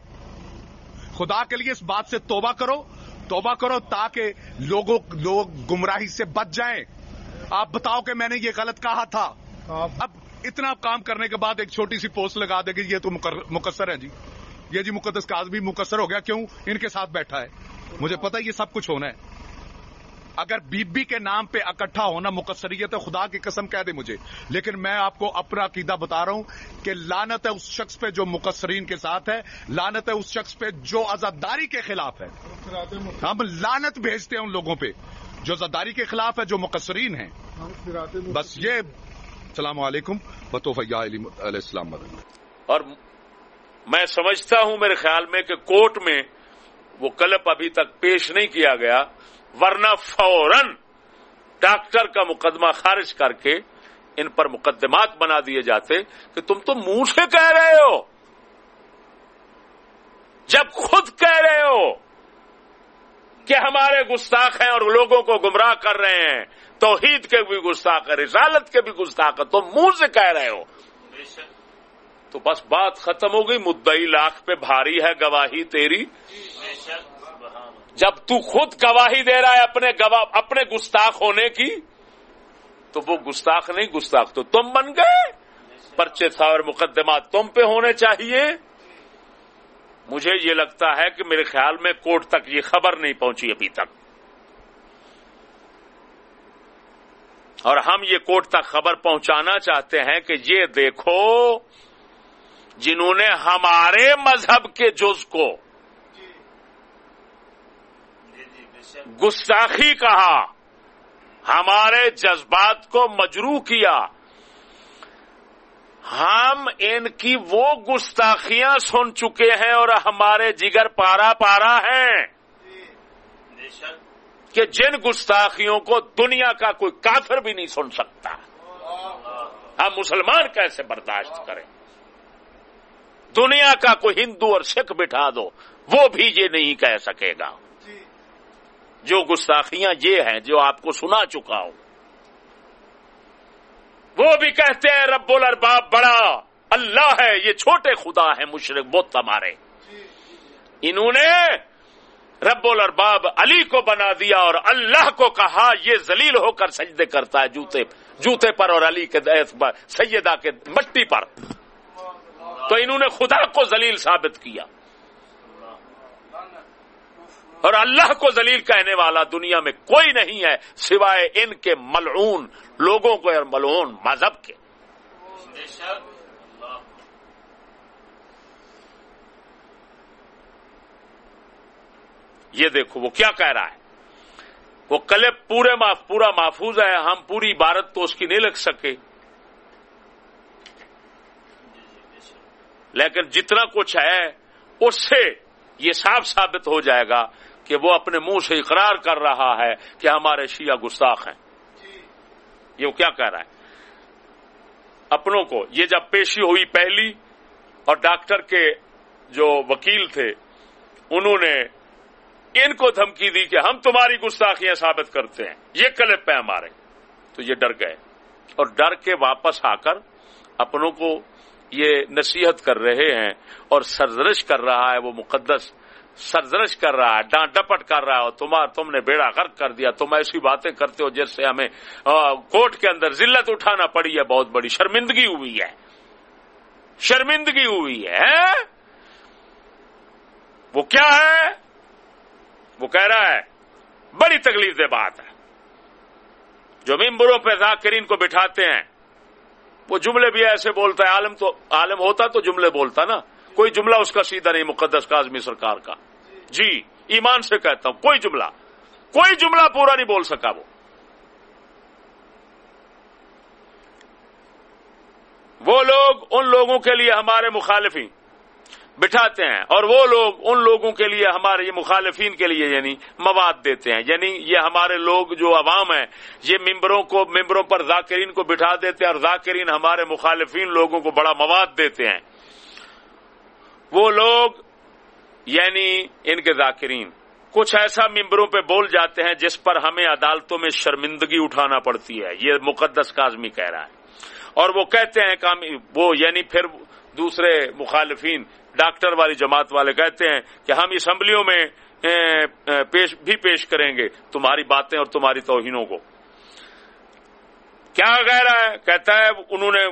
خدا کے لیے اس بات سے توبہ کرو توبہ کرو تاکہ لوگوں لوگ گمراہی سے بچ جائیں۔ آپ بتاؤ کہ میں نے یہ غلط کہا تھا۔ اب اتنا کام کرنے کے بعد ایک چھوٹی سی پوسٹ لگا دے گی یہ تو مقصر ہے جی۔ یہ جی مقدس کاز بھی مقصر ہو گیا کیوں؟ ان کے ساتھ بیٹھا ہے۔ مجھے پتا یہ سب کچھ ہونا ہے۔ اگر بی بی کے نام پہ اکٹھا ہونا مقصریت ہے خدا کی قسم کہہ دے مجھے، لیکن میں آپ کو اپنا عقیدہ بتا رہا ہوں کہ لانت ہے اس شخص پہ جو مقصرین کے ساتھ ہے لانت ہے اس شخص پہ جو آزاداری کے خلاف ہے۔ ہم لانت بھیجتے ہیں ان لوگوں پہ جو آزاداری کے خلاف ہے، جو مقصرین ہیں۔ بس یہ، السلام علیکم، بطوف علیہ السلام۔ اور میں سمجھتا ہوں میرے خیال میں کہ کورٹ میں وہ کلپ ابھی تک پیش نہیں کیا گیا، ورنہ فوراً ڈاکٹر کا مقدمہ خارج کر کے ان پر مقدمات بنا دیے جاتے کہ تم تو منہ سے کہہ رہے ہو۔ جب خود کہہ رہے ہو کہ ہمارے گستاخ ہیں اور لوگوں کو گمراہ کر رہے ہیں، توحید کے بھی گستاخ ہے رسالت کے بھی گستاخ ہے تم منہ سے کہہ رہے ہو۔ تو بس بات ختم ہو گئی مدئی لاکھ پہ بھاری ہے گواہی تیری۔ جب تو خود گواہی دے رہا ہے اپنے گواہ اپنے گستاخ ہونے کی، تو وہ گستاخ نہیں، گستاخ تو تم بن گئے۔ پرچے تھا اور مقدمات تم پہ ہونے چاہیے۔ مجھے یہ لگتا ہے کہ میرے خیال میں کورٹ تک یہ خبر نہیں پہنچی ابھی تک۔ اور ہم یہ کورٹ تک خبر پہنچانا چاہتے ہیں کہ یہ دیکھو جنہوں نے ہمارے مذہب کے جز کو گستاخی کہا، ہمارے جذبات کو مجرو کیا۔ ہم ان کی وہ گستاخیاں سن چکے ہیں اور ہمارے جگر پارا پارا ہیں کہ جن گستاخیوں کو دنیا کا کوئی کافر بھی نہیں سن سکتا۔ ہم مسلمان کیسے برداشت کریں؟ دنیا کا کوئی ہندو اور سکھ بٹھا دو وہ بھی یہ نہیں کہہ سکے گا۔ جو گستاخیاں یہ ہیں جو آپ کو سنا چکا ہوں۔ وہ بھی کہتے ہیں رب الارباب بڑا اللہ ہے یہ چھوٹے خدا ہے مشرق بت ہمارے انہوں نے رب الارباب علی کو بنا دیا اور اللہ کو کہا یہ ذلیل ہو کر سجدے کرتا ہے جوتے جوتے پر اور علی کے سیدہ کے مٹی پر۔ تو انہوں نے خدا کو ذلیل ثابت کیا۔ اور اللہ کو ذلیل کہنے والا دنیا میں کوئی نہیں ہے سوائے ان کے ملعون، لوگوں کو اور ملعون مذہب کے۔ یہ دیکھو، وہ کیا کہہ رہا ہے؟ وہ کلب پورے پورا محفوظ ہے، ہم پوری عبارت تو اس کی نہیں لگ سکے۔ لیکن جتنا کچھ ہے، اس سے یہ صاف ثابت ہو جائے گا کہ وہ اپنے منہ سے اقرار کر رہا ہے کہ ہمارے شیعہ گستاخ ہیں۔ یہ وہ کیا کہہ رہا ہے؟ اپنوں کو، یہ جب پیشی ہوئی پہلی اور ڈاکٹر کے جو وکیل تھے، انہوں نے ان کو دھمکی دی کہ ہم تمہاری گستاخیاں ثابت کرتے ہیں۔ یہ کلپ پہ ہمارے۔ تو یہ ڈر گئے۔ اور ڈر کے واپس آ کر اپنوں کو یہ نصیحت کر رہے ہیں اور سرزرش کر رہا ہے وہ مقدس سرزرش کر رہا ہے، ڈانٹ ڈپٹ کر رہا ہے تمہار تم نے بیڑا غرق کر دیا، تم ایسی باتیں کرتے ہو جس سے ہمیں کوٹ کے اندر ذلت اٹھانا پڑی ہے، بہت بڑی شرمندگی ہوئی ہے۔ شرمندگی ہوئی ہے ہاں؟ وہ کیا ہے؟ وہ کہہ رہا ہے، بڑی تکلیف دہ بات ہے۔ جو ممبروں پہ ذاکرین کو بٹھاتے ہیں وہ جملے بھی ایسے بولتا ہے، عالم تو عالم ہوتا تو جملے بولتا نا۔ کوئی جملہ اس کا سیدھا نہیں، مقدس کاظمی سرکار کا۔ جی ایمان سے کہتا ہوں، کوئی جملہ کوئی جملہ پورا نہیں بول سکا وہ۔ وہ لوگ ان لوگوں کے لیے ہمارے مخالف ہی بٹھاتے ہیں اور وہ لوگ ان لوگوں کے لیے ہمارے یہ مخالفین کے لیے یعنی مواد دیتے ہیں یعنی یہ ہمارے لوگ جو عوام ہیں، یہ ممبروں کو، ممبروں پر ذاکرین کو بٹھا دیتے ہیں اور ذاکرین ہمارے مخالفین لوگوں کو بڑا مواد دیتے ہیں۔ وہ لوگ یعنی ان کے ذاکرین۔ کچھ ایسا ممبروں پہ بول جاتے ہیں جس پر ہمیں عدالتوں میں شرمندگی اٹھانا پڑتی ہے، یہ مقدس کاظمی کہہ رہا ہے۔ اور وہ کہتے ہیں وہ یعنی پھر دوسرے مخالفین ڈاکٹر والی جماعت والے کہتے ہیں کہ ہم اسمبلیوں میں پیش، بھی پیش کریں گے تمہاری باتیں اور تمہاری توہینوں کو۔ کیا کہہ رہا ہے؟ کہتا ہے، انہوں نے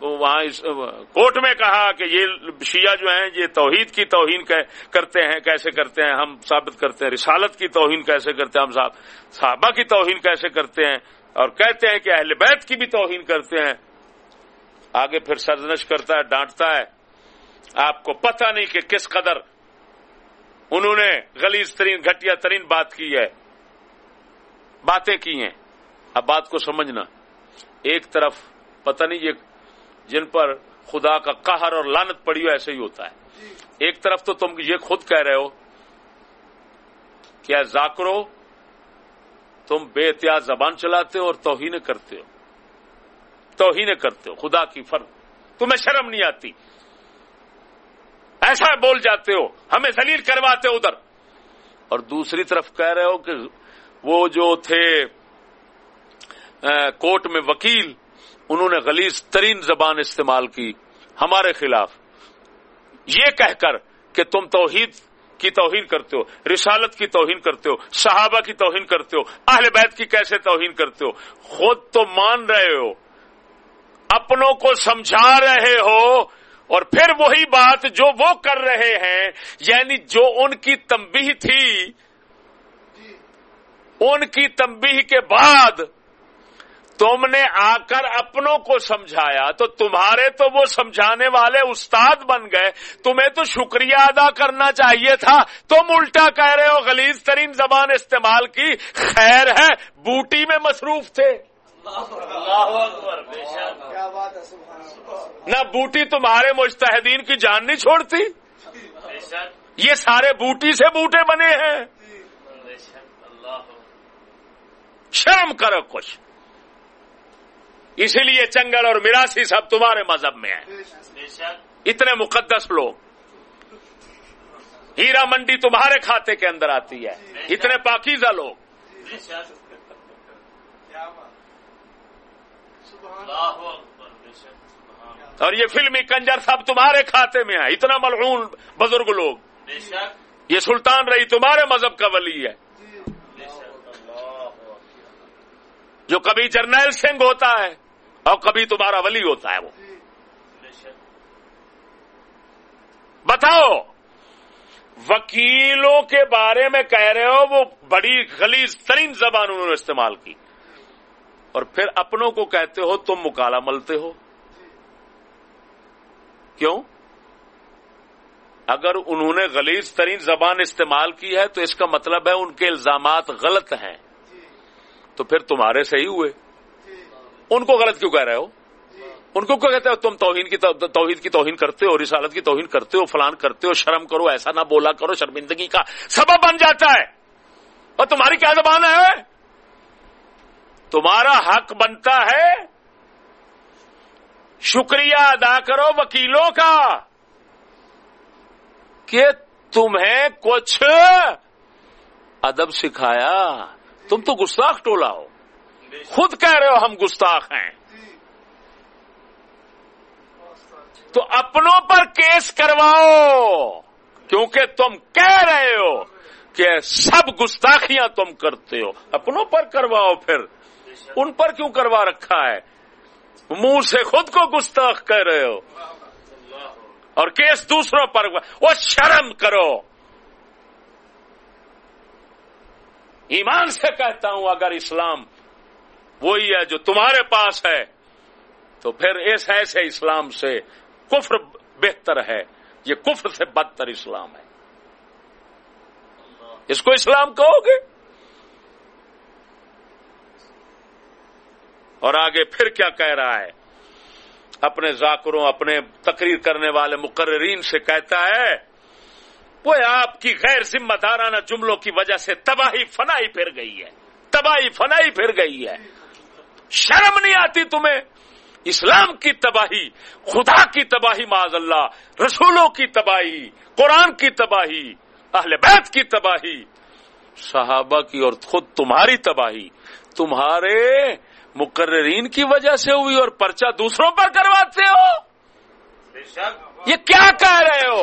وہاں کوٹ میں کہا کہ یہ شیعہ جو ہیں، یہ توحید کی توہین کرتے ہیں، کیسے کرتے ہیں؟ ہم ثابت کرتے ہیں، رسالت کی توہین کیسے کرتے ہیں؟ ہم صحابہ کی توہین کیسے کرتے ہیں؟ اور کہتے ہیں کہ اہل بیت کی بھی توہین کرتے ہیں۔ آگے پھر سرزنش کرتا ہے، ڈانٹتا ہے۔ آپ کو پتہ نہیں کہ کس قدر انہوں نے غلیظ ترین، گھٹیا ترین بات کی ہے۔ باتیں کی ہیں۔ اب بات کو سمجھنا۔ ایک طرف پتہ نہیں یہ جن پر خدا کا قہر اور لانت پڑی ہو ایسے ہی ہوتا ہے۔ ایک طرف تو تم یہ خود کہہ رہے ہو کیا زاکرو تم بے احتیاط زبان چلاتے ہو اور توہین کرتے ہو۔ توہین کرتے ہو، خدا کی فرق تمہیں شرم نہیں آتی۔ ایسا بول جاتے ہو، ہمیں ذلیل کرواتے ہو ادھر۔ اور دوسری طرف کہہ رہے ہو کہ وہ جو تھے کوٹ میں وکیل، انہوں نے غلیظ ترین زبان استعمال کی ہمارے خلاف۔ یہ کہہ کر کہ تم توحید کی توہین کرتے ہو، رسالت کی توہین کرتے ہو، صحابہ کی توہین کرتے ہو، اہل بیت کی کیسے توہین کرتے ہو۔ خود تو مان رہے ہو، اپنوں کو سمجھا رہے ہو اور پھر وہی بات جو وہ کر رہے ہیں یعنی جو ان کی تمبی تھی، ان کی تمبی کے بعد تم نے آ کر اپنوں کو سمجھایا، تو تمہارے تو وہ سمجھانے والے استاد بن گئے۔ تمہیں تو شکریہ ادا کرنا چاہیے تھا۔ تم الٹا کہہ رہے ہو، غلیظ ترین زبان استعمال کی، خیر ہے، بوٹی میں مصروف تھے۔ نہ بوٹی تمہارے مستحدین کی جان نہیں چھوڑتی؟ یہ سارے بوٹی سے بوٹے بنے ہیں۔ شرم کرو کچھ اسی لیے چنگل اور میراسی سب تمہارے مذہب میں ہیں۔ اتنے مقدس لوگ۔ ہیرا منڈی تمہارے کھاتے کے اندر آتی ہے۔ اتنے پاکیزہ لوگ۔ اور یہ فلمی کنجر سب تمہارے کھاتے میں ہے اتنا ملعون بزرگ لوگ۔ یہ سلطان رہی تمہارے مذہب کا ولی ہے۔ جو کبھی جرنیل سنگھ ہوتا ہے اور کبھی تمہارا ولی ہوتا ہے وہ۔ بتاؤ وکیلوں کے بارے میں کہہ رہے ہو وہ بڑی خلیز ترین زبان انہوں نے استعمال کی۔ اور پھر اپنوں کو کہتے ہو تم مکالا ملتے ہو۔ کیوں؟ اگر انہوں نے غلیظ ترین زبان استعمال کی ہے تو اس کا مطلب ہے ان کے الزامات غلط ہیں۔ تو پھر تمہارے صحیح ہوئے۔ ان کو غلط کیوں کہہ رہے ہو؟ ان کو کیا کہتے ہو تم توہین کی توحید کی توہین کرتے ہو، رسالت کی توہین کرتے ہو، فلان کرتے ہو، شرم کرو، ایسا نہ بولا کرو، شرمندگی کا سبب بن جاتا ہے۔ اور تمہاری کیا زبان ہے؟ تمہارا حق بنتا ہے۔ شکریہ ادا کرو وکیلوں کا کہ تمہیں کچھ ادب سکھایا۔ تم تو گستاخ ٹولا ہو۔ خود کہہ رہے ہو ہم گستاخ ہیں۔ تو اپنوں پر کیس کرواؤ۔ کیونکہ تم کہہ رہے ہو کہ سب گستاخیاں تم کرتے ہو۔ اپنوں پر کرواؤ پھر۔ ان پر کیوں کروا رکھا ہے؟ منہ سے خود کو گستاخ کہہ رہے ہو۔ اور کیس دوسروں پر وہ شرم کرو۔ ایمان سے کہتا ہوں، اگر اسلام وہی ہے جو تمہارے پاس ہے، تو پھر اس ایسے اسلام سے کفر بہتر ہے۔ یہ کفر سے بدتر اسلام ہے۔ اس کو اسلام کہو گے؟ اور آگے پھر کیا کہہ رہا ہے؟ اپنے ذاکروں، اپنے تقریر کرنے والے مقررین سے کہتا ہے، وہ آپ کی غیر ذمہ دارانہ جملوں کی وجہ سے تباہی فنائی پھر گئی ہے۔ تباہی فنائی پھر گئی ہے۔ شرم نہیں آتی تمہیں؟ اسلام کی تباہی، خدا کی تباہی معذ اللہ، رسولوں کی تباہی، قرآن کی تباہی، اہل بیت کی تباہی، صحابہ کی اور خود تمہاری تباہی، تمہارے مقررین کی وجہ سے ہوئی اور پرچہ دوسروں پر کرواتے ہو؟ یہ کیا کہہ رہے ہو؟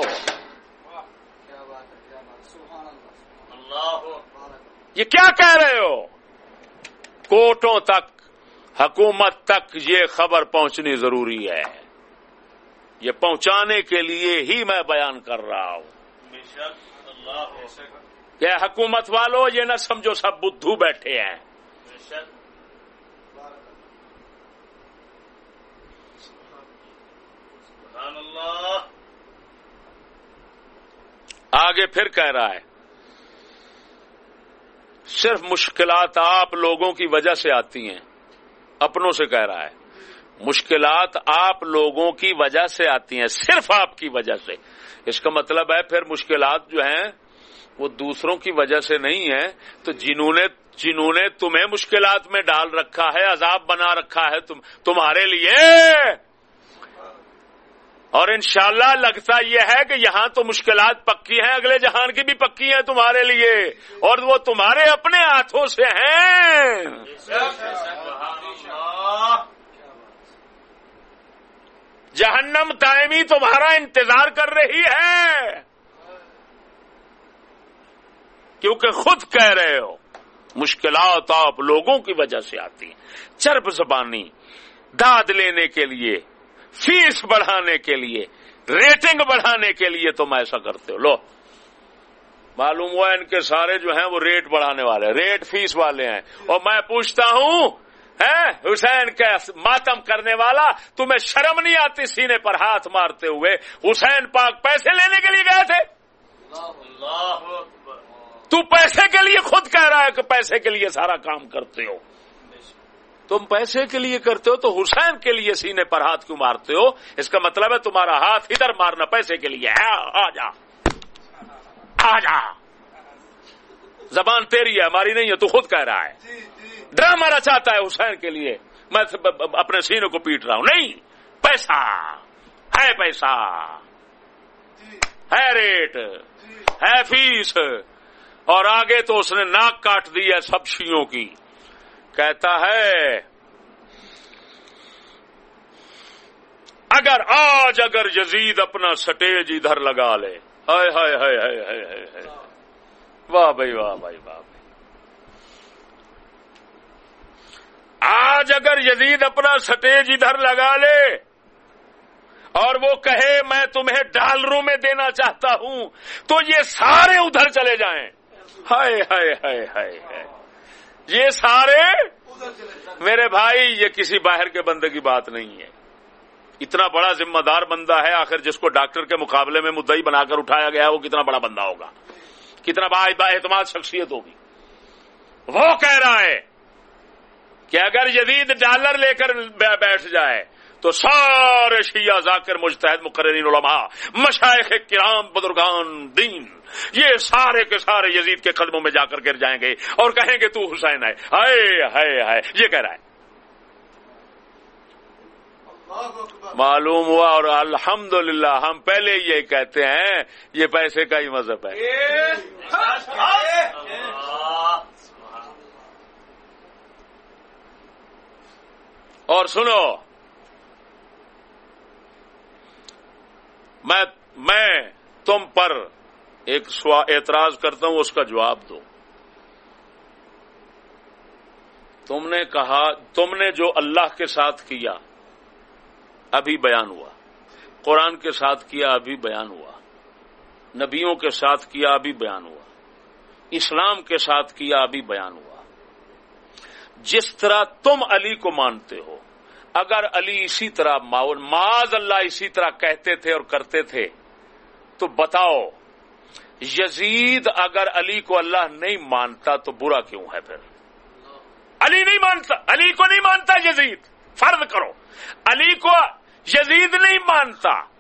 یہ کیا کہہ رہے ہو؟ کوٹوں تک، حکومت تک یہ خبر پہنچنی ضروری ہے۔ یہ پہنچانے کے لیے ہی میں بیان کر رہا ہوں۔ کہ حکومت والوں یہ نہ سمجھو سب بدھو بیٹھے ہیں۔ آگے پھر کہہ رہا ہے۔ صرف مشکلات آپ لوگوں کی وجہ سے آتی ہیں۔ اپنوں سے کہہ رہا ہے۔ مشکلات آپ لوگوں کی وجہ سے آتی ہیں۔ صرف آپ کی وجہ سے۔ اس کا مطلب ہے پھر مشکلات جو ہیں، وہ دوسروں کی وجہ سے نہیں ہے تو جنہوں نے جنہوں نے تمہیں مشکلات میں ڈال رکھا ہے، عذاب بنا رکھا ہے تم، تمہارے لیے۔ اور انشاءاللہ لگتا یہ ہے کہ یہاں تو مشکلات پکی ہیں، اگلے جہان کی بھی پکی ہیں تمہارے لیے۔ اور وہ تمہارے اپنے ہاتھوں سے ہیں۔ جہنم دائمی تمہارا انتظار کر رہی ہے۔ کیونکہ خود کہہ رہے ہو، مشکلات آپ لوگوں کی وجہ سے آتی ہیں۔ چرب زبانی، داد لینے کے لیے فیس بڑھانے کے لیے ریٹنگ بڑھانے کے لیے تم ایسا کرتے ہو۔ لو معلوم ہوا ان کے سارے جو ہیں وہ ریٹ بڑھانے والے ریٹ فیس والے ہیں۔ اور میں پوچھتا ہوں حسین کا ماتم کرنے والا تمہیں شرم نہیں آتی سینے پر ہاتھ مارتے ہوئے؟ حسین پاک پیسے لینے کے لیے گئے تھے؟ تو پیسے کے لیے خود کہہ رہا ہے کہ پیسے کے لیے سارا کام کرتے ہو۔ تم پیسے کے لیے کرتے ہو تو حسین کے لیے سینے پر ہاتھ کیوں مارتے ہو؟ اس کا مطلب ہے تمہارا ہاتھ ادھر مارنا پیسے کے لیے ہے۔ آ جا۔ آ جا۔ زبان تیری ہے ہماری نہیں ہے تو خود کہہ رہا ہے۔ ڈرا مارا چاہتا ہے حسین کے لیے۔ میں اپنے سینے کو پیٹ رہا ہوں۔ نہیں پیسہ۔ ہے پیسہ۔ ہے ریٹ۔ ہے فیس۔ اور آگے تو اس نے ناک کاٹ دی ہے سب شیوں کی۔ کہتا ہے، اگر آج اگر یزید اپنا سٹیج ادھر لگا لے. ہائے ہائے ہائے ہائے ہائے ہائے واہ بھائی واہ بھائی واہ بھائی۔ آج اگر یزید اپنا سٹیج ادھر لگا لے اور وہ کہے، میں تمہیں ڈالروں میں دینا چاہتا ہوں، تو یہ سارے ادھر چلے جائیں۔ ہائے ہائے ہائے ہائے ہائے۔ یہ سارے میرے بھائی، یہ کسی باہر کے بندے کی بات نہیں ہے۔ اتنا بڑا ذمہ دار بندہ ہے، آخر جس کو ڈاکٹر کے مقابلے میں مدئی بنا کر اٹھایا گیا، وہ کتنا بڑا بندہ ہوگا؟ کتنا با اعتماد شخصیت ہوگی؟ وہ کہہ رہا ہے کہ اگر جدید ڈالر لے کر بیٹھ جائے تو سارے شیعہ ذاکر مجتہد مقررین علماء مشائق کرام، بزرگان، دین، یہ سارے کے سارے یزید کے قدموں میں جا کر گر جائیں گے اور کہیں گے تو حسین ہے۔ ہائے ہائے ہائے، یہ کہہ رہا ہے۔ معلوم ہوا اور الحمد ہم پہلے یہ کہتے ہیں، یہ پیسے کا ہی مذہب ہے۔ اور سنو میں میں تم پر ایک اعتراض کرتا ہوں، اس کا جواب دو۔ تم نے کہا، تم نے جو اللہ کے ساتھ کیا، ابھی بیان ہوا۔ قرآن کے ساتھ کیا، ابھی بیان ہوا۔ نبیوں کے ساتھ کیا، ابھی بیان ہوا۔ اسلام کے ساتھ کیا، ابھی بیان ہوا۔ جس طرح تم علی کو مانتے ہو اگر علی اسی طرح معاذ اللہ اسی طرح کہتے تھے اور کرتے تھے، تو بتاؤ، یزید اگر علی کو اللہ نہیں مانتا تو برا کیوں ہے پھر؟ علی نہیں مانتا، علی کو نہیں مانتا یزید، فرض کرو، علی کو یزید نہیں مانتا۔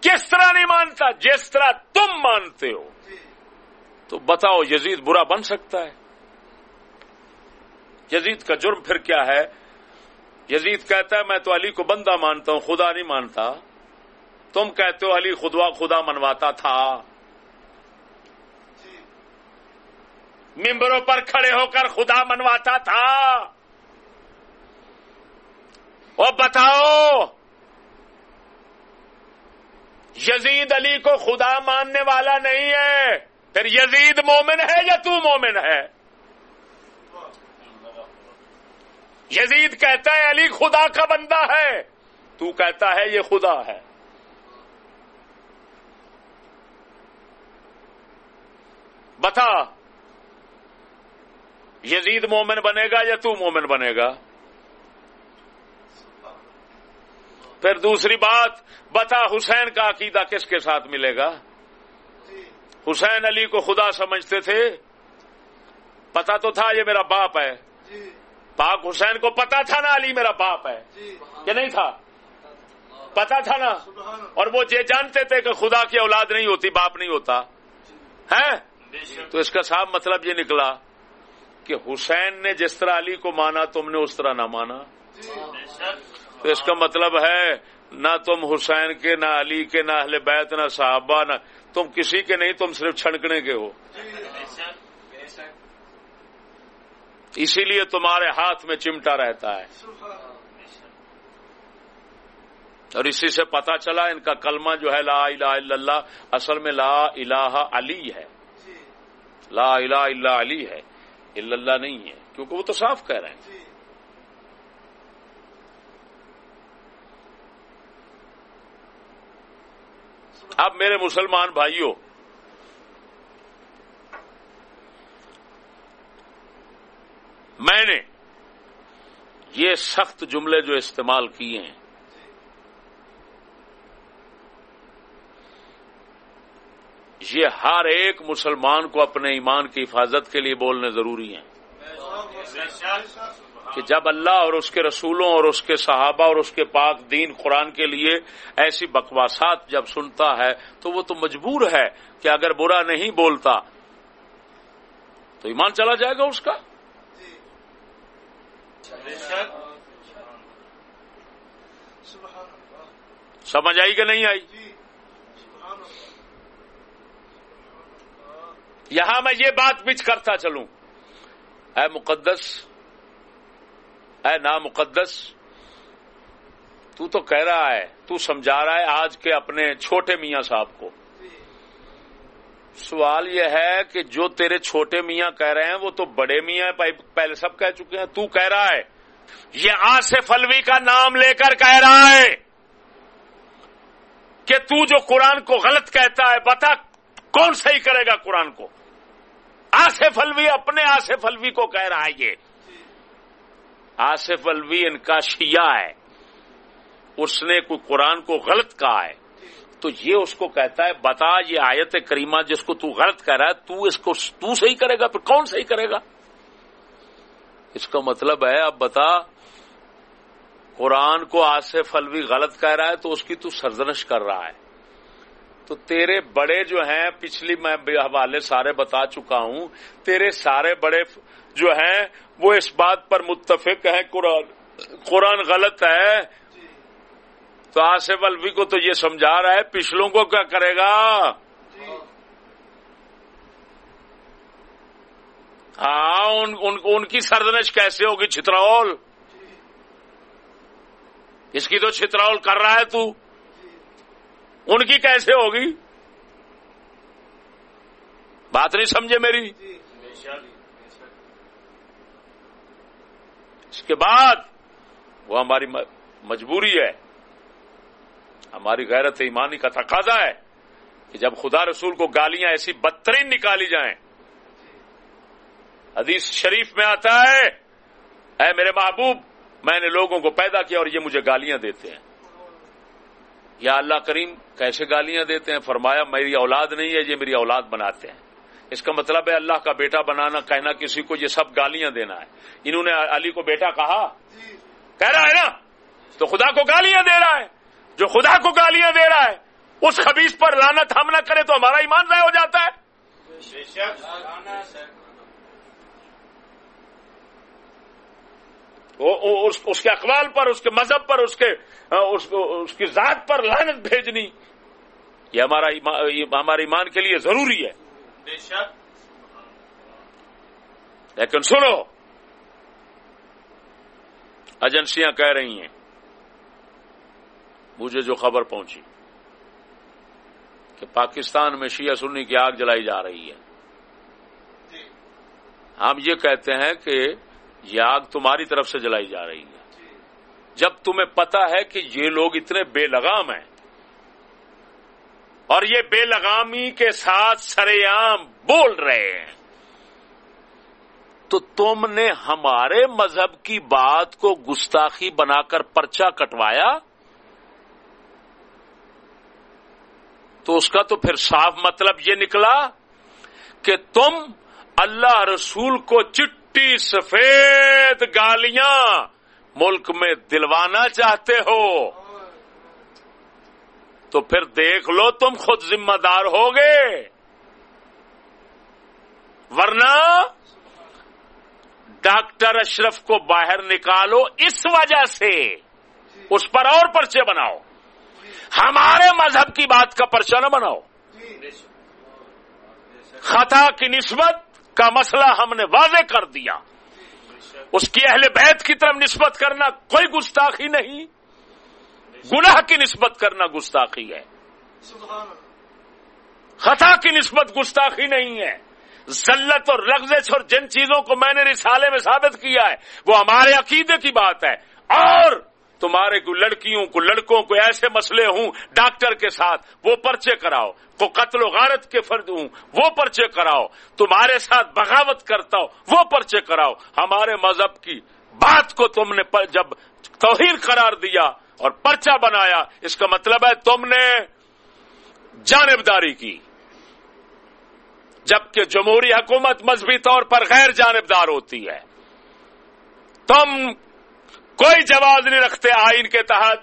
کس طرح نہیں مانتا؟ جس طرح تم مانتے ہو۔ تو بتاؤ، یزید برا بن سکتا ہے؟ یزید کا جرم پھر کیا ہے؟ یزید کہتا ہے، میں تو علی کو بندہ مانتا ہوں، خدا نہیں مانتا۔ تم کہتے ہو، علی خدا خدا منواتا تھا۔ ممبروں پر کھڑے ہو کر خدا منواتا تھا۔ اور بتاؤ، یزید علی کو خدا ماننے والا نہیں ہے۔ پھر یزید مومن ہے یا تو مومن ہے؟ یزید کہتا ہے، علی خدا کا بندہ ہے۔ تو کہتا ہے، یہ خدا ہے۔ بتا، یزید مومن بنے گا یا تو مومن بنے گا؟ پھر دوسری بات، بتا حسین کا عقیدہ کس کے ساتھ ملے گا؟ حسین علی کو خدا سمجھتے تھے؟ پتا تو تھا، یہ میرا باپ ہے۔ جی۔ پاک حسین کو پتا تھا نا علی میرا باپ ہے کہ نہیں تھا؟ پتا تھا نا؟ اور وہ یہ جانتے تھے کہ خدا کی اولاد نہیں ہوتی باپ نہیں ہوتا۔ ہے تو اس کا صاف مطلب یہ نکلا کہ حسین نے جس طرح علی کو مانا تم نے اس طرح نہ مانا۔ تو اس کا مطلب ہے نہ تم حسین کے نہ علی کے نہ اہل بیت نہ صحابہ نہ تم کسی کے نہیں تم صرف چھڑکنے کے ہو۔ اسی لیے تمہارے ہاتھ میں چمٹا رہتا ہے۔ اور اسی سے پتا چلا ان کا کلمہ جو ہے لا الہ الا اللہ، اصل میں لا الہ علی ہے۔ لا الہ الا علی ہے، الا اللہ نہیں ہے، کیونکہ وہ تو صاف کہہ رہے ہیں۔ اب میرے مسلمان بھائیوں میں نے یہ سخت جملے جو استعمال کیے ہیں، یہ ہر ایک مسلمان کو اپنے ایمان کی حفاظت کے لیے بولنے ضروری ہیں۔ کہ جب اللہ اور اس کے رسولوں اور اس کے صحابہ اور اس کے پاک دین قرآن کے لیے ایسی بکواسات جب سنتا ہے، تو وہ تو مجبور ہے کہ اگر برا نہیں بولتا تو ایمان چلا جائے گا اس کا۔ سمجھ آئی کہ نہیں آئی؟ یہاں میں یہ بات پچ کرتا چلوں۔ اے مقدس، اے نامقدس، تو تو کہہ رہا ہے، تو سمجھا رہا ہے آج کے اپنے چھوٹے میاں صاحب کو۔ سوال یہ ہے کہ جو تیرے چھوٹے میاں کہہ رہے ہیں وہ تو بڑے میاں پہلے سب کہہ چکے ہیں، تو کہہ رہا ہے۔ یہ آصف الوی کا نام لے کر کہہ رہا ہے کہ تو جو قرآن کو غلط کہتا ہے، بتا کون صحیح کرے گا قرآن کو؟ آصف الوی اپنے آصف الوی کو کہہ رہا ہے یہ۔ آصف الوی ان کا شیعہ ہے۔ اس نے کوئی قرآن کو غلط کہا ہے۔ تو یہ اس کو کہتا ہے، بتا یہ آیت کریمہ جس کو تو غلط کہہ رہا ہے، تو اس کو تو صحیح کرے گا، پھر کون صحیح کرے گا؟ اس کا مطلب ہے، اب بتا، قرآن کو آصف الوی غلط کہہ رہا ہے، تو اس کی تو سرزنش کر رہا ہے۔ تو تیرے بڑے جو ہیں، پچھلی میں حوالے سارے بتا چکا ہوں، تیرے سارے بڑے جو ہیں، وہ اس بات پر متفق ہیں، قرآن قرآن غلط ہے تو آصف الوی کو تو یہ سمجھا رہا ہے پچھلوں کو کیا کرے گا؟ ہاں ان, ان, ان کی سردنش کیسے ہوگی؟ چھتراول؟ اس کی تو چھتراول کر رہا ہے تو۔ ان کی کیسے ہوگی؟ بات نہیں سمجھے میری؟ اس کے بعد وہ ہماری مجبوری ہے۔ ہماری غیرت ایمانی کا تقاضا ہے کہ جب خدا رسول کو گالیاں ایسی بدترین نکالی جائیں۔ حدیث شریف میں آتا ہے اے میرے محبوب میں نے لوگوں کو پیدا کیا اور یہ مجھے گالیاں دیتے ہیں۔ یا اللہ کریم کیسے گالیاں دیتے ہیں؟ فرمایا میری اولاد نہیں ہے یہ میری اولاد بناتے ہیں۔ اس کا مطلب ہے اللہ کا بیٹا بنانا کہنا کسی کو یہ سب گالیاں دینا ہے۔ انہوں نے علی کو بیٹا کہا کہہ رہا ہے نا تو خدا کو گالیاں دے رہا ہے۔ جو خدا کو گالیاں دے رہا ہے، اس خبیص پر لانت ہم نہ کرے تو ہمارا ایمان ضائع ہو جاتا ہے۔ اس کے اقوال پر، اس کے مذہب پر، اس کے اس کی ذات پر لانت بھیجنی، یہ ہمارا ہمارے ایمان کے لیے ضروری ہے۔ لیکن سنو، ایجنسیاں کہہ رہی ہیں مجھے جو خبر پہنچی کہ پاکستان میں شیعہ سنی کی آگ جلائی جا رہی ہے۔ ہم یہ کہتے ہیں کہ یہ آگ تمہاری طرف سے جلائی جا رہی ہے۔ جب تمہیں پتا ہے کہ یہ لوگ اتنے بے لگام ہیں اور یہ بے لگامی کے ساتھ سر عام بول رہے ہیں تو تم نے ہمارے مذہب کی بات کو گستاخی بنا کر پرچا کٹوایا تو اس کا تو پھر صاف مطلب یہ نکلا کہ تم اللہ رسول کو چٹی سفید گالیاں ملک میں دلوانا چاہتے ہو۔ تو پھر دیکھ لو تم خود ذمہ دار ہوگے۔ ورنہ ڈاکٹر اشرف کو باہر نکالو اس وجہ سے۔ اس پر اور پرچے بناؤ۔ ہمارے مذہب کی بات کا پرچہ نہ بناؤ۔ خطا کی نسبت کا مسئلہ ہم نے واضح کر دیا۔ اس کی اہل بیت کی طرف نسبت کرنا کوئی گستاخی نہیں۔ گناہ کی نسبت کرنا گستاخی ہے۔ خطا کی نسبت گستاخی نہیں ہے۔ ذلت اور لغزش اور جن چیزوں کو میں نے رسالے میں ثابت کیا ہے، وہ ہمارے عقیدے کی بات ہے۔ اور تمہارے کو لڑکیوں کو لڑکوں کو ایسے مسئلے ہوں، ڈاکٹر کے ساتھ، وہ پرچے کراؤ، کو قتل و غارت کے فرد ہوں، وہ پرچے کراؤ، تمہارے ساتھ بغاوت کرتا ہو وہ پرچے کراؤ۔ ہمارے مذہب کی بات کو تم نے جب توہین قرار دیا اور پرچہ بنایا، اس کا مطلب ہے تم نے جانبداری کی۔ جبکہ جمہوری حکومت مذہبی طور پر غیر جانبدار ہوتی ہے۔ تم کوئی جواز نہیں رکھتے آئین کے تحت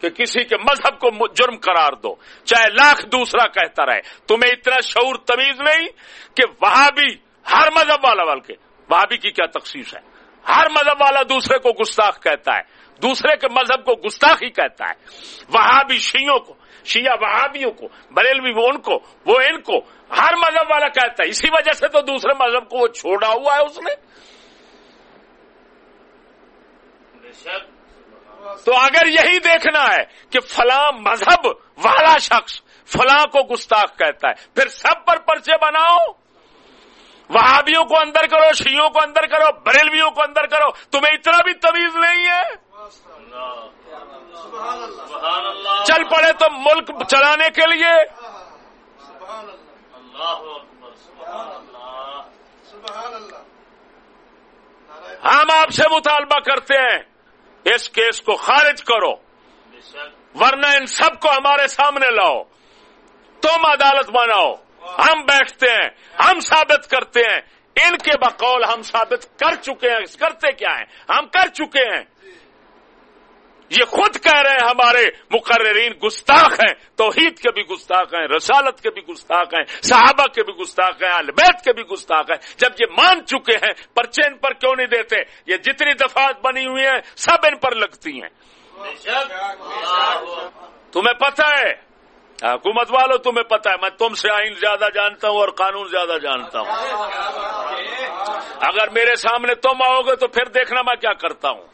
کہ کسی کے مذہب کو جرم قرار دو۔ چاہے لاکھ دوسرا کہتا رہے۔ تمہیں اتنا شعور تمیز نہیں کہ وہاں بھی ہر مذہب والا بلکہ وہاں بھی کی کیا تخصیص ہے؟ ہر مذہب والا دوسرے کو گستاخ کہتا ہے۔ دوسرے کے مذہب کو گستاخ ہی کہتا ہے۔ وہاں بھی شیوں کو، شیعہ وہابیوں کو، بریلوی وہ ان کو، وہ ان کو ہر مذہب والا کہتا ہے۔ اسی وجہ سے تو دوسرے مذہب کو وہ چھوڑا ہوا ہے اس نے۔ تو اگر یہی دیکھنا ہے کہ فلاں مذہب والا شخص فلاں کو گستاخ کہتا ہے پھر سب پر پرچے بناؤ۔ وہابیوں کو اندر کرو شیوں کو اندر کرو بریلویوں کو اندر کرو تمہیں اتنا بھی تمیز نہیں ہے۔ چل پڑے تو ملک چلانے کے لیے۔ ہم آپ سے مطالبہ کرتے ہیں۔ اس کیس کو خارج کرو۔ ورنہ ان سب کو ہمارے سامنے لاؤ۔ تم عدالت بناؤ۔ ہم بیٹھتے ہیں۔ ہم ثابت کرتے ہیں۔ ان کے بقول ہم ثابت کر چکے ہیں۔ کرتے کیا ہیں؟ ہم کر چکے ہیں۔ یہ خود کہہ رہے ہیں ہمارے مقررین گستاخ ہیں توحید کے بھی گستاخ ہیں رسالت کے بھی گستاخ ہیں صحابہ کے بھی گستاخ ہیں البید کے بھی گستاخ ہیں۔ جب یہ مان چکے ہیں پرچے ان پر کیوں نہیں دیتے؟ یہ جتنی دفعات بنی ہوئی ہیں سب ان پر لگتی ہیں۔ تمہیں پتہ ہے حکومت والو تمہیں پتا ہے، میں تم سے آئین زیادہ جانتا ہوں اور قانون زیادہ جانتا ہوں۔ اگر میرے سامنے تم آؤ گے تو پھر دیکھنا میں کیا کرتا ہوں۔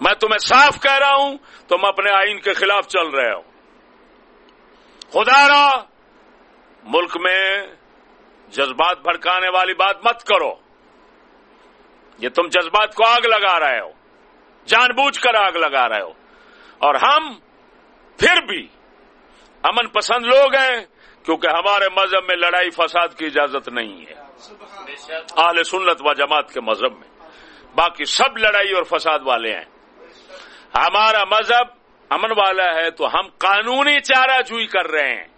میں تمہیں صاف کہہ رہا ہوں، تم اپنے آئین کے خلاف چل رہے ہو۔ خدا را، ملک میں جذبات بھڑکانے والی بات مت کرو۔ یہ تم جذبات کو آگ لگا رہے ہو، جان بوجھ کر آگ لگا رہے ہو۔ اور ہم پھر بھی امن پسند لوگ ہیں، کیونکہ ہمارے مذہب میں لڑائی فساد کی اجازت نہیں ہے۔ اہل سنت و جماعت کے مذہب میں۔ باقی سب لڑائی اور فساد والے ہیں۔ ہمارا مذہب امن والا ہے تو ہم قانونی چارہ جوئی کر رہے ہیں۔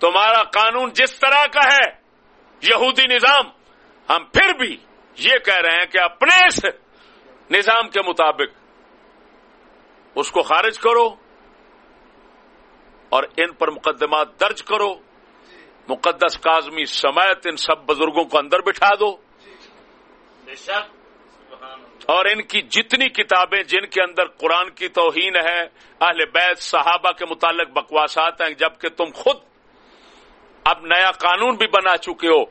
تمہارا قانون جس طرح کا ہے، یہودی نظام، ہم پھر بھی یہ کہہ رہے ہیں کہ اپنے اس نظام کے مطابق اس کو خارج کرو۔ اور ان پر مقدمات درج کرو۔ مقدس کاظمی سمیت ان سب بزرگوں کو اندر بٹھا دو۔ اور ان کی جتنی کتابیں جن کے اندر قرآن کی توہین ہے اہل بیت صحابہ کے متعلق بکواسات ہیں جبکہ تم خود اب نیا قانون بھی بنا چکے ہو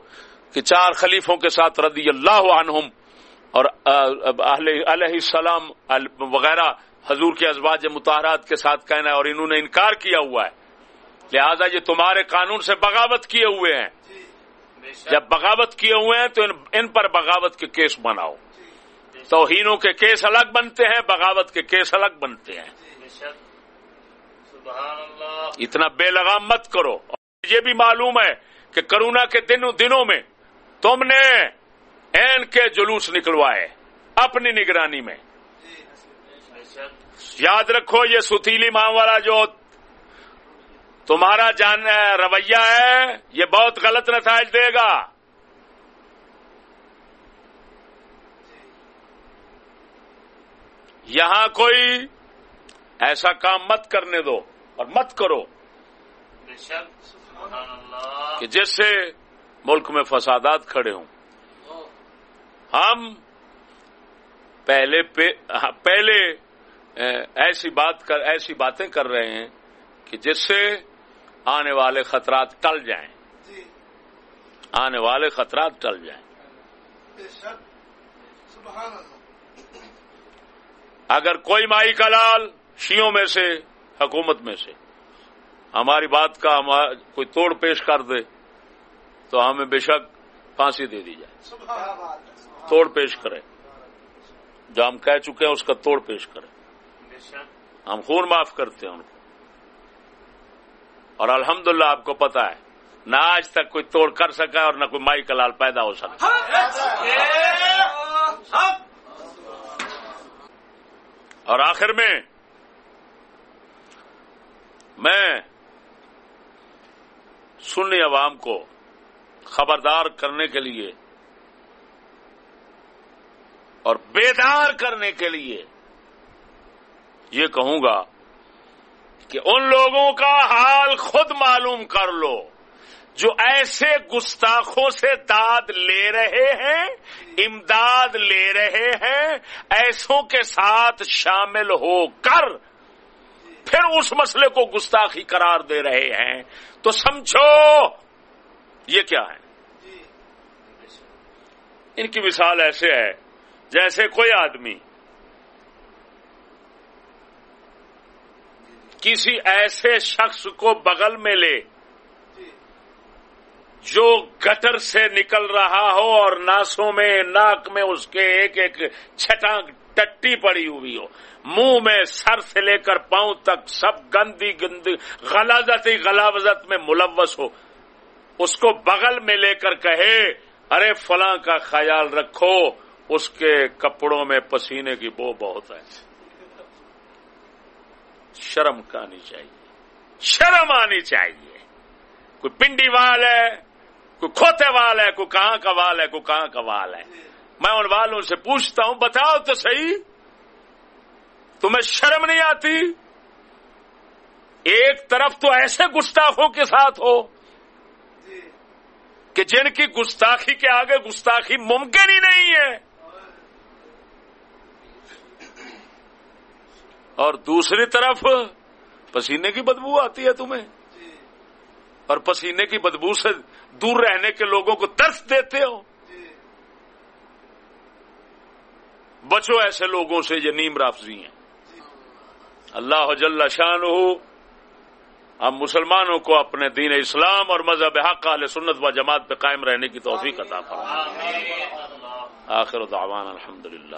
کہ چار خلیفوں کے ساتھ رضی اللہ عنہم اور علیہ السلام وغیرہ حضور کے ازواج متحرات کے ساتھ کہنا ہے اور انہوں نے انکار کیا ہوا ہے۔ لہذا یہ تمہارے قانون سے بغاوت کیے ہوئے ہیں۔ جب بغاوت کیے ہوئے ہیں تو ان پر بغاوت کے کیس بناؤ۔ توہینوں کے کیس الگ بنتے ہیں، بغاوت کے کیس الگ بنتے ہیں۔ اتنا بے لگام مت کرو۔ یہ بھی معلوم ہے کہ کرونا کے دنوں دنوں میں تم نے این کے جلوس نکلوائے اپنی نگرانی میں۔ یاد رکھو یہ ستیلی ماں والا جو تمہارا جان رویہ ہے، یہ بہت غلط نتائج دے گا۔ یہاں کوئی ایسا کام مت کرنے دو اور مت کرو کہ جس سے ملک میں فسادات کھڑے ہوں۔ ہم پہلے پہلے ایسی بات کر ایسی باتیں کر رہے ہیں کہ جس سے آنے والے خطرات ٹل جائیں۔ آنے والے خطرات ٹل جائیں۔ اگر کوئی مائی کا لال شیوں میں سے حکومت میں سے ہماری بات کا کوئی توڑ پیش کر دے تو ہمیں بے شک پھانسی دے دی جائے۔ توڑ پیش کرے۔ جو ہم کہہ چکے ہیں اس کا توڑ پیش کریں ہم خون معاف کرتے ہیں ان کو۔ اور الحمدللہ آپ کو پتا ہے، نہ آج تک کوئی توڑ کر سکا اور نہ کوئی مائی کا لال پیدا ہو سکا۔ اور آخر میں میں سنی عوام کو خبردار کرنے کے لیے اور بیدار کرنے کے لیے یہ کہوں گا کہ ان لوگوں کا حال خود معلوم کر لو جو ایسے گستاخوں سے داد لے رہے ہیں، امداد لے رہے ہیں، ایسوں کے ساتھ شامل ہو کر پھر اس مسئلے کو گستاخی قرار دے رہے ہیں۔ تو سمجھو یہ کیا ہے؟ ان کی مثال ایسے ہے جیسے کوئی آدمی کسی ایسے شخص کو بغل میں لے جو گٹر سے نکل رہا ہو اور ناسوں میں، ناک میں اس کے ایک ایک چھٹانک ٹٹی پڑی ہوئی ہو۔ منہ میں سر سے لے کر پاؤں تک سب گندی گندی غلازت ہی غلاوزت میں ملوث ہو۔ اس کو بغل میں لے کر کہے، ارے فلاں کا خیال رکھو، اس کے کپڑوں میں پسینے کی بو بہت ہے۔ شرم آنی چاہیے۔ شرم آنی چاہیے۔ کوئی پنڈی وال ہے، کوئی کھوتے وال ہے، کوئی کہاں کا وال ہے، کوئی کہاں کا وال ہے۔ میں ان والوں سے پوچھتا ہوں، بتاؤ تو صحیح، تمہیں شرم نہیں آتی؟ ایک طرف تو ایسے گستاخوں کے ساتھ ہو کہ جن کی گستاخی کے آگے گستاخی ممکن ہی نہیں ہے۔ اور دوسری طرف پسینے کی بدبو آتی ہے تمہیں۔ اور پسینے کی بدبو سے دور رہنے کے لوگوں کو ترس دیتے ہو۔ بچو ایسے لوگوں سے یہ نیم رافضی ہیں۔ اللہ جل شان ہو ہم مسلمانوں کو اپنے دین اسلام اور مذہب حق اہل سنت و جماعت پہ قائم رہنے کی توفیق عطا فرمائے۔ آخر دعوان الحمد للہ